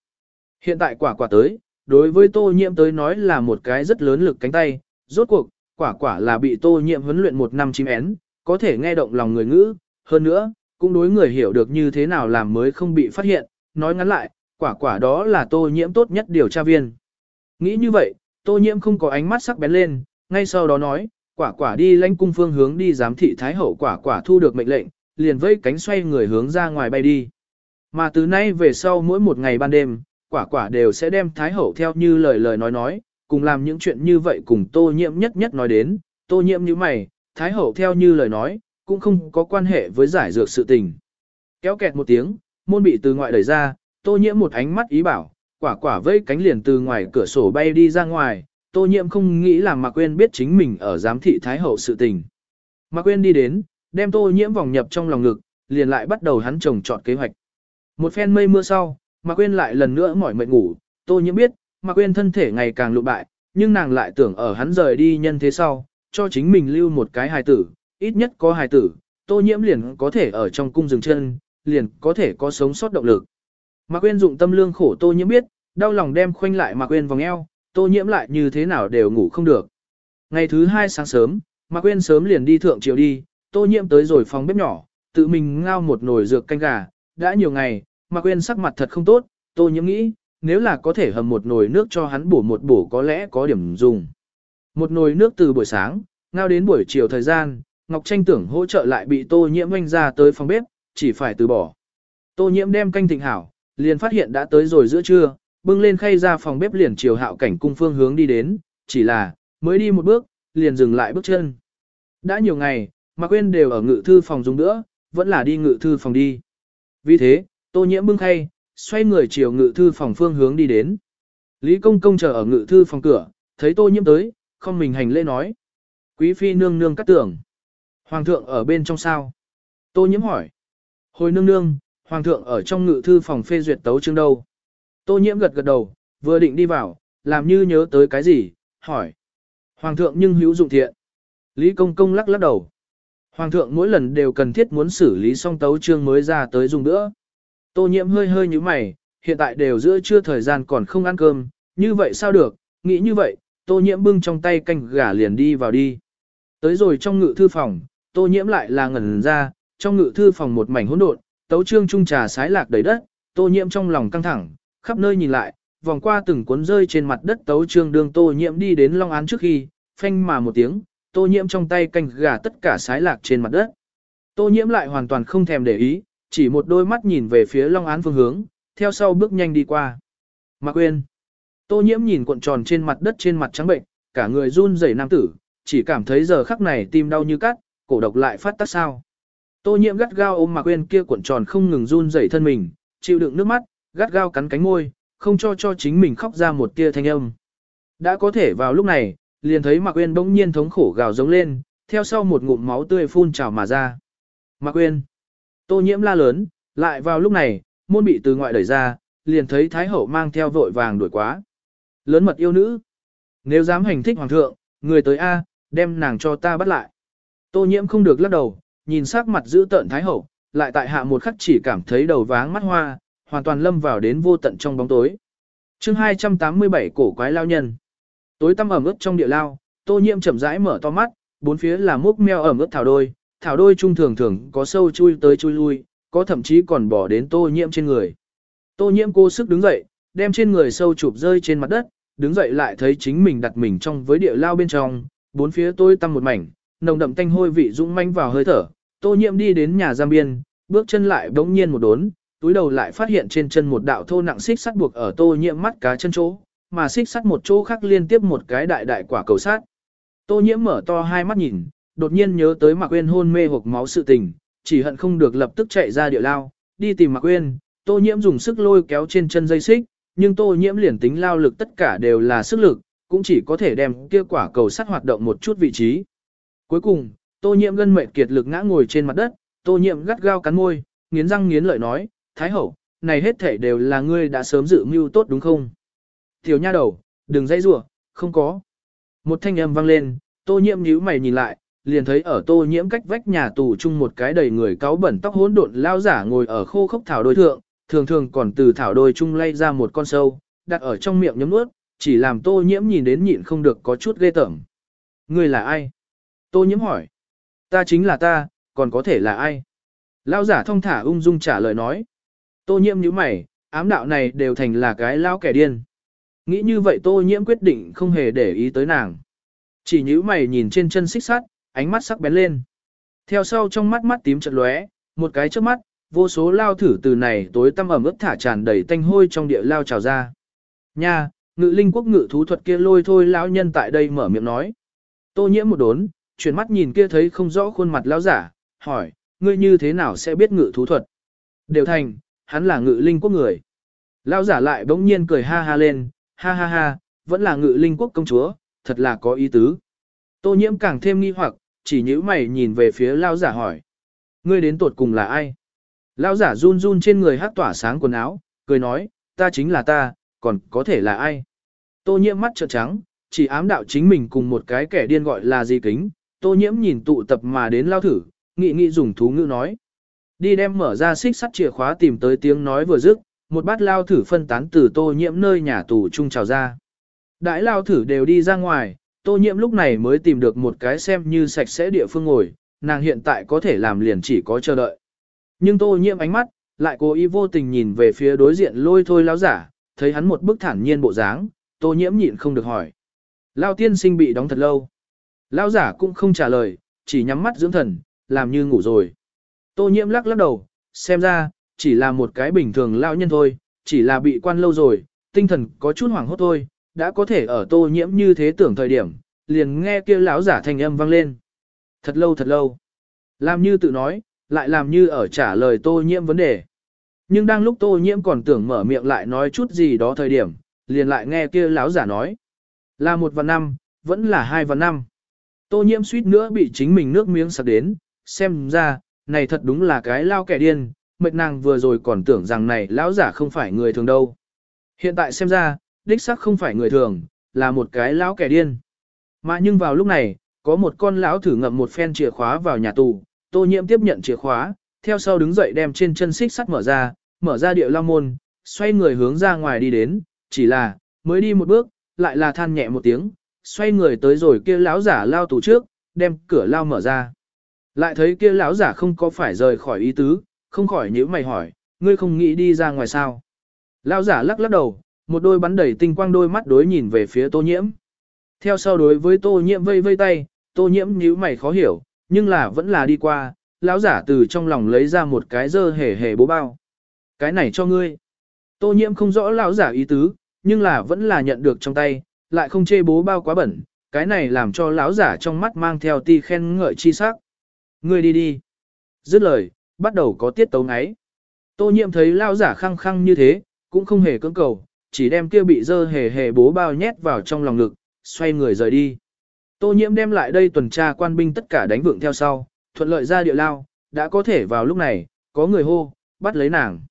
Hiện tại quả quả tới, đối với tô nhiễm tới nói là một cái rất lớn lực cánh tay, rốt cuộc, quả quả là bị tô nhiễm huấn luyện một năm chim én, có thể nghe động lòng người ngữ, hơn nữa, cũng đối người hiểu được như thế nào làm mới không bị phát hiện, nói ngắn lại, quả quả đó là tô nhiễm tốt nhất điều tra viên. Nghĩ như vậy, tô nhiễm không có ánh mắt sắc bén lên, ngay sau đó nói, quả quả đi lãnh cung phương hướng đi giám thị thái hậu quả quả thu được mệnh lệnh, liền vây cánh xoay người hướng ra ngoài bay đi. Mà từ nay về sau mỗi một ngày ban đêm, quả quả đều sẽ đem thái hậu theo như lời lời nói nói, cùng làm những chuyện như vậy cùng tô nhiễm nhất nhất nói đến, tô nhiễm như mày, thái hậu theo như lời nói, cũng không có quan hệ với giải dược sự tình. Kéo kẹt một tiếng, môn bị từ ngoại đẩy ra, tô nhiễm một ánh mắt ý bảo, quả quả vây cánh liền từ ngoài cửa sổ bay đi ra ngoài, Tô nhiễm không nghĩ là Mạc Quyên biết chính mình ở giám thị Thái Hậu sự tình. Mạc Quyên đi đến, đem Tô Nhiễm vòng nhập trong lòng ngực, liền lại bắt đầu hắn trồng trọt kế hoạch. Một phen mây mưa sau, Mạc Quyên lại lần nữa mỏi mệt ngủ, Tô Nhiễm biết, Mạc Quyên thân thể ngày càng lụ bại, nhưng nàng lại tưởng ở hắn rời đi nhân thế sau, cho chính mình lưu một cái hài tử, ít nhất có hài tử, Tô Nhiễm liền có thể ở trong cung dừng chân, liền có thể có sống sót động lực. Mạc Quyên dụng tâm lương khổ Tô Nhiễm biết, đau lòng đem khoanh lại Mạc Quyên vòng eo, Tô Nhiễm lại như thế nào đều ngủ không được. Ngày thứ hai sáng sớm, Mạc Quyên sớm liền đi thượng triều đi, Tô Nhiễm tới rồi phòng bếp nhỏ, tự mình ngao một nồi dược canh gà, đã nhiều ngày, Mạc Quyên sắc mặt thật không tốt, Tô Nhiễm nghĩ, nếu là có thể hầm một nồi nước cho hắn bổ một bổ có lẽ có điểm dùng. Một nồi nước từ buổi sáng, ngao đến buổi chiều thời gian, Ngọc Tranh tưởng hỗ trợ lại bị Tô Nhiễm oanh ra tới phòng bếp, chỉ phải từ bỏ. Tô Nhiễm đem canh thịnh hảo, liền phát hiện đã tới rồi giữa trưa, bưng lên khay ra phòng bếp liền chiều hạo cảnh cung phương hướng đi đến, chỉ là, mới đi một bước, liền dừng lại bước chân. Đã nhiều ngày, mà quên đều ở ngự thư phòng dùng nữa, vẫn là đi ngự thư phòng đi. Vì thế, Tô Nhiễm bưng khay, xoay người chiều ngự thư phòng phương hướng đi đến. Lý Công Công chờ ở ngự thư phòng cửa, thấy Tô Nhiễm tới, không mình hành lễ nói. Quý phi nương nương cắt tưởng. Hoàng thượng ở bên trong sao? Tô Nhiễm hỏi. Hồi nương nương, Hoàng thượng ở trong ngự thư phòng phê duyệt tấu chương đâu? Tô Nhiễm gật gật đầu, vừa định đi vào, làm như nhớ tới cái gì, hỏi. Hoàng thượng nhưng hữu dụng thiện. Lý Công Công lắc lắc đầu. Hoàng thượng mỗi lần đều cần thiết muốn xử lý xong tấu chương mới ra tới dùng nữa. Tô nhiễm hơi hơi như mày, hiện tại đều giữa trưa thời gian còn không ăn cơm, như vậy sao được, nghĩ như vậy, tô nhiễm bưng trong tay canh gà liền đi vào đi. Tới rồi trong ngự thư phòng, tô nhiễm lại là ngẩn ra, trong ngự thư phòng một mảnh hỗn độn, tấu trương trung trà sái lạc đầy đất, tô nhiễm trong lòng căng thẳng, khắp nơi nhìn lại, vòng qua từng cuốn rơi trên mặt đất tấu trương đường tô nhiễm đi đến long án trước khi, phanh mà một tiếng, tô nhiễm trong tay canh gà tất cả sái lạc trên mặt đất. Tô nhiễm lại hoàn toàn không thèm để ý, chỉ một đôi mắt nhìn về phía long án phương hướng, theo sau bước nhanh đi qua. Mạc quên. Tô nhiễm nhìn cuộn tròn trên mặt đất trên mặt trắng bệnh, cả người run rẩy nam tử, chỉ cảm thấy giờ khắc này tim đau như cắt, cổ độc lại phát tác sao. Tô nhiễm gắt gao ôm Mạc quên kia cuộn tròn không ngừng run rẩy thân mình, chịu đựng nước mắt, gắt gao cắn cánh môi, không cho cho chính mình khóc ra một tia thanh âm. Đã có thể vào lúc này, liền thấy Mạc Uyên bỗng nhiên thống khổ gào giống lên, theo sau một ngụm máu tươi phun trào mà ra. Mạc Uyên. Tô nhiễm la lớn, lại vào lúc này, môn bị từ ngoại đẩy ra, liền thấy Thái Hậu mang theo vội vàng đuổi quá. Lớn mật yêu nữ. Nếu dám hành thích hoàng thượng, người tới A, đem nàng cho ta bắt lại. Tô nhiễm không được lắc đầu, nhìn sắc mặt giữ tợn Thái Hậu, lại tại hạ một khắc chỉ cảm thấy đầu váng mắt hoa, hoàn toàn lâm vào đến vô tận trong bóng tối. Chương 287 cổ quái lao nhân. Tối tăm ẩm ướt trong địa lao, Tô Nhiễm chậm rãi mở to mắt, bốn phía là múc meo ẩm ướt thảo đôi, thảo đôi trung thường thường có sâu chui tới chui lui, có thậm chí còn bỏ đến Tô Nhiễm trên người. Tô Nhiễm cố sức đứng dậy, đem trên người sâu chụp rơi trên mặt đất, đứng dậy lại thấy chính mình đặt mình trong với địa lao bên trong, bốn phía tôi tăm một mảnh, nồng đậm tanh hôi vị dũng manh vào hơi thở. Tô Nhiễm đi đến nhà giam biên, bước chân lại bỗng nhiên một đốn, túi đầu lại phát hiện trên chân một đạo thô nặng xích sắt buộc ở Tô Nhiễm mắt cá chân chỗ, mà xích sắt một chỗ khác liên tiếp một cái đại đại quả cầu sát. Tô nhiễm mở to hai mắt nhìn, đột nhiên nhớ tới Mạc Uyên hôn mê hộc máu sự tình, chỉ hận không được lập tức chạy ra địa lao, đi tìm Mạc Uyên, Tô nhiễm dùng sức lôi kéo trên chân dây xích, nhưng tô nhiễm liền tính lao lực tất cả đều là sức lực, cũng chỉ có thể đem kia quả cầu sắt hoạt động một chút vị trí. Cuối cùng, tô nhiễm gân mệt kiệt lực ngã ngồi trên mặt đất, tô nhiễm gắt gao cắn môi, nghiến răng nghiến lợi nói, Thái hậu, này hết thể đều là ngươi đã sớm dự mưu tốt đúng không? Tiểu nha đầu, đừng dây rủa, không có. Một thanh âm vang lên, tô nhiễm nhíu mày nhìn lại, liền thấy ở tô nhiễm cách vách nhà tù chung một cái đầy người cáo bẩn tóc hỗn độn lao giả ngồi ở khô khốc thảo đôi thượng, thường thường còn từ thảo đôi chung lay ra một con sâu, đặt ở trong miệng nhấm nuốt, chỉ làm tô nhiễm nhìn đến nhịn không được có chút ghê tởm. Ngươi là ai? Tô nhiễm hỏi. Ta chính là ta, còn có thể là ai? Lão giả thông thả ung dung trả lời nói. Tô nhiễm nhíu mày, ám đạo này đều thành là cái lão kẻ điên. Nghĩ như vậy tô nhiễm quyết định không hề để ý tới nàng. Chỉ nhíu mày nhìn trên chân xích sắt, ánh mắt sắc bén lên. Theo sau trong mắt mắt tím chợt lóe, một cái trước mắt, vô số lao thử từ này tối tăm ẩm ướt thả tràn đầy tanh hôi trong địa lao trào ra. Nha, ngự linh quốc ngự thú thuật kia lôi thôi lão nhân tại đây mở miệng nói. Tô nhiễm một đốn, chuyển mắt nhìn kia thấy không rõ khuôn mặt lão giả, hỏi, ngươi như thế nào sẽ biết ngự thú thuật? Đều thành, hắn là ngự linh quốc người. Lão giả lại bỗng nhiên cười ha ha lên, ha ha ha, vẫn là ngự linh quốc công chúa, thật là có ý tứ. Tô nhiễm càng thêm nghi hoặc, chỉ nhíu mày nhìn về phía lão giả hỏi. Ngươi đến tuột cùng là ai? Lao giả run run trên người hát tỏa sáng quần áo, cười nói, ta chính là ta, còn có thể là ai? Tô nhiễm mắt trợn trắng, chỉ ám đạo chính mình cùng một cái kẻ điên gọi là gì kính. Tô nhiễm nhìn tụ tập mà đến lao thử, nghị nghị dùng thú ngữ nói. Đi đem mở ra xích sắt chìa khóa tìm tới tiếng nói vừa dứt, một bát lao thử phân tán từ tô nhiễm nơi nhà tù trung trào ra. Đại lao thử đều đi ra ngoài, tô nhiễm lúc này mới tìm được một cái xem như sạch sẽ địa phương ngồi, nàng hiện tại có thể làm liền chỉ có chờ đợi. Nhưng tô nhiễm ánh mắt, lại cố ý vô tình nhìn về phía đối diện lôi thôi lão giả, thấy hắn một bức thản nhiên bộ dáng, tô nhiễm nhịn không được hỏi. Lao tiên sinh bị đóng thật lâu. Lão giả cũng không trả lời, chỉ nhắm mắt dưỡng thần, làm như ngủ rồi. Tô nhiễm lắc lắc đầu, xem ra, chỉ là một cái bình thường lão nhân thôi, chỉ là bị quan lâu rồi, tinh thần có chút hoảng hốt thôi, đã có thể ở tô nhiễm như thế tưởng thời điểm, liền nghe kia lão giả thanh âm vang lên. Thật lâu thật lâu. Làm như tự nói, lại làm như ở trả lời tô nhiễm vấn đề. Nhưng đang lúc tô nhiễm còn tưởng mở miệng lại nói chút gì đó thời điểm, liền lại nghe kia lão giả nói. Là một và năm, vẫn là hai và năm. Tô nhiễm suýt nữa bị chính mình nước miếng sặc đến, xem ra, này thật đúng là cái lao kẻ điên, mệt nàng vừa rồi còn tưởng rằng này lão giả không phải người thường đâu. Hiện tại xem ra, đích xác không phải người thường, là một cái lão kẻ điên. Mà nhưng vào lúc này, có một con lão thử ngậm một phen chìa khóa vào nhà tù, tô nhiễm tiếp nhận chìa khóa, theo sau đứng dậy đem trên chân xích sắt mở ra, mở ra địa lao môn, xoay người hướng ra ngoài đi đến, chỉ là, mới đi một bước, lại là than nhẹ một tiếng, xoay người tới rồi kia lão giả lao tù trước, đem cửa lao mở ra. Lại thấy kia lão giả không có phải rời khỏi ý tứ, không khỏi nhíu mày hỏi, ngươi không nghĩ đi ra ngoài sao? Lão giả lắc lắc đầu, một đôi bắn đầy tinh quang đôi mắt đối nhìn về phía tô nhiễm. Theo sau đối với tô nhiễm vây vây tay, tô nhiễm nhíu mày khó hiểu, nhưng là vẫn là đi qua, lão giả từ trong lòng lấy ra một cái dơ hề hề bố bao. Cái này cho ngươi. Tô nhiễm không rõ lão giả ý tứ, nhưng là vẫn là nhận được trong tay, lại không chê bố bao quá bẩn, cái này làm cho lão giả trong mắt mang theo ti khen ngợi chi sắc. Ngươi đi đi. Dứt lời, bắt đầu có tiết tấu ngáy. Tô nhiễm thấy lão giả khăng khăng như thế, cũng không hề cưỡng cầu, chỉ đem kia bị dơ hề hề bố bao nhét vào trong lòng ngực, xoay người rời đi. Tô nhiễm đem lại đây tuần tra quan binh tất cả đánh vượng theo sau, thuận lợi ra địa lao, đã có thể vào lúc này, có người hô, bắt lấy nàng.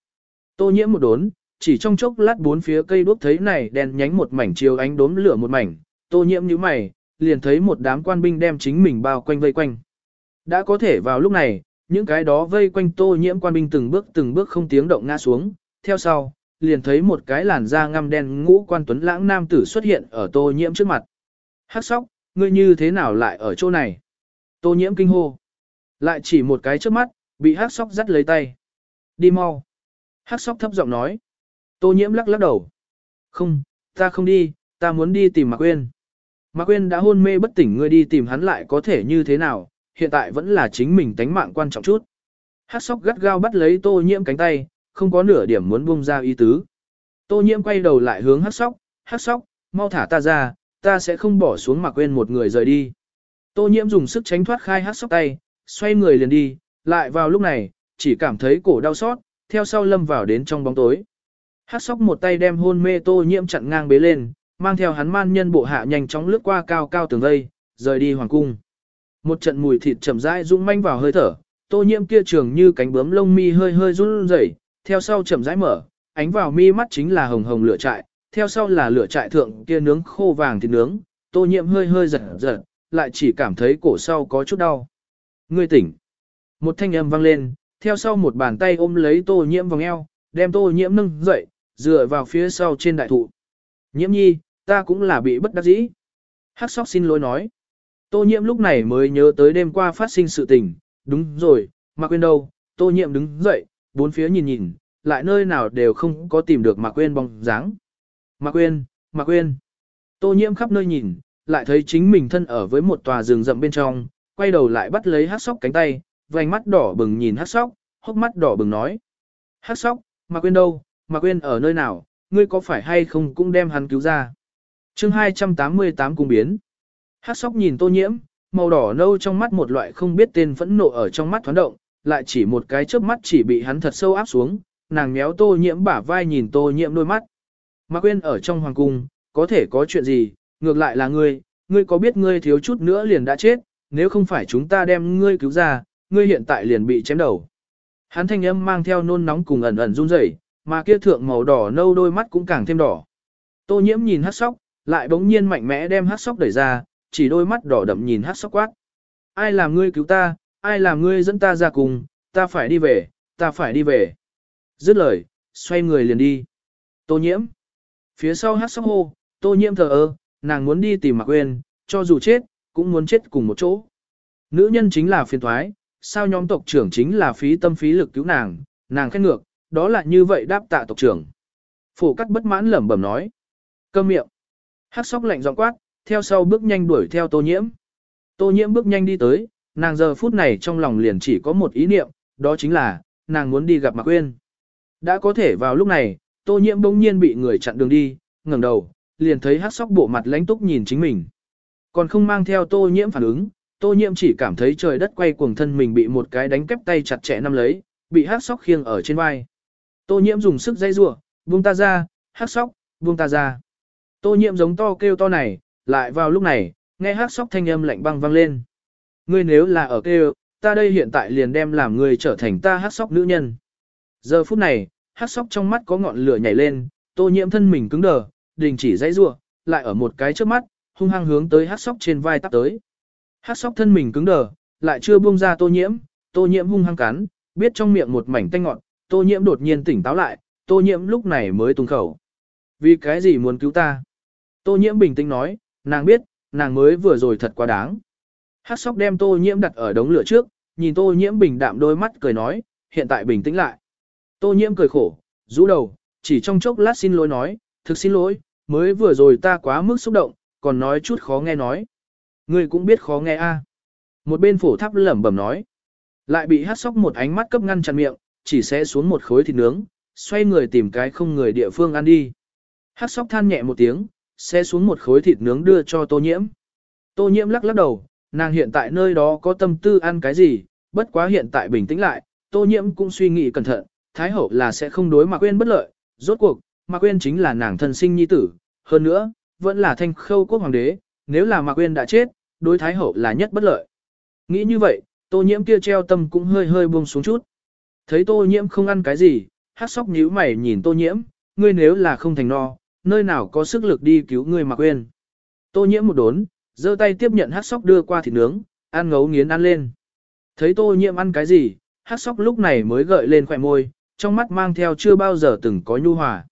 Tô nhiễm một đốn, chỉ trong chốc lát bốn phía cây đuốc thấy này đèn nhánh một mảnh chiếu ánh đốm lửa một mảnh, tô nhiễm nhíu mày, liền thấy một đám quan binh đem chính mình bao quanh vây quanh. Đã có thể vào lúc này, những cái đó vây quanh tô nhiễm quan binh từng bước từng bước không tiếng động ngã xuống, theo sau, liền thấy một cái làn da ngăm đen ngũ quan tuấn lãng nam tử xuất hiện ở tô nhiễm trước mặt. Hắc sóc, ngươi như thế nào lại ở chỗ này? Tô nhiễm kinh hô. Lại chỉ một cái trước mắt, bị hắc sóc dắt lấy tay. Đi mau. Hắc sóc thấp giọng nói. Tô nhiễm lắc lắc đầu. Không, ta không đi, ta muốn đi tìm Mạc Quyên. Mạc Quyên đã hôn mê bất tỉnh ngươi đi tìm hắn lại có thể như thế nào, hiện tại vẫn là chính mình tánh mạng quan trọng chút. Hắc sóc gắt gao bắt lấy tô nhiễm cánh tay, không có nửa điểm muốn buông ra ý tứ. Tô nhiễm quay đầu lại hướng hắc sóc, hắc sóc, mau thả ta ra, ta sẽ không bỏ xuống mà quên một người rời đi. Tô nhiễm dùng sức tránh thoát khai hắc sóc tay, xoay người liền đi, lại vào lúc này, chỉ cảm thấy cổ đau xót, theo sau lâm vào đến trong bóng tối. Hát sóc một tay đem hôn mê tô nhiễm chặn ngang bế lên, mang theo hắn man nhân bộ hạ nhanh chóng lướt qua cao cao tường vây, rời đi hoàng cung. Một trận mùi thịt chậm rãi rung manh vào hơi thở, tô nhiễm kia trường như cánh bướm lông mi hơi hơi run rẩy, theo sau chậm rãi mở, ánh vào mi mắt chính là hồng hồng lửa trại, theo sau là lửa trại thượng kia nướng khô vàng thịt nướng, tô nhiễm hơi hơi giật giật, lại chỉ cảm thấy cổ sau có chút đau. Ngươi tỉnh. Một thanh âm vang lên, theo sau một bàn tay ôm lấy tô nhiễm vòng eo, đem tô nhiễm nâng dậy, dựa vào phía sau trên đại thụ. Nhiễm nhi, ta cũng là bị bất đắc dĩ. Hắc sóc xin lỗi nói. Tô nhiễm lúc này mới nhớ tới đêm qua phát sinh sự tình, đúng rồi, mà quên đâu, tô nhiễm đứng dậy, bốn phía nhìn nhìn, lại nơi nào đều không có tìm được mà quên bóng dáng. Mà Quyên, mà Quyên. Tô nhiễm khắp nơi nhìn, lại thấy chính mình thân ở với một tòa rừng rậm bên trong, quay đầu lại bắt lấy hắc sóc cánh tay, vành mắt đỏ bừng nhìn hắc sóc, hốc mắt đỏ bừng nói. Hắc sóc, mà Quyên đâu, mà Quyên ở nơi nào, ngươi có phải hay không cũng đem hắn cứu ra. chương 288 cung biến. Hắc sóc nhìn tô nhiễm, màu đỏ nâu trong mắt một loại không biết tên phẫn nộ ở trong mắt thoáng động, lại chỉ một cái chớp mắt chỉ bị hắn thật sâu áp xuống, nàng méo tô nhiễm bả vai nhìn tô nhiễm đôi mắt. Mạc Quyên ở trong hoàng cung, có thể có chuyện gì, ngược lại là ngươi, ngươi có biết ngươi thiếu chút nữa liền đã chết, nếu không phải chúng ta đem ngươi cứu ra, ngươi hiện tại liền bị chém đầu. Hắn thanh âm mang theo nôn nóng cùng ẩn ẩn run rẩy, mà kia thượng màu đỏ nâu đôi mắt cũng càng thêm đỏ. Tô nhiễm nhìn hát sóc, lại bỗng nhiên mạnh mẽ đem hát sóc đẩy ra, chỉ đôi mắt đỏ đậm nhìn hát sóc quát. Ai làm ngươi cứu ta, ai làm ngươi dẫn ta ra cùng, ta phải đi về, ta phải đi về. Dứt lời, xoay người liền đi. Tô nhiễm. Phía sau hát sóc hô, tô nhiễm thờ ơ, nàng muốn đi tìm Mạc Uyên, cho dù chết, cũng muốn chết cùng một chỗ. Nữ nhân chính là phiền thoái, sao nhóm tộc trưởng chính là phí tâm phí lực cứu nàng, nàng khét ngược, đó là như vậy đáp tạ tộc trưởng. Phổ cắt bất mãn lẩm bẩm nói. Câm miệng. Hát sóc lạnh giọng quát, theo sau bước nhanh đuổi theo tô nhiễm. Tô nhiễm bước nhanh đi tới, nàng giờ phút này trong lòng liền chỉ có một ý niệm, đó chính là, nàng muốn đi gặp Mạc Uyên. Đã có thể vào lúc này, tô nhiễm bỗng nhiên bị người chặn đường đi, ngẩng đầu, liền thấy hát sóc bộ mặt lãnh túc nhìn chính mình. Còn không mang theo tô nhiễm phản ứng, tô nhiễm chỉ cảm thấy trời đất quay cuồng thân mình bị một cái đánh kép tay chặt chẽ nắm lấy, bị hát sóc khiêng ở trên vai. Tô nhiễm dùng sức dây rủa, buông ta ra, hát sóc, buông ta ra. Tô nhiễm giống to kêu to này, lại vào lúc này, nghe hát sóc thanh âm lạnh băng vang lên. Ngươi nếu là ở kêu, ta đây hiện tại liền đem làm ngươi trở thành ta hát sóc nữ nhân. Giờ phút này, hát sóc trong mắt có ngọn lửa nhảy lên, tô nhiễm thân mình cứng đờ, đình chỉ dãy rua, lại ở một cái trước mắt, hung hăng hướng tới hát sóc trên vai tắp tới. Hát sóc thân mình cứng đờ, lại chưa buông ra tô nhiễm, tô nhiễm hung hăng cắn, biết trong miệng một mảnh tanh ngọt, tô nhiễm đột nhiên tỉnh táo lại, tô nhiễm lúc này mới tung khẩu. Vì cái gì muốn cứu ta? Tô nhiễm bình tĩnh nói, nàng biết, nàng mới vừa rồi thật quá đáng. Hát sóc đem tô nhiễm đặt ở đống lửa trước, nhìn tô nhiễm bình đạm đôi mắt cười nói, hiện tại bình tĩnh lại. Tô nhiễm cười khổ, rũ đầu, chỉ trong chốc lát xin lỗi nói, thực xin lỗi, mới vừa rồi ta quá mức xúc động, còn nói chút khó nghe nói. Ngươi cũng biết khó nghe a. Một bên phổ tháp lẩm bẩm nói. Lại bị hát sóc một ánh mắt cấp ngăn chặn miệng, chỉ sẽ xuống một khối thịt nướng, xoay người tìm cái không người địa phương ăn đi. Hát sóc than nhẹ một tiếng, sẽ xuống một khối thịt nướng đưa cho tô nhiễm. Tô nhiễm lắc lắc đầu, nàng hiện tại nơi đó có tâm tư ăn cái gì, bất quá hiện tại bình tĩnh lại, tô nhiễm cũng suy nghĩ cẩn thận, thái hậu là sẽ không đối mà quên bất lợi, rốt cuộc, mà quên chính là nàng thân sinh nhi tử, hơn nữa, vẫn là thanh khâu quốc hoàng đế, nếu là Mạc Quyên đã chết, đối Thái Hậu là nhất bất lợi. Nghĩ như vậy, tô nhiễm kia treo tâm cũng hơi hơi buông xuống chút. Thấy tô nhiễm không ăn cái gì, hát sóc nhíu mày nhìn tô nhiễm, ngươi nếu là không thành no, nơi nào có sức lực đi cứu ngươi Mạc Quyên. Tô nhiễm một đốn, giơ tay tiếp nhận hát sóc đưa qua thịt nướng, ăn ngấu nghiến ăn lên. Thấy tô nhiễm ăn cái gì, hát sóc lúc này mới gợi lên khỏe môi, trong mắt mang theo chưa bao giờ từng có nhu hòa.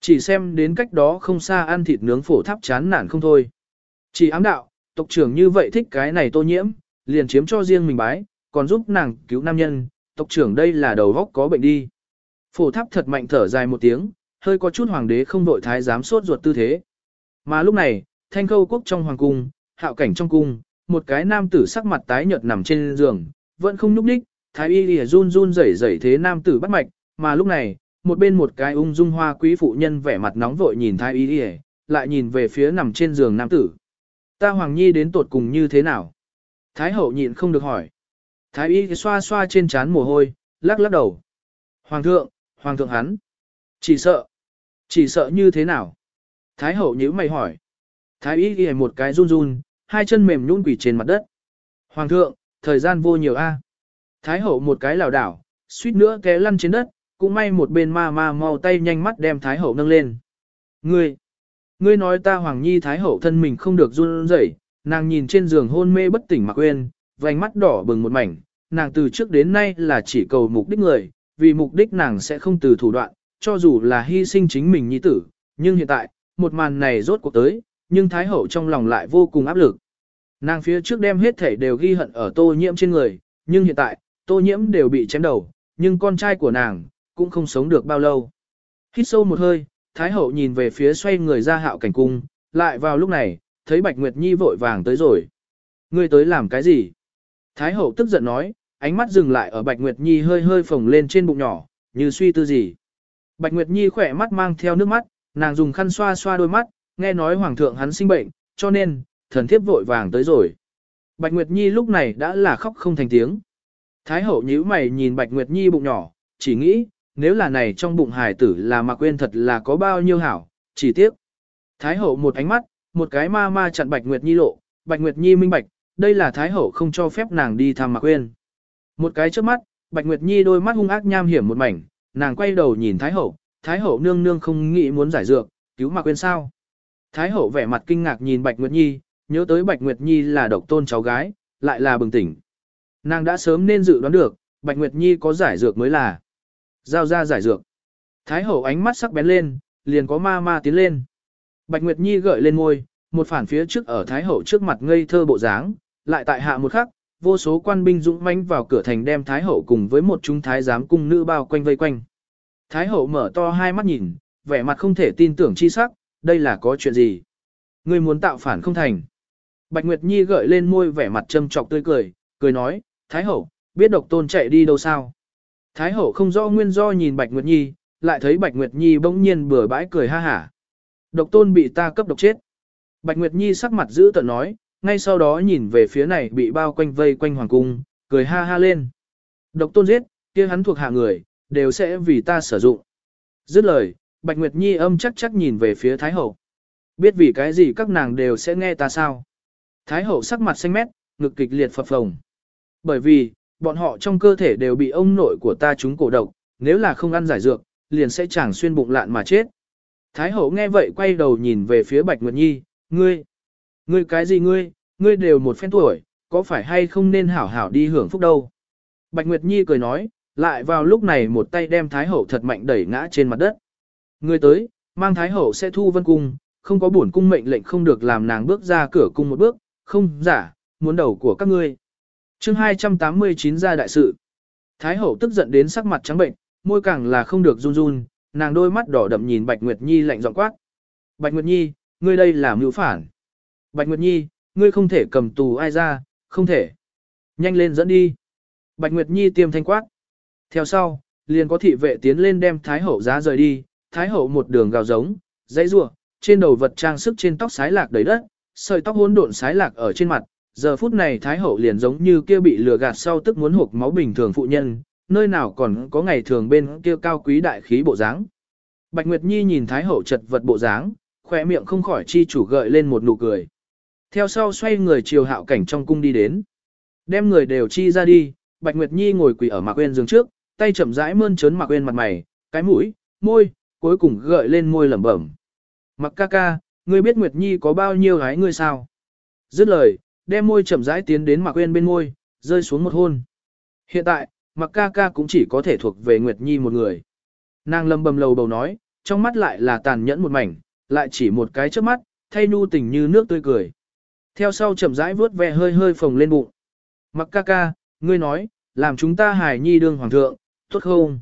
Chỉ xem đến cách đó không xa ăn thịt nướng phổ tháp chán nản không thôi. Chỉ ám đạo, tộc trưởng như vậy thích cái này tô nhiễm, liền chiếm cho riêng mình bái, còn giúp nàng cứu nam nhân, tộc trưởng đây là đầu góc có bệnh đi. Phổ tháp thật mạnh thở dài một tiếng, hơi có chút hoàng đế không đội thái dám sốt ruột tư thế. Mà lúc này, thanh khâu quốc trong hoàng cung, hạo cảnh trong cung, một cái nam tử sắc mặt tái nhợt nằm trên giường, vẫn không nhúc nhích, thái y lìa run run rẩy rẩy thế nam tử bắt mạch, mà lúc này, một bên một cái ung dung hoa quý phụ nhân vẻ mặt nóng vội nhìn thái y y, lại nhìn về phía nằm trên giường nam tử. Ta Hoàng Nhi đến tột cùng như thế nào? Thái hậu nhịn không được hỏi. Thái y xoa xoa trên trán mồ hôi, lắc lắc đầu. Hoàng thượng, hoàng thượng hắn. Chỉ sợ. Chỉ sợ như thế nào? Thái hậu nhíu mày hỏi. Thái y ghi một cái run run, hai chân mềm nhũn quỷ trên mặt đất. Hoàng thượng, thời gian vô nhiều a. Thái hậu một cái lảo đảo, suýt nữa té lăn trên đất, cũng may một bên ma ma mau tay nhanh mắt đem Thái hậu nâng lên. Ngươi, Ngươi nói ta Hoàng Nhi Thái Hậu thân mình không được run rẩy, nàng nhìn trên giường hôn mê bất tỉnh mà quên, vành mắt đỏ bừng một mảnh, nàng từ trước đến nay là chỉ cầu mục đích người, vì mục đích nàng sẽ không từ thủ đoạn, cho dù là hy sinh chính mình nhi tử, nhưng hiện tại, một màn này rốt cuộc tới, nhưng Thái Hậu trong lòng lại vô cùng áp lực. Nàng phía trước đem hết thể đều ghi hận ở tô nhiễm trên người, nhưng hiện tại, tô nhiễm đều bị chém đầu, nhưng con trai của nàng, cũng không sống được bao lâu. Hít sâu một hơi, Thái hậu nhìn về phía xoay người ra hạo cảnh cung, lại vào lúc này, thấy Bạch Nguyệt Nhi vội vàng tới rồi. Ngươi tới làm cái gì? Thái hậu tức giận nói, ánh mắt dừng lại ở Bạch Nguyệt Nhi hơi hơi phồng lên trên bụng nhỏ, như suy tư gì. Bạch Nguyệt Nhi khỏe mắt mang theo nước mắt, nàng dùng khăn xoa xoa đôi mắt, nghe nói hoàng thượng hắn sinh bệnh, cho nên, thần thiếp vội vàng tới rồi. Bạch Nguyệt Nhi lúc này đã là khóc không thành tiếng. Thái hậu nhíu mày nhìn Bạch Nguyệt Nhi bụng nhỏ, chỉ nghĩ, nếu là này trong bụng hài tử là mà quên thật là có bao nhiêu hảo, chỉ tiếc. Thái hậu một ánh mắt, một cái ma ma chặn Bạch Nguyệt Nhi lộ, Bạch Nguyệt Nhi minh bạch, đây là Thái hậu không cho phép nàng đi thăm Mạc Quyên. Một cái trước mắt, Bạch Nguyệt Nhi đôi mắt hung ác nham hiểm một mảnh, nàng quay đầu nhìn Thái hậu, Thái hậu nương nương không nghĩ muốn giải dược, cứu Mạc Quyên sao. Thái hậu vẻ mặt kinh ngạc nhìn Bạch Nguyệt Nhi, nhớ tới Bạch Nguyệt Nhi là độc tôn cháu gái, lại là bừng tỉnh. Nàng đã sớm nên dự đoán được, Bạch Nguyệt Nhi có giải dược mới là. Giao ra giải dược. Thái hậu ánh mắt sắc bén lên, liền có ma ma tiến lên. Bạch Nguyệt Nhi gợi lên môi, một phản phía trước ở Thái hậu trước mặt ngây thơ bộ dáng, lại tại hạ một khắc, vô số quan binh dũng mãnh vào cửa thành đem Thái hậu cùng với một chúng thái giám cung nữ bao quanh vây quanh. Thái hậu mở to hai mắt nhìn, vẻ mặt không thể tin tưởng chi sắc, đây là có chuyện gì? Ngươi muốn tạo phản không thành. Bạch Nguyệt Nhi gợi lên môi vẻ mặt châm trọc tươi cười, cười nói, Thái hậu, biết độc tôn chạy đi đâu sao? Thái hậu không rõ nguyên do nhìn Bạch Nguyệt Nhi, lại thấy Bạch Nguyệt Nhi bỗng nhiên bừa bãi cười ha hả. Độc tôn bị ta cấp độc chết. Bạch Nguyệt Nhi sắc mặt giữ tợn nói, ngay sau đó nhìn về phía này bị bao quanh vây quanh hoàng cung, cười ha ha lên. Độc tôn giết, kia hắn thuộc hạ người, đều sẽ vì ta sử dụng. Dứt lời, Bạch Nguyệt Nhi âm chắc chắc nhìn về phía Thái Hậu. Biết vì cái gì các nàng đều sẽ nghe ta sao? Thái Hậu sắc mặt xanh mét, ngực kịch liệt phập phồng. Bởi vì, bọn họ trong cơ thể đều bị ông nội của ta chúng cổ độc, nếu là không ăn giải dược, liền sẽ chẳng xuyên bụng lạn mà chết. Thái Hậu nghe vậy quay đầu nhìn về phía Bạch Nguyệt Nhi, ngươi, ngươi cái gì ngươi, ngươi đều một phen tuổi, có phải hay không nên hảo hảo đi hưởng phúc đâu. Bạch Nguyệt Nhi cười nói, lại vào lúc này một tay đem Thái Hậu thật mạnh đẩy ngã trên mặt đất. Ngươi tới, mang Thái Hậu sẽ thu vân cung, không có bổn cung mệnh lệnh không được làm nàng bước ra cửa cung một bước, không giả, muốn đầu của các ngươi chương 289 ra đại sự. Thái Hậu tức giận đến sắc mặt trắng bệnh, môi càng là không được run run, nàng đôi mắt đỏ đậm nhìn Bạch Nguyệt Nhi lạnh giọng quát. Bạch Nguyệt Nhi, ngươi đây là mưu phản. Bạch Nguyệt Nhi, ngươi không thể cầm tù ai ra, không thể. Nhanh lên dẫn đi. Bạch Nguyệt Nhi tiêm thanh quát. Theo sau, liền có thị vệ tiến lên đem Thái Hậu giá rời đi, Thái Hậu một đường gào giống, dãy rủa, trên đầu vật trang sức trên tóc sái lạc đầy đất, sợi tóc hỗn độn sái lạc ở trên mặt. Giờ phút này Thái Hậu liền giống như kia bị lừa gạt sau tức muốn hộp máu bình thường phụ nhân, nơi nào còn có ngày thường bên kia cao quý đại khí bộ dáng. Bạch Nguyệt Nhi nhìn Thái Hậu chật vật bộ dáng, khỏe miệng không khỏi chi chủ gợi lên một nụ cười. Theo sau xoay người chiều hạo cảnh trong cung đi đến. Đem người đều chi ra đi, Bạch Nguyệt Nhi ngồi quỳ ở Mạc Uyên giường trước, tay chậm rãi mơn trớn Mạc Uyên mặt mày, cái mũi, môi, cuối cùng gợi lên môi lẩm bẩm. Mặc ca ca, ngươi biết Nguyệt Nhi có bao nhiêu gái ngươi sao? Dứt lời, đem môi chậm rãi tiến đến Mạc Uyên bên môi, rơi xuống một hôn. Hiện tại, Mặc ca ca cũng chỉ có thể thuộc về Nguyệt Nhi một người. Nàng lâm bầm lầu bầu nói, trong mắt lại là tàn nhẫn một mảnh, lại chỉ một cái trước mắt, thay nu tình như nước tươi cười. Theo sau chậm rãi vướt ve hơi hơi phồng lên bụng. Mặc ca ca, ngươi nói, làm chúng ta hài nhi đương hoàng thượng, tốt không?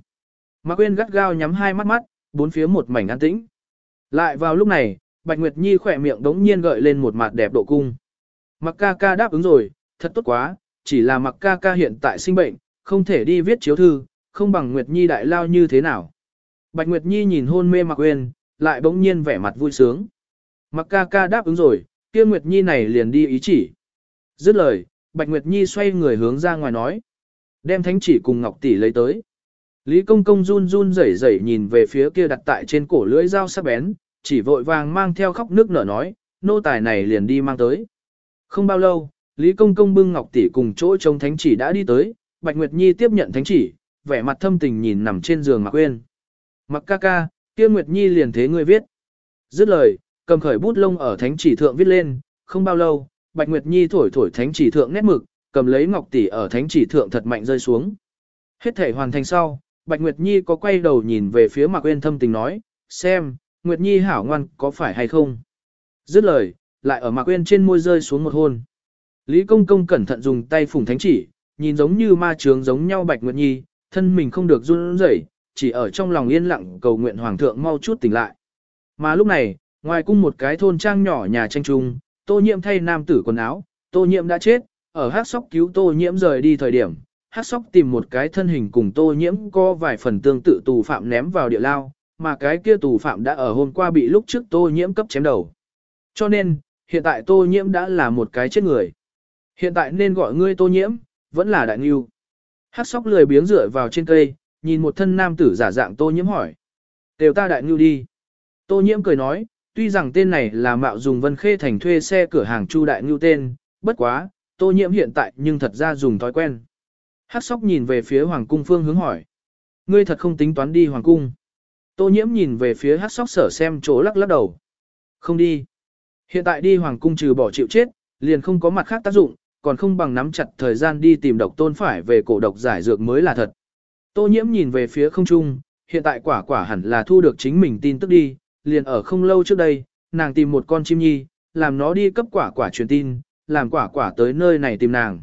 Mạc Quyên gắt gao nhắm hai mắt mắt, bốn phía một mảnh an tĩnh. Lại vào lúc này, Bạch Nguyệt Nhi khỏe miệng đống nhiên gợi lên một mặt đẹp độ cung. Mặc ca ca đáp ứng rồi, thật tốt quá, chỉ là mặc ca ca hiện tại sinh bệnh, không thể đi viết chiếu thư, không bằng Nguyệt Nhi đại lao như thế nào. Bạch Nguyệt Nhi nhìn hôn mê Mặc Uyên, lại bỗng nhiên vẻ mặt vui sướng. Mặc ca ca đáp ứng rồi, kia Nguyệt Nhi này liền đi ý chỉ. Dứt lời, Bạch Nguyệt Nhi xoay người hướng ra ngoài nói. Đem thánh chỉ cùng Ngọc Tỷ lấy tới. Lý Công Công run run rẩy rẩy nhìn về phía kia đặt tại trên cổ lưỡi dao sắc bén, chỉ vội vàng mang theo khóc nước nở nói, nô tài này liền đi mang tới. Không bao lâu, Lý Công Công bưng Ngọc Tỷ cùng chỗ trông thánh chỉ đã đi tới, Bạch Nguyệt Nhi tiếp nhận thánh chỉ, vẻ mặt thâm tình nhìn nằm trên giường Mạc Quyên. Mặc ca ca, kia Nguyệt Nhi liền thế ngươi viết. Dứt lời, cầm khởi bút lông ở thánh chỉ thượng viết lên, không bao lâu, Bạch Nguyệt Nhi thổi thổi thánh chỉ thượng nét mực, cầm lấy ngọc tỷ ở thánh chỉ thượng thật mạnh rơi xuống. Hết thể hoàn thành sau, Bạch Nguyệt Nhi có quay đầu nhìn về phía Mạc Uyên thâm tình nói, xem, Nguyệt Nhi hảo ngoan có phải hay không. Dứt lời, lại ở Mạc Uyên trên môi rơi xuống một hôn. Lý Công Công cẩn thận dùng tay phủng thánh chỉ, nhìn giống như ma trướng giống nhau Bạch Nguyệt Nhi, thân mình không được run rẩy, chỉ ở trong lòng yên lặng cầu nguyện Hoàng thượng mau chút tỉnh lại. Mà lúc này, ngoài cung một cái thôn trang nhỏ nhà tranh trung, tô Nhiệm thay nam tử quần áo, tô Nhiệm đã chết, ở hát sóc cứu tô nhiễm rời đi thời điểm, hát sóc tìm một cái thân hình cùng tô nhiễm có vài phần tương tự tù phạm ném vào địa lao, mà cái kia tù phạm đã ở hôm qua bị lúc trước tô nhiễm cấp chém đầu. Cho nên, hiện tại tô nhiễm đã là một cái chết người. Hiện tại nên gọi ngươi tô nhiễm, vẫn là đại nghiêu. Hát sóc lười biếng dựa vào trên cây, nhìn một thân nam tử giả dạng tô nhiễm hỏi. Đều ta đại nghiêu đi. Tô nhiễm cười nói, tuy rằng tên này là mạo dùng vân khê thành thuê xe cửa hàng chu đại nghiêu tên, bất quá, tô nhiễm hiện tại nhưng thật ra dùng thói quen. Hát sóc nhìn về phía hoàng cung phương hướng hỏi. Ngươi thật không tính toán đi hoàng cung. Tô nhiễm nhìn về phía hát sóc sở xem chỗ lắc lắc đầu. Không đi. Hiện tại đi hoàng cung trừ bỏ chịu chết, liền không có mặt khác tác dụng, còn không bằng nắm chặt thời gian đi tìm độc tôn phải về cổ độc giải dược mới là thật. Tô nhiễm nhìn về phía không trung, hiện tại quả quả hẳn là thu được chính mình tin tức đi, liền ở không lâu trước đây, nàng tìm một con chim nhi, làm nó đi cấp quả quả truyền tin, làm quả quả tới nơi này tìm nàng.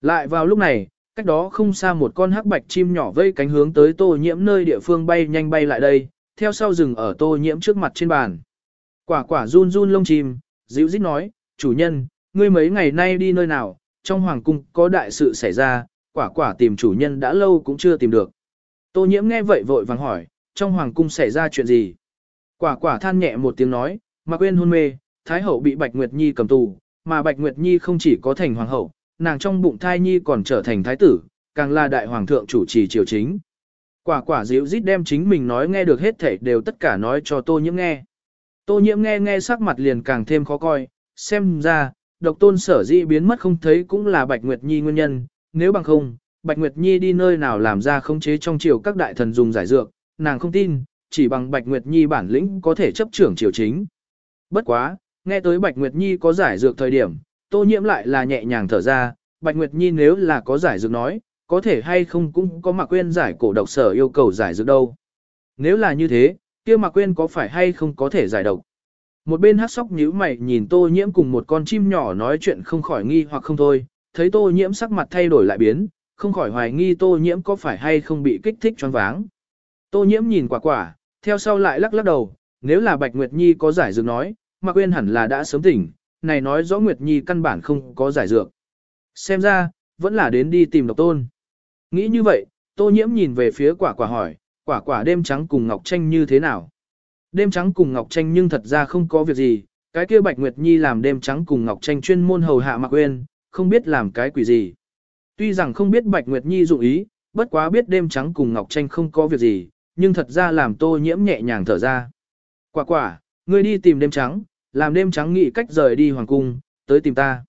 Lại vào lúc này, cách đó không xa một con hắc bạch chim nhỏ vây cánh hướng tới tô nhiễm nơi địa phương bay nhanh bay lại đây, theo sau rừng ở tô nhiễm trước mặt trên bàn. Quả quả run run lông chim, dịu dít nói, chủ nhân, ngươi mấy ngày nay đi nơi nào, trong hoàng cung có đại sự xảy ra, quả quả tìm chủ nhân đã lâu cũng chưa tìm được. Tô nhiễm nghe vậy vội vàng hỏi, trong hoàng cung xảy ra chuyện gì? Quả quả than nhẹ một tiếng nói, mà quên hôn mê, Thái hậu bị Bạch Nguyệt Nhi cầm tù, mà Bạch Nguyệt Nhi không chỉ có thành hoàng hậu, nàng trong bụng thai nhi còn trở thành thái tử, càng là đại hoàng thượng chủ trì triều chính. Quả quả dịu dít đem chính mình nói nghe được hết thảy đều tất cả nói cho tô nhiễm nghe. Tô nhiễm nghe nghe sắc mặt liền càng thêm khó coi, xem ra, độc tôn sở dĩ biến mất không thấy cũng là Bạch Nguyệt Nhi nguyên nhân, nếu bằng không, Bạch Nguyệt Nhi đi nơi nào làm ra khống chế trong triều các đại thần dùng giải dược, nàng không tin, chỉ bằng Bạch Nguyệt Nhi bản lĩnh có thể chấp trưởng triều chính. Bất quá, nghe tới Bạch Nguyệt Nhi có giải dược thời điểm, tô nhiễm lại là nhẹ nhàng thở ra, Bạch Nguyệt Nhi nếu là có giải dược nói, có thể hay không cũng có mặc quên giải cổ độc sở yêu cầu giải dược đâu. Nếu là như thế, kia mà quên có phải hay không có thể giải độc. Một bên hát sóc nhíu mày nhìn tô nhiễm cùng một con chim nhỏ nói chuyện không khỏi nghi hoặc không thôi, thấy tô nhiễm sắc mặt thay đổi lại biến, không khỏi hoài nghi tô nhiễm có phải hay không bị kích thích choáng váng. Tô nhiễm nhìn quả quả, theo sau lại lắc lắc đầu, nếu là Bạch Nguyệt Nhi có giải dược nói, mà quên hẳn là đã sớm tỉnh, này nói rõ Nguyệt Nhi căn bản không có giải dược. Xem ra, vẫn là đến đi tìm độc tôn. Nghĩ như vậy, tô nhiễm nhìn về phía quả quả hỏi, quả quả đêm trắng cùng Ngọc Tranh như thế nào? Đêm trắng cùng Ngọc Tranh nhưng thật ra không có việc gì, cái kia Bạch Nguyệt Nhi làm đêm trắng cùng Ngọc Tranh chuyên môn hầu hạ mặc uyên, không biết làm cái quỷ gì. Tuy rằng không biết Bạch Nguyệt Nhi dụng ý, bất quá biết đêm trắng cùng Ngọc Tranh không có việc gì, nhưng thật ra làm tô nhiễm nhẹ nhàng thở ra. Quả quả, ngươi đi tìm đêm trắng, làm đêm trắng nghĩ cách rời đi hoàng cung, tới tìm ta.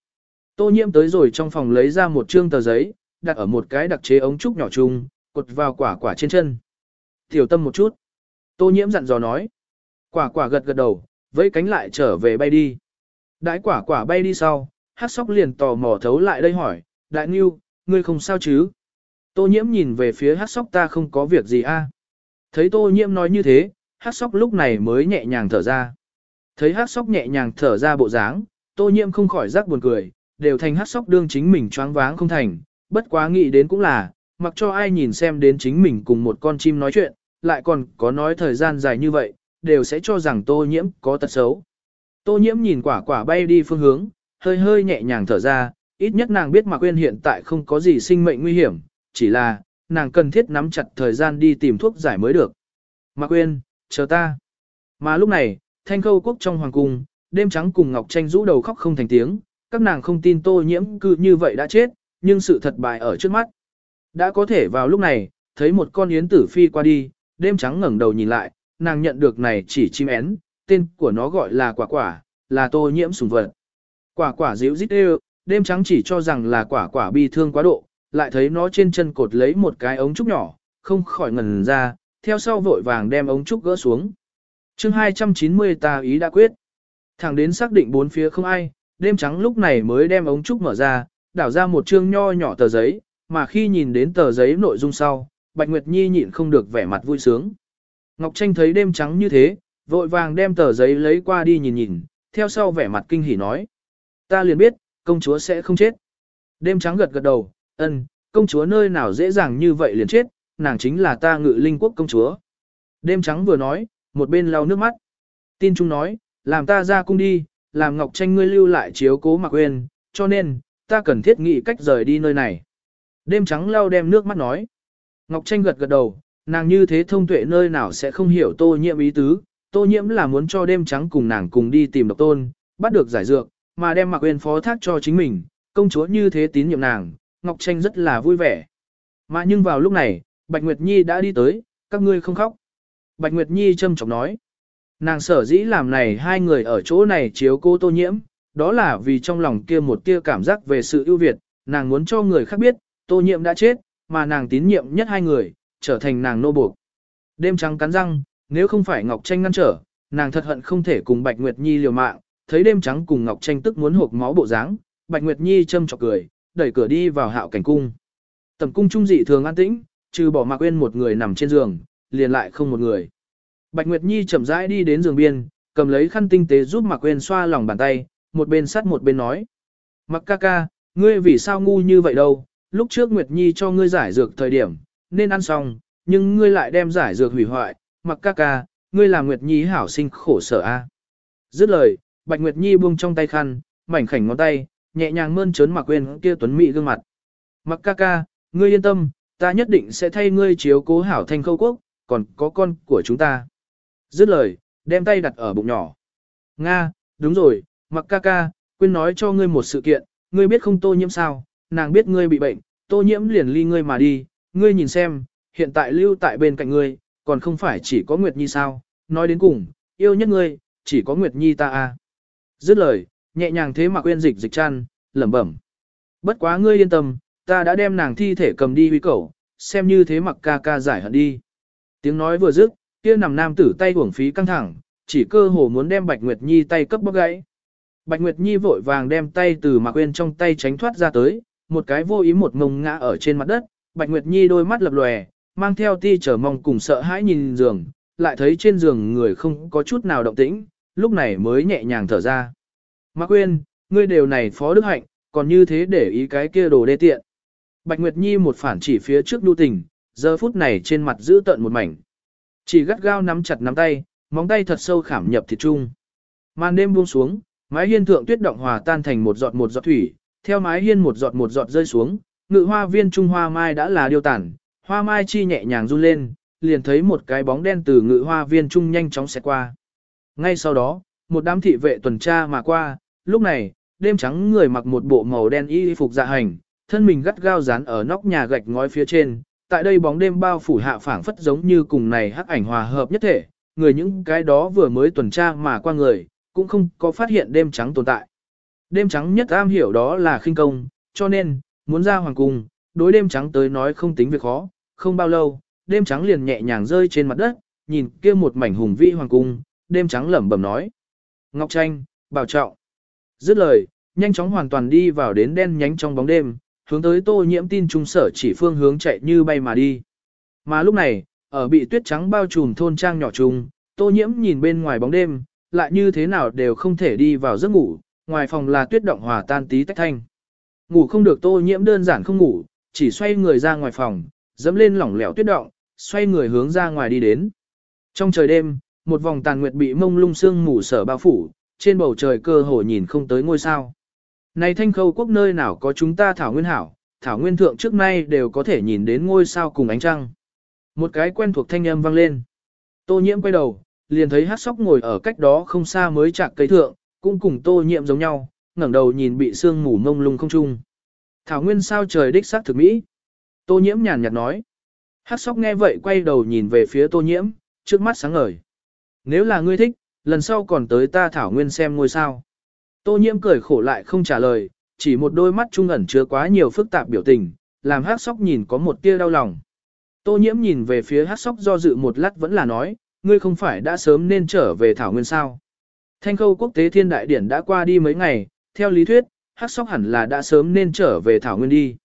Tô nhiễm tới rồi trong phòng lấy ra một trương tờ giấy, đặt ở một cái đặc chế ống trúc nhỏ chung, cột vào quả quả trên chân. Tiểu tâm một chút. Tô nhiễm dặn dò nói. Quả quả gật gật đầu, vẫy cánh lại trở về bay đi. Đãi quả quả bay đi sau, hát sóc liền tò mò thấu lại đây hỏi, đại nghiêu, ngươi không sao chứ? Tô nhiễm nhìn về phía hát sóc ta không có việc gì a. Thấy tô nhiễm nói như thế, hát sóc lúc này mới nhẹ nhàng thở ra. Thấy hát sóc nhẹ nhàng thở ra bộ dáng, tô nhiễm không khỏi rắc buồn cười, đều thành hát sóc đương chính mình choáng váng không thành, bất quá nghĩ đến cũng là, mặc cho ai nhìn xem đến chính mình cùng một con chim nói chuyện, lại còn có nói thời gian dài như vậy, đều sẽ cho rằng tô nhiễm có tật xấu. Tô nhiễm nhìn quả quả bay đi phương hướng, hơi hơi nhẹ nhàng thở ra, ít nhất nàng biết Mạc Quyên hiện tại không có gì sinh mệnh nguy hiểm, chỉ là, nàng cần thiết nắm chặt thời gian đi tìm thuốc giải mới được. Mạc Quyên, chờ ta. Mà lúc này, thanh khâu quốc trong hoàng cung, đêm trắng cùng Ngọc Tranh rũ đầu khóc không thành tiếng, các nàng không tin tô nhiễm cư như vậy đã chết, nhưng sự thật bại ở trước mắt. Đã có thể vào lúc này, thấy một con yến tử phi qua đi, đêm trắng ngẩng đầu nhìn lại, nàng nhận được này chỉ chim én, tên của nó gọi là quả quả, là tô nhiễm sùng vật. Quả quả dịu dít đều, đêm trắng chỉ cho rằng là quả quả bi thương quá độ, lại thấy nó trên chân cột lấy một cái ống trúc nhỏ, không khỏi ngẩn ra, theo sau vội vàng đem ống trúc gỡ xuống. chương 290 ta ý đã quyết. Thẳng đến xác định bốn phía không ai, đêm trắng lúc này mới đem ống trúc mở ra, đảo ra một chương nho nhỏ tờ giấy, mà khi nhìn đến tờ giấy nội dung sau, Bạch Nguyệt Nhi nhịn không được vẻ mặt vui sướng. Ngọc Tranh thấy đêm trắng như thế, vội vàng đem tờ giấy lấy qua đi nhìn nhìn, theo sau vẻ mặt kinh hỉ nói. Ta liền biết, công chúa sẽ không chết. Đêm trắng gật gật đầu, ân, công chúa nơi nào dễ dàng như vậy liền chết, nàng chính là ta ngự linh quốc công chúa. Đêm trắng vừa nói, một bên lau nước mắt. Tin Trung nói, làm ta ra cung đi, làm Ngọc Tranh ngươi lưu lại chiếu cố mặc quên, cho nên, ta cần thiết nghĩ cách rời đi nơi này. Đêm trắng lau đem nước mắt nói. Ngọc Tranh gật gật đầu, nàng như thế thông tuệ nơi nào sẽ không hiểu tô nhiễm ý tứ, tô nhiễm là muốn cho đêm trắng cùng nàng cùng đi tìm độc tôn, bắt được giải dược, mà đem mặc quên phó thác cho chính mình, công chúa như thế tín nhiệm nàng, Ngọc Tranh rất là vui vẻ. Mà nhưng vào lúc này, Bạch Nguyệt Nhi đã đi tới, các ngươi không khóc. Bạch Nguyệt Nhi châm chọc nói. Nàng sở dĩ làm này hai người ở chỗ này chiếu cô tô nhiễm, đó là vì trong lòng kia một tia cảm giác về sự ưu việt, nàng muốn cho người khác biết, tô nhiệm đã chết, mà nàng tín nhiệm nhất hai người, trở thành nàng nô buộc. Đêm trắng cắn răng, nếu không phải Ngọc Tranh ngăn trở, nàng thật hận không thể cùng Bạch Nguyệt Nhi liều mạng, thấy đêm trắng cùng Ngọc Tranh tức muốn hộp máu bộ dáng, Bạch Nguyệt Nhi châm chọc cười, đẩy cửa đi vào hạo cảnh cung. Tầm cung trung dị thường an tĩnh, trừ bỏ Mạc Uyên một người nằm trên giường, liền lại không một người. Bạch Nguyệt Nhi chậm rãi đi đến giường biên, cầm lấy khăn tinh tế giúp Mạc Uyên xoa lòng bàn tay, một bên sắt một bên nói. Mặc ca ca, ngươi vì sao ngu như vậy đâu, lúc trước Nguyệt Nhi cho ngươi giải dược thời điểm, nên ăn xong, nhưng ngươi lại đem giải dược hủy hoại, mặc ca ca, ngươi làm Nguyệt Nhi hảo sinh khổ sở a. Dứt lời, Bạch Nguyệt Nhi buông trong tay khăn, mảnh khảnh ngón tay, nhẹ nhàng mơn trớn Mạc Quyên kia tuấn mỹ gương mặt. Mặc ca ca, ngươi yên tâm, ta nhất định sẽ thay ngươi chiếu cố hảo thanh khâu quốc, còn có con của chúng ta. Dứt lời, đem tay đặt ở bụng nhỏ. Nga, đúng rồi, mặc ca ca, quên nói cho ngươi một sự kiện, ngươi biết không tô nhiễm sao, nàng biết ngươi bị bệnh, tô nhiễm liền ly ngươi mà đi, ngươi nhìn xem, hiện tại lưu tại bên cạnh ngươi, còn không phải chỉ có Nguyệt Nhi sao, nói đến cùng, yêu nhất ngươi, chỉ có Nguyệt Nhi ta à? Dứt lời, nhẹ nhàng thế mà quên dịch dịch chăn, lẩm bẩm. Bất quá ngươi yên tâm, ta đã đem nàng thi thể cầm đi huy cẩu, xem như thế mặc ca ca giải hận đi. Tiếng nói vừa dứt, kia nằm nam tử tay uổng phí căng thẳng, chỉ cơ hồ muốn đem Bạch Nguyệt Nhi tay cấp bóc gãy. Bạch Nguyệt Nhi vội vàng đem tay từ Mạc uyên trong tay tránh thoát ra tới, một cái vô ý một ngông ngã ở trên mặt đất, Bạch Nguyệt Nhi đôi mắt lập lòe, mang theo ti trở mong cùng sợ hãi nhìn giường, lại thấy trên giường người không có chút nào động tĩnh, lúc này mới nhẹ nhàng thở ra. Mạc Quyên, ngươi đều này phó đức hạnh, còn như thế để ý cái kia đồ đê tiện. Bạch Nguyệt Nhi một phản chỉ phía trước đu tình, giờ phút này trên mặt giữ tận một mảnh. Chỉ gắt gao nắm chặt nắm tay, móng tay thật sâu khảm nhập thịt trung. Màn đêm buông xuống, mái hiên thượng tuyết động hòa tan thành một giọt một giọt thủy, theo mái hiên một giọt một giọt rơi xuống, ngự hoa viên trung hoa mai đã là điều tản, hoa mai chi nhẹ nhàng run lên, liền thấy một cái bóng đen từ ngự hoa viên trung nhanh chóng xẹt qua. Ngay sau đó, một đám thị vệ tuần tra mà qua, lúc này, đêm trắng người mặc một bộ màu đen y phục dạ hành, thân mình gắt gao dán ở nóc nhà gạch ngói phía trên, tại đây bóng đêm bao phủ hạ phảng phất giống như cùng này hắc ảnh hòa hợp nhất thể, người những cái đó vừa mới tuần tra mà qua người, cũng không có phát hiện đêm trắng tồn tại. Đêm trắng nhất am hiểu đó là khinh công, cho nên, muốn ra hoàng cung, đối đêm trắng tới nói không tính việc khó, không bao lâu, đêm trắng liền nhẹ nhàng rơi trên mặt đất, nhìn kia một mảnh hùng vĩ hoàng cung, đêm trắng lẩm bẩm nói. Ngọc Tranh, bảo trọng. Dứt lời, nhanh chóng hoàn toàn đi vào đến đen nhánh trong bóng đêm, hướng tới tô nhiễm tin trung sở chỉ phương hướng chạy như bay mà đi. Mà lúc này, ở bị tuyết trắng bao trùm thôn trang nhỏ trùng, tô nhiễm nhìn bên ngoài bóng đêm, lại như thế nào đều không thể đi vào giấc ngủ, ngoài phòng là tuyết động hòa tan tí tách thanh. Ngủ không được tô nhiễm đơn giản không ngủ, chỉ xoay người ra ngoài phòng, dẫm lên lỏng lẻo tuyết động, xoay người hướng ra ngoài đi đến. Trong trời đêm, một vòng tàn nguyệt bị mông lung sương mù sở bao phủ, trên bầu trời cơ hồ nhìn không tới ngôi sao. Này thanh khâu quốc nơi nào có chúng ta thảo nguyên hảo, thảo nguyên thượng trước nay đều có thể nhìn đến ngôi sao cùng ánh trăng. Một cái quen thuộc thanh âm vang lên. Tô nhiễm quay đầu, liền thấy hát sóc ngồi ở cách đó không xa mới chạc cây thượng, cũng cùng tô nhiễm giống nhau, ngẩng đầu nhìn bị sương mù mông lung không trung. Thảo nguyên sao trời đích xác thực mỹ. Tô nhiễm nhàn nhạt nói. Hát sóc nghe vậy quay đầu nhìn về phía tô nhiễm, trước mắt sáng ngời. Nếu là ngươi thích, lần sau còn tới ta thảo nguyên xem ngôi sao. Tô nhiễm cười khổ lại không trả lời, chỉ một đôi mắt trung ẩn chứa quá nhiều phức tạp biểu tình, làm hát sóc nhìn có một tia đau lòng. Tô nhiễm nhìn về phía hát sóc do dự một lát vẫn là nói, ngươi không phải đã sớm nên trở về Thảo Nguyên sao. Thanh khâu quốc tế thiên đại điển đã qua đi mấy ngày, theo lý thuyết, hát sóc hẳn là đã sớm nên trở về Thảo Nguyên đi.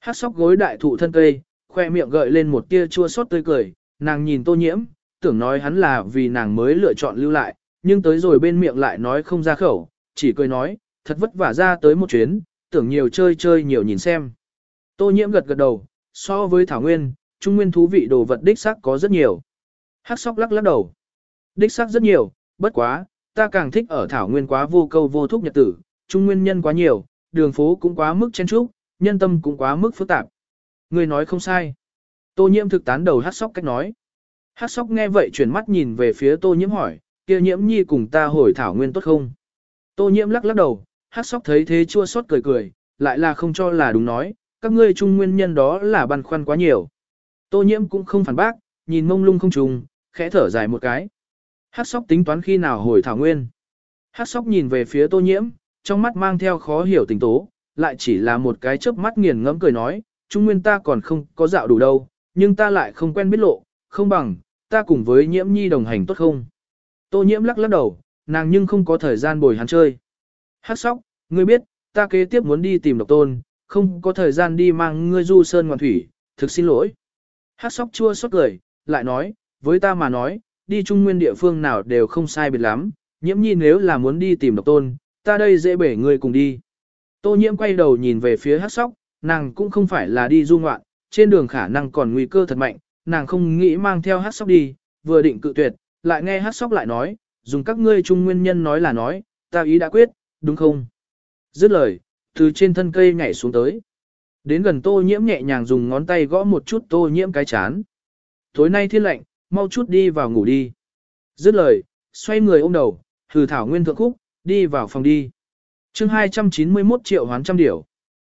Hát sóc gối đại thụ thân cây, khoe miệng gợi lên một tia chua xót tươi cười, nàng nhìn tô nhiễm, tưởng nói hắn là vì nàng mới lựa chọn lưu lại, nhưng tới rồi bên miệng lại nói không ra khẩu, chỉ cười nói, thật vất vả ra tới một chuyến, tưởng nhiều chơi chơi nhiều nhìn xem. Tô nhiễm gật gật đầu, so với Thảo Nguyên, Trung Nguyên thú vị đồ vật đích xác có rất nhiều. Hắc sóc lắc lắc đầu. Đích xác rất nhiều, bất quá, ta càng thích ở Thảo Nguyên quá vô câu vô thúc nhật tử, Trung Nguyên nhân quá nhiều, đường phố cũng quá mức chen trúc, nhân tâm cũng quá mức phức tạp. Người nói không sai. Tô nhiễm thực tán đầu Hắc sóc cách nói. Hắc sóc nghe vậy chuyển mắt nhìn về phía tô nhiễm hỏi, kia nhiễm nhi cùng ta hồi Thảo Nguyên tốt không? Tô nhiễm lắc lắc đầu, Hắc sóc thấy thế chua xót cười cười, lại là không cho là đúng nói, các ngươi trung nguyên nhân đó là băn khoăn quá nhiều. Tô nhiễm cũng không phản bác, nhìn mông lung không trùng, khẽ thở dài một cái. Hắc sóc tính toán khi nào hồi thảo nguyên. Hắc sóc nhìn về phía tô nhiễm, trong mắt mang theo khó hiểu tình tố, lại chỉ là một cái chớp mắt nghiền ngẫm cười nói, trung nguyên ta còn không có dạo đủ đâu, nhưng ta lại không quen biết lộ, không bằng, ta cùng với nhiễm nhi đồng hành tốt không. Tô nhiễm lắc lắc đầu, nàng nhưng không có thời gian bồi hắn chơi. Hắc sóc, ngươi biết, ta kế tiếp muốn đi tìm độc tôn, không có thời gian đi mang ngươi du sơn ngoan thủy, thực xin lỗi. Hắc sóc chua xót cười, lại nói, với ta mà nói, đi trung nguyên địa phương nào đều không sai biệt lắm, nhiễm nhi nếu là muốn đi tìm độc tôn, ta đây dễ bể người cùng đi. Tô nhiễm quay đầu nhìn về phía hát sóc, nàng cũng không phải là đi du ngoạn, trên đường khả năng còn nguy cơ thật mạnh, nàng không nghĩ mang theo hát sóc đi, vừa định cự tuyệt, lại nghe hát sóc lại nói, dùng các ngươi trung nguyên nhân nói là nói, ta ý đã quyết, đúng không? Dứt lời, từ trên thân cây nhảy xuống tới. Đến gần tô nhiễm nhẹ nhàng dùng ngón tay gõ một chút tô nhiễm cái chán. Tối nay thiên lạnh, mau chút đi vào ngủ đi. Dứt lời, xoay người ôm đầu, hừ thảo nguyên thượng khúc, đi vào phòng đi. chương 291 triệu hoán trăm điểu.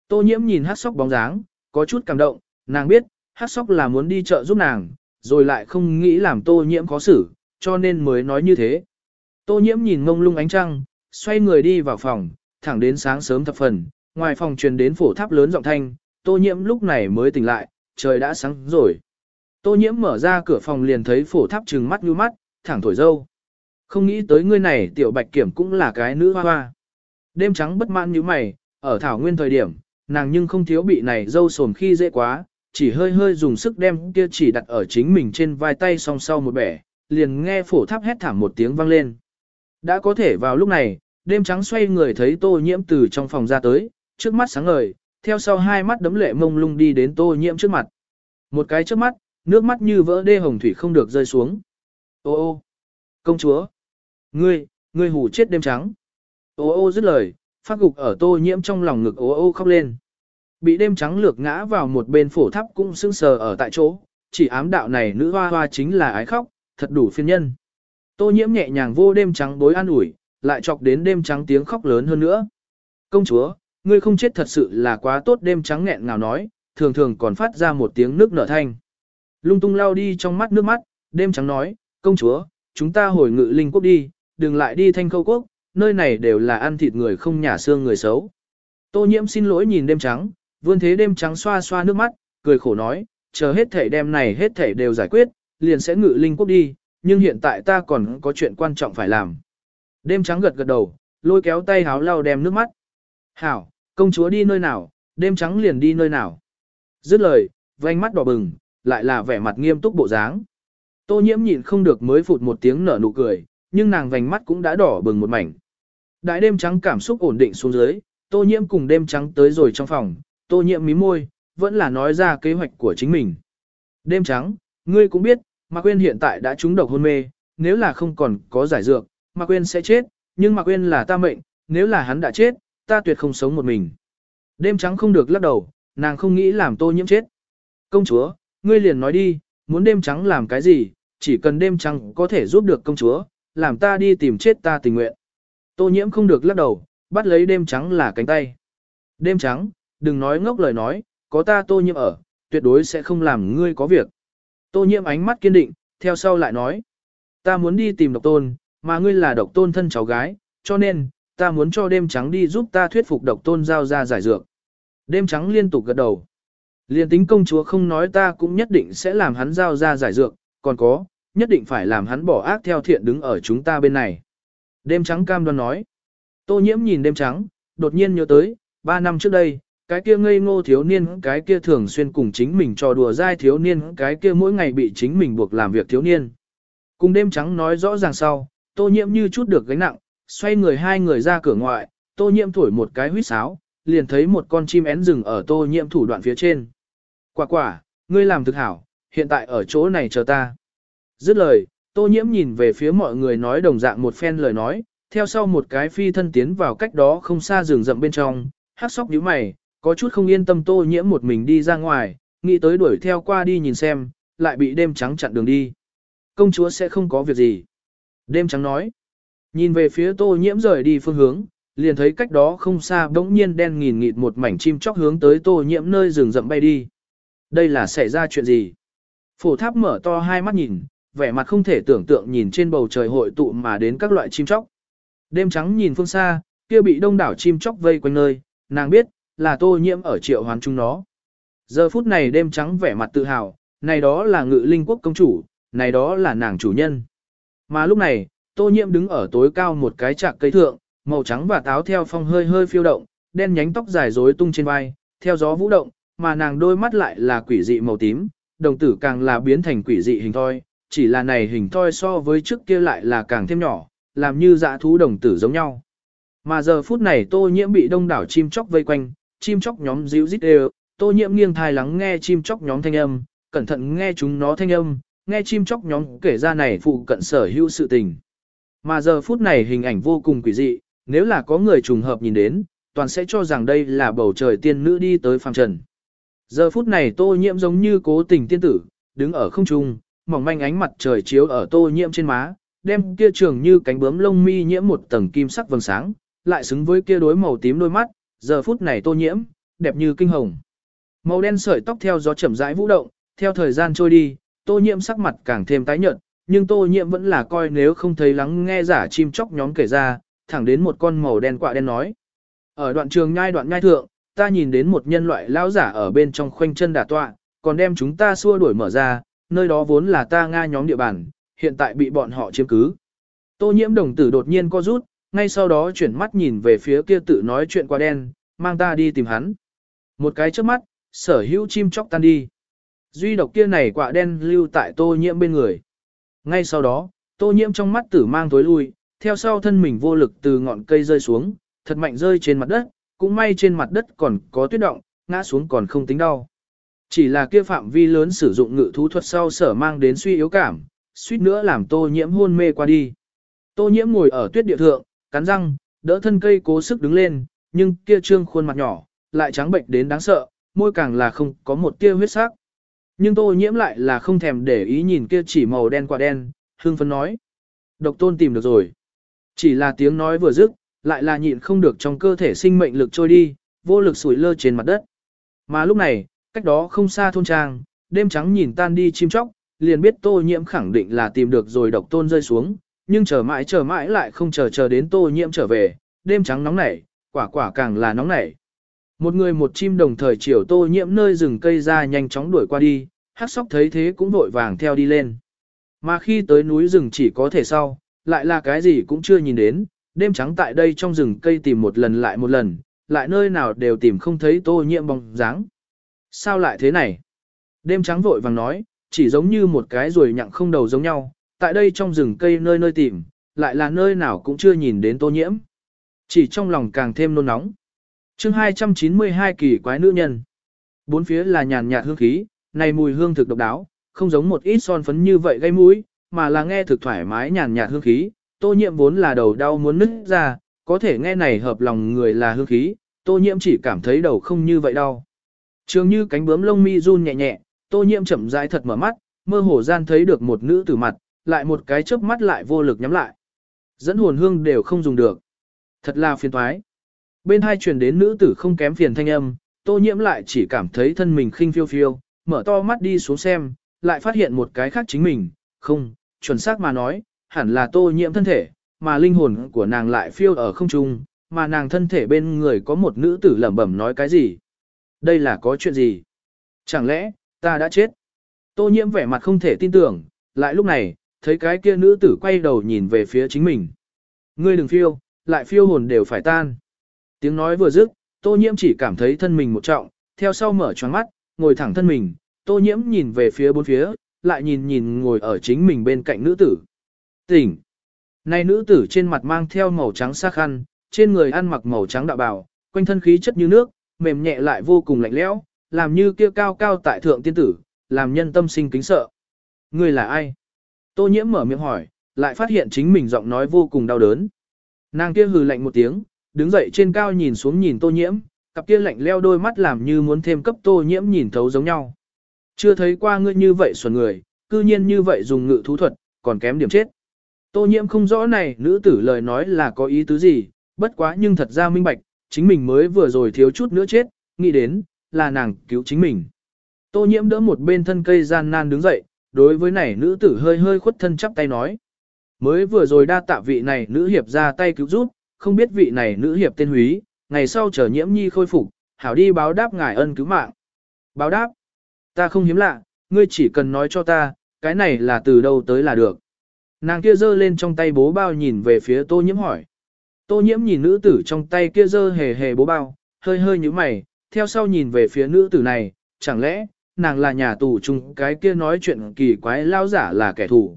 Tô nhiễm nhìn hát sóc bóng dáng, có chút cảm động, nàng biết, hát sóc là muốn đi chợ giúp nàng, rồi lại không nghĩ làm tô nhiễm khó xử, cho nên mới nói như thế. Tô nhiễm nhìn ngông lung ánh trăng, xoay người đi vào phòng, thẳng đến sáng sớm thập phần, ngoài phòng truyền đến phổ tháp lớn giọng thanh, tô nhiễm lúc này mới tỉnh lại, trời đã sáng rồi. Tô nhiễm mở ra cửa phòng liền thấy phổ tháp trừng mắt như mắt, thẳng thổi dâu. Không nghĩ tới ngươi này tiểu bạch kiểm cũng là cái nữ hoa hoa. Đêm trắng bất mãn như mày, ở thảo nguyên thời điểm, nàng nhưng không thiếu bị này dâu sồn khi dễ quá, chỉ hơi hơi dùng sức đem kia chỉ đặt ở chính mình trên vai tay song sau một bẻ, liền nghe phổ tháp hét thảm một tiếng vang lên. Đã có thể vào lúc này, đêm trắng xoay người thấy tô nhiễm từ trong phòng ra tới, trước mắt sáng ngời, theo sau hai mắt đấm lệ mông lung đi đến tô nhiễm trước mặt. Một cái trước mắt, nước mắt như vỡ đê hồng thủy không được rơi xuống. Ô ô, công chúa, ngươi, ngươi hù chết đêm trắng. Ô ô dứt lời, phát gục ở tô nhiễm trong lòng ngực ô ô khóc lên. Bị đêm trắng lược ngã vào một bên phổ tháp cũng sưng sờ ở tại chỗ, chỉ ám đạo này nữ hoa hoa chính là ái khóc, thật đủ phiên nhân. Tô nhiễm nhẹ nhàng vô đêm trắng bối an ủi, lại chọc đến đêm trắng tiếng khóc lớn hơn nữa. Công chúa, ngươi không chết thật sự là quá tốt đêm trắng nghẹn ngào nói, thường thường còn phát ra một tiếng nước nở thanh. Lung tung lao đi trong mắt nước mắt, đêm trắng nói, công chúa, chúng ta hồi ngự linh quốc đi, đừng lại đi thanh khâu quốc, nơi này đều là ăn thịt người không nhả xương người xấu. Tô nhiễm xin lỗi nhìn đêm trắng, vươn thế đêm trắng xoa xoa nước mắt, cười khổ nói, chờ hết thể đêm này hết thể đều giải quyết, liền sẽ ngự linh quốc đi, nhưng hiện tại ta còn có chuyện quan trọng phải làm. Đêm trắng gật gật đầu, lôi kéo tay háo lau đem nước mắt. Hảo, công chúa đi nơi nào, đêm trắng liền đi nơi nào. Dứt lời, vành mắt đỏ bừng, lại là vẻ mặt nghiêm túc bộ dáng. Tô nhiễm nhịn không được mới phụt một tiếng nở nụ cười, nhưng nàng vành mắt cũng đã đỏ bừng một mảnh. Đại đêm trắng cảm xúc ổn định xuống dưới, tô nhiễm cùng đêm trắng tới rồi trong phòng, tô nhiễm mí môi, vẫn là nói ra kế hoạch của chính mình. Đêm trắng, ngươi cũng biết, Mạc Quyên hiện tại đã trúng độc hôn mê, nếu là không còn có giải dược, Mạc Quyên sẽ chết, nhưng Mạc Quyên là ta mệnh, nếu là hắn đã chết, ta tuyệt không sống một mình. Đêm trắng không được lắc đầu, nàng không nghĩ làm tô nhiễm chết. Công chúa, ngươi liền nói đi, muốn đêm trắng làm cái gì, chỉ cần đêm trắng có thể giúp được công chúa, làm ta đi tìm chết ta tình nguyện. Tô nhiễm không được lắc đầu, bắt lấy đêm trắng là cánh tay. Đêm trắng, đừng nói ngốc lời nói, có ta tô nhiễm ở, tuyệt đối sẽ không làm ngươi có việc. Tô nhiễm ánh mắt kiên định, theo sau lại nói. Ta muốn đi tìm độc tôn, mà ngươi là độc tôn thân cháu gái, cho nên, ta muốn cho đêm trắng đi giúp ta thuyết phục độc tôn giao ra giải dược. Đêm trắng liên tục gật đầu. Liên tính công chúa không nói ta cũng nhất định sẽ làm hắn giao ra giải dược, còn có, nhất định phải làm hắn bỏ ác theo thiện đứng ở chúng ta bên này. Đêm trắng cam đoan nói. Tô nhiễm nhìn đêm trắng, đột nhiên nhớ tới, ba năm trước đây, cái kia ngây ngô thiếu niên, cái kia thường xuyên cùng chính mình trò đùa dai thiếu niên, cái kia mỗi ngày bị chính mình buộc làm việc thiếu niên. Cùng đêm trắng nói rõ ràng sau, tô nhiễm như chút được gánh nặng, xoay người hai người ra cửa ngoại, tô nhiễm thổi một cái huýt sáo, liền thấy một con chim én rừng ở tô nhiễm thủ đoạn phía trên. Quả quả, ngươi làm thực hảo, hiện tại ở chỗ này chờ ta. Dứt lời, tô nhiễm nhìn về phía mọi người nói đồng dạng một phen lời nói, theo sau một cái phi thân tiến vào cách đó không xa rừng rậm bên trong, hát sóc nhíu mày, có chút không yên tâm tô nhiễm một mình đi ra ngoài, nghĩ tới đuổi theo qua đi nhìn xem, lại bị đêm trắng chặn đường đi. Công chúa sẽ không có việc gì. Đêm trắng nói. Nhìn về phía tô nhiễm rời đi phương hướng, liền thấy cách đó không xa bỗng nhiên đen nghìn nghịt một mảnh chim chóc hướng tới tô nhiễm nơi rừng rậm bay đi. Đây là xảy ra chuyện gì? Phổ tháp mở to hai mắt nhìn, vẻ mặt không thể tưởng tượng nhìn trên bầu trời hội tụ mà đến các loại chim chóc. Đêm trắng nhìn phương xa, kia bị đông đảo chim chóc vây quanh nơi, nàng biết, là tô nhiễm ở triệu hoán chúng nó. Giờ phút này đêm trắng vẻ mặt tự hào, này đó là ngự linh quốc công chủ, này đó là nàng chủ nhân. Mà lúc này, tô nhiễm đứng ở tối cao một cái trạc cây thượng, màu trắng và táo theo phong hơi hơi phiêu động, đen nhánh tóc dài rối tung trên vai, theo gió vũ động, mà nàng đôi mắt lại là quỷ dị màu tím, đồng tử càng là biến thành quỷ dị hình thoi, chỉ là này hình thoi so với trước kia lại là càng thêm nhỏ, làm như dạ thú đồng tử giống nhau. Mà giờ phút này tô nhiễm bị đông đảo chim chóc vây quanh, chim chóc nhóm díu rít đều, tô nhiễm nghiêng thai lắng nghe chim chóc nhóm thanh âm, cẩn thận nghe chúng nó thanh âm, nghe chim chóc nhóm kể ra này phụ cận sở hữu sự tình. Mà giờ phút này hình ảnh vô cùng quỷ dị, nếu là có người trùng hợp nhìn đến, toàn sẽ cho rằng đây là bầu trời tiên nữ đi tới phàm trần. Giờ phút này tô nhiễm giống như cố tình tiên tử, đứng ở không trung, mỏng manh ánh mặt trời chiếu ở tô nhiễm trên má, đem kia trường như cánh bướm lông mi nhiễm một tầng kim sắc vầng sáng, lại xứng với kia đối màu tím đôi mắt, giờ phút này tô nhiễm, đẹp như kinh hồng. Màu đen sợi tóc theo gió chậm rãi vũ động, theo thời gian trôi đi, tô nhiễm sắc mặt càng thêm tái nhợt, nhưng tô nhiễm vẫn là coi nếu không thấy lắng nghe giả chim chóc nhóm kể ra, thẳng đến một con màu đen quạ đen nói. Ở đoạn trường nhai đoạn nhai thượng, ta nhìn đến một nhân loại lão giả ở bên trong khoanh chân đả tọa, còn đem chúng ta xua đuổi mở ra, nơi đó vốn là ta Nga nhóm địa bàn, hiện tại bị bọn họ chiếm cứ. Tô nhiễm đồng tử đột nhiên co rút, ngay sau đó chuyển mắt nhìn về phía kia tự nói chuyện qua đen, mang ta đi tìm hắn. Một cái trước mắt, sở hữu chim chóc tan đi. Duy độc kia này quả đen lưu tại tô nhiễm bên người. Ngay sau đó, tô nhiễm trong mắt tử mang tối lui, theo sau thân mình vô lực từ ngọn cây rơi xuống, thật mạnh rơi trên mặt đất, cũng may trên mặt đất còn có tuyết động, ngã xuống còn không tính đau. Chỉ là kia phạm vi lớn sử dụng ngự thú thuật sau sở mang đến suy yếu cảm, suýt nữa làm tô nhiễm hôn mê qua đi. Tô nhiễm ngồi ở tuyết địa thượng, cắn răng, đỡ thân cây cố sức đứng lên, nhưng kia trương khuôn mặt nhỏ, lại trắng bệnh đến đáng sợ, môi càng là không có một tia huyết sắc. Nhưng tô nhiễm lại là không thèm để ý nhìn kia chỉ màu đen quả đen, hương phấn nói. Độc tôn tìm được rồi. Chỉ là tiếng nói vừa dứt, lại là nhịn không được trong cơ thể sinh mệnh lực trôi đi, vô lực sủi lơ trên mặt đất. Mà lúc này, cách đó không xa thôn trang, đêm trắng nhìn tan đi chim chóc, liền biết tô nhiễm khẳng định là tìm được rồi độc tôn rơi xuống, nhưng chờ mãi chờ mãi lại không chờ chờ đến tô nhiễm trở về, đêm trắng nóng nảy, quả quả càng là nóng nảy. Một người một chim đồng thời chiều tô nhiễm nơi rừng cây ra nhanh chóng đuổi qua đi, hắc sóc thấy thế cũng vội vàng theo đi lên. Mà khi tới núi rừng chỉ có thể sau, lại là cái gì cũng chưa nhìn đến, đêm trắng tại đây trong rừng cây tìm một lần lại một lần, lại nơi nào đều tìm không thấy tô nhiễm bóng dáng. Sao lại thế này? Đêm trắng vội vàng nói, chỉ giống như một cái ruồi nhặng không đầu giống nhau, tại đây trong rừng cây nơi nơi tìm, lại là nơi nào cũng chưa nhìn đến tô nhiễm. Chỉ trong lòng càng thêm nôn nóng. chương 292 kỳ quái nữ nhân. Bốn phía là nhàn nhạt hương khí, này mùi hương thực độc đáo, không giống một ít son phấn như vậy gây mũi, mà là nghe thực thoải mái nhàn nhạt hương khí. Tô nhiễm vốn là đầu đau muốn nứt ra, có thể nghe này hợp lòng người là hương khí, tô nhiễm chỉ cảm thấy đầu không như vậy đau. Trường như cánh bướm lông mi run nhẹ nhẹ, tô nhiễm chậm rãi thật mở mắt, mơ hồ gian thấy được một nữ tử mặt, lại một cái chớp mắt lại vô lực nhắm lại. Dẫn hồn hương đều không dùng được. Thật là phiền toái. Bên hai truyền đến nữ tử không kém phiền thanh âm, tô nhiễm lại chỉ cảm thấy thân mình khinh phiêu phiêu, mở to mắt đi xuống xem, lại phát hiện một cái khác chính mình, không, chuẩn xác mà nói, hẳn là tô nhiễm thân thể, mà linh hồn của nàng lại phiêu ở không trung, mà nàng thân thể bên người có một nữ tử lẩm bẩm nói cái gì. Đây là có chuyện gì? Chẳng lẽ, ta đã chết? Tô nhiễm vẻ mặt không thể tin tưởng, lại lúc này, thấy cái kia nữ tử quay đầu nhìn về phía chính mình. Ngươi đừng phiêu, lại phiêu hồn đều phải tan. Tiếng nói vừa dứt, tô nhiễm chỉ cảm thấy thân mình một trọng, theo sau mở choáng mắt, ngồi thẳng thân mình, tô nhiễm nhìn về phía bốn phía, lại nhìn nhìn ngồi ở chính mình bên cạnh nữ tử. Tỉnh! Này nữ tử trên mặt mang theo màu trắng xa khăn, trên người ăn mặc màu trắng đạo bào, quanh thân khí chất như nước, mềm nhẹ lại vô cùng lạnh lẽo, làm như kia cao cao tại thượng tiên tử, làm nhân tâm sinh kính sợ. Ngươi là ai? Tô nhiễm mở miệng hỏi, lại phát hiện chính mình giọng nói vô cùng đau đớn. Nàng kia hừ lạnh một tiếng, đứng dậy trên cao nhìn xuống nhìn tô nhiễm, cặp kia lạnh leo đôi mắt làm như muốn thêm cấp tô nhiễm nhìn thấu giống nhau. Chưa thấy qua ngươi như vậy xuẩn người, cư nhiên như vậy dùng ngự thú thuật, còn kém điểm chết. Tô nhiễm không rõ này nữ tử lời nói là có ý tứ gì, bất quá nhưng thật ra minh bạch, chính mình mới vừa rồi thiếu chút nữa chết, nghĩ đến, là nàng cứu chính mình. Tô nhiễm đỡ một bên thân cây gian nan đứng dậy, đối với này nữ tử hơi hơi khuất thân chắp tay nói. Mới vừa rồi đa tạ vị này nữ hiệp ra tay cứu giúp, không biết vị này nữ hiệp tên húy, ngày sau chờ nhiễm nhi khôi phục, hảo đi báo đáp ngài ân cứu mạng. Báo đáp? Ta không hiếm lạ, ngươi chỉ cần nói cho ta, cái này là từ đâu tới là được. Nàng kia giơ lên trong tay bố bao nhìn về phía tô nhiễm hỏi. Tô nhiễm nhìn nữ tử trong tay kia giơ hề hề bố bao, hơi hơi như mày, theo sau nhìn về phía nữ tử này, chẳng lẽ, nàng là nhà tù chung cái kia nói chuyện kỳ quái lao giả là kẻ thù.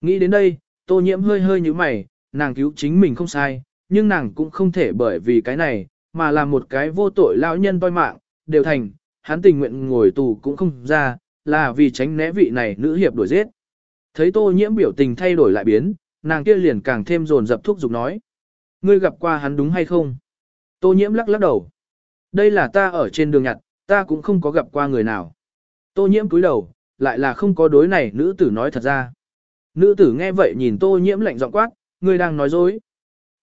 Nghĩ đến đây, tô nhiễm hơi hơi như mày, nàng cứu chính mình không sai, nhưng nàng cũng không thể bởi vì cái này, mà làm một cái vô tội lão nhân toi mạng, đều thành, hắn tình nguyện ngồi tù cũng không ra, là vì tránh né vị này nữ hiệp đuổi giết. Thấy tô nhiễm biểu tình thay đổi lại biến, nàng kia liền càng thêm dồn dập thúc giục nói. Ngươi gặp qua hắn đúng hay không? Tô nhiễm lắc lắc đầu. Đây là ta ở trên đường nhặt, ta cũng không có gặp qua người nào. Tô nhiễm cúi đầu, lại là không có đối này nữ tử nói thật ra. Nữ tử nghe vậy nhìn tô nhiễm lạnh giọng quát, ngươi đang nói dối.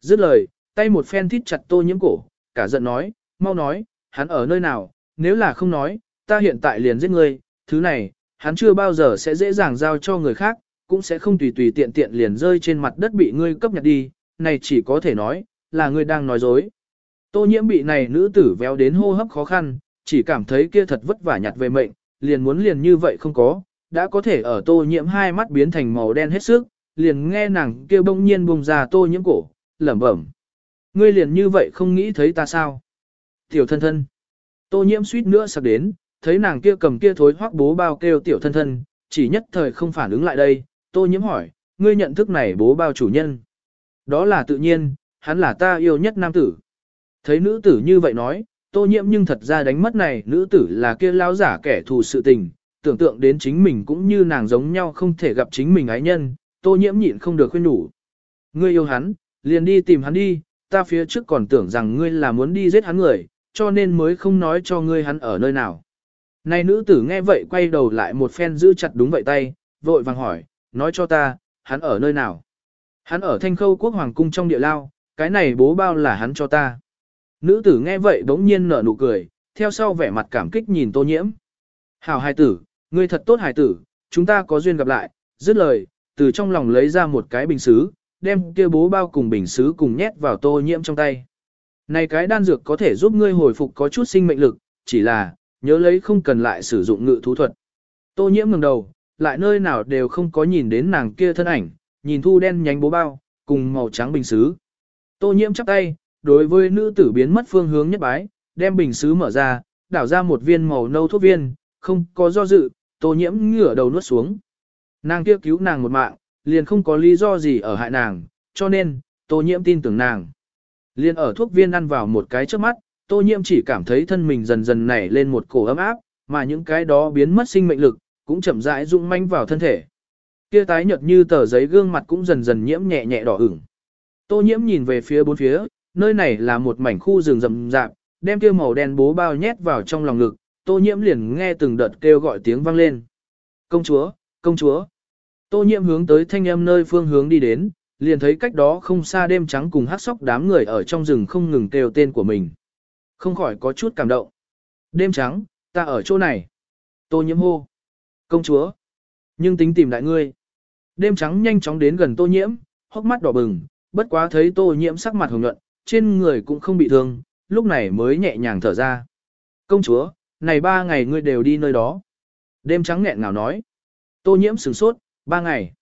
Dứt lời, tay một phen thít chặt tô nhiễm cổ, cả giận nói, mau nói, hắn ở nơi nào, nếu là không nói, ta hiện tại liền giết ngươi, thứ này, hắn chưa bao giờ sẽ dễ dàng giao cho người khác, cũng sẽ không tùy tùy tiện tiện liền rơi trên mặt đất bị ngươi cấp nhặt đi, này chỉ có thể nói, là ngươi đang nói dối. Tô nhiễm bị này nữ tử véo đến hô hấp khó khăn, chỉ cảm thấy kia thật vất vả nhặt về mệnh, liền muốn liền như vậy không có, đã có thể ở tô nhiễm hai mắt biến thành màu đen hết sức, liền nghe nàng kêu bỗng nhiên bùng ra tô nhiễm cổ, lẩm bẩm. Ngươi liền như vậy không nghĩ thấy ta sao? Tiểu thân thân. Tô nhiễm suýt nữa sắp đến, thấy nàng kia cầm kia thối hoắc bố bao kêu tiểu thân thân, chỉ nhất thời không phản ứng lại đây, tô nhiễm hỏi, ngươi nhận thức này bố bao chủ nhân. Đó là tự nhiên, hắn là ta yêu nhất nam tử. Thấy nữ tử như vậy nói, tô nhiễm nhưng thật ra đánh mất này nữ tử là kia lao giả kẻ thù sự tình, tưởng tượng đến chính mình cũng như nàng giống nhau không thể gặp chính mình ái nhân, tô nhiễm nhịn không được khuyên nhủ. Ngươi yêu hắn, liền đi tìm hắn đi, ta phía trước còn tưởng rằng ngươi là muốn đi giết hắn người, cho nên mới không nói cho ngươi hắn ở nơi nào. Này nữ tử nghe vậy quay đầu lại một phen giữ chặt đúng vậy tay, vội vàng hỏi, nói cho ta, hắn ở nơi nào? Hắn ở thanh khâu quốc hoàng cung trong địa lao, cái này bố bao là hắn cho ta. Nữ tử nghe vậy bỗng nhiên nở nụ cười, theo sau vẻ mặt cảm kích nhìn tô nhiễm. Hảo hài tử, ngươi thật tốt hài tử, chúng ta có duyên gặp lại, dứt lời, từ trong lòng lấy ra một cái bình xứ, đem kia bố bao cùng bình xứ cùng nhét vào tô nhiễm trong tay. Này cái đan dược có thể giúp ngươi hồi phục có chút sinh mệnh lực, chỉ là, nhớ lấy không cần lại sử dụng ngự thú thuật. Tô nhiễm ngẩng đầu, lại nơi nào đều không có nhìn đến nàng kia thân ảnh, nhìn thu đen nhánh bố bao, cùng màu trắng bình xứ. Tô nhiễm chắp tay, đối với nữ tử biến mất phương hướng nhất bái, đem bình xứ mở ra, đảo ra một viên màu nâu thuốc viên, không có do dự, tô nhiễm ngửa đầu nuốt xuống. Nàng kia cứu nàng một mạng, liền không có lý do gì ở hại nàng, cho nên, tô nhiễm tin tưởng nàng. Liền ở thuốc viên ăn vào một cái trước mắt, tô nhiễm chỉ cảm thấy thân mình dần dần nảy lên một cổ ấm áp, mà những cái đó biến mất sinh mệnh lực, cũng chậm rãi rung manh vào thân thể. Kia tái nhợt như tờ giấy gương mặt cũng dần dần nhiễm nhẹ nhẹ đỏ ửng. Tô nhiễm nhìn về phía bốn phía, nơi này là một mảnh khu rừng rậm rạp, đem kia màu đen bố bao nhét vào trong lòng ngực, tô nhiễm liền nghe từng đợt kêu gọi tiếng vang lên. Công chúa, công chúa. Tô nhiễm hướng tới thanh âm nơi phương hướng đi đến, liền thấy cách đó không xa đêm trắng cùng hát sóc đám người ở trong rừng không ngừng kêu tên của mình. Không khỏi có chút cảm động. Đêm trắng, ta ở chỗ này. Tô nhiễm hô. Công chúa. Nhưng tính tìm đại ngươi. Đêm trắng nhanh chóng đến gần tô nhiễm, hốc mắt đỏ bừng, bất quá thấy tô nhiễm sắc mặt hồng nhuận, trên người cũng không bị thương, lúc này mới nhẹ nhàng thở ra. Công chúa, này ba ngày ngươi đều đi nơi đó. Đêm trắng nghẹn ngào nói. Tô nhiễm sửng sốt, ba ngày.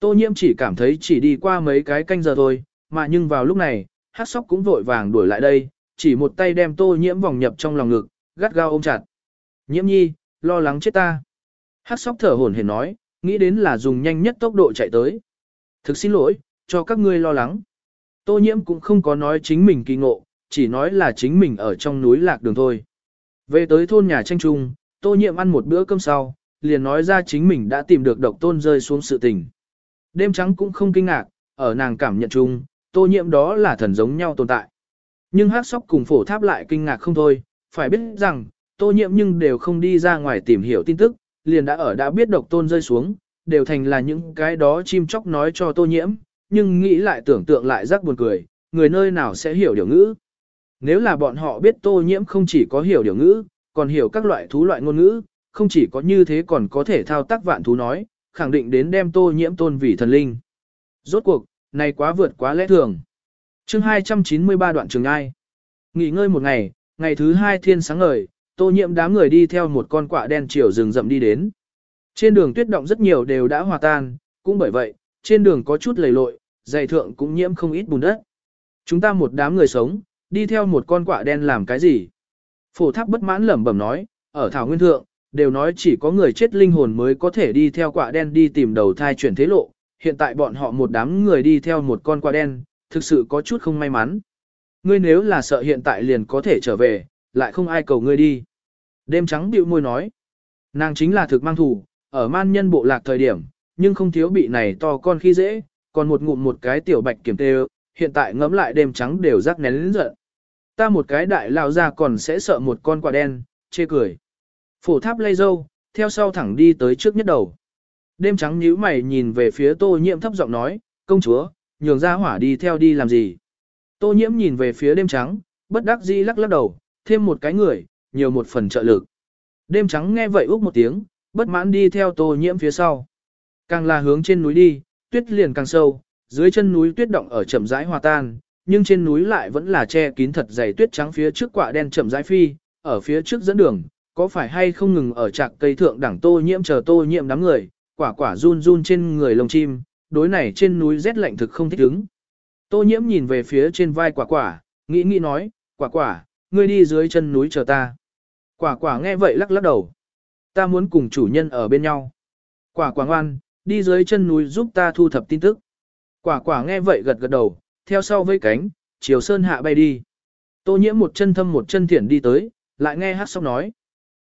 Tô nhiễm chỉ cảm thấy chỉ đi qua mấy cái canh giờ thôi, mà nhưng vào lúc này, hát sóc cũng vội vàng đuổi lại đây, chỉ một tay đem tô nhiễm vòng nhập trong lòng ngực, gắt gao ôm chặt. Nhiễm nhi, lo lắng chết ta. Hát sóc thở hổn hển nói, nghĩ đến là dùng nhanh nhất tốc độ chạy tới. Thực xin lỗi, cho các ngươi lo lắng. Tô nhiễm cũng không có nói chính mình kỳ ngộ, chỉ nói là chính mình ở trong núi lạc đường thôi. Về tới thôn nhà tranh trung, tô nhiễm ăn một bữa cơm sau, liền nói ra chính mình đã tìm được độc tôn rơi xuống sự tình. Đêm trắng cũng không kinh ngạc, ở nàng cảm nhận chung, tô nhiễm đó là thần giống nhau tồn tại. Nhưng hát sóc cùng phổ tháp lại kinh ngạc không thôi, phải biết rằng, tô nhiễm nhưng đều không đi ra ngoài tìm hiểu tin tức, liền đã ở đã biết độc tôn rơi xuống, đều thành là những cái đó chim chóc nói cho tô nhiễm, nhưng nghĩ lại tưởng tượng lại rắc buồn cười, người nơi nào sẽ hiểu điều ngữ. Nếu là bọn họ biết tô nhiễm không chỉ có hiểu điều ngữ, còn hiểu các loại thú loại ngôn ngữ, không chỉ có như thế còn có thể thao tác vạn thú nói, khẳng định đến đem tô nhiễm tôn vì thần linh. Rốt cuộc, này quá vượt quá lẽ thường. Chương 293 đoạn trường ai. Nghỉ ngơi một ngày, ngày thứ hai thiên sáng ngời, tô nhiễm đám người đi theo một con quạ đen chiều rừng rậm đi đến. Trên đường tuyết động rất nhiều đều đã hòa tan, cũng bởi vậy, trên đường có chút lầy lội, dày thượng cũng nhiễm không ít bùn đất. Chúng ta một đám người sống, đi theo một con quạ đen làm cái gì? Phổ tháp bất mãn lẩm bẩm nói, ở thảo nguyên thượng, đều nói chỉ có người chết linh hồn mới có thể đi theo quạ đen đi tìm đầu thai chuyển thế lộ, hiện tại bọn họ một đám người đi theo một con quạ đen, thực sự có chút không may mắn. Ngươi nếu là sợ hiện tại liền có thể trở về, lại không ai cầu ngươi đi. Đêm trắng bĩu môi nói, nàng chính là thực mang thủ, ở man nhân bộ lạc thời điểm, nhưng không thiếu bị này to con khi dễ, còn một ngụm một cái tiểu bạch kiểm tê hiện tại ngấm lại đêm trắng đều rắc nén lĩnh giận. Ta một cái đại lao ra còn sẽ sợ một con quả đen, chê cười. Phổ tháp lây dâu, theo sau thẳng đi tới trước nhất đầu. Đêm trắng nhíu mày nhìn về phía tô nhiễm thấp giọng nói, công chúa, nhường ra hỏa đi theo đi làm gì. Tô nhiễm nhìn về phía đêm trắng, bất đắc dĩ lắc lắc đầu, thêm một cái người, nhiều một phần trợ lực. Đêm trắng nghe vậy úc một tiếng, bất mãn đi theo tô nhiễm phía sau. Càng là hướng trên núi đi, tuyết liền càng sâu, dưới chân núi tuyết động ở chậm rãi hòa tan, nhưng trên núi lại vẫn là che kín thật dày tuyết trắng phía trước quả đen chậm rãi phi, ở phía trước dẫn đường, có phải hay không ngừng ở trạc cây thượng đẳng tô nhiễm chờ tô nhiễm đám người, quả quả run run trên người lồng chim, đối này trên núi rét lạnh thực không thích ứng. Tô nhiễm nhìn về phía trên vai quả quả, nghĩ nghĩ nói, quả quả, ngươi đi dưới chân núi chờ ta. Quả quả nghe vậy lắc lắc đầu. Ta muốn cùng chủ nhân ở bên nhau. Quả quả ngoan, đi dưới chân núi giúp ta thu thập tin tức. Quả quả nghe vậy gật gật đầu, theo sau với cánh, chiều sơn hạ bay đi. Tô nhiễm một chân thâm một chân thiển đi tới, lại nghe hát sóc nói.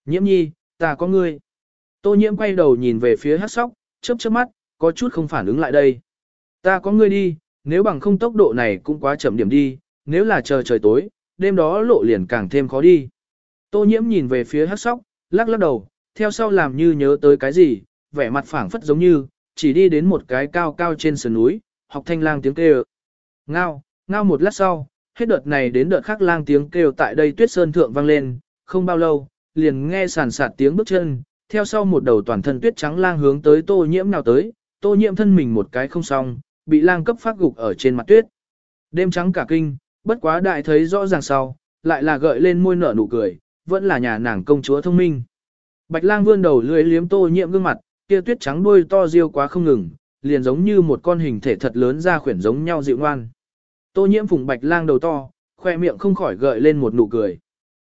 Nhiễm nhi, ta có ngươi. Tô nhiễm quay đầu nhìn về phía hát sóc, chớp chớp mắt, có chút không phản ứng lại đây. Ta có ngươi đi, nếu bằng không tốc độ này cũng quá chậm điểm đi, nếu là chờ trời tối, đêm đó lộ liền càng thêm khó đi. Tô nhiễm nhìn về phía hát sóc, lắc lắc đầu, theo sau làm như nhớ tới cái gì, vẻ mặt phảng phất giống như, chỉ đi đến một cái cao cao trên sườn núi, học thanh lang tiếng kêu. Ngao, ngao một lát sau, hết đợt này đến đợt khác lang tiếng kêu tại đây tuyết sơn thượng vang lên, không bao lâu, liền nghe sàn sạt tiếng bước chân, theo sau một đầu toàn thân tuyết trắng lang hướng tới tô nhiễm nào tới, tô nhiễm thân mình một cái không xong, bị lang cấp phát gục ở trên mặt tuyết. Đêm trắng cả kinh, bất quá đại thấy rõ ràng sau, lại là gợi lên môi nở nụ cười, vẫn là nhà nàng công chúa thông minh. Bạch lang vươn đầu lưỡi liếm tô nhiễm gương mặt, kia tuyết trắng đuôi to riêu quá không ngừng, liền giống như một con hình thể thật lớn ra khuyển giống nhau dịu ngoan. Tô nhiễm phùng bạch lang đầu to, khoe miệng không khỏi gợi lên một nụ cười.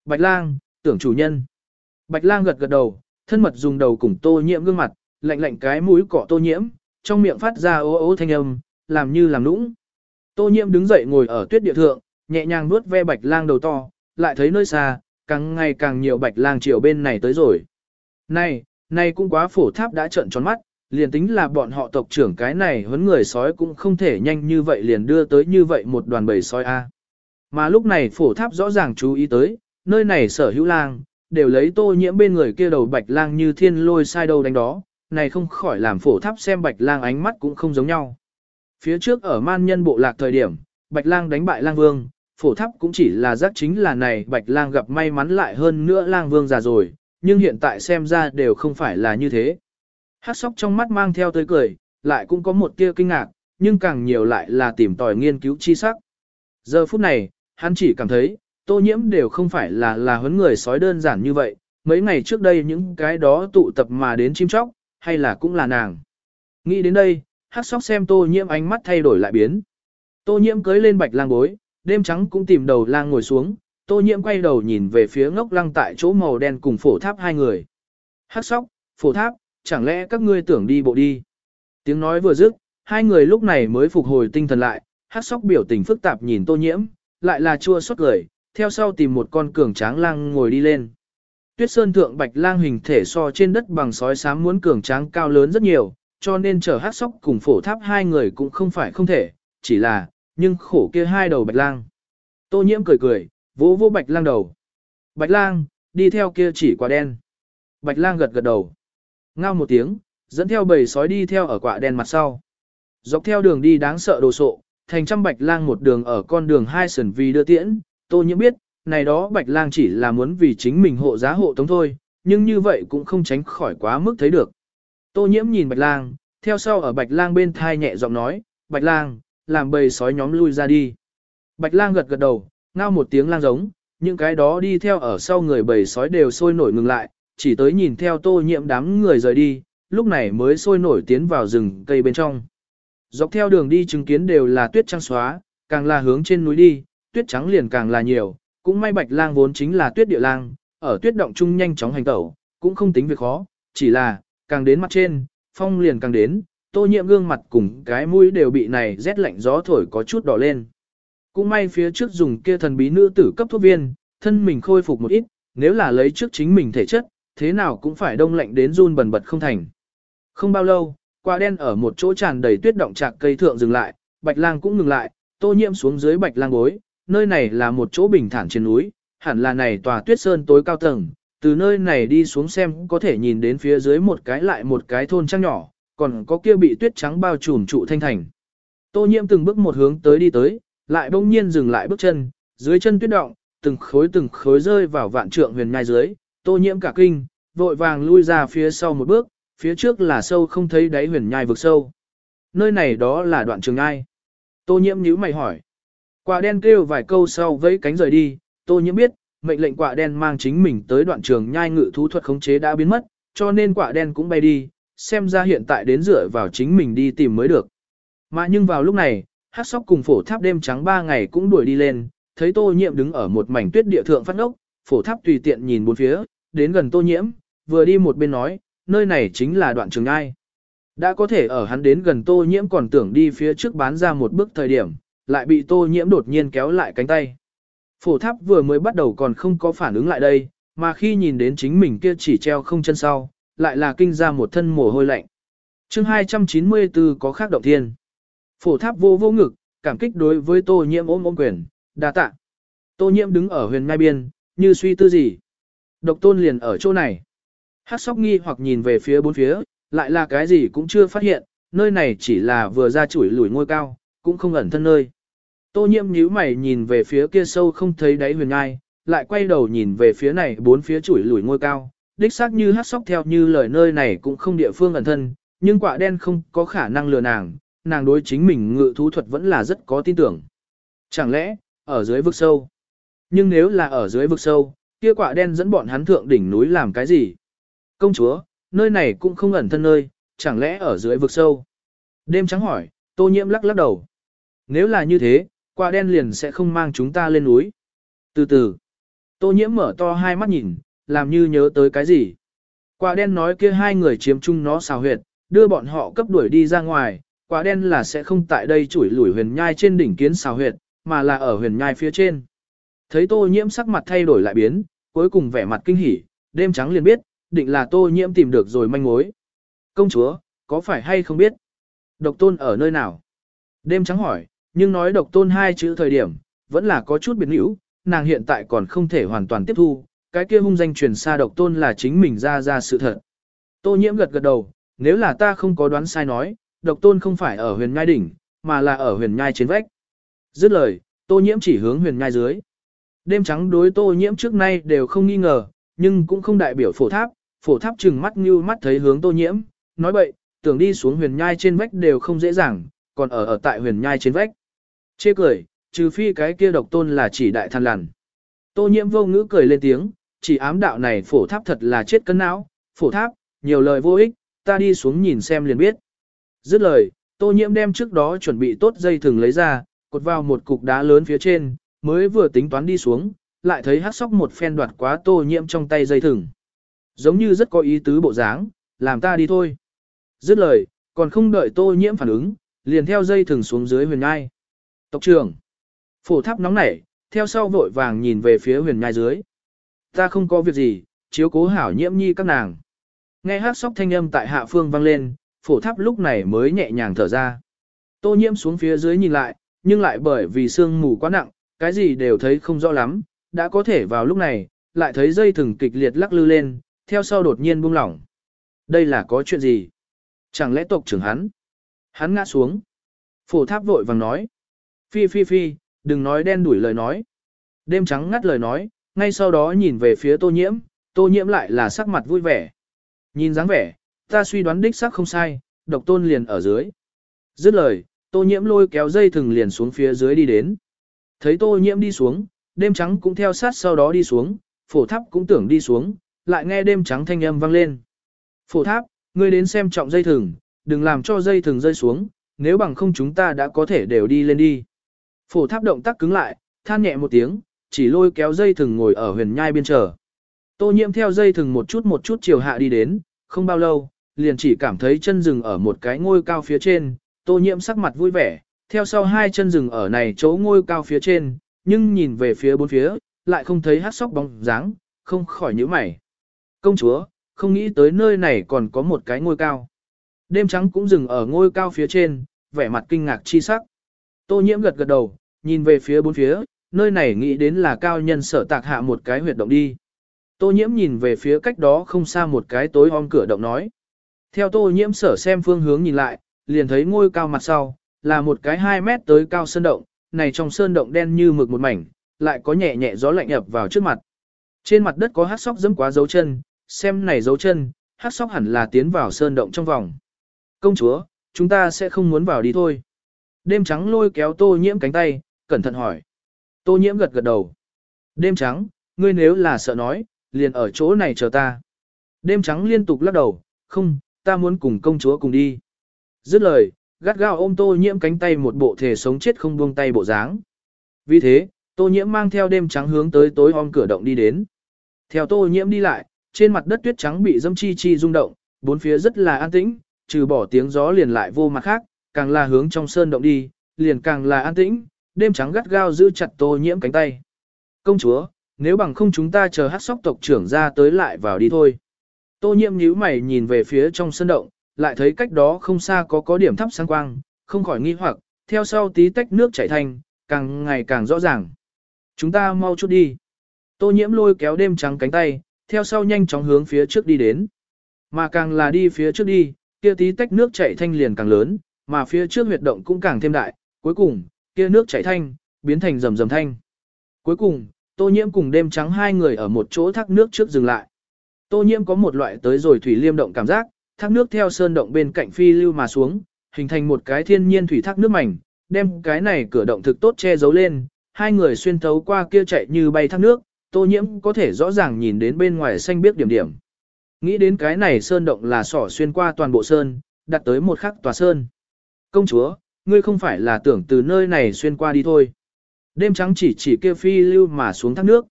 Bạch lang, tưởng chủ nhân. Bạch lang gật gật đầu, thân mật dùng đầu cùng tô nhiễm gương mặt, lạnh lạnh cái mũi cọ tô nhiễm, trong miệng phát ra ố ố thanh âm, làm như làm nũng. Tô nhiễm đứng dậy ngồi ở tuyết địa thượng, nhẹ nhàng nuốt ve bạch lang đầu to, lại thấy nơi xa, càng ngày càng nhiều bạch lang chiều bên này tới rồi. Này, này cũng quá phổ tháp đã trợn tròn mắt, liền tính là bọn họ tộc trưởng cái này huấn người sói cũng không thể nhanh như vậy liền đưa tới như vậy một đoàn bầy sói A. Mà lúc này phổ tháp rõ ràng chú ý tới, nơi này sở hữu lang, đều lấy tô nhiễm bên người kia đầu bạch lang như thiên lôi sai đâu đánh đó, này không khỏi làm phổ tháp xem bạch lang ánh mắt cũng không giống nhau. Phía trước ở man nhân bộ lạc thời điểm, bạch lang đánh bại lang vương, phổ tháp cũng chỉ là giác chính là này bạch lang gặp may mắn lại hơn nữa lang vương già rồi, nhưng hiện tại xem ra đều không phải là như thế. Hát sóc trong mắt mang theo tươi cười, lại cũng có một tia kinh ngạc, nhưng càng nhiều lại là tìm tòi nghiên cứu chi sắc. Giờ phút này, hắn chỉ cảm thấy, tô nhiễm đều không phải là là huấn người sói đơn giản như vậy, mấy ngày trước đây những cái đó tụ tập mà đến chim chóc, hay là cũng là nàng. Nghĩ đến đây, hát sóc xem tô nhiễm ánh mắt thay đổi lại biến. Tô nhiễm cưới lên bạch lang bối, đêm trắng cũng tìm đầu lang ngồi xuống, tô nhiễm quay đầu nhìn về phía ngốc lăng tại chỗ màu đen cùng phổ tháp hai người. Hát sóc, phổ tháp, chẳng lẽ các ngươi tưởng đi bộ đi. Tiếng nói vừa dứt, hai người lúc này mới phục hồi tinh thần lại, hát sóc biểu tình phức tạp nhìn tô nhiễm, lại là chua xót cười, theo sau tìm một con cường tráng lang ngồi đi lên. Tuyết sơn thượng bạch lang hình thể so trên đất bằng sói sám muốn cường tráng cao lớn rất nhiều, cho nên chở hát sóc cùng phổ tháp hai người cũng không phải không thể, chỉ là, nhưng khổ kia hai đầu bạch lang. Tô nhiễm cười cười, vỗ vỗ bạch lang đầu. Bạch lang, đi theo kia chỉ quả đen. Bạch lang gật gật đầu. Ngao một tiếng, dẫn theo bầy sói đi theo ở quả đen mặt sau. Dọc theo đường đi đáng sợ đồ sộ, thành trăm bạch lang một đường ở con đường hai sườn vì đưa tiễn, tô nhiễm biết, này đó bạch lang chỉ là muốn vì chính mình hộ giá hộ tống thôi, nhưng như vậy cũng không tránh khỏi quá mức thấy được. Tô nhiễm nhìn bạch lang, theo sau ở bạch lang bên thai nhẹ giọng nói, bạch lang, làm bầy sói nhóm lui ra đi. Bạch lang gật gật đầu, ngao một tiếng lang giống, những cái đó đi theo ở sau người bầy sói đều sôi nổi ngừng lại, chỉ tới nhìn theo tô nhiễm đám người rời đi, lúc này mới sôi nổi tiến vào rừng cây bên trong. Dọc theo đường đi chứng kiến đều là tuyết trắng xóa, càng là hướng trên núi đi, tuyết trắng liền càng là nhiều, cũng may bạch lang vốn chính là tuyết địa lang, ở tuyết động chung nhanh chóng hành tẩu, cũng không tính việc khó, chỉ là, càng đến mặt trên, phong liền càng đến, tô nhiệm gương mặt cùng cái mũi đều bị này rét lạnh gió thổi có chút đỏ lên. Cũng may phía trước dùng kia thần bí nữ tử cấp thuốc viên, thân mình khôi phục một ít, nếu là lấy trước chính mình thể chất, thế nào cũng phải đông lạnh đến run bần bật không thành. Không bao lâu, quả đen ở một chỗ tràn đầy tuyết động trạc cây thượng dừng lại, bạch lang cũng ngừng lại, tô nhiễm xuống dưới bạch lang bối, nơi này là một chỗ bình thản trên núi, hẳn là này tòa tuyết sơn tối cao tầng, từ nơi này đi xuống xem có thể nhìn đến phía dưới một cái lại một cái thôn trang nhỏ, còn có kia bị tuyết trắng bao trùm trụ thanh thành. Tô nhiễm từng bước một hướng tới đi tới, lại bỗng nhiên dừng lại bước chân, dưới chân tuyết động, từng khối từng khối rơi vào vạn trượng huyền nhai dưới, tô nhiễm cả kinh, vội vàng lui ra phía sau một bước, phía trước là sâu không thấy đáy huyền nhai vực sâu. Nơi này đó là đoạn trường nhai. Tô nhiễm nhíu mày hỏi. Quả đen kêu vài câu sau vẫy cánh rời đi, tô nhiễm biết, mệnh lệnh quả đen mang chính mình tới đoạn trường nhai ngự thú thuật khống chế đã biến mất, cho nên quả đen cũng bay đi, xem ra hiện tại đến dựa vào chính mình đi tìm mới được. Mà nhưng vào lúc này, hát sóc cùng phổ tháp đêm trắng ba ngày cũng đuổi đi lên, thấy tô nhiễm đứng ở một mảnh tuyết địa thượng phát ốc, phổ tháp tùy tiện nhìn bốn phía, đến gần tô nhiễm, vừa đi một bên nói, nơi này chính là đoạn trường nhai. Đã có thể ở hắn đến gần tô nhiễm còn tưởng đi phía trước bán ra một bước thời điểm, lại bị tô nhiễm đột nhiên kéo lại cánh tay. Phổ tháp vừa mới bắt đầu còn không có phản ứng lại đây, mà khi nhìn đến chính mình kia chỉ treo không chân sau, lại là kinh ra một thân mồ hôi lạnh. chương 294 có khác động thiên. Phổ tháp vô vô ngực, cảm kích đối với tô nhiễm ôm ôm quyền, đa tạ. Tô nhiễm đứng ở huyền ngai biên, như suy tư gì. Độc tôn liền ở chỗ này. Hát sóc nghi hoặc nhìn về phía bốn phía, lại là cái gì cũng chưa phát hiện, nơi này chỉ là vừa ra chuỗi lùi ngôi cao, cũng không ẩn thân nơi. Tô nhiễm nhíu mày nhìn về phía kia sâu không thấy đáy huyền ngai, lại quay đầu nhìn về phía này bốn phía chuỗi lùi ngôi cao, đích xác như hát sóc theo như lời nơi này cũng không địa phương ẩn thân, nhưng quả đen không có khả năng lừa nàng, nàng đối chính mình ngự thú thuật vẫn là rất có tin tưởng. Chẳng lẽ, ở dưới vực sâu? Nhưng nếu là ở dưới vực sâu, kia quả đen dẫn bọn hắn thượng đỉnh núi làm cái gì? Công chúa, nơi này cũng không ẩn thân nơi, chẳng lẽ ở dưới vực sâu? Đêm trắng hỏi, tô nhiễm lắc lắc đầu. Nếu là như thế, quả đen liền sẽ không mang chúng ta lên núi. Từ từ, tô nhiễm mở to hai mắt nhìn, làm như nhớ tới cái gì. Quả đen nói kia hai người chiếm chung nó xào huyệt, đưa bọn họ cấp đuổi đi ra ngoài, quả đen là sẽ không tại đây chủi lủi huyền nhai trên đỉnh kiến xào huyệt, mà là ở huyền nhai phía trên. Thấy tô nhiễm sắc mặt thay đổi lại biến, cuối cùng vẻ mặt kinh hỉ, đêm trắng liền biết, định là tô nhiễm tìm được rồi manh mối. Công chúa, có phải hay không biết? Độc tôn ở nơi nào? Đêm trắng hỏi, nhưng nói độc tôn hai chữ thời điểm, vẫn là có chút biến hữu, nàng hiện tại còn không thể hoàn toàn tiếp thu, cái kia hung danh truyền xa độc tôn là chính mình ra ra sự thật. Tô nhiễm gật gật đầu, nếu là ta không có đoán sai nói, độc tôn không phải ở huyền nhai đỉnh, mà là ở huyền nhai trên vách. Dứt lời, tô nhiễm chỉ hướng huyền nhai dưới. Đêm trắng đối tô nhiễm trước nay đều không nghi ngờ, nhưng cũng không đại biểu phổ tháp, phổ tháp trừng mắt như mắt thấy hướng tô nhiễm, nói bậy, tưởng đi xuống huyền nhai trên vách đều không dễ dàng, còn ở ở tại huyền nhai trên vách. Chê cười, trừ phi cái kia độc tôn là chỉ đại than lằn. Tô nhiễm vô ngữ cười lên tiếng, chỉ ám đạo này phổ tháp thật là chết cân não, phổ tháp, nhiều lời vô ích, ta đi xuống nhìn xem liền biết. Dứt lời, tô nhiễm đem trước đó chuẩn bị tốt dây thừng lấy ra, cột vào một cục đá lớn phía trên, mới vừa tính toán đi xuống, lại thấy hắc sóc một phen đoạt quá tô nhiễm trong tay dây thừng. Giống như rất có ý tứ bộ dáng, làm ta đi thôi. Dứt lời, còn không đợi tô nhiễm phản ứng, liền theo dây thừng xuống dưới huyền nhai. Tộc trưởng, phổ tháp nóng nảy, theo sau vội vàng nhìn về phía huyền nhai dưới. Ta không có việc gì, chiếu cố hảo nhiễm nhi các nàng. Nghe hát sóc thanh âm tại hạ phương vang lên, phổ tháp lúc này mới nhẹ nhàng thở ra. Tô nhiễm xuống phía dưới nhìn lại, nhưng lại bởi vì sương mù quá nặng, cái gì đều thấy không rõ lắm, đã có thể vào lúc này, lại thấy dây thừng kịch liệt lắc lư lên, theo sau đột nhiên buông lỏng. Đây là có chuyện gì? Chẳng lẽ tộc trưởng hắn? Hắn ngã xuống. Phổ tháp vội vàng nói. Phi phi phi, đừng nói đen đuổi lời nói. Đêm trắng ngắt lời nói, ngay sau đó nhìn về phía tô nhiễm, tô nhiễm lại là sắc mặt vui vẻ. Nhìn dáng vẻ, ta suy đoán đích xác không sai, độc tôn liền ở dưới. Dứt lời, tô nhiễm lôi kéo dây thừng liền xuống phía dưới đi đến. Thấy tô nhiễm đi xuống, đêm trắng cũng theo sát sau đó đi xuống, phổ tháp cũng tưởng đi xuống, lại nghe đêm trắng thanh âm vang lên. Phổ tháp, ngươi đến xem trọng dây thừng, đừng làm cho dây thừng rơi xuống, nếu bằng không chúng ta đã có thể đều đi lên đi. Phổ tháp động tác cứng lại, than nhẹ một tiếng, chỉ lôi kéo dây thừng ngồi ở huyền nhai biên chờ. Tô nhiễm theo dây thừng một chút một chút chiều hạ đi đến, không bao lâu, liền chỉ cảm thấy chân rừng ở một cái ngôi cao phía trên, tô nhiễm sắc mặt vui vẻ, theo sau hai chân rừng ở này chỗ ngôi cao phía trên, nhưng nhìn về phía bốn phía, lại không thấy hát sóc bóng dáng, không khỏi nhíu mày. Công chúa, không nghĩ tới nơi này còn có một cái ngôi cao. Đêm trắng cũng dừng ở ngôi cao phía trên, vẻ mặt kinh ngạc chi sắc. Tô nhiễm gật gật đầu, nhìn về phía bốn phía, nơi này nghĩ đến là cao nhân sở tạc hạ một cái huyệt động đi. Tô nhiễm nhìn về phía cách đó không xa một cái tối om cửa động nói. Theo tô nhiễm sở xem phương hướng nhìn lại, liền thấy ngôi cao mặt sau, là một cái 2 mét tới cao sơn động, này trong sơn động đen như mực một mảnh, lại có nhẹ nhẹ gió lạnh ập vào trước mặt. Trên mặt đất có hát sóc dẫm quá dấu chân, xem này dấu chân, hát sóc hẳn là tiến vào sơn động trong vòng. Công chúa, chúng ta sẽ không muốn vào đi thôi. Đêm trắng lôi kéo tô nhiễm cánh tay, cẩn thận hỏi. Tô nhiễm gật gật đầu. Đêm trắng, ngươi nếu là sợ nói, liền ở chỗ này chờ ta. Đêm trắng liên tục lắc đầu, không, ta muốn cùng công chúa cùng đi. Dứt lời, gắt gao ôm tô nhiễm cánh tay một bộ thể sống chết không buông tay bộ dáng. Vì thế, tô nhiễm mang theo đêm trắng hướng tới tối om cửa động đi đến. Theo tô nhiễm đi lại, trên mặt đất tuyết trắng bị dâm chi chi rung động, bốn phía rất là an tĩnh, trừ bỏ tiếng gió liền lại vô mặt khác, càng là hướng trong sơn động đi, liền càng là an tĩnh, đêm trắng gắt gao giữ chặt tô nhiễm cánh tay. Công chúa, nếu bằng không chúng ta chờ hát sóc tộc trưởng ra tới lại vào đi thôi. Tô nhiễm nhíu mày nhìn về phía trong sân động, lại thấy cách đó không xa có có điểm thắp sáng quang, không khỏi nghi hoặc, theo sau tí tách nước chảy thành, càng ngày càng rõ ràng. Chúng ta mau chút đi. Tô nhiễm lôi kéo đêm trắng cánh tay, theo sau nhanh chóng hướng phía trước đi đến. Mà càng là đi phía trước đi, kia tí tách nước chảy thanh liền càng lớn, mà phía trước huyệt động cũng càng thêm đại, cuối cùng, kia nước chảy thanh, biến thành rầm rầm thanh. Cuối cùng, Tô Nhiễm cùng đêm trắng hai người ở một chỗ thác nước trước dừng lại. Tô Nhiễm có một loại tới rồi thủy liêm động cảm giác, thác nước theo sơn động bên cạnh phi lưu mà xuống, hình thành một cái thiên nhiên thủy thác nước mảnh, đem cái này cửa động thực tốt che giấu lên, hai người xuyên thấu qua kia chạy như bay thác nước, Tô Nhiễm có thể rõ ràng nhìn đến bên ngoài xanh biết điểm điểm. Nghĩ đến cái này sơn động là sỏ xuyên qua toàn bộ sơn, đặt tới một khắc tòa sơn. Công chúa, ngươi không phải là tưởng từ nơi này xuyên qua đi thôi. Đêm trắng chỉ chỉ kia phi lưu mà xuống thác nước.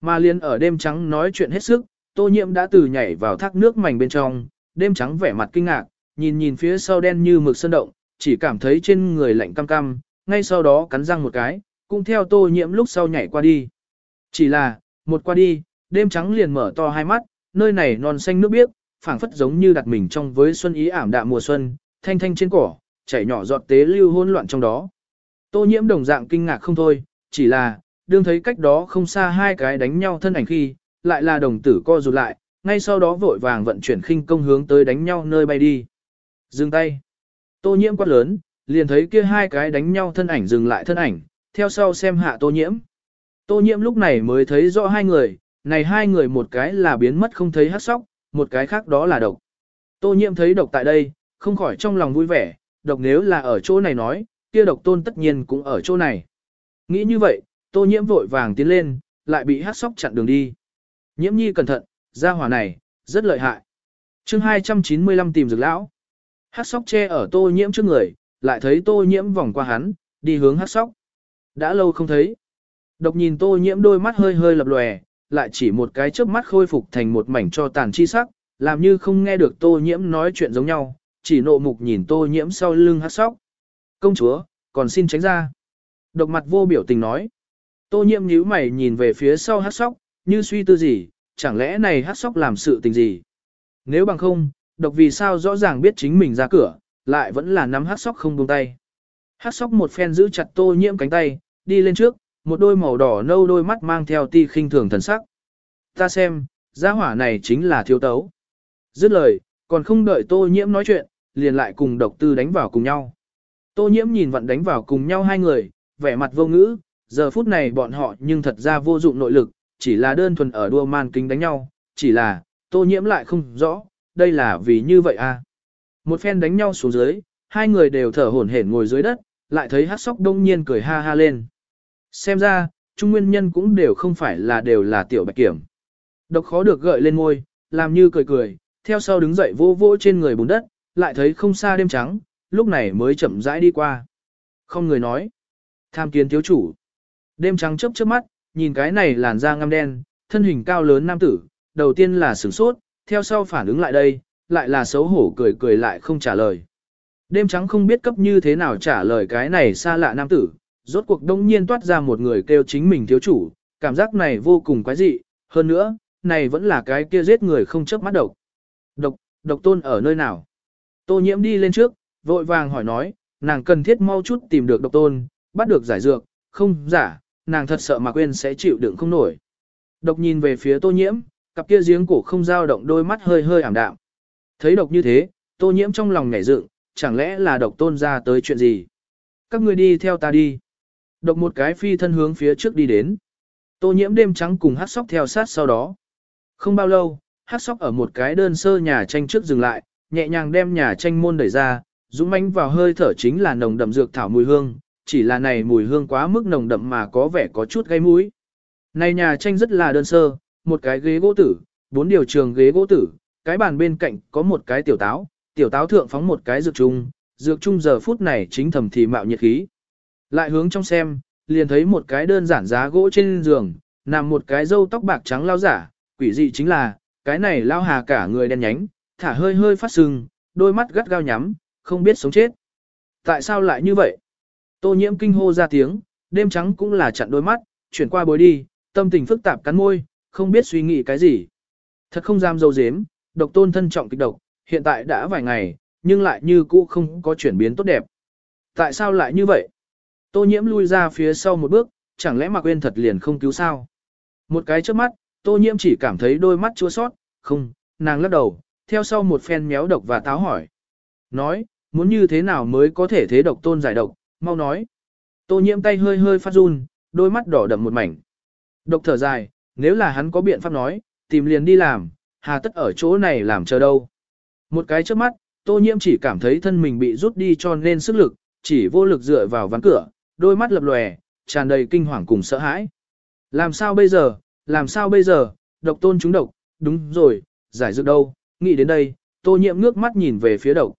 Mà liền ở đêm trắng nói chuyện hết sức, tô nhiễm đã từ nhảy vào thác nước mảnh bên trong, đêm trắng vẻ mặt kinh ngạc, nhìn nhìn phía sau đen như mực sơn động, chỉ cảm thấy trên người lạnh cam cam, ngay sau đó cắn răng một cái, cũng theo tô nhiễm lúc sau nhảy qua đi. Chỉ là, một qua đi, đêm trắng liền mở to hai mắt, nơi này non xanh nước biếc, phảng phất giống như đặt mình trong với xuân ý ảm đạm mùa xuân, thanh thanh trên cỏ, chảy nhỏ giọt tế lưu hỗn loạn trong đó. Tô nhiễm đồng dạng kinh ngạc không thôi, chỉ là, đương thấy cách đó không xa hai cái đánh nhau thân ảnh khi, lại là đồng tử co rụt lại, ngay sau đó vội vàng vận chuyển khinh công hướng tới đánh nhau nơi bay đi. Dừng tay. Tô nhiễm quát lớn, liền thấy kia hai cái đánh nhau thân ảnh dừng lại thân ảnh, theo sau xem hạ tô nhiễm. Tô nhiễm lúc này mới thấy rõ hai người, này hai người một cái là biến mất không thấy hát sóc, một cái khác đó là độc. Tô nhiễm thấy độc tại đây, không khỏi trong lòng vui vẻ, độc nếu là ở chỗ này nói, kia độc tôn tất nhiên cũng ở chỗ này. Nghĩ như vậy, tô nhiễm vội vàng tiến lên, lại bị hắc sóc chặn đường đi. Nhiễm nhi cẩn thận, gia hỏa này, rất lợi hại. Chương 295 tìm dược lão. Hắc sóc che ở tô nhiễm trước người, lại thấy tô nhiễm vòng qua hắn, đi hướng hắc sóc. Đã lâu không thấy. Độc nhìn tô nhiễm đôi mắt hơi hơi lập lòe, lại chỉ một cái chớp mắt khôi phục thành một mảnh cho tàn chi sắc, làm như không nghe được tô nhiễm nói chuyện giống nhau, chỉ nộ mục nhìn tô nhiễm sau lưng hắc sóc. Công chúa, còn xin tránh ra. Độc mặt vô biểu tình nói. Tô nhiễm nhíu mày nhìn về phía sau hắc sóc, như suy tư gì, chẳng lẽ này hắc sóc làm sự tình gì. Nếu bằng không, độc vì sao rõ ràng biết chính mình ra cửa, lại vẫn là nắm hắc sóc không buông tay. Hắc sóc một phen giữ chặt tô nhiễm cánh tay, đi lên trước, một đôi màu đỏ nâu đôi mắt mang theo ti khinh thường thần sắc. Ta xem, gia hỏa này chính là thiếu tấu. Dứt lời, còn không đợi tô nhiễm nói chuyện, liền lại cùng độc tư đánh vào cùng nhau. Tô nhiễm nhìn vận đánh vào cùng nhau hai người, vẻ mặt vô ngữ, giờ phút này bọn họ nhưng thật ra vô dụng nội lực, chỉ là đơn thuần ở đua man kính đánh nhau, chỉ là, tô nhiễm lại không rõ, đây là vì như vậy à. Một phen đánh nhau xuống dưới, hai người đều thở hổn hển ngồi dưới đất, lại thấy hát sóc đông nhiên cười ha ha lên. Xem ra, trung nguyên nhân cũng đều không phải là đều là tiểu bạch kiểm. Độc khó được gợi lên ngôi, làm như cười cười, theo sau đứng dậy vô vô trên người bùn đất, lại thấy không xa đêm trắng, lúc này mới chậm rãi đi qua. Không người nói. Tham kiến thiếu chủ. Đêm trắng chớp chớp mắt, nhìn cái này làn da ngăm đen, thân hình cao lớn nam tử, đầu tiên là sửng sốt, theo sau phản ứng lại đây, lại là xấu hổ cười cười lại không trả lời. Đêm trắng không biết cấp như thế nào trả lời cái này xa lạ nam tử, rốt cuộc đông nhiên toát ra một người kêu chính mình thiếu chủ, cảm giác này vô cùng quái dị, hơn nữa, này vẫn là cái kia giết người không chớp mắt độc. Độc, độc tôn ở nơi nào? Tô nhiễm đi lên trước, vội vàng hỏi nói, nàng cần thiết mau chút tìm được độc tôn, bắt được giải dược, không giả, nàng thật sợ mà quên sẽ chịu đựng không nổi. Độc nhìn về phía tô nhiễm, cặp kia giếng cổ không dao động đôi mắt hơi hơi ảm đạm. Thấy độc như thế, tô nhiễm trong lòng ngảy dựng, chẳng lẽ là độc tôn ra tới chuyện gì? Các ngươi đi theo ta đi. Độc một cái phi thân hướng phía trước đi đến. Tô nhiễm đêm trắng cùng hát sóc theo sát sau đó. Không bao lâu, hát sóc ở một cái đơn sơ nhà tranh trước dừng lại, nhẹ nhàng đem nhà tranh môn đẩy ra, dũng mãnh vào hơi thở chính là nồng đậm dược thảo mùi hương, chỉ là này mùi hương quá mức nồng đậm mà có vẻ có chút gây mũi. Này nhà tranh rất là đơn sơ, một cái ghế gỗ tử, bốn điều trường ghế gỗ tử, cái bàn bên cạnh có một cái tiểu táo, tiểu táo thượng phóng một cái dược trung, dược trung giờ phút này chính thầm thì mạo nhiệt khí. Lại hướng trong xem, liền thấy một cái đơn giản giá gỗ trên giường, nằm một cái râu tóc bạc trắng lao giả, quỷ dị chính là, cái này lao hà cả người đen nhánh, thả hơi hơi phát sưng, đôi mắt gắt gao nhắm, không biết sống chết. Tại sao lại như vậy? Tô nhiễm kinh hô ra tiếng, đêm trắng cũng là chặn đôi mắt, chuyển qua bối đi, tâm tình phức tạp cắn môi, không biết suy nghĩ cái gì. Thật không dám dâu dếm, độc tôn thân trọng kịch độc, hiện tại đã vài ngày, nhưng lại như cũ không có chuyển biến tốt đẹp. Tại sao lại như vậy? Tô nhiễm lui ra phía sau một bước, chẳng lẽ Mạc Uyên thật liền không cứu sao? Một cái chớp mắt, tô nhiễm chỉ cảm thấy đôi mắt chua sót, không, nàng lắc đầu, theo sau một phen méo độc và táo hỏi. Nói, muốn như thế nào mới có thể thế độc tôn giải độc, mau nói. Tô nhiễm tay hơi hơi phát run, đôi mắt đỏ đậm một mảnh. Độc thở dài, nếu là hắn có biện pháp nói, tìm liền đi làm, hà tất ở chỗ này làm chờ đâu. Một cái trước mắt, tô nhiễm chỉ cảm thấy thân mình bị rút đi cho nên sức lực, chỉ vô lực dựa vào ván cửa, đôi mắt lập lòe, tràn đầy kinh hoàng cùng sợ hãi. Làm sao bây giờ, làm sao bây giờ, độc tôn chúng độc, đúng rồi, giải dược đâu, nghĩ đến đây, tô nhiễm ngước mắt nhìn về phía độc.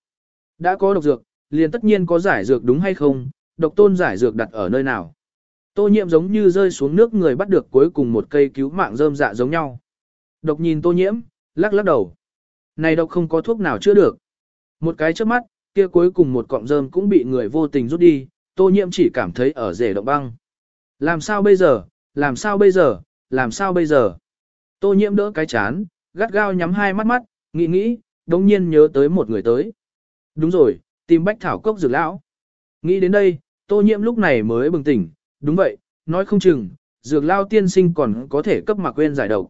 Đã có độc dược, liền tất nhiên có giải dược đúng hay không, độc tôn giải dược đặt ở nơi nào. Tô nhiễm giống như rơi xuống nước người bắt được cuối cùng một cây cứu mạng rơm dạ giống nhau. Độc nhìn tô nhiễm, lắc lắc đầu. Này độc không có thuốc nào chữa được. Một cái trước mắt, kia cuối cùng một cọng rơm cũng bị người vô tình rút đi, tô nhiễm chỉ cảm thấy ở rể động băng. Làm sao bây giờ, làm sao bây giờ, làm sao bây giờ. Tô nhiễm đỡ cái chán, gắt gao nhắm hai mắt mắt, nghĩ nghĩ, đống nhiên nhớ tới một người tới. Đúng rồi, tìm bách thảo cốc dược lão. Nghĩ đến đây, tô nhiễm lúc này mới bừng tỉnh, đúng vậy, nói không chừng, dược lao tiên sinh còn có thể cấp mà quên giải độc.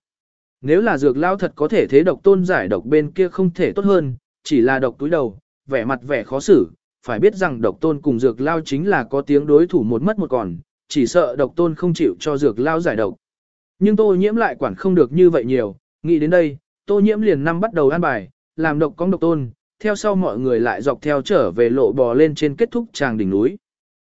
Nếu là dược lao thật có thể thế độc tôn giải độc bên kia không thể tốt hơn, chỉ là độc túi đầu, vẻ mặt vẻ khó xử, phải biết rằng độc tôn cùng dược lao chính là có tiếng đối thủ một mất một còn, chỉ sợ độc tôn không chịu cho dược lao giải độc. Nhưng tô nhiễm lại quản không được như vậy nhiều, nghĩ đến đây, tô nhiễm liền năm bắt đầu an bài, làm độc cong độc tôn, theo sau mọi người lại dọc theo trở về lộ bò lên trên kết thúc tràng đỉnh núi.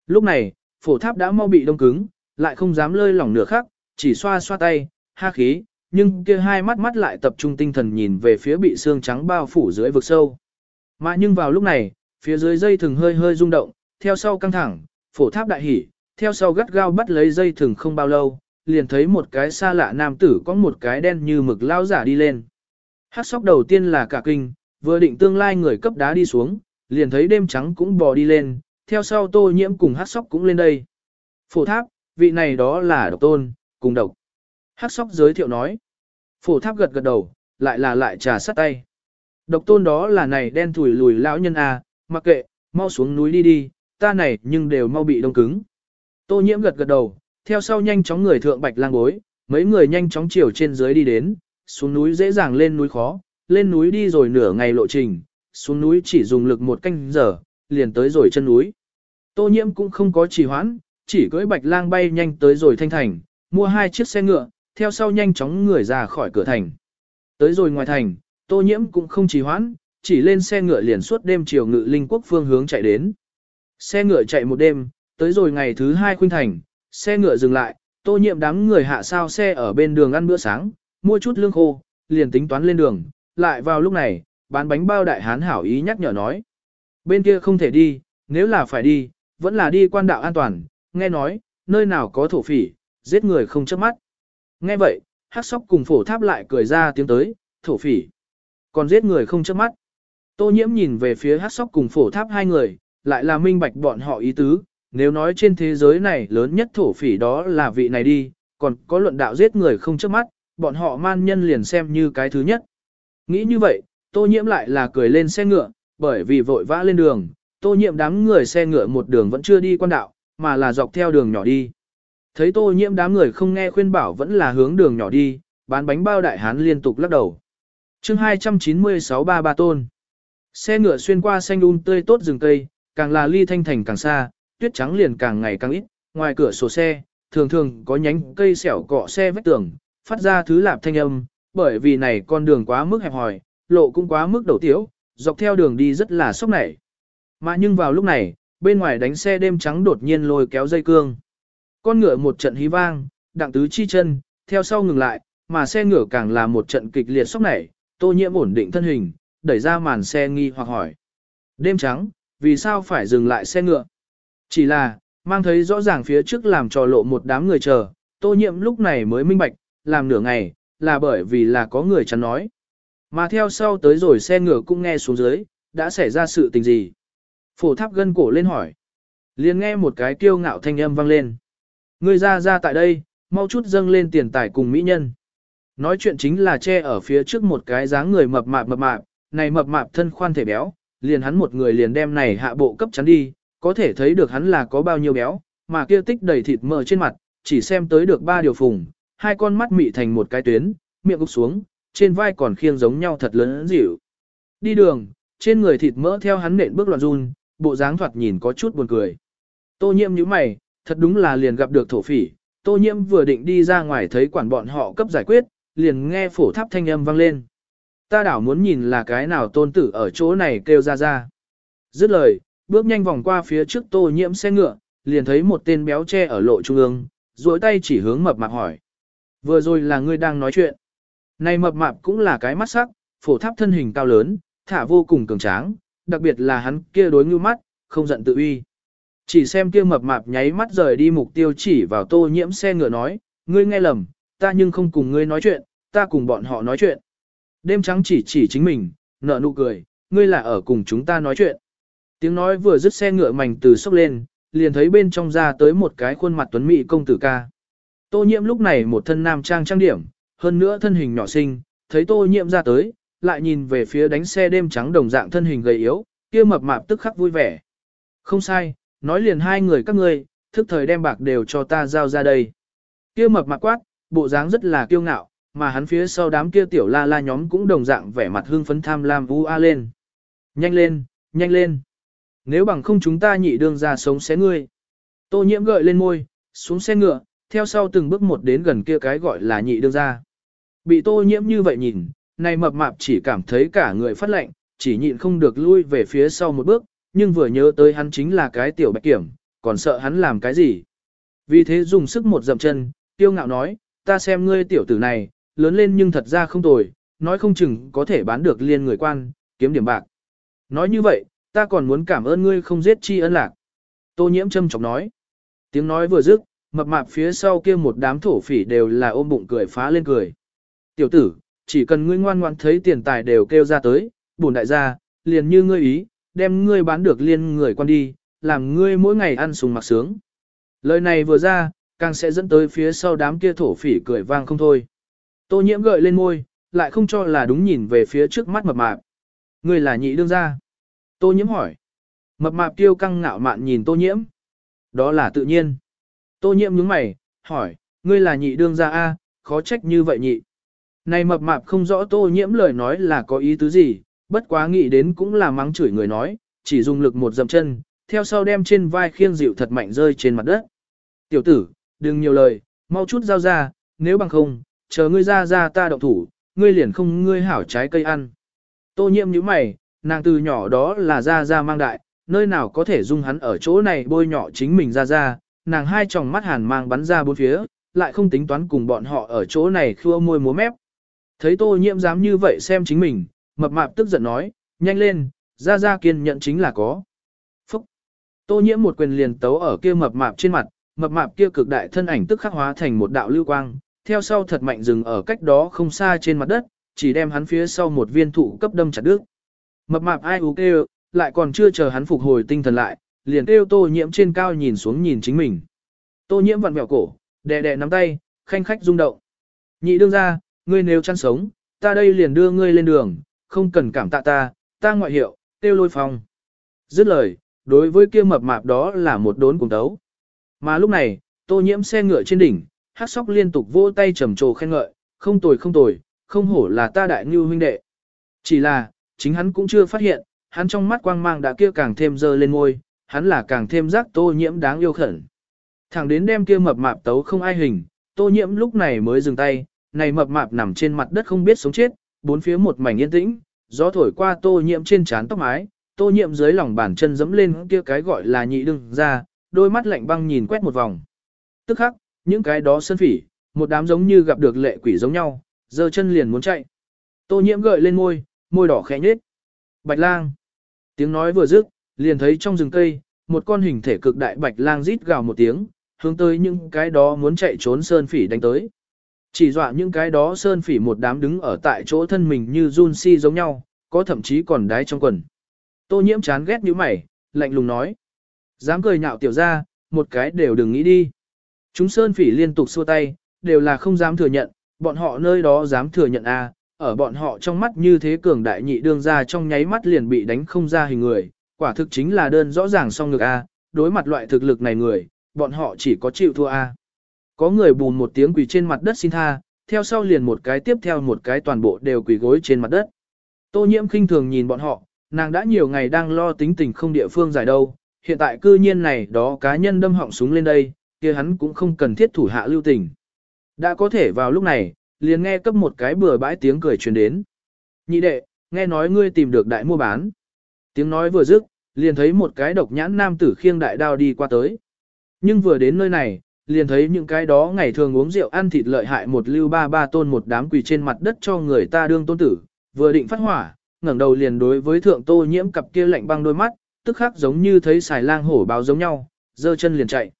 Lúc này, phổ tháp đã mau bị đông cứng, lại không dám lơi lỏng nửa khắc, chỉ xoa xoa tay, ha khí, nhưng kia hai mắt mắt lại tập trung tinh thần nhìn về phía bị xương trắng bao phủ dưới vực sâu. Mà nhưng vào lúc này, phía dưới dây thừng hơi hơi rung động, theo sau căng thẳng, phổ tháp đại hỉ, theo sau gắt gao bắt lấy dây thừng không bao lâu, liền thấy một cái xa lạ nam tử có một cái đen như mực lao giả đi lên. Hát sóc đầu tiên là cả kinh, vừa định tương lai người cấp đá đi xuống, liền thấy đêm trắng cũng bò đi lên, theo sau tô nhiễm cùng hát sóc cũng lên đây. Phổ tháp, vị này đó là độc tôn, cùng độc. Hát sóc giới thiệu nói. Phổ tháp gật gật đầu, lại là lại trà sắt tay. Độc tôn đó là này đen thủi lùi lão nhân à, mặc kệ, mau xuống núi đi đi, ta này nhưng đều mau bị đông cứng. Tô nhiễm gật gật đầu, theo sau nhanh chóng người thượng bạch lang bối, mấy người nhanh chóng chiều trên dưới đi đến, xuống núi dễ dàng lên núi khó, lên núi đi rồi nửa ngày lộ trình, xuống núi chỉ dùng lực một canh giờ, liền tới rồi chân núi. Tô nhiễm cũng không có trì hoãn, chỉ cưỡi bạch lang bay nhanh tới rồi thanh thành, mua hai chiếc xe ngựa, theo sau nhanh chóng người ra khỏi cửa thành. Tới rồi ngoài thành, tô nhiễm cũng không trì hoãn, chỉ lên xe ngựa liền suốt đêm chiều ngự linh quốc phương hướng chạy đến. Xe ngựa chạy một đêm, tới rồi ngày thứ hai khuynh thành, xe ngựa dừng lại, tô nhiễm đám người hạ sao xe ở bên đường ăn bữa sáng, mua chút lương khô, liền tính toán lên đường, lại vào lúc này, bán bánh bao đại hán hảo ý nhắc nhở nói. Bên kia không thể đi, nếu là phải đi, vẫn là đi quan đạo an toàn, nghe nói, nơi nào có thổ phỉ, giết người không chớp mắt. Nghe vậy, hát sóc cùng phổ tháp lại cười ra tiếng tới, thổ phỉ. Còn giết người không chớp mắt. Tô nhiễm nhìn về phía hát sóc cùng phổ tháp hai người, lại là minh bạch bọn họ ý tứ, nếu nói trên thế giới này lớn nhất thổ phỉ đó là vị này đi, còn có luận đạo giết người không chớp mắt, bọn họ man nhân liền xem như cái thứ nhất. Nghĩ như vậy, tô nhiễm lại là cười lên xe ngựa, bởi vì vội vã lên đường, tô nhiễm đám người xe ngựa một đường vẫn chưa đi quan đạo, mà là dọc theo đường nhỏ đi. Thấy tô nhiễm đám người không nghe khuyên bảo vẫn là hướng đường nhỏ đi, bán bánh bao đại hán liên tục lắc đầu. Chương 296 ba ba tôn. Xe ngựa xuyên qua xanh um tươi tốt rừng cây, càng là ly thanh thành càng xa, tuyết trắng liền càng ngày càng ít, ngoài cửa sổ xe, thường thường có nhánh cây xẻo cọ xe vách tường, phát ra thứ lạp thanh âm, bởi vì này con đường quá mức hẹp hòi, lộ cũng quá mức đầu tiếu, dọc theo đường đi rất là sốc nảy. Mà nhưng vào lúc này, bên ngoài đánh xe đêm trắng đột nhiên lôi kéo dây cương. Con ngựa một trận hí vang, đặng tứ chi chân, theo sau ngừng lại, mà xe ngựa càng là một trận kịch liệt sốc nảy, tô nhiễm ổn định thân hình, đẩy ra màn xe nghi hoặc hỏi. Đêm trắng, vì sao phải dừng lại xe ngựa? Chỉ là, mang thấy rõ ràng phía trước làm trò lộ một đám người chờ, tô nhiệm lúc này mới minh bạch, làm nửa ngày, là bởi vì là có người chắn nói. Mà theo sau tới rồi xe ngựa cũng nghe xuống dưới, đã xảy ra sự tình gì? Phổ tháp gân cổ lên hỏi. liền nghe một cái kiêu ngạo thanh âm vang lên. Người ra ra tại đây, mau chút dâng lên tiền tài cùng mỹ nhân. Nói chuyện chính là che ở phía trước một cái dáng người mập mạp mập mạp, này mập mạp thân khoan thể béo, liền hắn một người liền đem này hạ bộ cấp chắn đi, có thể thấy được hắn là có bao nhiêu béo, mà kia tích đầy thịt mỡ trên mặt, chỉ xem tới được ba điều phùng, hai con mắt mị thành một cái tuyến, miệng gục xuống, trên vai còn khiêng giống nhau thật lớn dịu. Đi đường, trên người thịt mỡ theo hắn nện bước loạn run, bộ dáng thoạt nhìn có chút buồn cười. Tô nhiễm nhíu mày, thật đúng là liền gặp được thổ phỉ, tô nhiễm vừa định đi ra ngoài thấy quản bọn họ cấp giải quyết, liền nghe phổ tháp thanh âm vang lên. Ta đảo muốn nhìn là cái nào tôn tử ở chỗ này kêu ra ra. Dứt lời, bước nhanh vòng qua phía trước tô nhiễm xe ngựa, liền thấy một tên béo tre ở lộ trung ương, duỗi tay chỉ hướng mập mạp hỏi. Vừa rồi là ngươi đang nói chuyện. Này mập mạp cũng là cái mắt sắc, phổ tháp thân hình cao lớn, thả vô cùng cường tráng, đặc biệt là hắn kia đối ngưu mắt, không giận tự uy. Chỉ xem kia mập mạp nháy mắt rời đi mục tiêu chỉ vào tô nhiễm xe ngựa nói, ngươi nghe lầm, ta nhưng không cùng ngươi nói chuyện, ta cùng bọn họ nói chuyện. Đêm trắng chỉ chỉ chính mình, nở nụ cười, ngươi là ở cùng chúng ta nói chuyện. Tiếng nói vừa dứt xe ngựa mảnh từ sốc lên, liền thấy bên trong ra tới một cái khuôn mặt tuấn mỹ công tử ca. Tô nhiễm lúc này một thân nam trang trang điểm, hơn nữa thân hình nhỏ xinh, thấy tô nhiễm ra tới, lại nhìn về phía đánh xe đêm trắng đồng dạng thân hình gầy yếu, kia mập mạp tức khắc vui vẻ. Không sai, nói liền hai người các ngươi, thức thời đem bạc đều cho ta giao ra đây. Kia mập mạp quát, bộ dáng rất là kiêu ngạo, mà hắn phía sau đám kia tiểu la la nhóm cũng đồng dạng vẻ mặt hưng phấn tham lam vu a lên. Nhanh lên, nhanh lên. Nếu bằng không chúng ta nhị đương ra sống xé ngươi. Tô nhiễm gợi lên môi, xuống xe ngựa, theo sau từng bước một đến gần kia cái gọi là nhị đương ra. Bị tô nhiễm như vậy nhìn, này mập mạp chỉ cảm thấy cả người phát lạnh, chỉ nhịn không được lui về phía sau một bước, nhưng vừa nhớ tới hắn chính là cái tiểu bạch kiểm, còn sợ hắn làm cái gì. Vì thế dùng sức một dậm chân, tiêu ngạo nói, ta xem ngươi tiểu tử này, lớn lên nhưng thật ra không tồi, nói không chừng có thể bán được liên người quan, kiếm điểm bạc. Nói như vậy, ta còn muốn cảm ơn ngươi không giết chi ân lạc. Tô nhiễm châm chọc nói. Tiếng nói vừa dứt, mập mạp phía sau kia một đám thổ phỉ đều là ôm bụng cười phá lên cười. Tiểu tử, chỉ cần ngươi ngoan ngoãn thấy tiền tài đều kêu ra tới, bổn đại gia, liền như ngươi ý, đem ngươi bán được liên người quan đi, làm ngươi mỗi ngày ăn sùng mặc sướng. Lời này vừa ra, càng sẽ dẫn tới phía sau đám kia thổ phỉ cười vang không thôi. Tô nhiễm gợi lên môi, lại không cho là đúng nhìn về phía trước mắt mập mạp. Ngươi là nhị đương gia. Tô nhiễm hỏi. Mập mạp tiêu căng ngạo mạn nhìn tô nhiễm. Đó là tự nhiên. Tô nhiễm nhướng mày, hỏi, ngươi là nhị đương gia A, khó trách như vậy nhị. Này mập mạp không rõ tô nhiễm lời nói là có ý tứ gì, bất quá nghĩ đến cũng là mắng chửi người nói, chỉ dùng lực một dậm chân, theo sau đem trên vai khiêng dịu thật mạnh rơi trên mặt đất. Tiểu tử, đừng nhiều lời, mau chút giao ra, nếu bằng không, chờ ngươi ra ra ta động thủ, ngươi liền không ngươi hảo trái cây ăn. Tô nhiễm nhíu mày, nàng từ nhỏ đó là ra ra mang đại, nơi nào có thể dung hắn ở chỗ này bôi nhỏ chính mình ra ra, nàng hai tròng mắt hàn mang bắn ra bốn phía, lại không tính toán cùng bọn họ ở chỗ này khua môi múa mép. Thấy tô nhiễm dám như vậy xem chính mình, mập mạp tức giận nói, nhanh lên, ra ra kiên nhận chính là có. Phúc! Tô nhiễm một quyền liền tấu ở kia mập mạp trên mặt, mập mạp kia cực đại thân ảnh tức khắc hóa thành một đạo lưu quang, theo sau thật mạnh dừng ở cách đó không xa trên mặt đất, chỉ đem hắn phía sau một viên thụ cấp đâm chặt đứt. Mập mạp ai ú kêu, lại còn chưa chờ hắn phục hồi tinh thần lại, liền kêu tô nhiễm trên cao nhìn xuống nhìn chính mình. Tô nhiễm vặn vẹo cổ, đè đè nắm tay, khanh khách rung động. Nhị đương ra, ngươi nếu chăn sống, ta đây liền đưa ngươi lên đường, không cần cảm tạ ta, ta ngoại hiệu, tiêu lôi phong. Dứt lời, đối với kia mập mạp đó là một đốn cùng tấu. Mà lúc này, tô nhiễm xe ngựa trên đỉnh, hát sóc liên tục vỗ tay trầm trồ khen ngợi, không tồi không tồi, không hổ là ta đại ngưu huynh đệ. Chỉ là, chính hắn cũng chưa phát hiện, hắn trong mắt quang mang đã kia càng thêm dơ lên môi, hắn là càng thêm giác tô nhiễm đáng yêu khẩn. Thẳng đến đêm kia mập mạp tấu không ai hình, tô nhiễm lúc này mới dừng tay, này mập mạp nằm trên mặt đất không biết sống chết, bốn phía một mảnh yên tĩnh, gió thổi qua tô nhiễm trên trán tóc mái, tô nhiễm dưới lòng bàn chân dẫm lên kia cái gọi là nhị đương ra, đôi mắt lạnh băng nhìn quét một vòng. Tức khắc, những cái đó sơn phỉ, một đám giống như gặp được lệ quỷ giống nhau, giơ chân liền muốn chạy. Tô nhiễm gợi lên môi, môi đỏ khẽ nhếch. Bạch lang. Tiếng nói vừa dứt, liền thấy trong rừng cây, một con hình thể cực đại bạch lang rít gào một tiếng, hướng tới những cái đó muốn chạy trốn sơn phỉ đánh tới. Chỉ dọa những cái đó sơn phỉ một đám đứng ở tại chỗ thân mình như run si giống nhau, có thậm chí còn đái trong quần. Tô nhiễm chán ghét như mày, lạnh lùng nói. Dám cười nhạo tiểu ra, một cái đều đừng nghĩ đi. Chúng sơn phỉ liên tục xua tay, đều là không dám thừa nhận, bọn họ nơi đó dám thừa nhận à? Ở bọn họ trong mắt như thế cường đại nhị đương ra trong nháy mắt liền bị đánh không ra hình người, quả thực chính là đơn rõ ràng song ngược a, đối mặt loại thực lực này người, bọn họ chỉ có chịu thua a. Có người bùn một tiếng quỳ trên mặt đất xin tha, theo sau liền một cái tiếp theo một cái toàn bộ đều quỳ gối trên mặt đất. Tô nhiễm khinh thường nhìn bọn họ, nàng đã nhiều ngày đang lo tính tình không địa phương giải đâu, hiện tại cư nhiên này đó cá nhân đâm họng súng lên đây, kia hắn cũng không cần thiết thủ hạ lưu tình. Đã có thể vào lúc này, liền nghe cấp một cái bừa bãi tiếng cười truyền đến. Nhị đệ, nghe nói ngươi tìm được đại mua bán. Tiếng nói vừa dứt, liền thấy một cái độc nhãn nam tử khiêng đại đao đi qua tới. Nhưng vừa đến nơi này, liền thấy những cái đó ngày thường uống rượu ăn thịt lợi hại một lưu ba ba tôn một đám quỳ trên mặt đất cho người ta đương tôn tử, vừa định phát hỏa, ngẩng đầu liền đối với thượng tô nhiễm cặp kia lạnh băng đôi mắt, tức khắc giống như thấy xài lang hổ báo giống nhau, giơ chân liền chạy.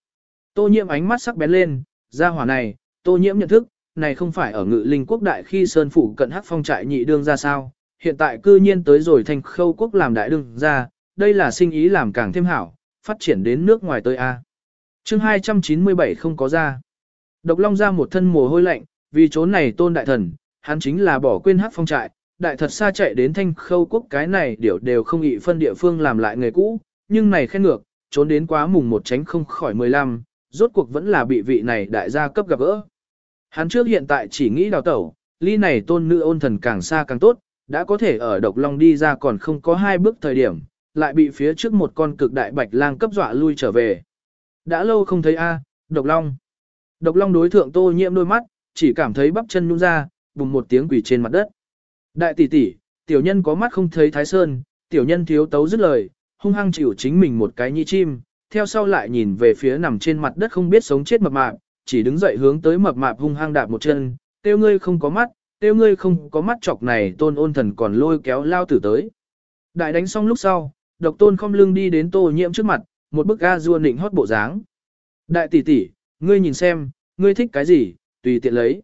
Tô nhiễm ánh mắt sắc bén lên, ra hỏa này, tô nhiễm nhận thức, này không phải ở ngự linh quốc đại khi sơn phủ cận hắc phong trại nhị đương ra sao, hiện tại cư nhiên tới rồi thành khâu quốc làm đại đương ra, đây là sinh ý làm càng thêm hảo, phát triển đến nước ngoài tới A. chương 297 không có ra. Độc Long ra một thân mồ hôi lạnh, vì chốn này tôn đại thần, hắn chính là bỏ quên hắc phong trại, đại thật xa chạy đến thanh khâu quốc cái này điều đều không ị phân địa phương làm lại người cũ, nhưng này khen ngược, trốn đến quá mùng một tránh không khỏi 15, rốt cuộc vẫn là bị vị này đại gia cấp gặp gỡ. Hắn trước hiện tại chỉ nghĩ đào tẩu, ly này tôn nữ ôn thần càng xa càng tốt, đã có thể ở độc long đi ra còn không có hai bước thời điểm, lại bị phía trước một con cực đại bạch lang cấp dọa lui trở về. Đã lâu không thấy a, độc long. Độc long đối thượng tô nhiễm đôi mắt, chỉ cảm thấy bắp chân nhung ra, bùng một tiếng quỷ trên mặt đất. Đại tỷ tỷ, tiểu nhân có mắt không thấy thái sơn, tiểu nhân thiếu tấu dứt lời, hung hăng chịu chính mình một cái nhị chim, theo sau lại nhìn về phía nằm trên mặt đất không biết sống chết mập mạp, chỉ đứng dậy hướng tới mập mạp hung hăng đạp một chân, tiêu ngươi không có mắt, tiêu ngươi không có mắt chọc này tôn ôn thần còn lôi kéo lao tử tới. Đại đánh xong lúc sau, độc tôn không lưng đi đến tô nhiễm trước mặt, một bức ga rua nịnh hót bộ dáng. Đại tỷ tỷ, ngươi nhìn xem, ngươi thích cái gì, tùy tiện lấy.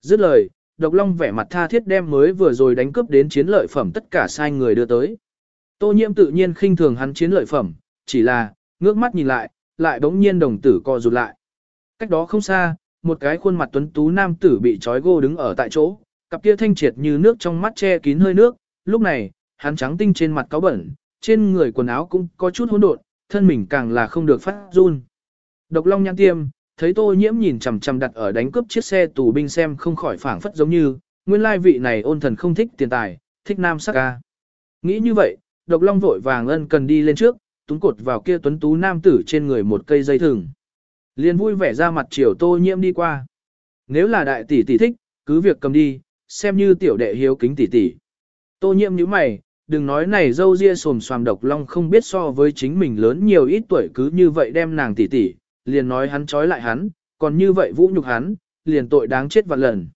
Dứt lời, độc long vẻ mặt tha thiết đem mới vừa rồi đánh cướp đến chiến lợi phẩm tất cả sai người đưa tới. Tô nhiễm tự nhiên khinh thường hắn chiến lợi phẩm, chỉ là, ngước mắt nhìn lại, lại đống nhiên đồng tử co rụt lại. Cách đó không xa, một cái khuôn mặt tuấn tú nam tử bị trói gô đứng ở tại chỗ, cặp kia thanh triệt như nước trong mắt che kín hơi nước, lúc này, hắn trắng tinh trên mặt cáo bẩn, trên người quần áo cũng có chút hỗn độn, thân mình càng là không được phát run. Độc Long nhãn tiêm, thấy Tô Nhiễm nhìn chằm chằm đặt ở đánh cướp chiếc xe tù binh xem không khỏi phảng phất giống như, nguyên lai vị này ôn thần không thích tiền tài, thích nam sắc ca. Nghĩ như vậy, Độc Long vội vàng ân cần đi lên trước, túm cột vào kia tuấn tú nam tử trên người một cây dây thừng. Liền vui vẻ ra mặt chiều tô nhiễm đi qua. Nếu là đại tỷ tỷ thích, cứ việc cầm đi, xem như tiểu đệ hiếu kính tỷ tỷ. Tô nhiễm nhíu mày, đừng nói này dâu ria sồm xoàm độc long không biết so với chính mình lớn nhiều ít tuổi cứ như vậy đem nàng tỷ tỷ, liền nói hắn trói lại hắn, còn như vậy vũ nhục hắn, liền tội đáng chết vạn lần.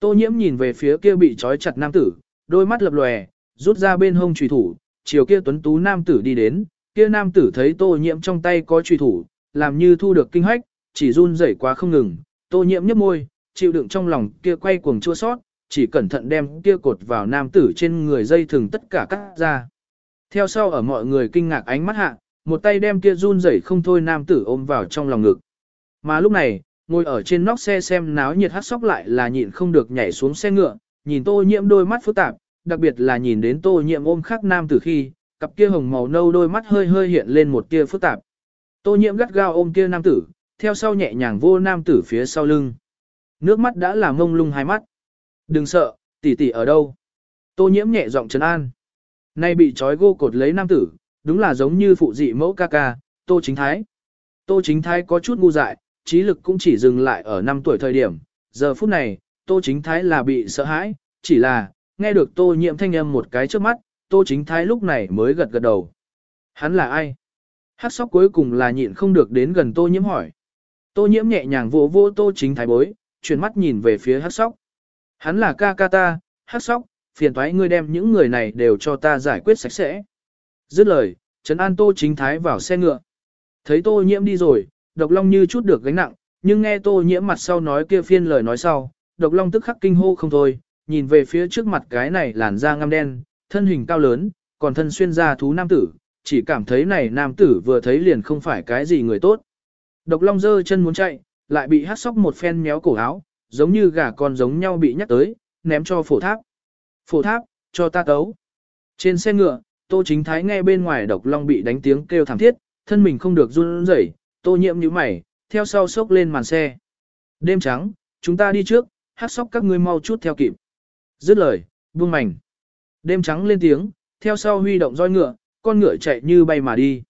Tô nhiễm nhìn về phía kia bị trói chặt nam tử, đôi mắt lập lòe, rút ra bên hông trùy thủ, chiều kia tuấn tú nam tử đi đến, kia nam tử thấy tô nhiễm trong tay có trùy thủ, làm như thu được kinh hách, chỉ run rẩy quá không ngừng, tô nhiễm nhếch môi, chịu đựng trong lòng kia quay cuồng chua sót, chỉ cẩn thận đem kia cột vào nam tử trên người dây thừng tất cả cắt ra. Theo sau ở mọi người kinh ngạc ánh mắt hạ, một tay đem kia run rẩy không thôi nam tử ôm vào trong lòng ngực. Mà lúc này, ngồi ở trên nóc xe xem náo nhiệt hát sóc lại là nhịn không được nhảy xuống xe ngựa, nhìn tô nhiễm đôi mắt phức tạp, đặc biệt là nhìn đến tô nhiễm ôm khắc nam tử khi, cặp kia hồng màu nâu đôi mắt hơi hơi hiện lên một tia phức tạp. Tô nhiễm gắt gao ôm kia nam tử, theo sau nhẹ nhàng vô nam tử phía sau lưng. Nước mắt đã làm ngông lung hai mắt. Đừng sợ, tỷ tỷ ở đâu? Tô nhiễm nhẹ giọng trấn an. Nay bị trói gô cột lấy nam tử, đúng là giống như phụ dị mẫu ca ca, Tô Chính Thái. Tô Chính Thái có chút ngu dại, trí lực cũng chỉ dừng lại ở 5 tuổi thời điểm. Giờ phút này, Tô Chính Thái là bị sợ hãi, chỉ là, nghe được Tô Nhiệm thanh âm một cái trước mắt, Tô Chính Thái lúc này mới gật gật đầu. Hắn là ai? Hát sóc cuối cùng là nhịn không được đến gần Tô Nhiễm hỏi. Tô Nhiễm nhẹ nhàng vỗ vỗ Tô Chính Thái bối, chuyển mắt nhìn về phía Hát sóc. Hắn là ca ca ta, Hát sóc, phiền toái ngươi đem những người này đều cho ta giải quyết sạch sẽ. Dứt lời, Trấn An Tô Chính Thái vào xe ngựa. Thấy Tô Nhiễm đi rồi, Độc Long như chút được gánh nặng, nhưng nghe Tô Nhiễm mặt sau nói kia phiên lời nói sau, Độc Long tức khắc kinh hô không thôi, nhìn về phía trước mặt cái này làn da ngăm đen, thân hình cao lớn, còn thân xuyên da thú nam tử, chỉ cảm thấy này nam tử vừa thấy liền không phải cái gì người tốt. Độc Long giơ chân muốn chạy, lại bị hát sóc một phen méo cổ áo, giống như gà con giống nhau bị nhắc tới, ném cho phổ tháp. Phổ tháp, cho ta tấu. Trên xe ngựa, Tô Chính Thái nghe bên ngoài Độc Long bị đánh tiếng kêu thảm thiết, thân mình không được run rẩy, Tô Nhiệm nhíu mày, theo sau sốc lên màn xe. Đêm trắng, chúng ta đi trước, hát sóc các ngươi mau chút theo kịp. Dứt lời, buông mảnh. Đêm trắng lên tiếng, theo sau huy động roi ngựa, con ngựa chạy như bay mà đi.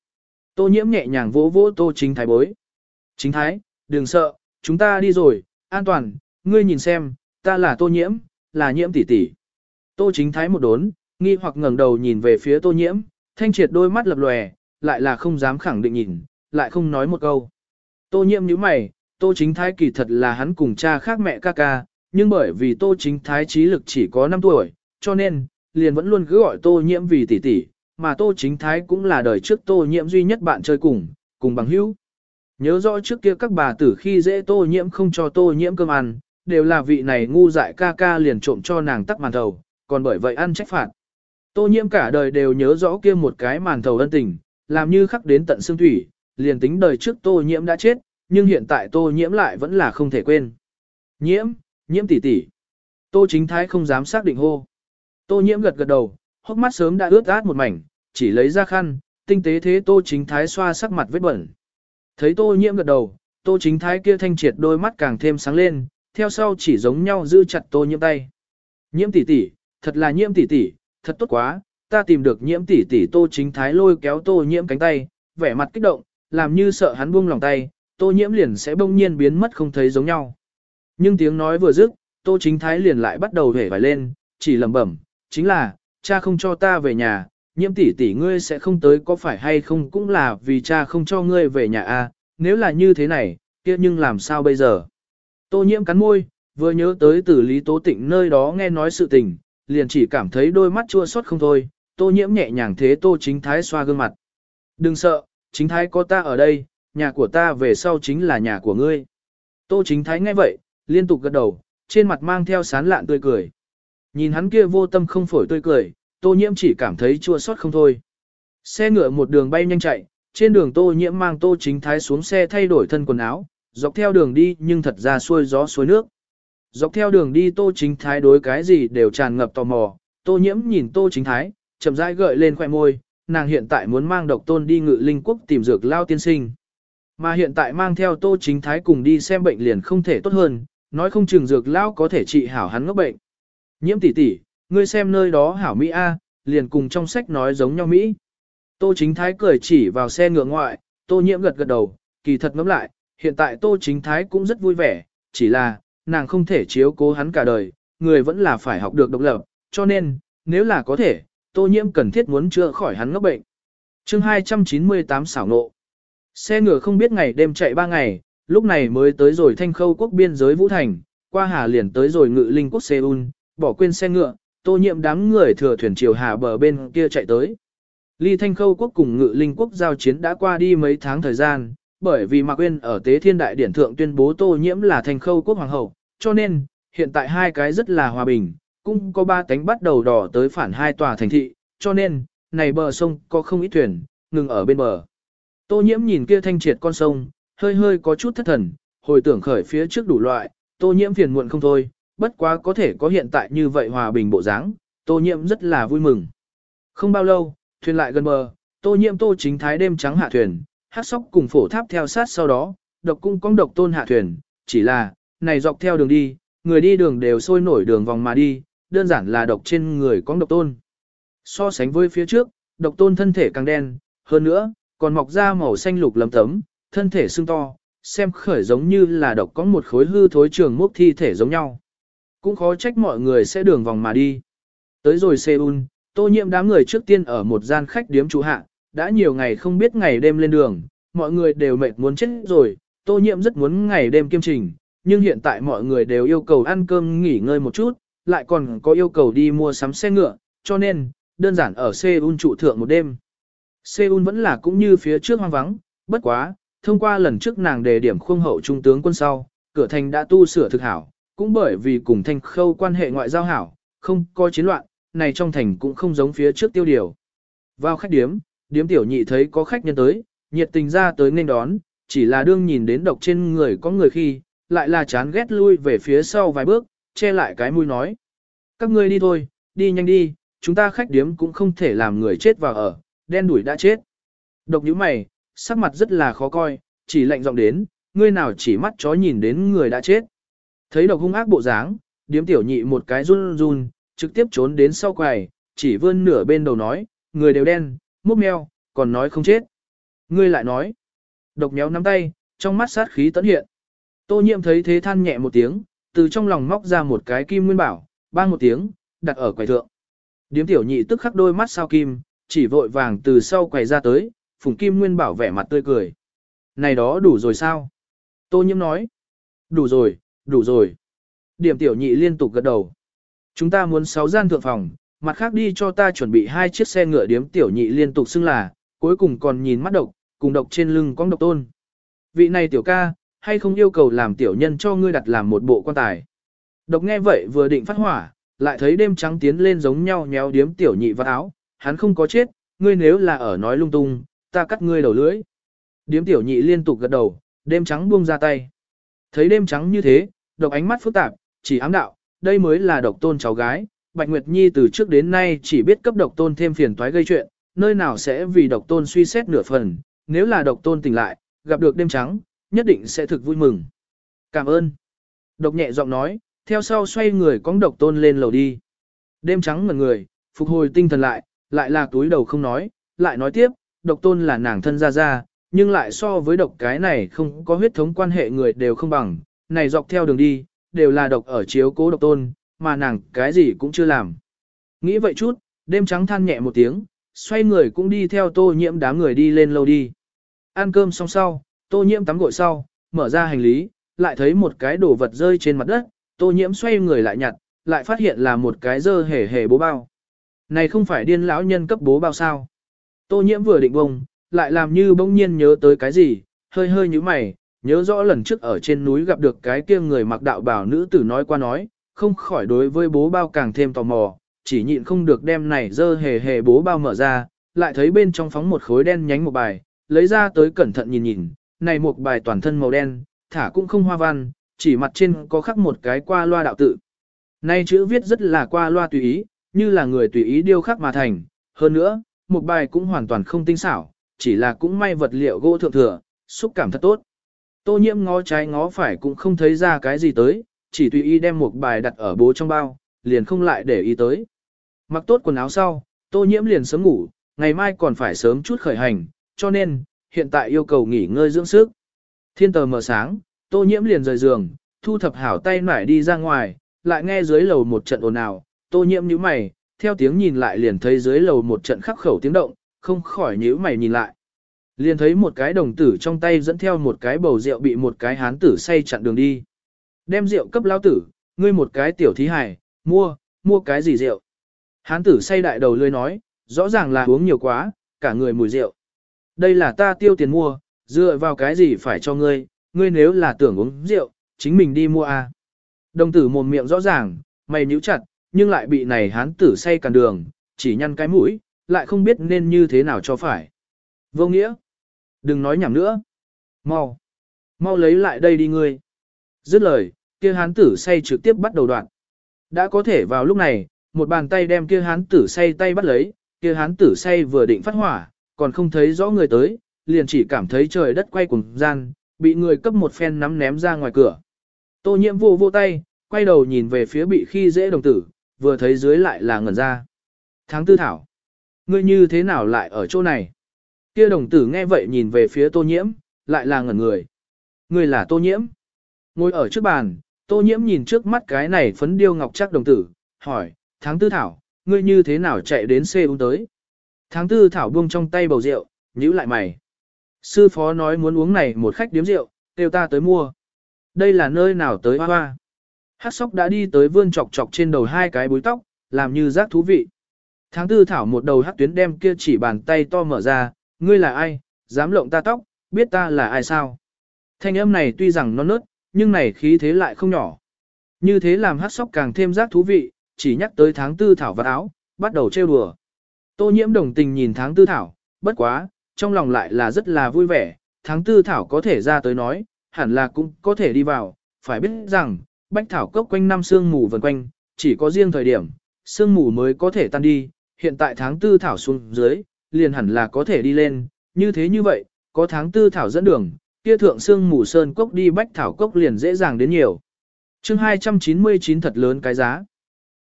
Tô nhiễm nhẹ nhàng vỗ vỗ tô chính thái bối. Chính thái, đừng sợ, chúng ta đi rồi, an toàn, ngươi nhìn xem, ta là tô nhiễm, là nhiễm tỷ tỷ. Tô chính thái một đốn, nghi hoặc ngẩng đầu nhìn về phía tô nhiễm, thanh triệt đôi mắt lập lòe, lại là không dám khẳng định nhìn, lại không nói một câu. Tô nhiễm nhíu mày, tô chính thái kỳ thật là hắn cùng cha khác mẹ ca ca, nhưng bởi vì tô chính thái trí lực chỉ có 5 tuổi, cho nên, liền vẫn luôn cứ gọi tô nhiễm vì tỷ tỷ, mà tô chính thái cũng là đời trước tô nhiễm duy nhất bạn chơi cùng, cùng bằng hữu. Nhớ rõ trước kia các bà tử khi dễ tô nhiễm không cho tô nhiễm cơm ăn, đều là vị này ngu dại ca ca liền trộm cho nàng tắc màn thầu, còn bởi vậy ăn trách phạt. Tô nhiễm cả đời đều nhớ rõ kia một cái màn thầu ân tình, làm như khắc đến tận xương thủy, liền tính đời trước tô nhiễm đã chết, nhưng hiện tại tô nhiễm lại vẫn là không thể quên. Nhiễm, nhiễm tỷ tỷ. Tô chính thái không dám xác định hô. Tô nhiễm gật gật đầu, hốc mắt sớm đã ướt át một mảnh, chỉ lấy ra khăn, tinh tế thế tô chính thái xoa sắc mặt vết bẩn. Thấy tô nhiễm gật đầu, tô chính thái kia thanh triệt đôi mắt càng thêm sáng lên, theo sau chỉ giống nhau giữ chặt tô nhiễm tay. Nhiễm tỷ tỷ, thật là nhiễm tỷ tỷ, thật tốt quá, ta tìm được nhiễm tỷ tỷ tô chính thái lôi kéo tô nhiễm cánh tay, vẻ mặt kích động, làm như sợ hắn buông lòng tay, tô nhiễm liền sẽ bỗng nhiên biến mất không thấy giống nhau. Nhưng tiếng nói vừa dứt, tô chính thái liền lại bắt đầu hể vải lên, chỉ lẩm bẩm, chính là, cha không cho ta về nhà, nhiễm tỷ tỷ ngươi sẽ không tới có phải hay không cũng là vì cha không cho ngươi về nhà a. À? nếu là như thế này, kia nhưng làm sao bây giờ? Tô nhiễm cắn môi, vừa nhớ tới từ Lý Tố Tịnh nơi đó nghe nói sự tình, liền chỉ cảm thấy đôi mắt chua xót không thôi, Tô nhiễm nhẹ nhàng thế Tô chính thái xoa gương mặt. Đừng sợ, chính thái có ta ở đây, nhà của ta về sau chính là nhà của ngươi. Tô chính thái nghe vậy, liên tục gật đầu, trên mặt mang theo sán lạn tươi cười. Nhìn hắn kia vô tâm không phổi tươi cười, tô nhiễm chỉ cảm thấy chua xót không thôi. Xe ngựa một đường bay nhanh chạy, trên đường tô nhiễm mang tô chính thái xuống xe thay đổi thân quần áo, dọc theo đường đi nhưng thật ra xuôi gió suối nước. Dọc theo đường đi tô chính thái đối cái gì đều tràn ngập tò mò, tô nhiễm nhìn tô chính thái, chậm rãi gợi lên khoẻ môi, nàng hiện tại muốn mang độc tôn đi ngự linh quốc tìm dược lao tiên sinh. Mà hiện tại mang theo tô chính thái cùng đi xem bệnh liền không thể tốt hơn, nói không chừng dược lao có thể trị hảo hắn ngốc bệnh. Nhiễm tỷ tỷ, ngươi xem nơi đó hảo Mỹ A, liền cùng trong sách nói giống nhau Mỹ. Tô chính thái cười chỉ vào xe ngựa ngoại, tô nhiễm gật gật đầu, kỳ thật ngẫm lại, hiện tại tô chính thái cũng rất vui vẻ, chỉ là, nàng không thể chiếu cố hắn cả đời, người vẫn là phải học được độc lập, cho nên, nếu là có thể, tô nhiễm cần thiết muốn chữa khỏi hắn ngốc bệnh. Chương 298 xảo nộ. Xe ngựa không biết ngày đêm chạy ba ngày, lúc này mới tới rồi thanh khâu quốc biên giới Vũ Thành, qua hà liền tới rồi ngự linh quốc Seoul, bỏ quên xe ngựa, tô nhiệm đám người thừa thuyền chiều hà bờ bên kia chạy tới. Ly Thanh Khâu quốc cùng Ngự Linh quốc giao chiến đã qua đi mấy tháng thời gian, bởi vì Mạc Quyên ở Tế Thiên Đại Điển Thượng tuyên bố Tô Nhiễm là Thanh Khâu quốc hoàng hậu, cho nên, hiện tại hai cái rất là hòa bình, cũng có ba cánh bắt đầu đỏ tới phản hai tòa thành thị, cho nên, này bờ sông có không ít thuyền, ngừng ở bên bờ. Tô nhiễm nhìn kia thanh triệt con sông, hơi hơi có chút thất thần, hồi tưởng khởi phía trước đủ loại, tô nhiễm phiền muộn không thôi, bất quá có thể có hiện tại như vậy hòa bình bộ dáng, tô nhiễm rất là vui mừng. Không bao lâu, thuyền lại gần bờ, tô nhiễm tô chính thái đêm trắng hạ thuyền, hát sóc cùng phổ tháp theo sát sau đó, độc cung cong độc tôn hạ thuyền, chỉ là, này dọc theo đường đi, người đi đường đều sôi nổi đường vòng mà đi, đơn giản là độc trên người cong độc tôn. So sánh với phía trước, độc tôn thân thể càng đen, hơn nữa, còn mọc ra màu xanh lục lấm tấm, thân thể sưng to, xem khởi giống như là độc có một khối hư thối trường mốc thi thể giống nhau. Cũng khó trách mọi người sẽ đường vòng mà đi. Tới rồi Seoul, tô nhiệm đám người trước tiên ở một gian khách điếm trú hạ, đã nhiều ngày không biết ngày đêm lên đường, mọi người đều mệt muốn chết rồi, tô nhiệm rất muốn ngày đêm kiêm trình, nhưng hiện tại mọi người đều yêu cầu ăn cơm nghỉ ngơi một chút, lại còn có yêu cầu đi mua sắm xe ngựa, cho nên, đơn giản ở Seoul trụ thượng một đêm. Seoul vẫn là cũng như phía trước hoang vắng, bất quá, thông qua lần trước nàng đề điểm khuôn hậu trung tướng quân sau, cửa thành đã tu sửa thực hảo, cũng bởi vì cùng thanh khâu quan hệ ngoại giao hảo, không có chiến loạn, này trong thành cũng không giống phía trước tiêu điều. Vào khách điếm, điếm tiểu nhị thấy có khách nhân tới, nhiệt tình ra tới nên đón, chỉ là đương nhìn đến độc trên người có người khi, lại là chán ghét lui về phía sau vài bước, che lại cái mũi nói. Các ngươi đi thôi, đi nhanh đi, chúng ta khách điếm cũng không thể làm người chết vào ở, đen đuổi đã chết. Độc như mày, sắc mặt rất là khó coi, chỉ lạnh giọng đến, ngươi nào chỉ mắt chó nhìn đến người đã chết. Thấy độc hung ác bộ dáng, điếm tiểu nhị một cái run run, trực tiếp trốn đến sau quầy, chỉ vươn nửa bên đầu nói, người đều đen, múc meo, còn nói không chết. Ngươi lại nói, độc méo nắm tay, trong mắt sát khí tấn hiện. Tô nhiệm thấy thế than nhẹ một tiếng, từ trong lòng móc ra một cái kim nguyên bảo, bang một tiếng, đặt ở quầy thượng. Điếm tiểu nhị tức khắc đôi mắt sao kim, chỉ vội vàng từ sau quầy ra tới, phùng kim nguyên bảo vẻ mặt tươi cười. Này đó đủ rồi sao? Tô nhiễm nói. Đủ rồi, đủ rồi. Điểm tiểu nhị liên tục gật đầu. Chúng ta muốn sáu gian thượng phòng, mặt khác đi cho ta chuẩn bị hai chiếc xe ngựa điếm tiểu nhị liên tục xưng là, cuối cùng còn nhìn mắt độc, cùng độc trên lưng con độc tôn. Vị này tiểu ca, hay không yêu cầu làm tiểu nhân cho ngươi đặt làm một bộ quan tài. Độc nghe vậy vừa định phát hỏa, lại thấy đêm trắng tiến lên giống nhau nhéo điếm tiểu nhị vào áo, hắn không có chết, ngươi nếu là ở nói lung tung, ta cắt ngươi đầu lưỡi. Điếm tiểu nhị liên tục gật đầu, đêm trắng buông ra tay. Thấy đêm trắng như thế, độc ánh mắt phức tạp, chỉ ám đạo, đây mới là độc tôn cháu gái. Bạch Nguyệt Nhi từ trước đến nay chỉ biết cấp độc tôn thêm phiền toái gây chuyện, nơi nào sẽ vì độc tôn suy xét nửa phần, nếu là độc tôn tỉnh lại, gặp được đêm trắng, nhất định sẽ thực vui mừng. Cảm ơn. Độc nhẹ giọng nói, theo sau xoay người cong độc tôn lên lầu đi. Đêm trắng ngẩn người, phục hồi tinh thần lại, lại là túi đầu không nói, lại nói tiếp, độc tôn là nàng thân ra ra, nhưng lại so với độc cái này không có huyết thống quan hệ người đều không bằng, này dọc theo đường đi, đều là độc ở chiếu cố độc tôn, mà nàng cái gì cũng chưa làm. Nghĩ vậy chút, đêm trắng than nhẹ một tiếng, xoay người cũng đi theo tô nhiễm đám người đi lên lâu đi. Ăn cơm xong sau, tô nhiễm tắm gội sau, mở ra hành lý, lại thấy một cái đồ vật rơi trên mặt đất, tô nhiễm xoay người lại nhặt, lại phát hiện là một cái dơ hề hề bố bao. Này không phải điên lão nhân cấp bố bao sao. Tô nhiễm vừa định bông, lại làm như bỗng nhiên nhớ tới cái gì, hơi hơi như mày, nhớ rõ lần trước ở trên núi gặp được cái kia người mặc đạo bảo nữ tử nói qua nói, không khỏi đối với bố bao càng thêm tò mò, chỉ nhịn không được đem này dơ hề hề bố bao mở ra, lại thấy bên trong phóng một khối đen nhánh một bài, lấy ra tới cẩn thận nhìn nhìn, này một bài toàn thân màu đen, thả cũng không hoa văn, chỉ mặt trên có khắc một cái qua loa đạo tự. Này chữ viết rất là qua loa tùy ý, như là người tùy ý điêu khắc mà thành, hơn nữa, một bài cũng hoàn toàn không tinh xảo, chỉ là cũng may vật liệu gỗ thượng thừa, xúc cảm thật tốt. Tô nhiễm ngó trái ngó phải cũng không thấy ra cái gì tới, chỉ tùy ý đem một bài đặt ở bố trong bao, liền không lại để ý tới. Mặc tốt quần áo sau, tô nhiễm liền sớm ngủ, ngày mai còn phải sớm chút khởi hành, cho nên, hiện tại yêu cầu nghỉ ngơi dưỡng sức. Thiên tờ mở sáng, tô nhiễm liền rời giường, thu thập hảo tay nải đi ra ngoài, lại nghe dưới lầu một trận ồn ào, tô nhiễm nhíu mày, theo tiếng nhìn lại liền thấy dưới lầu một trận khắc khẩu tiếng động, không khỏi nhíu mày nhìn lại. Liền thấy một cái đồng tử trong tay dẫn theo một cái bầu rượu bị một cái hán tử say chặn đường đi. Đem rượu cấp lao tử, ngươi một cái tiểu thí hải, mua, mua cái gì rượu. Hán tử say đại đầu lươi nói, rõ ràng là uống nhiều quá, cả người mùi rượu. Đây là ta tiêu tiền mua, dựa vào cái gì phải cho ngươi, ngươi nếu là tưởng uống rượu, chính mình đi mua à. Đồng tử mồm miệng rõ ràng, mày nhíu chặt, nhưng lại bị này hán tử say cản đường, chỉ nhăn cái mũi, lại không biết nên như thế nào cho phải. Vô nghĩa. Đừng nói nhảm nữa. Mau. Mau lấy lại đây đi ngươi. Dứt lời, kia hán tử say trực tiếp bắt đầu đoạn. Đã có thể vào lúc này, một bàn tay đem kia hán tử say tay bắt lấy, kia hán tử say vừa định phát hỏa, còn không thấy rõ người tới, liền chỉ cảm thấy trời đất quay cuồng gian, bị người cấp một phen nắm ném ra ngoài cửa. Tô nhiễm vô vô tay, quay đầu nhìn về phía bị khi dễ đồng tử, vừa thấy dưới lại là ngẩn ra. Tháng tư thảo, ngươi như thế nào lại ở chỗ này? Kia đồng tử nghe vậy nhìn về phía tô nhiễm, lại là ngẩn người. người là tô nhiễm. Ngồi ở trước bàn, tô nhiễm nhìn trước mắt cái này phấn điêu ngọc chắc đồng tử, hỏi, tháng tư thảo, ngươi như thế nào chạy đến Seoul tới? Tháng tư thảo buông trong tay bầu rượu, nhíu lại mày. Sư phó nói muốn uống này một khách điếm rượu, kêu ta tới mua. Đây là nơi nào tới hoa hoa. Hát sóc đã đi tới vươn chọc chọc trên đầu hai cái búi tóc, làm như giác thú vị. Tháng tư thảo một đầu hát tuyến đem kia chỉ bàn tay to mở ra, ngươi là ai, dám lộng ta tóc, biết ta là ai sao. Thanh âm này tuy rằng non nớt, nhưng này khí thế lại không nhỏ. Như thế làm hát sóc càng thêm giác thú vị, chỉ nhắc tới tháng tư thảo vật áo, bắt đầu trêu đùa. Tô nhiễm đồng tình nhìn tháng tư thảo, bất quá, trong lòng lại là rất là vui vẻ, tháng tư thảo có thể ra tới nói, hẳn là cũng có thể đi vào, phải biết rằng, bách thảo cốc quanh năm sương mù vần quanh, chỉ có riêng thời điểm, sương mù mới có thể tan đi, hiện tại tháng tư thảo xuống dưới, liền hẳn là có thể đi lên, như thế như vậy, có tháng tư thảo dẫn đường, kia thượng xương mù sơn cốc đi bách thảo cốc liền dễ dàng đến nhiều. chương 299 thật lớn cái giá.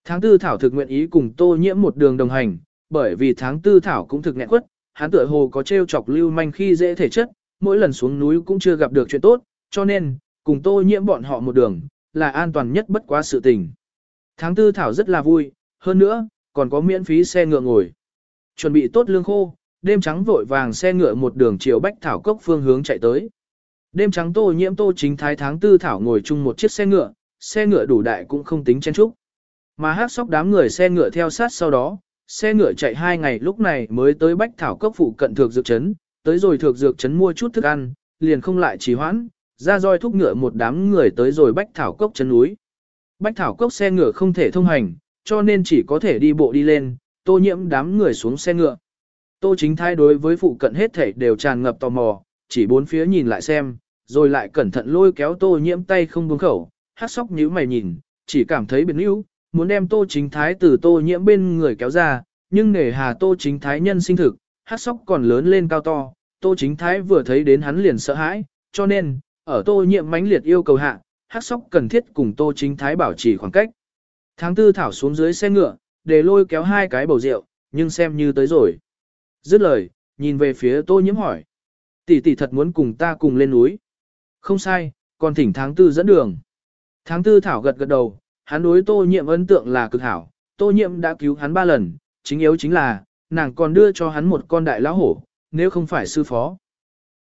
Tháng tư thảo thực nguyện ý cùng tô nhiễm một đường đồng hành, bởi vì tháng tư thảo cũng thực nghẹn quất, hắn tựa hồ có treo chọc lưu manh khi dễ thể chất, mỗi lần xuống núi cũng chưa gặp được chuyện tốt, cho nên, cùng tô nhiễm bọn họ một đường, là an toàn nhất bất quá sự tình. Tháng tư thảo rất là vui, hơn nữa, còn có miễn phí xe ngựa ngồi. Chuẩn bị tốt lương khô, đêm trắng vội vàng xe ngựa một đường chiều bách thảo cốc phương hướng chạy tới. Đêm trắng tô nhiễm tô chính thái tháng tư thảo ngồi chung một chiếc xe ngựa, xe ngựa đủ đại cũng không tính chen chúc. Mà hát sóc đám người xe ngựa theo sát sau đó, xe ngựa chạy hai ngày lúc này mới tới Bách Thảo Cốc phụ cận thược dược chấn tới rồi thược dược chấn mua chút thức ăn, liền không lại trì hoãn, ra roi thúc ngựa một đám người tới rồi Bách Thảo Cốc chân núi. Bách Thảo Cốc xe ngựa không thể thông hành, cho nên chỉ có thể đi bộ đi lên, tô nhiễm đám người xuống xe ngựa. Tô chính thái đối với phụ cận hết thảy đều tràn ngập tò mò, chỉ bốn phía nhìn lại xem, rồi lại cẩn thận lôi kéo tô nhiễm tay không buông khẩu, hát sóc nhíu mày nhìn, chỉ cảm thấy biệt níu, muốn đem tô chính thái từ tô nhiễm bên người kéo ra, nhưng nể hà tô chính thái nhân sinh thực, hát sóc còn lớn lên cao to, tô chính thái vừa thấy đến hắn liền sợ hãi, cho nên, ở tô nhiễm mãnh liệt yêu cầu hạ, hát sóc cần thiết cùng tô chính thái bảo trì khoảng cách. Tháng tư thảo xuống dưới xe ngựa, để lôi kéo hai cái bầu rượu, nhưng xem như tới rồi. Dứt lời, nhìn về phía tô nhiễm hỏi. Tỷ tỷ thật muốn cùng ta cùng lên núi. Không sai, còn thỉnh tháng tư dẫn đường. Tháng tư thảo gật gật đầu, hắn đối tô nhiệm ấn tượng là cực hảo, tô nhiệm đã cứu hắn ba lần, chính yếu chính là, nàng còn đưa cho hắn một con đại lão hổ, nếu không phải sư phó.